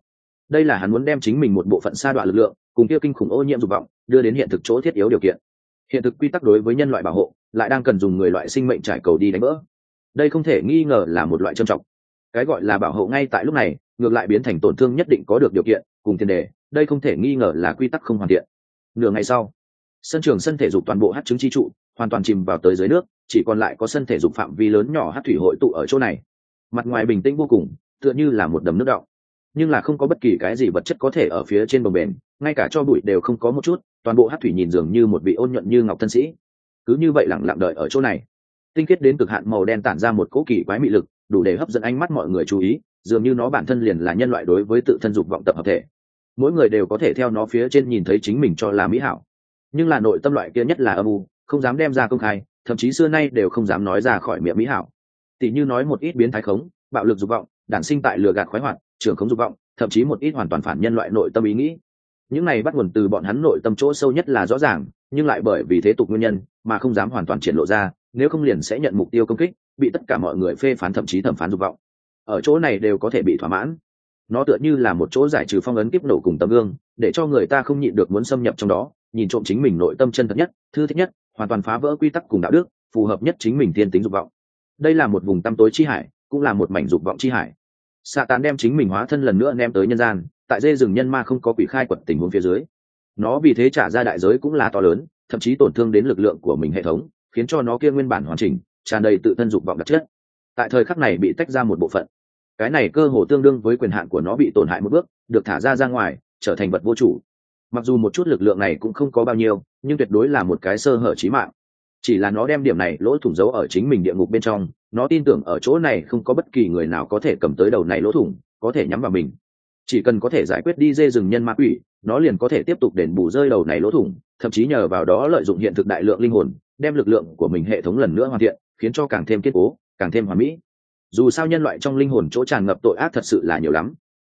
Đây là hắn muốn đem chính mình một bộ phận sa đoạn lực lượng cùng kia kinh khủng ô nhiễm dục vọng, đưa đến hiện thực chỗ thiết yếu điều kiện. Hiện thực quy tắc đối với nhân loại bảo hộ, lại đang cần dùng người loại sinh mệnh trải cầu đi đánh vỡ. Đây không thể nghi ngờ là một loại trầm trọng. Cái gọi là bảo hộ ngay tại lúc này, ngược lại biến thành tổn thương nhất định có được điều kiện, cùng tiền đề, đây không thể nghi ngờ là quy tắc không hoàn thiện. Nửa ngày sau, sân trường sân thể dục toàn bộ hát chứng chi trụ, hoàn toàn chìm vào tới dưới nước, chỉ còn lại có sân thể dục phạm vi lớn nhỏ hát thủy hội tụ ở chỗ này. Mặt ngoài bình tĩnh vô cùng, tựa như là một đầm nước đọng nhưng là không có bất kỳ cái gì vật chất có thể ở phía trên bồng bền ngay cả cho bụi đều không có một chút, toàn bộ hát thủy nhìn dường như một vị ôn nhuận như ngọc thân sĩ. Cứ như vậy lẳng lặng đợi ở chỗ này. Tinh kết đến cực hạn màu đen tản ra một cỗ kỳ quái mị lực, đủ để hấp dẫn ánh mắt mọi người chú ý, dường như nó bản thân liền là nhân loại đối với tự thân dục vọng tập hợp thể. Mỗi người đều có thể theo nó phía trên nhìn thấy chính mình cho là mỹ hảo. Nhưng là nội tâm loại kia nhất là âm u, không dám đem ra công khai, thậm chí xưa nay đều không dám nói ra khỏi miệng mỹ hảo. Tỷ như nói một ít biến thái khống, bạo lực dục vọng đản sinh tại lừa gạt khoái hoạt trường khống dục vọng, thậm chí một ít hoàn toàn phản nhân loại nội tâm ý nghĩ. Những này bắt nguồn từ bọn hắn nội tâm chỗ sâu nhất là rõ ràng, nhưng lại bởi vì thế tục nguyên nhân mà không dám hoàn toàn triển lộ ra, nếu không liền sẽ nhận mục tiêu công kích, bị tất cả mọi người phê phán thậm chí thẩm phán dục vọng. Ở chỗ này đều có thể bị thỏa mãn. Nó tựa như là một chỗ giải trừ phong ấn kiếp nổ cùng tấm gương, để cho người ta không nhịn được muốn xâm nhập trong đó, nhìn trộm chính mình nội tâm chân thật nhất, thư thích nhất, hoàn toàn phá vỡ quy tắc cùng đạo đức, phù hợp nhất chính mình thiên tính dục vọng. Đây là một vùng tăm tối chi hải, cũng là một mảnh dục vọng chi hải xạ tán đem chính mình hóa thân lần nữa ném tới nhân gian, tại dê rừng nhân ma không có quỷ khai quật tình huống phía dưới. Nó vì thế trả ra đại giới cũng là to lớn, thậm chí tổn thương đến lực lượng của mình hệ thống, khiến cho nó kia nguyên bản hoàn chỉnh, tràn đầy tự thân dục vọng đặc chất. Tại thời khắc này bị tách ra một bộ phận. Cái này cơ hồ tương đương với quyền hạn của nó bị tổn hại một bước, được thả ra ra ngoài, trở thành vật vô chủ. Mặc dù một chút lực lượng này cũng không có bao nhiêu, nhưng tuyệt đối là một cái sơ hở trí mạng. Chỉ là nó đem điểm này lỗ thủng giấu ở chính mình địa ngục bên trong nó tin tưởng ở chỗ này không có bất kỳ người nào có thể cầm tới đầu này lỗ thủng, có thể nhắm vào mình. Chỉ cần có thể giải quyết đi dê rừng nhân ma quỷ, nó liền có thể tiếp tục đền bù rơi đầu này lỗ thủng, thậm chí nhờ vào đó lợi dụng hiện thực đại lượng linh hồn, đem lực lượng của mình hệ thống lần nữa hoàn thiện, khiến cho càng thêm kiên cố, càng thêm hoàn mỹ. Dù sao nhân loại trong linh hồn chỗ tràn ngập tội ác thật sự là nhiều lắm.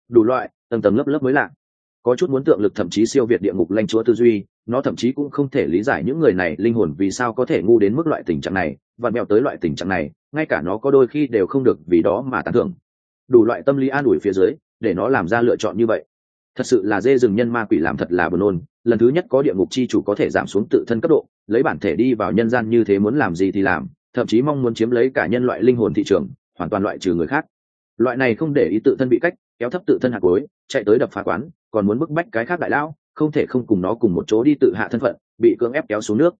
Đủ loại, tầng tầng lớp lớp mới lạ có chút muốn tượng lực thậm chí siêu việt địa ngục lanh chúa tư duy, nó thậm chí cũng không thể lý giải những người này linh hồn vì sao có thể ngu đến mức loại tình trạng này và mẹo tới loại tình trạng này, ngay cả nó có đôi khi đều không được vì đó mà tán thưởng. Đủ loại tâm lý an ủi phía dưới, để nó làm ra lựa chọn như vậy. Thật sự là dê rừng nhân ma quỷ làm thật là buồn nôn, lần thứ nhất có địa ngục chi chủ có thể giảm xuống tự thân cấp độ, lấy bản thể đi vào nhân gian như thế muốn làm gì thì làm, thậm chí mong muốn chiếm lấy cả nhân loại linh hồn thị trường, hoàn toàn loại trừ người khác. Loại này không để ý tự thân bị cách, kéo thấp tự thân hạt cối chạy tới đập phá quán còn muốn bức bách cái khác đại lão, không thể không cùng nó cùng một chỗ đi tự hạ thân phận, bị cưỡng ép kéo xuống nước.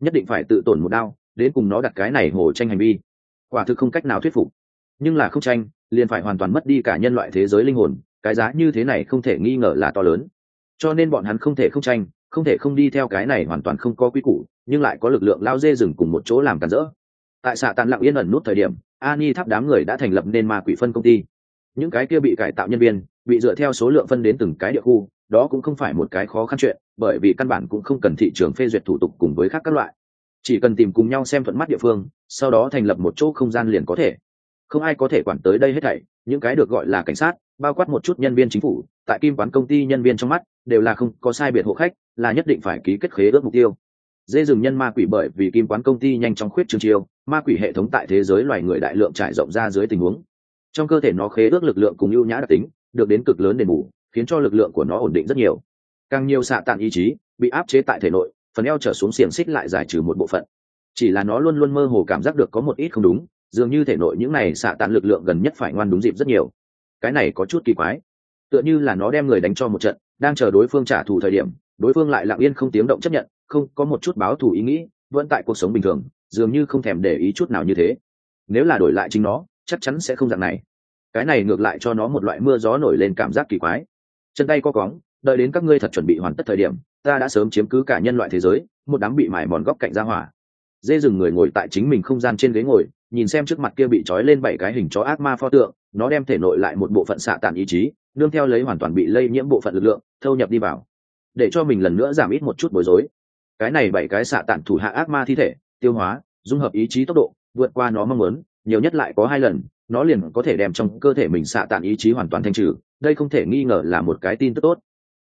Nhất định phải tự tổn một đao, đến cùng nó đặt cái này hồ tranh hành vi. Quả thực không cách nào thuyết phục. Nhưng là không tranh, liền phải hoàn toàn mất đi cả nhân loại thế giới linh hồn, cái giá như thế này không thể nghi ngờ là to lớn. Cho nên bọn hắn không thể không tranh, không thể không đi theo cái này hoàn toàn không có quy củ, nhưng lại có lực lượng lao dê rừng cùng một chỗ làm cản rỡ. Tại xạ tàn lặng yên ẩn nút thời điểm ani tháp đám người đã thành lập nên ma quỷ phân công ty. Những cái kia bị cải tạo nhân viên bị dựa theo số lượng phân đến từng cái địa khu, đó cũng không phải một cái khó khăn chuyện, bởi vì căn bản cũng không cần thị trường phê duyệt thủ tục cùng với khác các loại. Chỉ cần tìm cùng nhau xem thuận mắt địa phương, sau đó thành lập một chỗ không gian liền có thể. Không ai có thể quản tới đây hết thảy, những cái được gọi là cảnh sát, bao quát một chút nhân viên chính phủ, tại kim quán công ty nhân viên trong mắt, đều là không có sai biệt hộ khách, là nhất định phải ký kết khế ước mục tiêu. Dê rừng nhân ma quỷ bởi vì kim quán công ty nhanh chóng khuyết trường chiêu, ma quỷ hệ thống tại thế giới loài người đại lượng trải rộng ra dưới tình huống. Trong cơ thể nó khế ước lực lượng cùng ưu nhã đặc tính được đến cực lớn đền bù, khiến cho lực lượng của nó ổn định rất nhiều. Càng nhiều xạ tàn ý chí bị áp chế tại thể nội, phần eo trở xuống xiềng xích lại giải trừ một bộ phận. Chỉ là nó luôn luôn mơ hồ cảm giác được có một ít không đúng, dường như thể nội những này xạ tàn lực lượng gần nhất phải ngoan đúng dịp rất nhiều. Cái này có chút kỳ quái. Tựa như là nó đem người đánh cho một trận, đang chờ đối phương trả thù thời điểm, đối phương lại lặng yên không tiếng động chấp nhận, không có một chút báo thù ý nghĩ, vẫn tại cuộc sống bình thường, dường như không thèm để ý chút nào như thế. Nếu là đổi lại chính nó, chắc chắn sẽ không dạng này cái này ngược lại cho nó một loại mưa gió nổi lên cảm giác kỳ quái. Chân tay co cóng, đợi đến các ngươi thật chuẩn bị hoàn tất thời điểm, ta đã sớm chiếm cứ cả nhân loại thế giới, một đám bị mải mòn góc cạnh ra hỏa. Dê rừng người ngồi tại chính mình không gian trên ghế ngồi, nhìn xem trước mặt kia bị trói lên bảy cái hình chó ác ma pho tượng, nó đem thể nội lại một bộ phận xạ tàn ý chí đương theo lấy hoàn toàn bị lây nhiễm bộ phận lực lượng, thâu nhập đi vào. Để cho mình lần nữa giảm ít một chút bối rối. Cái này bảy cái xạ tàn thủ hạ ác ma thi thể, tiêu hóa, dung hợp ý chí tốc độ, vượt qua nó mong muốn, nhiều nhất lại có hai lần nó liền có thể đem trong cơ thể mình xạ tàn ý chí hoàn toàn thanh trừ đây không thể nghi ngờ là một cái tin tức tốt.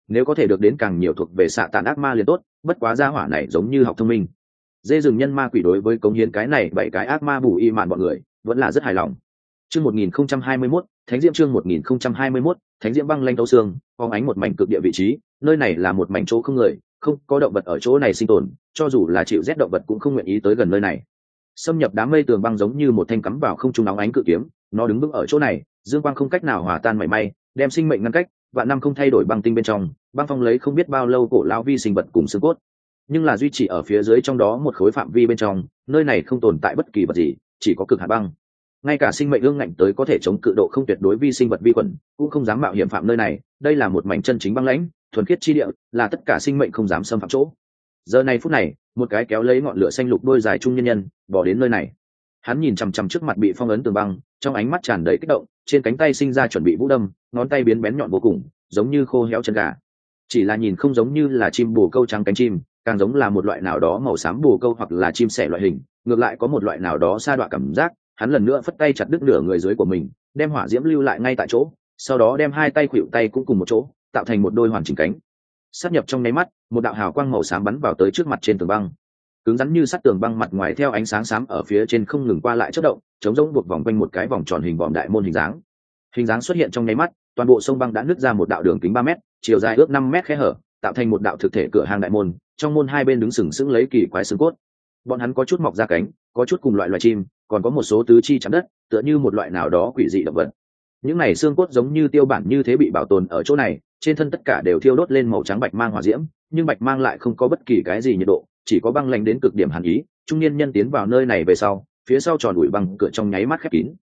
Nếu có thể được đến càng nhiều thuộc về xạ tàn ác ma liền tốt bất quá gia hỏa này giống như học thông minh. Dê rừng nhân ma quỷ đối với cống hiến cái này bảy cái ác ma bù y mạn bọn người vẫn là rất hài lòng. Chương một nghìn không trăm hai mươi 1021, thánh diễm chương một nghìn không trăm hai mươi 1021, thánh diễm băng lanh tấu xương phóng ánh một mảnh cực địa vị trí nơi này là một mảnh chỗ không người không có động vật ở chỗ này sinh tồn cho dù là chịu rét động vật cũng không nguyện ý tới gần nơi này xâm nhập đám mây tường băng giống như một thanh cắm vào không trung nóng ánh cự kiếm, nó đứng vững ở chỗ này, dương quang không cách nào hòa tan mảy may, đem sinh mệnh ngăn cách và năm không thay đổi băng tinh bên trong, băng phong lấy không biết bao lâu cổ lao vi sinh vật cùng xương cốt. Nhưng là duy trì ở phía dưới trong đó một khối phạm vi bên trong, nơi này không tồn tại bất kỳ vật gì, chỉ có cực hạ băng. Ngay cả sinh mệnh ương ngạnh tới có thể chống cự độ không tuyệt đối vi sinh vật vi khuẩn, cũng không dám mạo hiểm phạm nơi này, đây là một mảnh chân chính băng lãnh, thuần khiết chi địa, là tất cả sinh mệnh không dám xâm phạm chỗ giờ này phút này, một cái kéo lấy ngọn lửa xanh lục đôi dài trung nhân nhân, bỏ đến nơi này. Hắn nhìn chằm chằm trước mặt bị phong ấn tường băng, trong ánh mắt tràn đầy kích động, trên cánh tay sinh ra chuẩn bị vũ đâm, ngón tay biến bén nhọn vô cùng, giống như khô héo chân gà. Chỉ là nhìn không giống như là chim bồ câu trắng cánh chim, càng giống là một loại nào đó màu xám bồ câu hoặc là chim sẻ loại hình, ngược lại có một loại nào đó xa đoạn cảm giác, hắn lần nữa phất tay chặt đứt nửa người dưới của mình, đem hỏa diễm lưu lại ngay tại chỗ, sau đó đem hai tay khuỵu tay cũng cùng một chỗ, tạo thành một đôi hoàn chỉnh cánh sắp nhập trong nháy mắt, một đạo hào quang màu xám bắn vào tới trước mặt trên tường băng. Cứng rắn như sắt tường băng mặt ngoài theo ánh sáng xám ở phía trên không ngừng qua lại chất động, chống rỗng buộc vòng quanh một cái vòng tròn hình vòm đại môn hình dáng. Hình dáng xuất hiện trong nháy mắt, toàn bộ sông băng đã nứt ra một đạo đường kính ba m chiều dài ước năm m khe hở, tạo thành một đạo thực thể cửa hàng đại môn, trong môn hai bên đứng sừng sững lấy kỳ quái xương cốt. Bọn hắn có chút mọc ra cánh, có chút cùng loại loài chim, còn có một số tứ chi chắn đất, tựa như một loại nào đó quỷ dị động vật. Những này xương cốt giống như tiêu bản như thế bị bảo tồn ở chỗ này trên thân tất cả đều thiêu đốt lên màu trắng bạch mang hỏa diễm, nhưng bạch mang lại không có bất kỳ cái gì nhiệt độ, chỉ có băng lạnh đến cực điểm hàn ý. Trung niên nhân tiến vào nơi này về sau, phía sau tròn đuổi bằng cửa trong nháy mắt khép kín.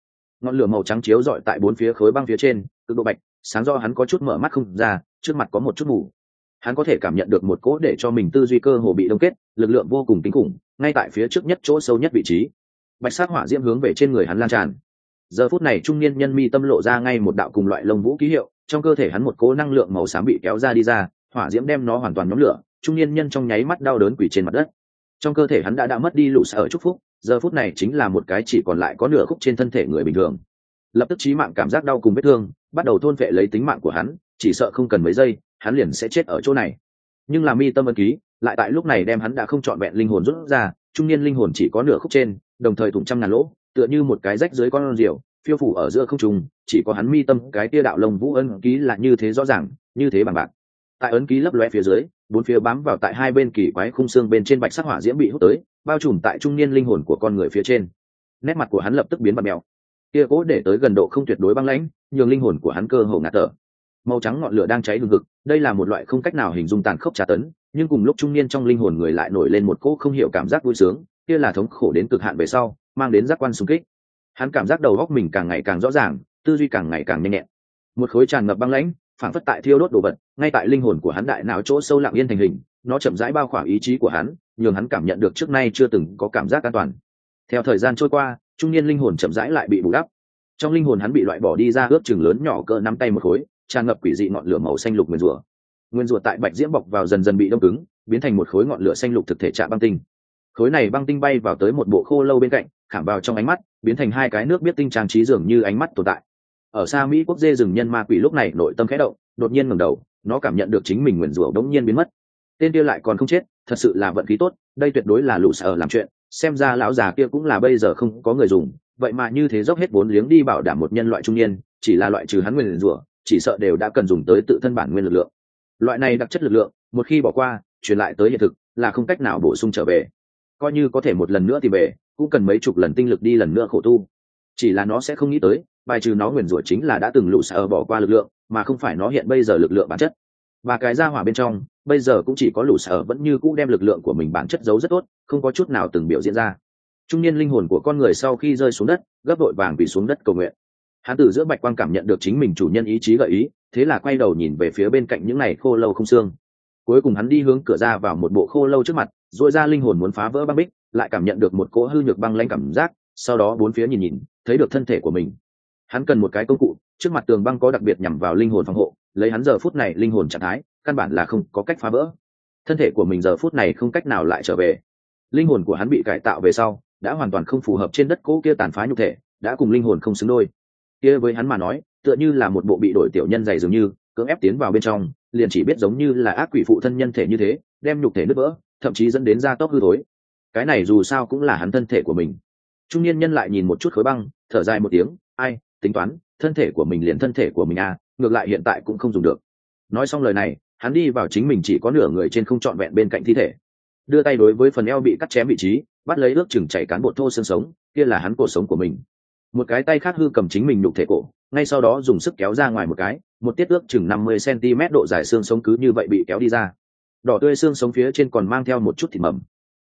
Ngọn lửa màu trắng chiếu rọi tại bốn phía khối băng phía trên, cực độ bạch, sáng do hắn có chút mở mắt không ra, trước mặt có một chút mù. Hắn có thể cảm nhận được một cỗ để cho mình tư duy cơ hồ bị đông kết, lực lượng vô cùng kinh khủng, ngay tại phía trước nhất chỗ sâu nhất vị trí. Bạch sát hỏa diễm hướng về trên người hắn lan tràn. Giờ phút này trung niên nhân mi tâm lộ ra ngay một đạo cùng loại lông vũ ký hiệu trong cơ thể hắn một cố năng lượng màu xám bị kéo ra đi ra, hỏa diễm đem nó hoàn toàn nhóm lửa, trung niên nhân trong nháy mắt đau đớn quỷ trên mặt đất. Trong cơ thể hắn đã đã mất đi lũ sở chúc phúc, giờ phút này chính là một cái chỉ còn lại có nửa khúc trên thân thể người bình thường. Lập tức trí mạng cảm giác đau cùng vết thương, bắt đầu thôn vệ lấy tính mạng của hắn, chỉ sợ không cần mấy giây, hắn liền sẽ chết ở chỗ này. Nhưng là mi tâm ân ký, lại tại lúc này đem hắn đã không trọn vẹn linh hồn rút ra, trung niên linh hồn chỉ có nửa khúc trên, đồng thời thủng trăm ngàn lỗ, tựa như một cái rách dưới con rượu phiêu phủ ở giữa không trung chỉ có hắn mi tâm cái tia đạo lông vũ ân ký là như thế rõ ràng như thế bằng bạc. Tại ấn ký lấp loe phía dưới bốn phía bám vào tại hai bên kỳ quái khung xương bên trên bạch sắc hỏa diễm bị hút tới bao trùm tại trung niên linh hồn của con người phía trên. Nét mặt của hắn lập tức biến bật mèo. Kia cố để tới gần độ không tuyệt đối băng lãnh nhường linh hồn của hắn cơ hồ ngạt thở. Màu trắng ngọn lửa đang cháy hừng ngực, đây là một loại không cách nào hình dung tàn khốc trả tấn nhưng cùng lúc trung niên trong linh hồn người lại nổi lên một cỗ không hiểu cảm giác vui sướng kia là thống khổ đến cực hạn về sau mang đến giác quan xung kích hắn cảm giác đầu góc mình càng ngày càng rõ ràng, tư duy càng ngày càng nhanh nhẹn. Một khối tràn ngập băng lãnh phản phất tại thiêu đốt đồ vật, ngay tại linh hồn của hắn đại não chỗ sâu lặng yên thành hình, nó chậm rãi bao khoảng ý chí của hắn, nhường hắn cảm nhận được trước nay chưa từng có cảm giác an toàn. Theo thời gian trôi qua, trung niên linh hồn chậm rãi lại bị bù đắp. Trong linh hồn hắn bị loại bỏ đi ra ướp chừng lớn nhỏ cỡ nắm tay một khối, tràn ngập quỷ dị ngọn lửa màu xanh lục nguyên rùa nguyên rùa tại bạch diễm bọc vào dần dần bị đông cứng, biến thành một khối ngọn lửa xanh lục thực thể trạm băng tinh khối này băng tinh bay vào tới một bộ khô lâu bên cạnh, khảm vào trong ánh mắt, biến thành hai cái nước biết tinh trang trí dường như ánh mắt tồn tại. Ở xa mỹ quốc dê rừng nhân ma quỷ lúc này nội tâm khẽ động, đột nhiên ngẩng đầu, nó cảm nhận được chính mình nguyền rủa đống nhiên biến mất. Tên kia lại còn không chết, thật sự là vận khí tốt, đây tuyệt đối là lũ sở làm chuyện, xem ra lão già kia cũng là bây giờ không có người dùng, vậy mà như thế dốc hết vốn liếng đi bảo đảm một nhân loại trung niên, chỉ là loại trừ hắn nguyền rủa, chỉ sợ đều đã cần dùng tới tự thân bản nguyên lực lượng. Loại này đặc chất lực lượng, một khi bỏ qua, truyền lại tới hiện thực, là không cách nào bổ sung trở về coi như có thể một lần nữa tìm về, cũng cần mấy chục lần tinh lực đi lần nữa khổ tu. Chỉ là nó sẽ không nghĩ tới, bài trừ nó nguyền rủa chính là đã từng lũ sở bỏ qua lực lượng, mà không phải nó hiện bây giờ lực lượng bản chất. Và cái ra hỏa bên trong, bây giờ cũng chỉ có lũ sở vẫn như cũ đem lực lượng của mình bản chất giấu rất tốt, không có chút nào từng biểu diễn ra. Trung niên linh hồn của con người sau khi rơi xuống đất, gấp đội vàng bị xuống đất cầu nguyện. Hắn từ giữa bạch quang cảm nhận được chính mình chủ nhân ý chí gợi ý, thế là quay đầu nhìn về phía bên cạnh những này khô lâu không xương. Cuối cùng hắn đi hướng cửa ra vào một bộ khô lâu trước mặt dội ra linh hồn muốn phá vỡ băng bích, lại cảm nhận được một cỗ hư nhược băng lanh cảm giác, sau đó bốn phía nhìn nhìn, thấy được thân thể của mình. Hắn cần một cái công cụ, trước mặt tường băng có đặc biệt nhằm vào linh hồn phòng hộ, lấy hắn giờ phút này linh hồn trạng thái, căn bản là không có cách phá vỡ. Thân thể của mình giờ phút này không cách nào lại trở về. Linh hồn của hắn bị cải tạo về sau, đã hoàn toàn không phù hợp trên đất cỗ kia tàn phá nhục thể, đã cùng linh hồn không xứng đôi. Kia với hắn mà nói, tựa như là một bộ bị đổi tiểu nhân dày dường như, cưỡng ép tiến vào bên trong, liền chỉ biết giống như là ác quỷ phụ thân nhân thể như thế, đem nhục thể nứt vỡ thậm chí dẫn đến da tóc hư thối. Cái này dù sao cũng là hắn thân thể của mình. Trung niên nhân lại nhìn một chút khối băng, thở dài một tiếng, ai, tính toán, thân thể của mình liền thân thể của mình à ngược lại hiện tại cũng không dùng được. Nói xong lời này, hắn đi vào chính mình chỉ có nửa người trên không trọn vẹn bên cạnh thi thể. Đưa tay đối với phần eo bị cắt chém vị trí, bắt lấy ước chừng chảy cán bộ thô xương sống, kia là hắn cuộc sống của mình. Một cái tay khác hư cầm chính mình nhục thể cổ, ngay sau đó dùng sức kéo ra ngoài một cái, một tiết ước chừng năm mươi cm độ dài xương sống cứ như vậy bị kéo đi ra đỏ tươi xương sống phía trên còn mang theo một chút thịt mầm.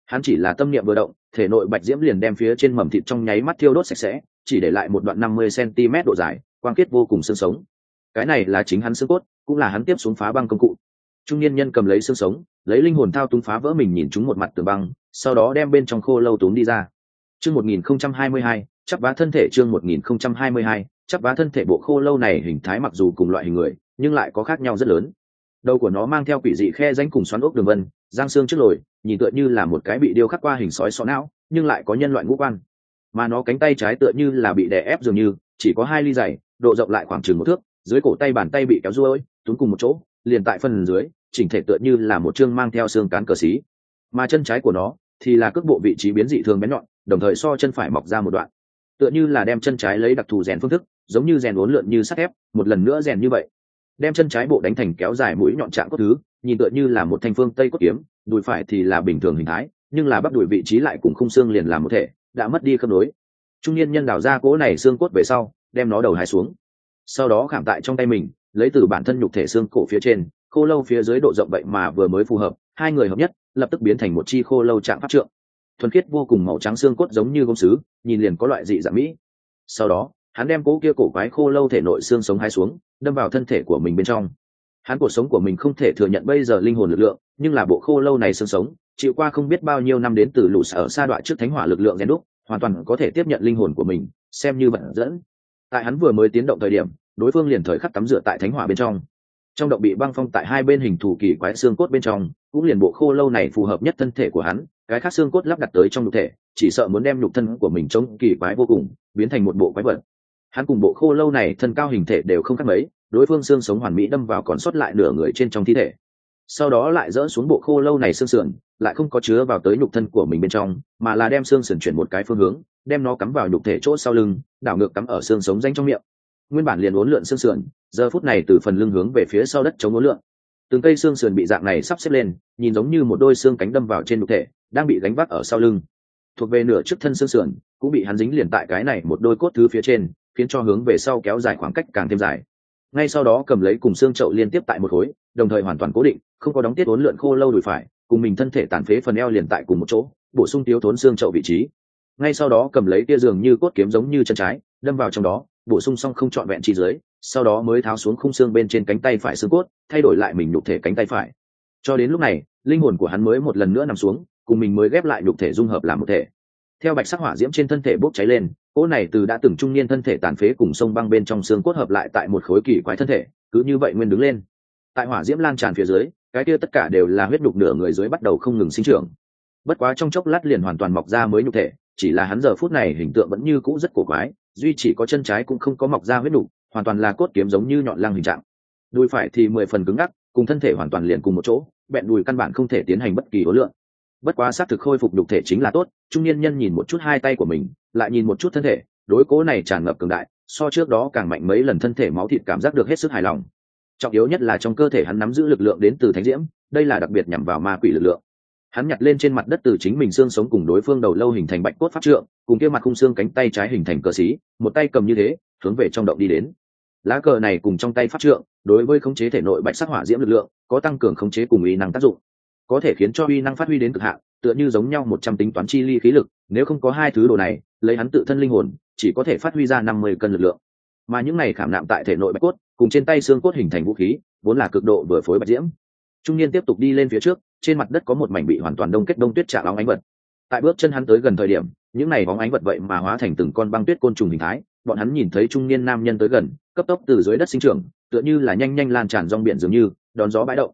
Hắn chỉ là tâm niệm vừa động, thể nội bạch diễm liền đem phía trên mầm thịt trong nháy mắt thiêu đốt sạch sẽ, chỉ để lại một đoạn năm mươi cm độ dài, quang kết vô cùng xương sống. Cái này là chính hắn xương cốt, cũng là hắn tiếp xuống phá băng công cụ. Trung niên nhân cầm lấy xương sống, lấy linh hồn thao túng phá vỡ mình nhìn chúng một mặt tường băng, sau đó đem bên trong khô lâu tốn đi ra. Chương một nghìn không trăm hai mươi hai chắc vá thân thể chương một nghìn không trăm hai mươi hai chắc vá thân thể bộ khô lâu này hình thái mặc dù cùng loại hình người, nhưng lại có khác nhau rất lớn đầu của nó mang theo quỷ dị khe danh cùng xoắn ốc đường vân, giang xương trước lồi, nhìn tựa như là một cái bị điêu khắc qua hình sói sọ não, nhưng lại có nhân loại ngũ quan. Mà nó cánh tay trái tựa như là bị đè ép dường như, chỉ có hai ly dày độ rộng lại khoảng chừng một thước, dưới cổ tay bàn tay bị kéo ruôi, túm cùng một chỗ, liền tại phần dưới, chỉnh thể tựa như là một chương mang theo xương cán cờ xí. Mà chân trái của nó thì là cước bộ vị trí biến dị thường bén nhọn, đồng thời so chân phải mọc ra một đoạn. Tựa như là đem chân trái lấy đặc thù rèn phương thức, giống như rèn uốn lượn như sắt thép, một lần nữa rèn như vậy đem chân trái bộ đánh thành kéo dài mũi nhọn trạng cốt thứ, nhìn tựa như là một thanh phương tây cốt kiếm, đùi phải thì là bình thường hình thái, nhưng là bắp đùi vị trí lại cùng khung xương liền làm một thể, đã mất đi khớp nối. Trung niên nhân đào ra cỗ này xương cốt về sau, đem nó đầu hai xuống. Sau đó khảm tại trong tay mình, lấy từ bản thân nhục thể xương cổ phía trên, khô lâu phía dưới độ rộng vậy mà vừa mới phù hợp, hai người hợp nhất, lập tức biến thành một chi khô lâu trạng pháp trượng. Thuần khiết vô cùng màu trắng xương cốt giống như gông sứ, nhìn liền có loại dị dạng mỹ. Sau đó hắn đem cỗ kia cổ quái khô lâu thể nội xương sống hai xuống, đâm vào thân thể của mình bên trong. Hắn cuộc sống của mình không thể thừa nhận bây giờ linh hồn lực lượng, nhưng là bộ khô lâu này xương sống, chịu qua không biết bao nhiêu năm đến từ lũ sở sa đoạn trước thánh hỏa lực lượng rèn đúc, hoàn toàn có thể tiếp nhận linh hồn của mình, xem như vận dẫn. Tại hắn vừa mới tiến động thời điểm, đối phương liền thời khắc tắm rửa tại thánh hỏa bên trong. Trong động bị băng phong tại hai bên hình thù kỳ quái xương cốt bên trong, cũng liền bộ khô lâu này phù hợp nhất thân thể của hắn, cái khác xương cốt lắp đặt tới trong nhục thể, chỉ sợ muốn đem nhục thân của mình chống kỳ quái vô cùng, biến thành một bộ quái vật hắn cùng bộ khô lâu này thân cao hình thể đều không khác mấy, đối phương xương sống hoàn mỹ đâm vào còn sót lại nửa người trên trong thi thể. Sau đó lại dỡ xuống bộ khô lâu này xương sườn, lại không có chứa vào tới nhục thân của mình bên trong, mà là đem xương sườn chuyển một cái phương hướng, đem nó cắm vào nhục thể chỗ sau lưng, đảo ngược cắm ở xương sống danh trong miệng. Nguyên bản liền uốn lượn xương sườn, giờ phút này từ phần lưng hướng về phía sau đất chống uốn lượn. Từng cây xương sườn bị dạng này sắp xếp lên, nhìn giống như một đôi xương cánh đâm vào trên nhục thể, đang bị gánh vác ở sau lưng. Thuộc về nửa trước thân xương sườn, cũng bị hắn dính liền tại cái này một đôi cốt thứ phía trên khiến cho hướng về sau kéo dài khoảng cách càng thêm dài. Ngay sau đó cầm lấy cùng xương chậu liên tiếp tại một khối, đồng thời hoàn toàn cố định, không có đóng tiết uốn lượn khô lâu đùi phải, cùng mình thân thể tàn phế phần eo liền tại cùng một chỗ, bổ sung thiếu thốn xương chậu vị trí. Ngay sau đó cầm lấy tia giường như cốt kiếm giống như chân trái, đâm vào trong đó, bổ sung xong không trọn vẹn chi dưới, sau đó mới tháo xuống khung xương bên trên cánh tay phải xương cốt, thay đổi lại mình nhục thể cánh tay phải. Cho đến lúc này, linh hồn của hắn mới một lần nữa nằm xuống, cùng mình mới ghép lại nhục thể dung hợp làm một thể theo bạch sắc hỏa diễm trên thân thể bốc cháy lên, cỗ này từ đã từng trung niên thân thể tàn phế cùng sông băng bên trong xương cốt hợp lại tại một khối kỳ quái thân thể, cứ như vậy nguyên đứng lên. Tại hỏa diễm lan tràn phía dưới, cái kia tất cả đều là huyết nhục nửa người dưới bắt đầu không ngừng sinh trưởng. Bất quá trong chốc lát liền hoàn toàn mọc ra mới nhục thể, chỉ là hắn giờ phút này hình tượng vẫn như cũ rất cổ quái, duy chỉ có chân trái cũng không có mọc ra huyết nhục hoàn toàn là cốt kiếm giống như nhọn lăng hình trạng. Đùi phải thì mười phần cứng ngắc, cùng thân thể hoàn toàn liền cùng một chỗ, bẹn đùi căn bản không thể tiến hành bất kỳ ối lượng bất quá xác thực khôi phục đục thể chính là tốt, trung niên nhân nhìn một chút hai tay của mình, lại nhìn một chút thân thể, đối cố này tràn ngập cường đại, so trước đó càng mạnh mấy lần thân thể máu thịt cảm giác được hết sức hài lòng. Trọng yếu nhất là trong cơ thể hắn nắm giữ lực lượng đến từ thánh diễm, đây là đặc biệt nhằm vào ma quỷ lực lượng. Hắn nhặt lên trên mặt đất từ chính mình xương sống cùng đối phương đầu lâu hình thành bạch cốt pháp trượng, cùng kia mặt khung xương cánh tay trái hình thành cờ xí, một tay cầm như thế, hướng về trong động đi đến. Lá cờ này cùng trong tay pháp trượng, đối với khống chế thể nội bạch sắc hỏa diễm lực lượng, có tăng cường khống chế cùng ý năng tác dụng có thể khiến cho uy năng phát huy đến cực hạn, tựa như giống nhau một trăm tính toán chi ly khí lực, nếu không có hai thứ đồ này, lấy hắn tự thân linh hồn, chỉ có thể phát huy ra năm mươi cân lực lượng. Mà những này khảm nạm tại thể nội bạch cốt, cùng trên tay xương cốt hình thành vũ khí, vốn là cực độ vừa phối bạch diễm. Trung niên tiếp tục đi lên phía trước, trên mặt đất có một mảnh bị hoàn toàn đông kết đông tuyết chạm óng ánh vật. Tại bước chân hắn tới gần thời điểm, những này bóng ánh vật vậy mà hóa thành từng con băng tuyết côn trùng hình thái, bọn hắn nhìn thấy trung niên nam nhân tới gần, cấp tốc từ dưới đất sinh trưởng, tựa như là nhanh nhanh lan tràn rong biển dường như, đón gió bãi động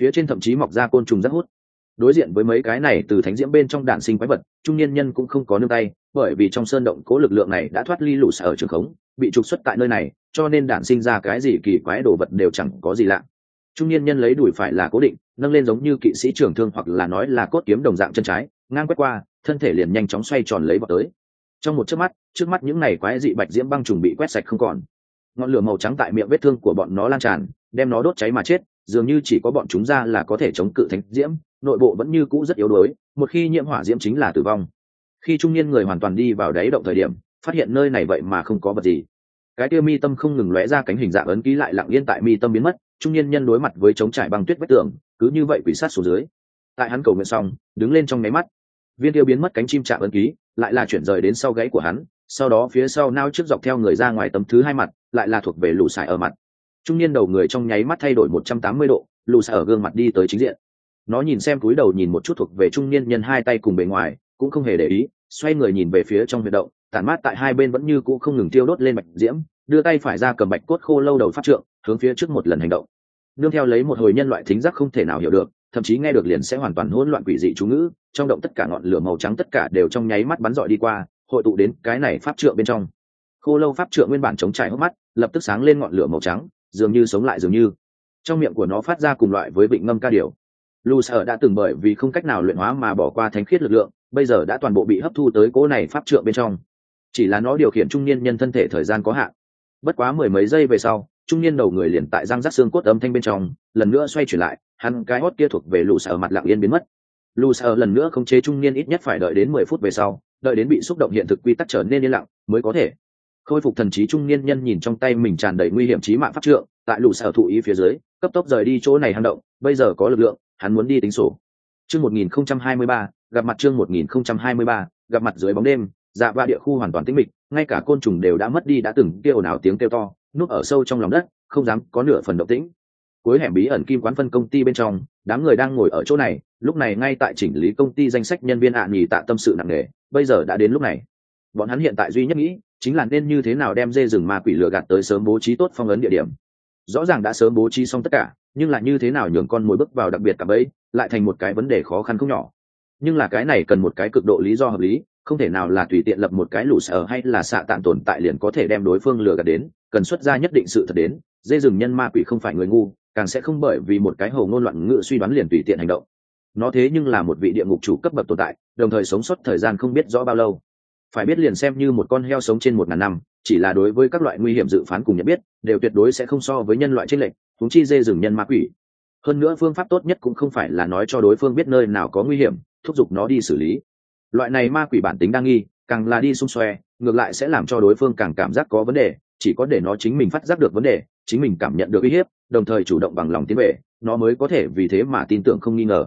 phía trên thậm chí mọc ra côn trùng rất hút. Đối diện với mấy cái này từ thánh diễm bên trong đạn sinh quái vật, trung niên nhân cũng không có nương tay, bởi vì trong sơn động cố lực lượng này đã thoát ly lũ sở trường khống, bị trục xuất tại nơi này, cho nên đạn sinh ra cái gì kỳ quái đồ vật đều chẳng có gì lạ. Trung niên nhân lấy đùi phải là cố định, nâng lên giống như kỵ sĩ trưởng thương hoặc là nói là cốt kiếm đồng dạng chân trái, ngang quét qua, thân thể liền nhanh chóng xoay tròn lấy vào tới. Trong một chớp mắt, trước mắt những này quái dị bạch diễm băng trùng bị quét sạch không còn. Ngọn lửa màu trắng tại miệng vết thương của bọn nó lan tràn, đem nó đốt cháy mà chết dường như chỉ có bọn chúng ra là có thể chống cự thánh diễm, nội bộ vẫn như cũ rất yếu đuối, một khi nhiễm hỏa diễm chính là tử vong. Khi trung niên người hoàn toàn đi vào đáy động thời điểm, phát hiện nơi này vậy mà không có vật gì. Cái tiêu mi tâm không ngừng lóe ra cánh hình dạng ấn ký lại lặng yên tại mi tâm biến mất, trung niên nhân đối mặt với chống trải băng tuyết vách tường, cứ như vậy quỷ sát xuống dưới. Tại hắn cầu nguyện xong, đứng lên trong máy mắt. Viên tiêu biến mất cánh chim chạm ấn ký, lại là chuyển rời đến sau gáy của hắn, sau đó phía sau nao trước dọc theo người ra ngoài tấm thứ hai mặt, lại là thuộc về lũ sải ở mặt trung niên đầu người trong nháy mắt thay đổi một trăm tám mươi độ, lù xa ở gương mặt đi tới chính diện. Nó nhìn xem cúi đầu nhìn một chút thuộc về trung niên nhân hai tay cùng bề ngoài, cũng không hề để ý, xoay người nhìn về phía trong huyệt động, tản mát tại hai bên vẫn như cũ không ngừng tiêu đốt lên bạch diễm, đưa tay phải ra cầm bạch cốt khô lâu đầu phát trượng, hướng phía trước một lần hành động. Nương theo lấy một hồi nhân loại thính giác không thể nào hiểu được, thậm chí nghe được liền sẽ hoàn toàn hỗn loạn quỷ dị chú ngữ, trong động tất cả ngọn lửa màu trắng tất cả đều trong nháy mắt bắn rọi đi qua, hội tụ đến cái này pháp trượng bên trong. Khô lâu pháp trượng nguyên bản chống trải hốc mắt, lập tức sáng lên ngọn lửa màu trắng dường như sống lại dường như. Trong miệng của nó phát ra cùng loại với vịnh ngâm ca điều lu sở đã từng bởi vì không cách nào luyện hóa mà bỏ qua thánh khiết lực lượng, bây giờ đã toàn bộ bị hấp thu tới cỗ này pháp trượng bên trong. Chỉ là nó điều khiển trung niên nhân thân thể thời gian có hạn. Bất quá mười mấy giây về sau, trung niên đầu người liền tại răng rắc xương cốt âm thanh bên trong, lần nữa xoay chuyển lại, hắn cái hót kia thuộc về lù sở mặt lặng yên biến mất. Lù sở lần nữa không chế trung niên ít nhất phải đợi đến mười phút về sau, đợi đến bị xúc động hiện thực quy tắc trở nên yên lặng, mới có thể khôi phục thần trí trung niên nhân nhìn trong tay mình tràn đầy nguy hiểm trí mạng pháp trượng, tại lũ sở thụ ý phía dưới, cấp tốc rời đi chỗ này hang động, bây giờ có lực lượng, hắn muốn đi tính sổ. Chương một nghìn không trăm hai mươi ba, gặp mặt chương một nghìn không trăm hai mươi ba, gặp mặt dưới bóng đêm dạ ba địa khu hoàn toàn tĩnh mịch, ngay cả côn trùng đều đã mất đi đã từng kêu nào tiếng kêu to, núp ở sâu trong lòng đất, không dám có nửa phần động tĩnh. Cuối hẻm bí ẩn kim quán phân công ty bên trong, đám người đang ngồi ở chỗ này, lúc này ngay tại chỉnh lý công ty danh sách nhân viên ạ à nhì tạ tâm sự nặng nề, bây giờ đã đến lúc này. Bọn hắn hiện tại duy nhất nghĩ chính là nên như thế nào đem dê rừng ma quỷ lừa gạt tới sớm bố trí tốt phong ấn địa điểm. Rõ ràng đã sớm bố trí xong tất cả, nhưng là như thế nào nhường con mồi bước vào đặc biệt cả bẫy, lại thành một cái vấn đề khó khăn không nhỏ. Nhưng là cái này cần một cái cực độ lý do hợp lý, không thể nào là tùy tiện lập một cái lũ sở hay là xạ tạn tồn tại liền có thể đem đối phương lừa gạt đến, cần xuất ra nhất định sự thật đến, dê rừng nhân ma quỷ không phải người ngu, càng sẽ không bởi vì một cái hồ ngôn loạn ngữ suy đoán liền tùy tiện hành động. Nó thế nhưng là một vị địa ngục chủ cấp bậc tồn tại, đồng thời sống sót thời gian không biết rõ bao lâu phải biết liền xem như một con heo sống trên một ngàn năm, chỉ là đối với các loại nguy hiểm dự phán cùng nhận biết, đều tuyệt đối sẽ không so với nhân loại trên lệnh thúng chi dê rừng nhân ma quỷ. Hơn nữa phương pháp tốt nhất cũng không phải là nói cho đối phương biết nơi nào có nguy hiểm, thúc giục nó đi xử lý. Loại này ma quỷ bản tính đa nghi, càng là đi xung xoe, ngược lại sẽ làm cho đối phương càng cảm giác có vấn đề, chỉ có để nó chính mình phát giác được vấn đề, chính mình cảm nhận được uy hiếp, đồng thời chủ động bằng lòng tiến về, nó mới có thể vì thế mà tin tưởng không nghi ngờ.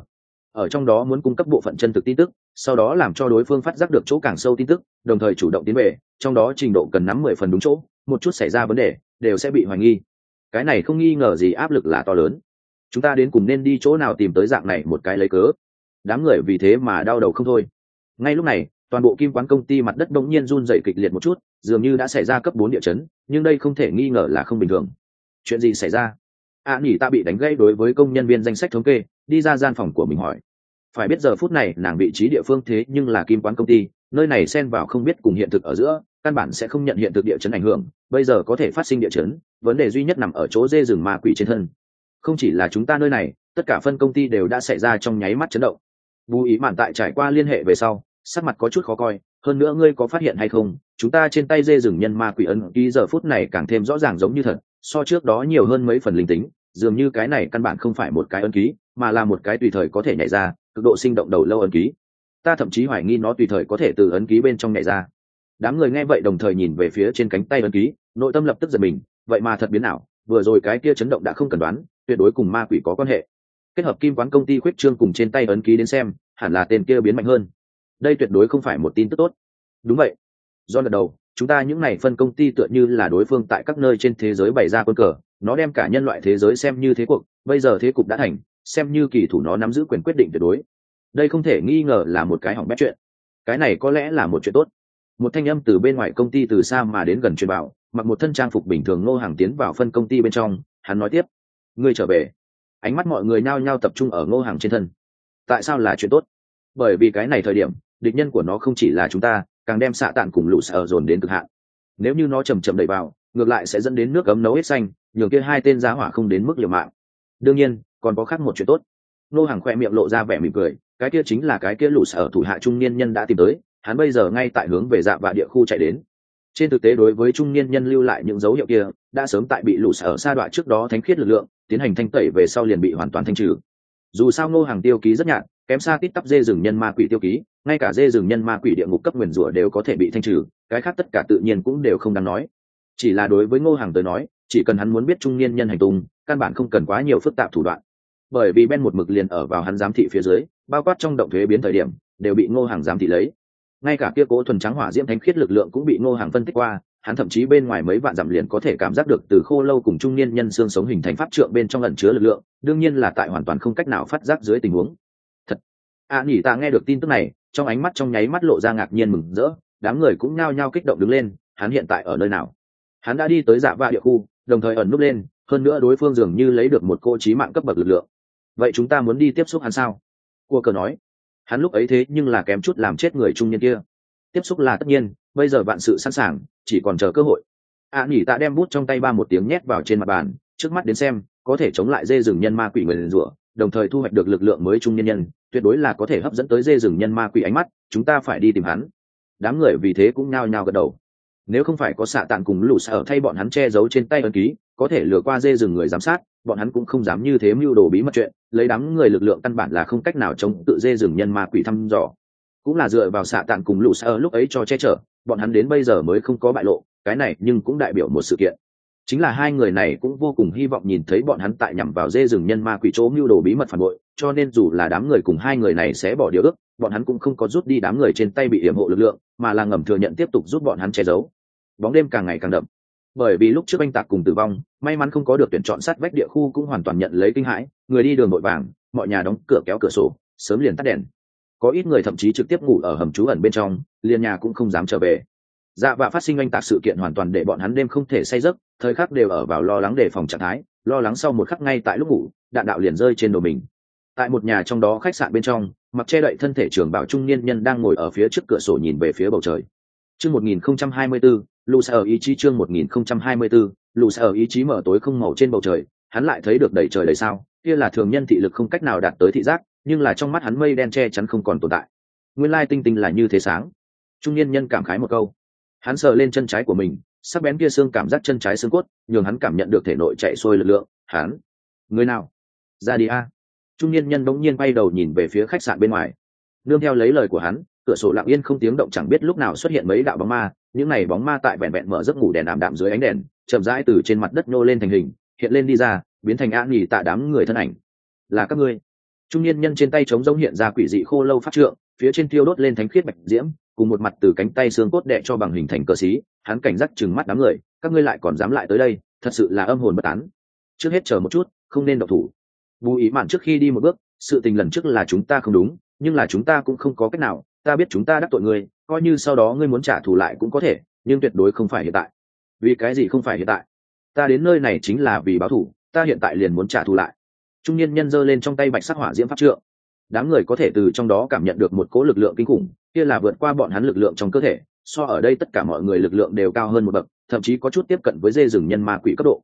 Ở trong đó muốn cung cấp bộ phận chân thực tin tức sau đó làm cho đối phương phát giác được chỗ càng sâu tin tức đồng thời chủ động tiến về trong đó trình độ cần nắm mười phần đúng chỗ một chút xảy ra vấn đề đều sẽ bị hoài nghi. Cái này không nghi ngờ gì áp lực là to lớn. Chúng ta đến cùng nên đi chỗ nào tìm tới dạng này một cái lấy cớ? Đám người vì thế mà đau đầu không thôi. Ngay lúc này toàn bộ kim quán công ty mặt đất đông nhiên run dày kịch liệt một chút dường như đã xảy ra cấp bốn địa chấn nhưng đây không thể nghi ngờ là không bình thường. Chuyện gì xảy ra? A à, nghỉ ta bị đánh gây đối với công nhân viên danh sách thống kê đi ra gian phòng của mình hỏi phải biết giờ phút này nàng vị trí địa phương thế nhưng là kim quán công ty, nơi này xen vào không biết cùng hiện thực ở giữa, căn bản sẽ không nhận hiện thực địa chấn ảnh hưởng, bây giờ có thể phát sinh địa chấn, vấn đề duy nhất nằm ở chỗ dê rừng ma quỷ trên thân. Không chỉ là chúng ta nơi này, tất cả phân công ty đều đã xảy ra trong nháy mắt chấn động. Bù ý mạn tại trải qua liên hệ về sau, sắc mặt có chút khó coi, hơn nữa ngươi có phát hiện hay không, chúng ta trên tay dê rừng nhân ma quỷ ấn ký giờ phút này càng thêm rõ ràng giống như thật, so trước đó nhiều hơn mấy phần linh tính, dường như cái này căn bản không phải một cái ấn ký, mà là một cái tùy thời có thể nhảy ra cực độ sinh động đầu lâu ấn ký. Ta thậm chí hoài nghi nó tùy thời có thể từ ấn ký bên trong nhảy ra. Đám người nghe vậy đồng thời nhìn về phía trên cánh tay ấn ký, nội tâm lập tức giật mình, vậy mà thật biến ảo, vừa rồi cái kia chấn động đã không cần đoán, tuyệt đối cùng ma quỷ có quan hệ. Kết hợp kim quán công ty khuyết trương cùng trên tay ấn ký đến xem, hẳn là tên kia biến mạnh hơn. Đây tuyệt đối không phải một tin tức tốt. Đúng vậy. Do lần đầu, chúng ta những này phân công ty tựa như là đối phương tại các nơi trên thế giới bày ra quân cờ, nó đem cả nhân loại thế giới xem như thế cuộc, bây giờ thế cục đã thành xem như kỳ thủ nó nắm giữ quyền quyết định tuyệt đối. Đây không thể nghi ngờ là một cái hỏng bét chuyện. Cái này có lẽ là một chuyện tốt. Một thanh âm từ bên ngoài công ty từ xa mà đến gần truyền bảo, mặc một thân trang phục bình thường ngô hàng tiến vào phân công ty bên trong, hắn nói tiếp. Ngươi trở về. Ánh mắt mọi người nao nhao tập trung ở ngô hàng trên thân. Tại sao là chuyện tốt? Bởi vì cái này thời điểm, địch nhân của nó không chỉ là chúng ta, càng đem xạ tạn cùng lũ sở dồn đến cực hạn. Nếu như nó chầm chậm đẩy vào, ngược lại sẽ dẫn đến nước ấm nấu hết xanh, nhường kia hai tên giá hỏa không đến mức liều mạng. Đương nhiên còn có khác một chuyện tốt. Nô hàng khoe miệng lộ ra vẻ mỉm cười, cái kia chính là cái kia lũ sở thủ hạ trung niên nhân đã tìm tới, hắn bây giờ ngay tại hướng về dạ và địa khu chạy đến. Trên thực tế đối với trung niên nhân lưu lại những dấu hiệu kia, đã sớm tại bị lũ sở sa đoạn trước đó thánh khiết lực lượng, tiến hành thanh tẩy về sau liền bị hoàn toàn thanh trừ. Dù sao ngô hàng tiêu ký rất nhạt, kém xa tít tắp dê rừng nhân ma quỷ tiêu ký, ngay cả dê rừng nhân ma quỷ địa ngục cấp nguyền rủa đều có thể bị thanh trừ, cái khác tất cả tự nhiên cũng đều không đáng nói. Chỉ là đối với ngô hàng tới nói, chỉ cần hắn muốn biết trung niên nhân hành tung, căn bản không cần quá nhiều phức tạp thủ đoạn bởi vì ben một mực liền ở vào hắn giám thị phía dưới bao quát trong động thuế biến thời điểm đều bị ngô hàng giám thị lấy. Ngay cả kia cố thuần trắng hỏa diễm thánh khiết lực lượng cũng bị ngô hàng phân tích qua hắn thậm chí bên ngoài mấy vạn dặm liền có thể cảm giác được từ khô lâu cùng trung niên nhân xương sống hình thành pháp trượng bên trong ẩn chứa lực lượng đương nhiên là tại hoàn toàn không cách nào phát giác dưới tình huống. Thật. A à, nhỉ ta nghe được tin tức này trong ánh mắt trong nháy mắt lộ ra ngạc nhiên mừng rỡ đám người cũng nao nhao kích động đứng lên hắn hiện tại ở nơi nào? Hắn đã đi tới dạ vạ địa khu đồng thời ẩn núp lên hơn nữa đối phương dường như lấy được một cô trí mạng cấp bậc lực lượng vậy chúng ta muốn đi tiếp xúc hắn sao? Cua cờ nói. Hắn lúc ấy thế nhưng là kém chút làm chết người trung nhân kia. Tiếp xúc là tất nhiên bây giờ vạn sự sẵn sàng chỉ còn chờ cơ hội. A à, nhỉ tạ đem bút trong tay ba một tiếng nhét vào trên mặt bàn trước mắt đến xem có thể chống lại dê rừng nhân ma quỷ người liền rủa đồng thời thu hoạch được lực lượng mới trung nhân nhân tuyệt đối là có thể hấp dẫn tới dê rừng nhân ma quỷ ánh mắt chúng ta phải đi tìm hắn. Đám người vì thế cũng nao nhao gật đầu. Nếu không phải có xạ tạng cùng lũ sợ thay bọn hắn che giấu trên tay ân ký có thể lừa qua dê rừng người giám sát bọn hắn cũng không dám như thế mưu đồ bí mật chuyện, lấy đám người lực lượng căn bản là không cách nào chống tự dê rừng nhân ma quỷ thăm dò. Cũng là dựa vào xạ tàn cùng lũ sợ lúc ấy cho che chở, bọn hắn đến bây giờ mới không có bại lộ, cái này nhưng cũng đại biểu một sự kiện. Chính là hai người này cũng vô cùng hy vọng nhìn thấy bọn hắn tại nhằm vào dê rừng nhân ma quỷ chỗ mưu đồ bí mật phản bội, cho nên dù là đám người cùng hai người này sẽ bỏ điều ước, bọn hắn cũng không có rút đi đám người trên tay bị hiểm hộ lực lượng, mà là ngầm thừa nhận tiếp tục giúp bọn hắn che giấu. Bóng đêm càng ngày càng đậm bởi vì lúc trước anh tạc cùng tử vong, may mắn không có được tuyển chọn sát vách địa khu cũng hoàn toàn nhận lấy kinh hãi, người đi đường vội vàng, mọi nhà đóng cửa kéo cửa sổ, sớm liền tắt đèn. Có ít người thậm chí trực tiếp ngủ ở hầm trú ẩn bên trong, liền nhà cũng không dám trở về. Dạ và phát sinh anh tạc sự kiện hoàn toàn để bọn hắn đêm không thể say giấc, thời khắc đều ở vào lo lắng đề phòng trạng thái, lo lắng sau một khắc ngay tại lúc ngủ, đạn đạo liền rơi trên đồ mình. Tại một nhà trong đó khách sạn bên trong, mặc che đậy thân thể trường bảo trung niên nhân đang ngồi ở phía trước cửa sổ nhìn về phía bầu trời chương 1024, Lusa ở ý chí chương 1024, Lusa ở ý chí mở tối không màu trên bầu trời hắn lại thấy được đầy trời đầy sao kia là thường nhân thị lực không cách nào đạt tới thị giác nhưng là trong mắt hắn mây đen che chắn không còn tồn tại. Nguyên lai tinh tinh là như thế sáng. Trung niên nhân cảm khái một câu. Hắn sờ lên chân trái của mình sắc bén kia xương cảm giác chân trái xương cốt nhường hắn cảm nhận được thể nội chạy xuôi lực lượng. Hắn. Người nào? Ra đi a. Trung niên nhân bỗng nhiên bay đầu nhìn về phía khách sạn bên ngoài. Nương theo lấy lời của hắn cửa sổ lặng yên không tiếng động chẳng biết lúc nào xuất hiện mấy đạo bóng ma. Những này bóng ma tại vẹn vẹn mở giấc ngủ đèn ảm đạm dưới ánh đèn, chậm rãi từ trên mặt đất nô lên thành hình, hiện lên đi ra, biến thành an nghỉ tạ đám người thân ảnh. Là các ngươi. Trung niên nhân trên tay chống giống hiện ra quỷ dị khô lâu phát trượng, phía trên tiêu đốt lên thánh khiết bạch diễm, cùng một mặt từ cánh tay xương cốt đệ cho bằng hình thành cờ xí. Hắn cảnh giác chừng mắt đám người, các ngươi lại còn dám lại tới đây, thật sự là âm hồn bất tán. Trước hết chờ một chút, không nên độc thủ. Bù ý mạn trước khi đi một bước, sự tình lần trước là chúng ta không đúng, nhưng là chúng ta cũng không có cách nào ta biết chúng ta đắc tội ngươi, coi như sau đó ngươi muốn trả thù lại cũng có thể, nhưng tuyệt đối không phải hiện tại. Vì cái gì không phải hiện tại? Ta đến nơi này chính là vì báo thù, ta hiện tại liền muốn trả thù lại. Trung niên nhân giơ lên trong tay bạch sắc hỏa diễm pháp trượng. Đám người có thể từ trong đó cảm nhận được một cỗ lực lượng kinh khủng, kia là vượt qua bọn hắn lực lượng trong cơ thể, so ở đây tất cả mọi người lực lượng đều cao hơn một bậc, thậm chí có chút tiếp cận với dê rừng nhân ma quỷ cấp độ.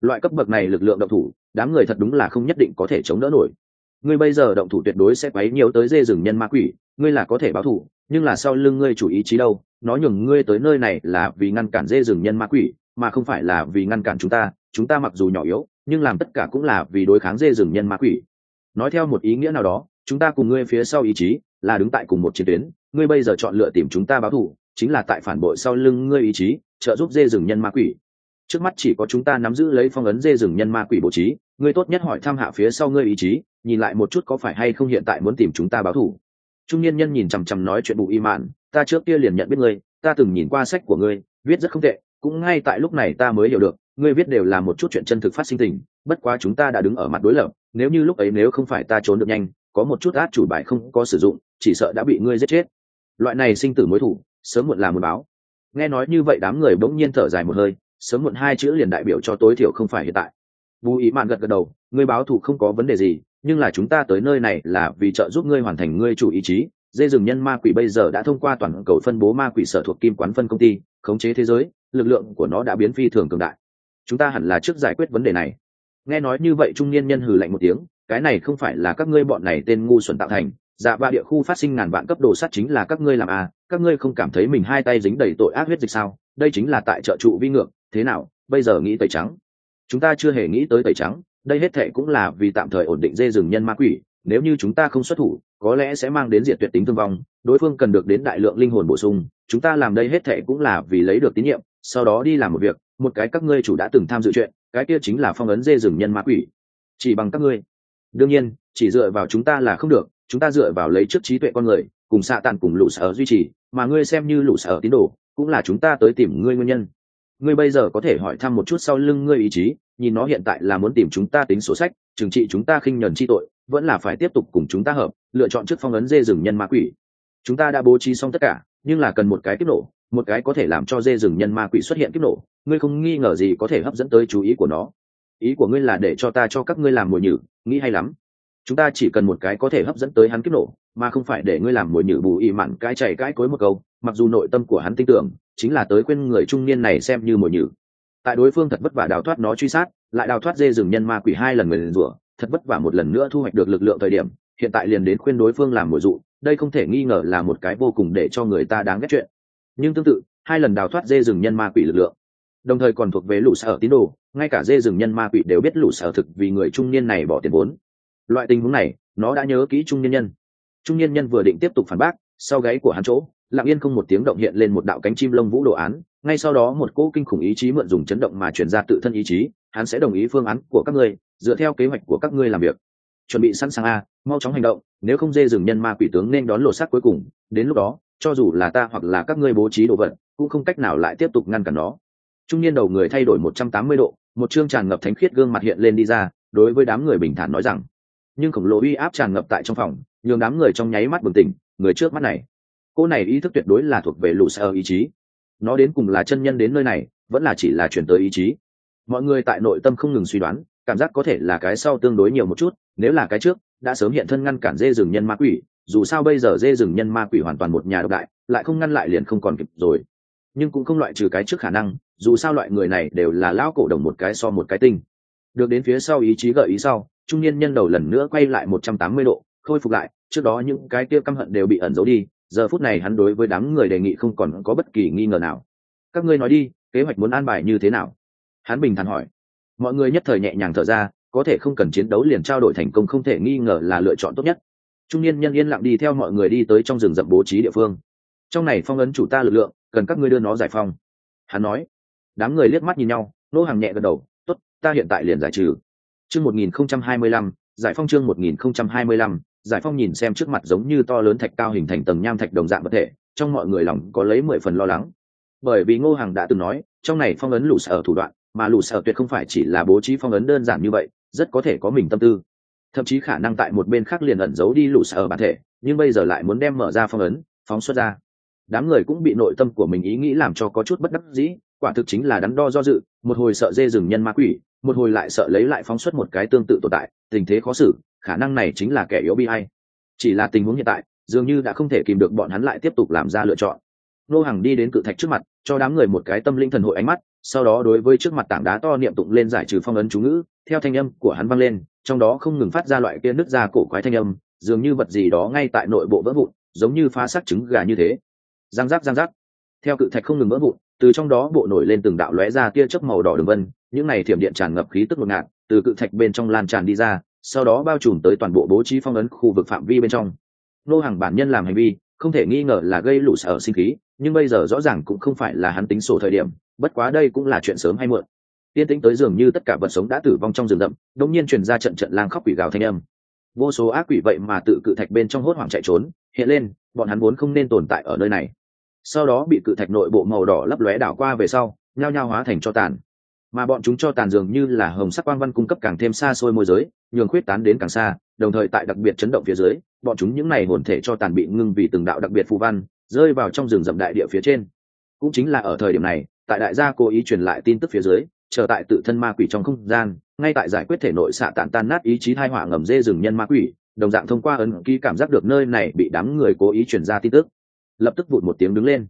Loại cấp bậc này lực lượng độc thủ, đám người thật đúng là không nhất định có thể chống đỡ nổi ngươi bây giờ động thủ tuyệt đối sẽ quấy nhiều tới dê rừng nhân ma quỷ, ngươi là có thể báo thủ, nhưng là sau lưng ngươi chủ ý chí đâu? Nó nhường ngươi tới nơi này là vì ngăn cản dê rừng nhân ma quỷ, mà không phải là vì ngăn cản chúng ta. Chúng ta mặc dù nhỏ yếu, nhưng làm tất cả cũng là vì đối kháng dê rừng nhân ma quỷ. Nói theo một ý nghĩa nào đó, chúng ta cùng ngươi phía sau ý chí là đứng tại cùng một chiến tuyến. Ngươi bây giờ chọn lựa tìm chúng ta báo thù chính là tại phản bội sau lưng ngươi ý chí, trợ giúp dê rừng nhân ma quỷ. Trước mắt chỉ có chúng ta nắm giữ lấy phong ấn dê rừng nhân ma quỷ bố trí, ngươi tốt nhất hỏi tham hạ phía sau ngươi ý chí nhìn lại một chút có phải hay không hiện tại muốn tìm chúng ta báo thù. Trung niên nhân nhìn chằm chằm nói chuyện bù y mạn, ta trước kia liền nhận biết ngươi, ta từng nhìn qua sách của ngươi, viết rất không tệ, cũng ngay tại lúc này ta mới hiểu được, ngươi viết đều là một chút chuyện chân thực phát sinh tình, bất quá chúng ta đã đứng ở mặt đối lập, nếu như lúc ấy nếu không phải ta trốn được nhanh, có một chút át chủ bài không có sử dụng, chỉ sợ đã bị ngươi giết chết. Loại này sinh tử mối thủ sớm muộn là một báo. Nghe nói như vậy đám người bỗng nhiên thở dài một hơi, sớm muộn hai chữ liền đại biểu cho tối thiểu không phải hiện tại. Bù ý mạn gật gật đầu, ngươi báo thù không có vấn đề gì nhưng là chúng ta tới nơi này là vì trợ giúp ngươi hoàn thành ngươi chủ ý chí. Dê rừng nhân ma quỷ bây giờ đã thông qua toàn cầu phân bố ma quỷ sở thuộc kim quán phân công ty, khống chế thế giới, lực lượng của nó đã biến phi thường cường đại. Chúng ta hẳn là trước giải quyết vấn đề này. Nghe nói như vậy trung niên nhân hừ lạnh một tiếng, cái này không phải là các ngươi bọn này tên ngu xuẩn tạo thành. Dạ ba địa khu phát sinh ngàn vạn cấp đồ sắt chính là các ngươi làm à các ngươi không cảm thấy mình hai tay dính đầy tội ác huyết dịch sao? Đây chính là tại trợ trụ vi ngược, thế nào? Bây giờ nghĩ tẩy trắng. Chúng ta chưa hề nghĩ tới tẩy trắng đây hết thệ cũng là vì tạm thời ổn định dê rừng nhân ma quỷ, nếu như chúng ta không xuất thủ, có lẽ sẽ mang đến diệt tuyệt tính thương vong, đối phương cần được đến đại lượng linh hồn bổ sung, chúng ta làm đây hết thệ cũng là vì lấy được tín nhiệm, sau đó đi làm một việc, một cái các ngươi chủ đã từng tham dự chuyện, cái kia chính là phong ấn dê rừng nhân ma quỷ. Chỉ bằng các ngươi. Đương nhiên, chỉ dựa vào chúng ta là không được, chúng ta dựa vào lấy trước trí tuệ con người, cùng xạ tàn cùng lũ sở duy trì, mà ngươi xem như lũ sở tín đồ, cũng là chúng ta tới tìm ngươi nguyên nhân. Ngươi bây giờ có thể hỏi thăm một chút sau lưng ngươi ý chí nhìn nó hiện tại là muốn tìm chúng ta tính sổ sách, trừng trị chúng ta khinh nhuần chi tội, vẫn là phải tiếp tục cùng chúng ta hợp, lựa chọn trước phong ấn dê rừng nhân ma quỷ. Chúng ta đã bố trí xong tất cả, nhưng là cần một cái kích nổ, một cái có thể làm cho dê rừng nhân ma quỷ xuất hiện kích nổ, ngươi không nghi ngờ gì có thể hấp dẫn tới chú ý của nó. Ý của ngươi là để cho ta cho các ngươi làm mồi nhử, nghĩ hay lắm. Chúng ta chỉ cần một cái có thể hấp dẫn tới hắn kích nổ, mà không phải để ngươi làm mồi nhử bù ỉ mặn cái chảy cái cối một câu, mặc dù nội tâm của hắn tin tưởng, chính là tới quên người trung niên này xem như mồi nhử tại đối phương thật vất vả đào thoát nó truy sát, lại đào thoát dê rừng nhân ma quỷ hai lần người rủa, thật vất vả một lần nữa thu hoạch được lực lượng thời điểm, hiện tại liền đến khuyên đối phương làm mồi dụ, đây không thể nghi ngờ là một cái vô cùng để cho người ta đáng ghét chuyện. Nhưng tương tự, hai lần đào thoát dê rừng nhân ma quỷ lực lượng, đồng thời còn thuộc về lũ sở tín đồ, ngay cả dê rừng nhân ma quỷ đều biết lũ sở thực vì người trung niên này bỏ tiền vốn. Loại tình huống này, nó đã nhớ kỹ trung niên nhân. Trung niên nhân vừa định tiếp tục phản bác, sau gáy của hắn chỗ, lặng yên không một tiếng động hiện lên một đạo cánh chim lông vũ đồ án ngay sau đó một cỗ kinh khủng ý chí mượn dùng chấn động mà chuyển ra tự thân ý chí, hắn sẽ đồng ý phương án của các ngươi, dựa theo kế hoạch của các ngươi làm việc. Chuẩn bị sẵn sàng a, mau chóng hành động, nếu không dê rừng nhân ma quỷ tướng nên đón lột xác cuối cùng. Đến lúc đó, cho dù là ta hoặc là các ngươi bố trí đồ vật, cũng không cách nào lại tiếp tục ngăn cản nó. Trung niên đầu người thay đổi một trăm tám mươi độ, một chương tràn ngập thánh khiết gương mặt hiện lên đi ra, đối với đám người bình thản nói rằng, nhưng khổng lồ uy áp tràn ngập tại trong phòng, nhường đám người trong nháy mắt bừng tỉnh, người trước mắt này. Cô này ý thức tuyệt đối là thuộc về lù sơ ý chí nó đến cùng là chân nhân đến nơi này, vẫn là chỉ là chuyển tới ý chí. Mọi người tại nội tâm không ngừng suy đoán, cảm giác có thể là cái sau tương đối nhiều một chút, nếu là cái trước, đã sớm hiện thân ngăn cản dê rừng nhân ma quỷ, dù sao bây giờ dê rừng nhân ma quỷ hoàn toàn một nhà độc đại, lại không ngăn lại liền không còn kịp rồi. Nhưng cũng không loại trừ cái trước khả năng, dù sao loại người này đều là lão cổ đồng một cái so một cái tinh. Được đến phía sau ý chí gợi ý sau, trung niên nhân đầu lần nữa quay lại một trăm tám mươi độ, khôi phục lại, trước đó những cái kia căm hận đều bị ẩn giấu đi giờ phút này hắn đối với đám người đề nghị không còn có bất kỳ nghi ngờ nào. Các ngươi nói đi, kế hoạch muốn an bài như thế nào? Hắn bình thản hỏi. Mọi người nhất thời nhẹ nhàng thở ra, có thể không cần chiến đấu liền trao đổi thành công không thể nghi ngờ là lựa chọn tốt nhất. Trung niên nhân yên lặng đi theo mọi người đi tới trong rừng rậm bố trí địa phương. Trong này phong ấn chủ ta lực lượng, cần các ngươi đưa nó giải phong hắn nói. Đám người liếc mắt nhìn nhau nỗ hàng nhẹ gật đầu t ố t ta hiện tại liền giải trừ. Chương một nghìn không trăm hai mươi lăm, giải phong chương một nghìn không trăm hai mươi lăm giải phong nhìn xem trước mặt giống như to lớn thạch cao hình thành tầng nham thạch đồng dạng vật thể, trong mọi người lòng có lấy mười phần lo lắng. Bởi vì ngô Hằng đã từng nói, trong này phong ấn lũ sở thủ đoạn, mà lũ sở tuyệt không phải chỉ là bố trí phong ấn đơn giản như vậy, rất có thể có mình tâm tư. Thậm chí khả năng tại một bên khác liền ẩn giấu đi lũ sở bản thể, nhưng bây giờ lại muốn đem mở ra phong ấn, phóng xuất ra. Đám người cũng bị nội tâm của mình ý nghĩ làm cho có chút bất đắc dĩ, quả thực chính là đắn đo do dự, một hồi sợ dê rừng nhân ma quỷ, một hồi lại sợ lấy lại phóng xuất một cái tương tự tồn tại, tình thế khó xử khả năng này chính là kẻ yếu bi hay chỉ là tình huống hiện tại, dường như đã không thể kìm được bọn hắn lại tiếp tục làm ra lựa chọn. Nô hàng đi đến cự thạch trước mặt, cho đám người một cái tâm linh thần hội ánh mắt, sau đó đối với trước mặt tảng đá to niệm tụng lên giải trừ phong ấn chú ngữ, theo thanh âm của hắn vang lên, trong đó không ngừng phát ra loại kia nứt ra cổ quái thanh âm, dường như vật gì đó ngay tại nội bộ vỡ vụn, giống như phá sắc trứng gà như thế. Giang giác giang giác theo cự thạch không ngừng vỡ vụn, từ trong đó bộ nổi lên từng đạo lóe ra tia chớp màu đỏ đường vân, những này thiểm điện tràn ngập khí tức ngột ngạt, từ cự thạch bên trong lan tràn đi ra sau đó bao trùm tới toàn bộ bố trí phong ấn khu vực phạm vi bên trong. Nô hàng bản nhân làm hành vi, không thể nghi ngờ là gây lũ sở sinh khí, nhưng bây giờ rõ ràng cũng không phải là hắn tính sổ thời điểm, bất quá đây cũng là chuyện sớm hay muộn. Tiên tĩnh tới dường như tất cả vật sống đã tử vong trong rừng rậm, đột nhiên truyền ra trận trận lang khóc quỷ gào thanh âm. Vô số ác quỷ vậy mà tự cự thạch bên trong hốt hoảng chạy trốn, hiện lên, bọn hắn vốn không nên tồn tại ở nơi này. Sau đó bị cự thạch nội bộ màu đỏ lấp lóe đảo qua về sau, nhao nhao hóa thành cho tàn mà bọn chúng cho tàn dường như là hồng sắc quang văn cung cấp càng thêm xa xôi môi giới, nhường khuyết tán đến càng xa, đồng thời tại đặc biệt chấn động phía dưới, bọn chúng những này hồn thể cho tàn bị ngưng vì từng đạo đặc biệt phù văn, rơi vào trong rừng rậm đại địa phía trên. Cũng chính là ở thời điểm này, tại đại gia cố ý truyền lại tin tức phía dưới, chờ tại tự thân ma quỷ trong không gian, ngay tại giải quyết thể nội xạ tản tan nát ý chí thai hỏa ngầm dê rừng nhân ma quỷ, đồng dạng thông qua ấn ký cảm giác được nơi này bị đám người cố ý truyền ra tin tức. Lập tức vụt một tiếng đứng lên.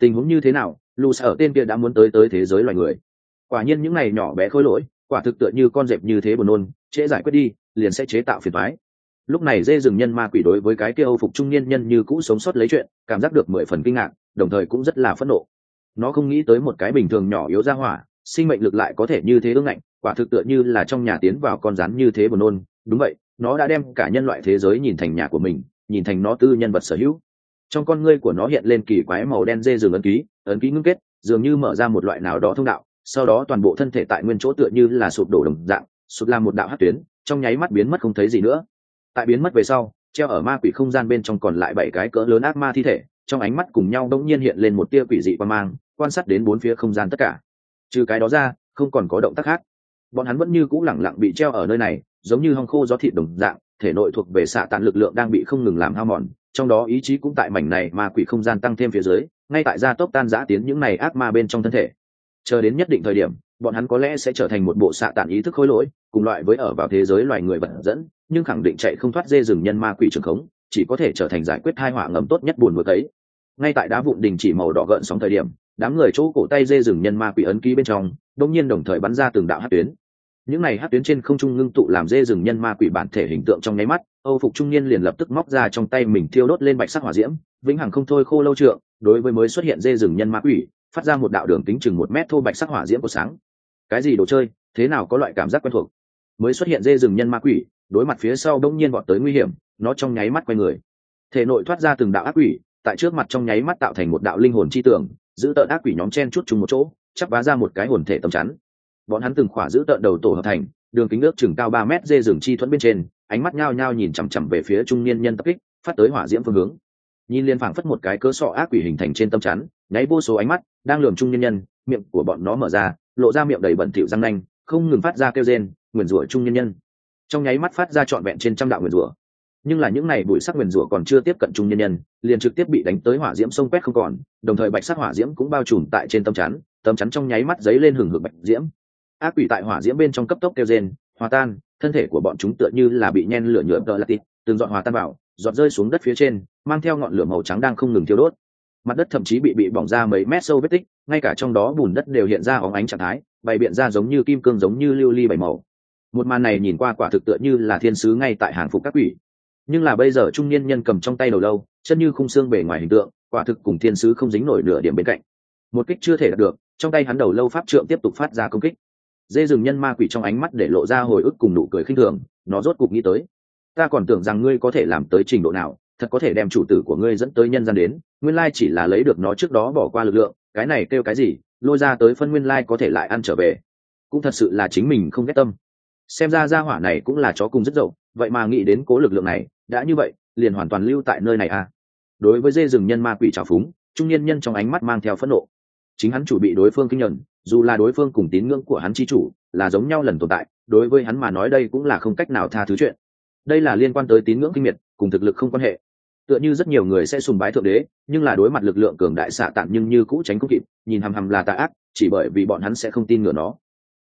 Tình huống như thế nào lù sở tên kia đã muốn tới tới thế giới loài người quả nhiên những này nhỏ bé khôi lỗi, quả thực tựa như con dẹp như thế buồn nôn, trễ giải quyết đi, liền sẽ chế tạo phiền thoái lúc này dê rừng nhân ma quỷ đối với cái kia âu phục trung niên nhân như cũ sống sót lấy chuyện, cảm giác được mười phần kinh ngạc, đồng thời cũng rất là phẫn nộ. Nó không nghĩ tới một cái bình thường nhỏ yếu ra hỏa, sinh mệnh lực lại có thể như thế ương ngạnh, quả thực tựa như là trong nhà tiến vào con rắn như thế buồn nôn. Đúng vậy, nó đã đem cả nhân loại thế giới nhìn thành nhà của mình, nhìn thành nó tư nhân vật sở hữu. Trong con ngươi của nó hiện lên kỳ quái màu đen dê rừng ấn ký ấn ký ngưng kết, dường như mở ra một loại nào đó thông đạo sau đó toàn bộ thân thể tại nguyên chỗ tựa như là sụp đổ đồng dạng, sụp làm một đạo hát tuyến, trong nháy mắt biến mất không thấy gì nữa. Tại biến mất về sau, treo ở ma quỷ không gian bên trong còn lại bảy cái cỡ lớn ác ma thi thể, trong ánh mắt cùng nhau đông nhiên hiện lên một tia quỷ dị quan mang, quan sát đến bốn phía không gian tất cả. Trừ cái đó ra, không còn có động tác khác. Bọn hắn vẫn như c ũ lẳng lặng bị treo ở nơi này, giống như hong khô gió thịt đồng dạng, thể nội thuộc về xạ tàn lực lượng đang bị không ngừng làm hao mòn, trong đó ý chí cũng tại mảnh này mà quỷ không gian tăng thêm phía dưới, ngay tại gia tốc tan giã tiến những này ác ma bên trong thân thể chờ đến nhất định thời điểm, bọn hắn có lẽ sẽ trở thành một bộ xạ tản ý thức khối lỗi, cùng loại với ở vào thế giới loài người vật dẫn, nhưng khẳng định chạy không thoát dê rừng nhân ma quỷ trường khống, chỉ có thể trở thành giải quyết hai họa ngầm tốt nhất buồn vừa thấy ngay tại đá vụn đình chỉ màu đỏ gợn sóng thời điểm, đám người chỗ cổ tay dê rừng nhân ma quỷ ấn ký bên trong đông nhiên đồng thời bắn ra từng đạo hát tuyến. Những này hát tuyến trên không trung ngưng tụ làm dê rừng nhân ma quỷ bản thể hình tượng trong nháy mắt, âu phục trung niên liền lập tức móc ra trong tay mình thiêu đốt lên bạch sắc hỏa diễm, vĩnh hằng không thôi khô lâu trượng, đối với mới xuất hiện dê rừng nhân ma quỷ phát ra một đạo đường kính chừng một mét thô bạch sắc hỏa diễm của sáng. Cái gì đồ chơi? Thế nào có loại cảm giác quen thuộc? Mới xuất hiện dê rừng nhân ma quỷ, đối mặt phía sau đông nhiên vọt tới nguy hiểm, nó trong nháy mắt quay người. Thể nội thoát ra từng đạo ác quỷ, tại trước mặt trong nháy mắt tạo thành một đạo linh hồn chi tưởng, giữ tợn ác quỷ nhóm chen chút chung một chỗ chắc vá ra một cái hồn thể tầm chắn. Bọn hắn từng khỏa giữ tợn đầu tổ hợp thành, đường kính nước chừng cao ba mét dê rừng chi thuẫn bên trên, ánh mắt nhao nhao nhìn chằm chằm về phía trung niên nhân tập kích, phát tới hỏa diễm phương hướng. Nhìn liên phảng phất một cái cớ sọ ác quỷ hình thành trên tâm chắn, nháy vô số ánh mắt đang lườm trung nhân nhân, miệng của bọn nó mở ra, lộ ra miệng đầy bẩn thỉu răng nanh, không ngừng phát ra kêu rên, nguyền rủa trung nhân nhân. Trong nháy mắt phát ra trọn vẹn trên trăm đạo nguyền rủa. Nhưng là những này bụi sắc nguyền rủa còn chưa tiếp cận trung nhân nhân, liền trực tiếp bị đánh tới hỏa diễm sông quét không còn, đồng thời bạch sắc hỏa diễm cũng bao trùm tại trên tâm chắn tâm chắn trong nháy mắt giấy lên hừng hực bạch diễm. Ác quỷ tại hỏa diễm bên trong cấp tốc kêu rên, hòa tan, thân thể của bọn chúng tựa như là bị nhen lửa nhựa tợ latit từng dọn hòa tan vào, giọt rơi xuống đất phía trên, mang theo ngọn lửa màu trắng đang không ngừng thiêu đốt mặt đất thậm chí bị bị bỏng ra mấy mét sâu vết tích, ngay cả trong đó bùn đất đều hiện ra óng ánh trạng thái, bày biện ra giống như kim cương giống như lưu ly bảy màu. Một màn này nhìn qua quả thực tựa như là thiên sứ ngay tại hàng phục các quỷ. Nhưng là bây giờ trung niên nhân cầm trong tay đầu lâu, chân như khung xương bề ngoài hình tượng, quả thực cùng thiên sứ không dính nổi nửa điểm bên cạnh. Một kích chưa thể đạt được, trong tay hắn đầu lâu pháp trượng tiếp tục phát ra công kích. Dê rừng nhân ma quỷ trong ánh mắt để lộ ra hồi ức cùng nụ cười khinh thường, nó rốt cục nghĩ tới. Ta còn tưởng rằng ngươi có thể làm tới trình độ nào, thật có thể đem chủ tử của ngươi dẫn tới nhân gian đến nguyên lai chỉ là lấy được nó trước đó bỏ qua lực lượng, cái này kêu cái gì, lôi ra tới phân nguyên lai có thể lại ăn trở về. Cũng thật sự là chính mình không ghét tâm. Xem ra gia hỏa này cũng là chó cùng rất dậu, vậy mà nghĩ đến cố lực lượng này, đã như vậy, liền hoàn toàn lưu tại nơi này à? Đối với dê rừng nhân ma quỷ trào phúng, trung niên nhân trong ánh mắt mang theo phẫn nộ. Chính hắn chủ bị đối phương kinh nhận, dù là đối phương cùng tín ngưỡng của hắn chi chủ, là giống nhau lần tồn tại, đối với hắn mà nói đây cũng là không cách nào tha thứ chuyện. Đây là liên quan tới tín ngưỡng kinh miệt, cùng thực lực không quan hệ tựa như rất nhiều người sẽ sùng bái thượng đế, nhưng là đối mặt lực lượng cường đại xạ tạm nhưng như cũ tránh cũng kịp, nhìn hằm hằm là tà ác, chỉ bởi vì bọn hắn sẽ không tin ngửa nó.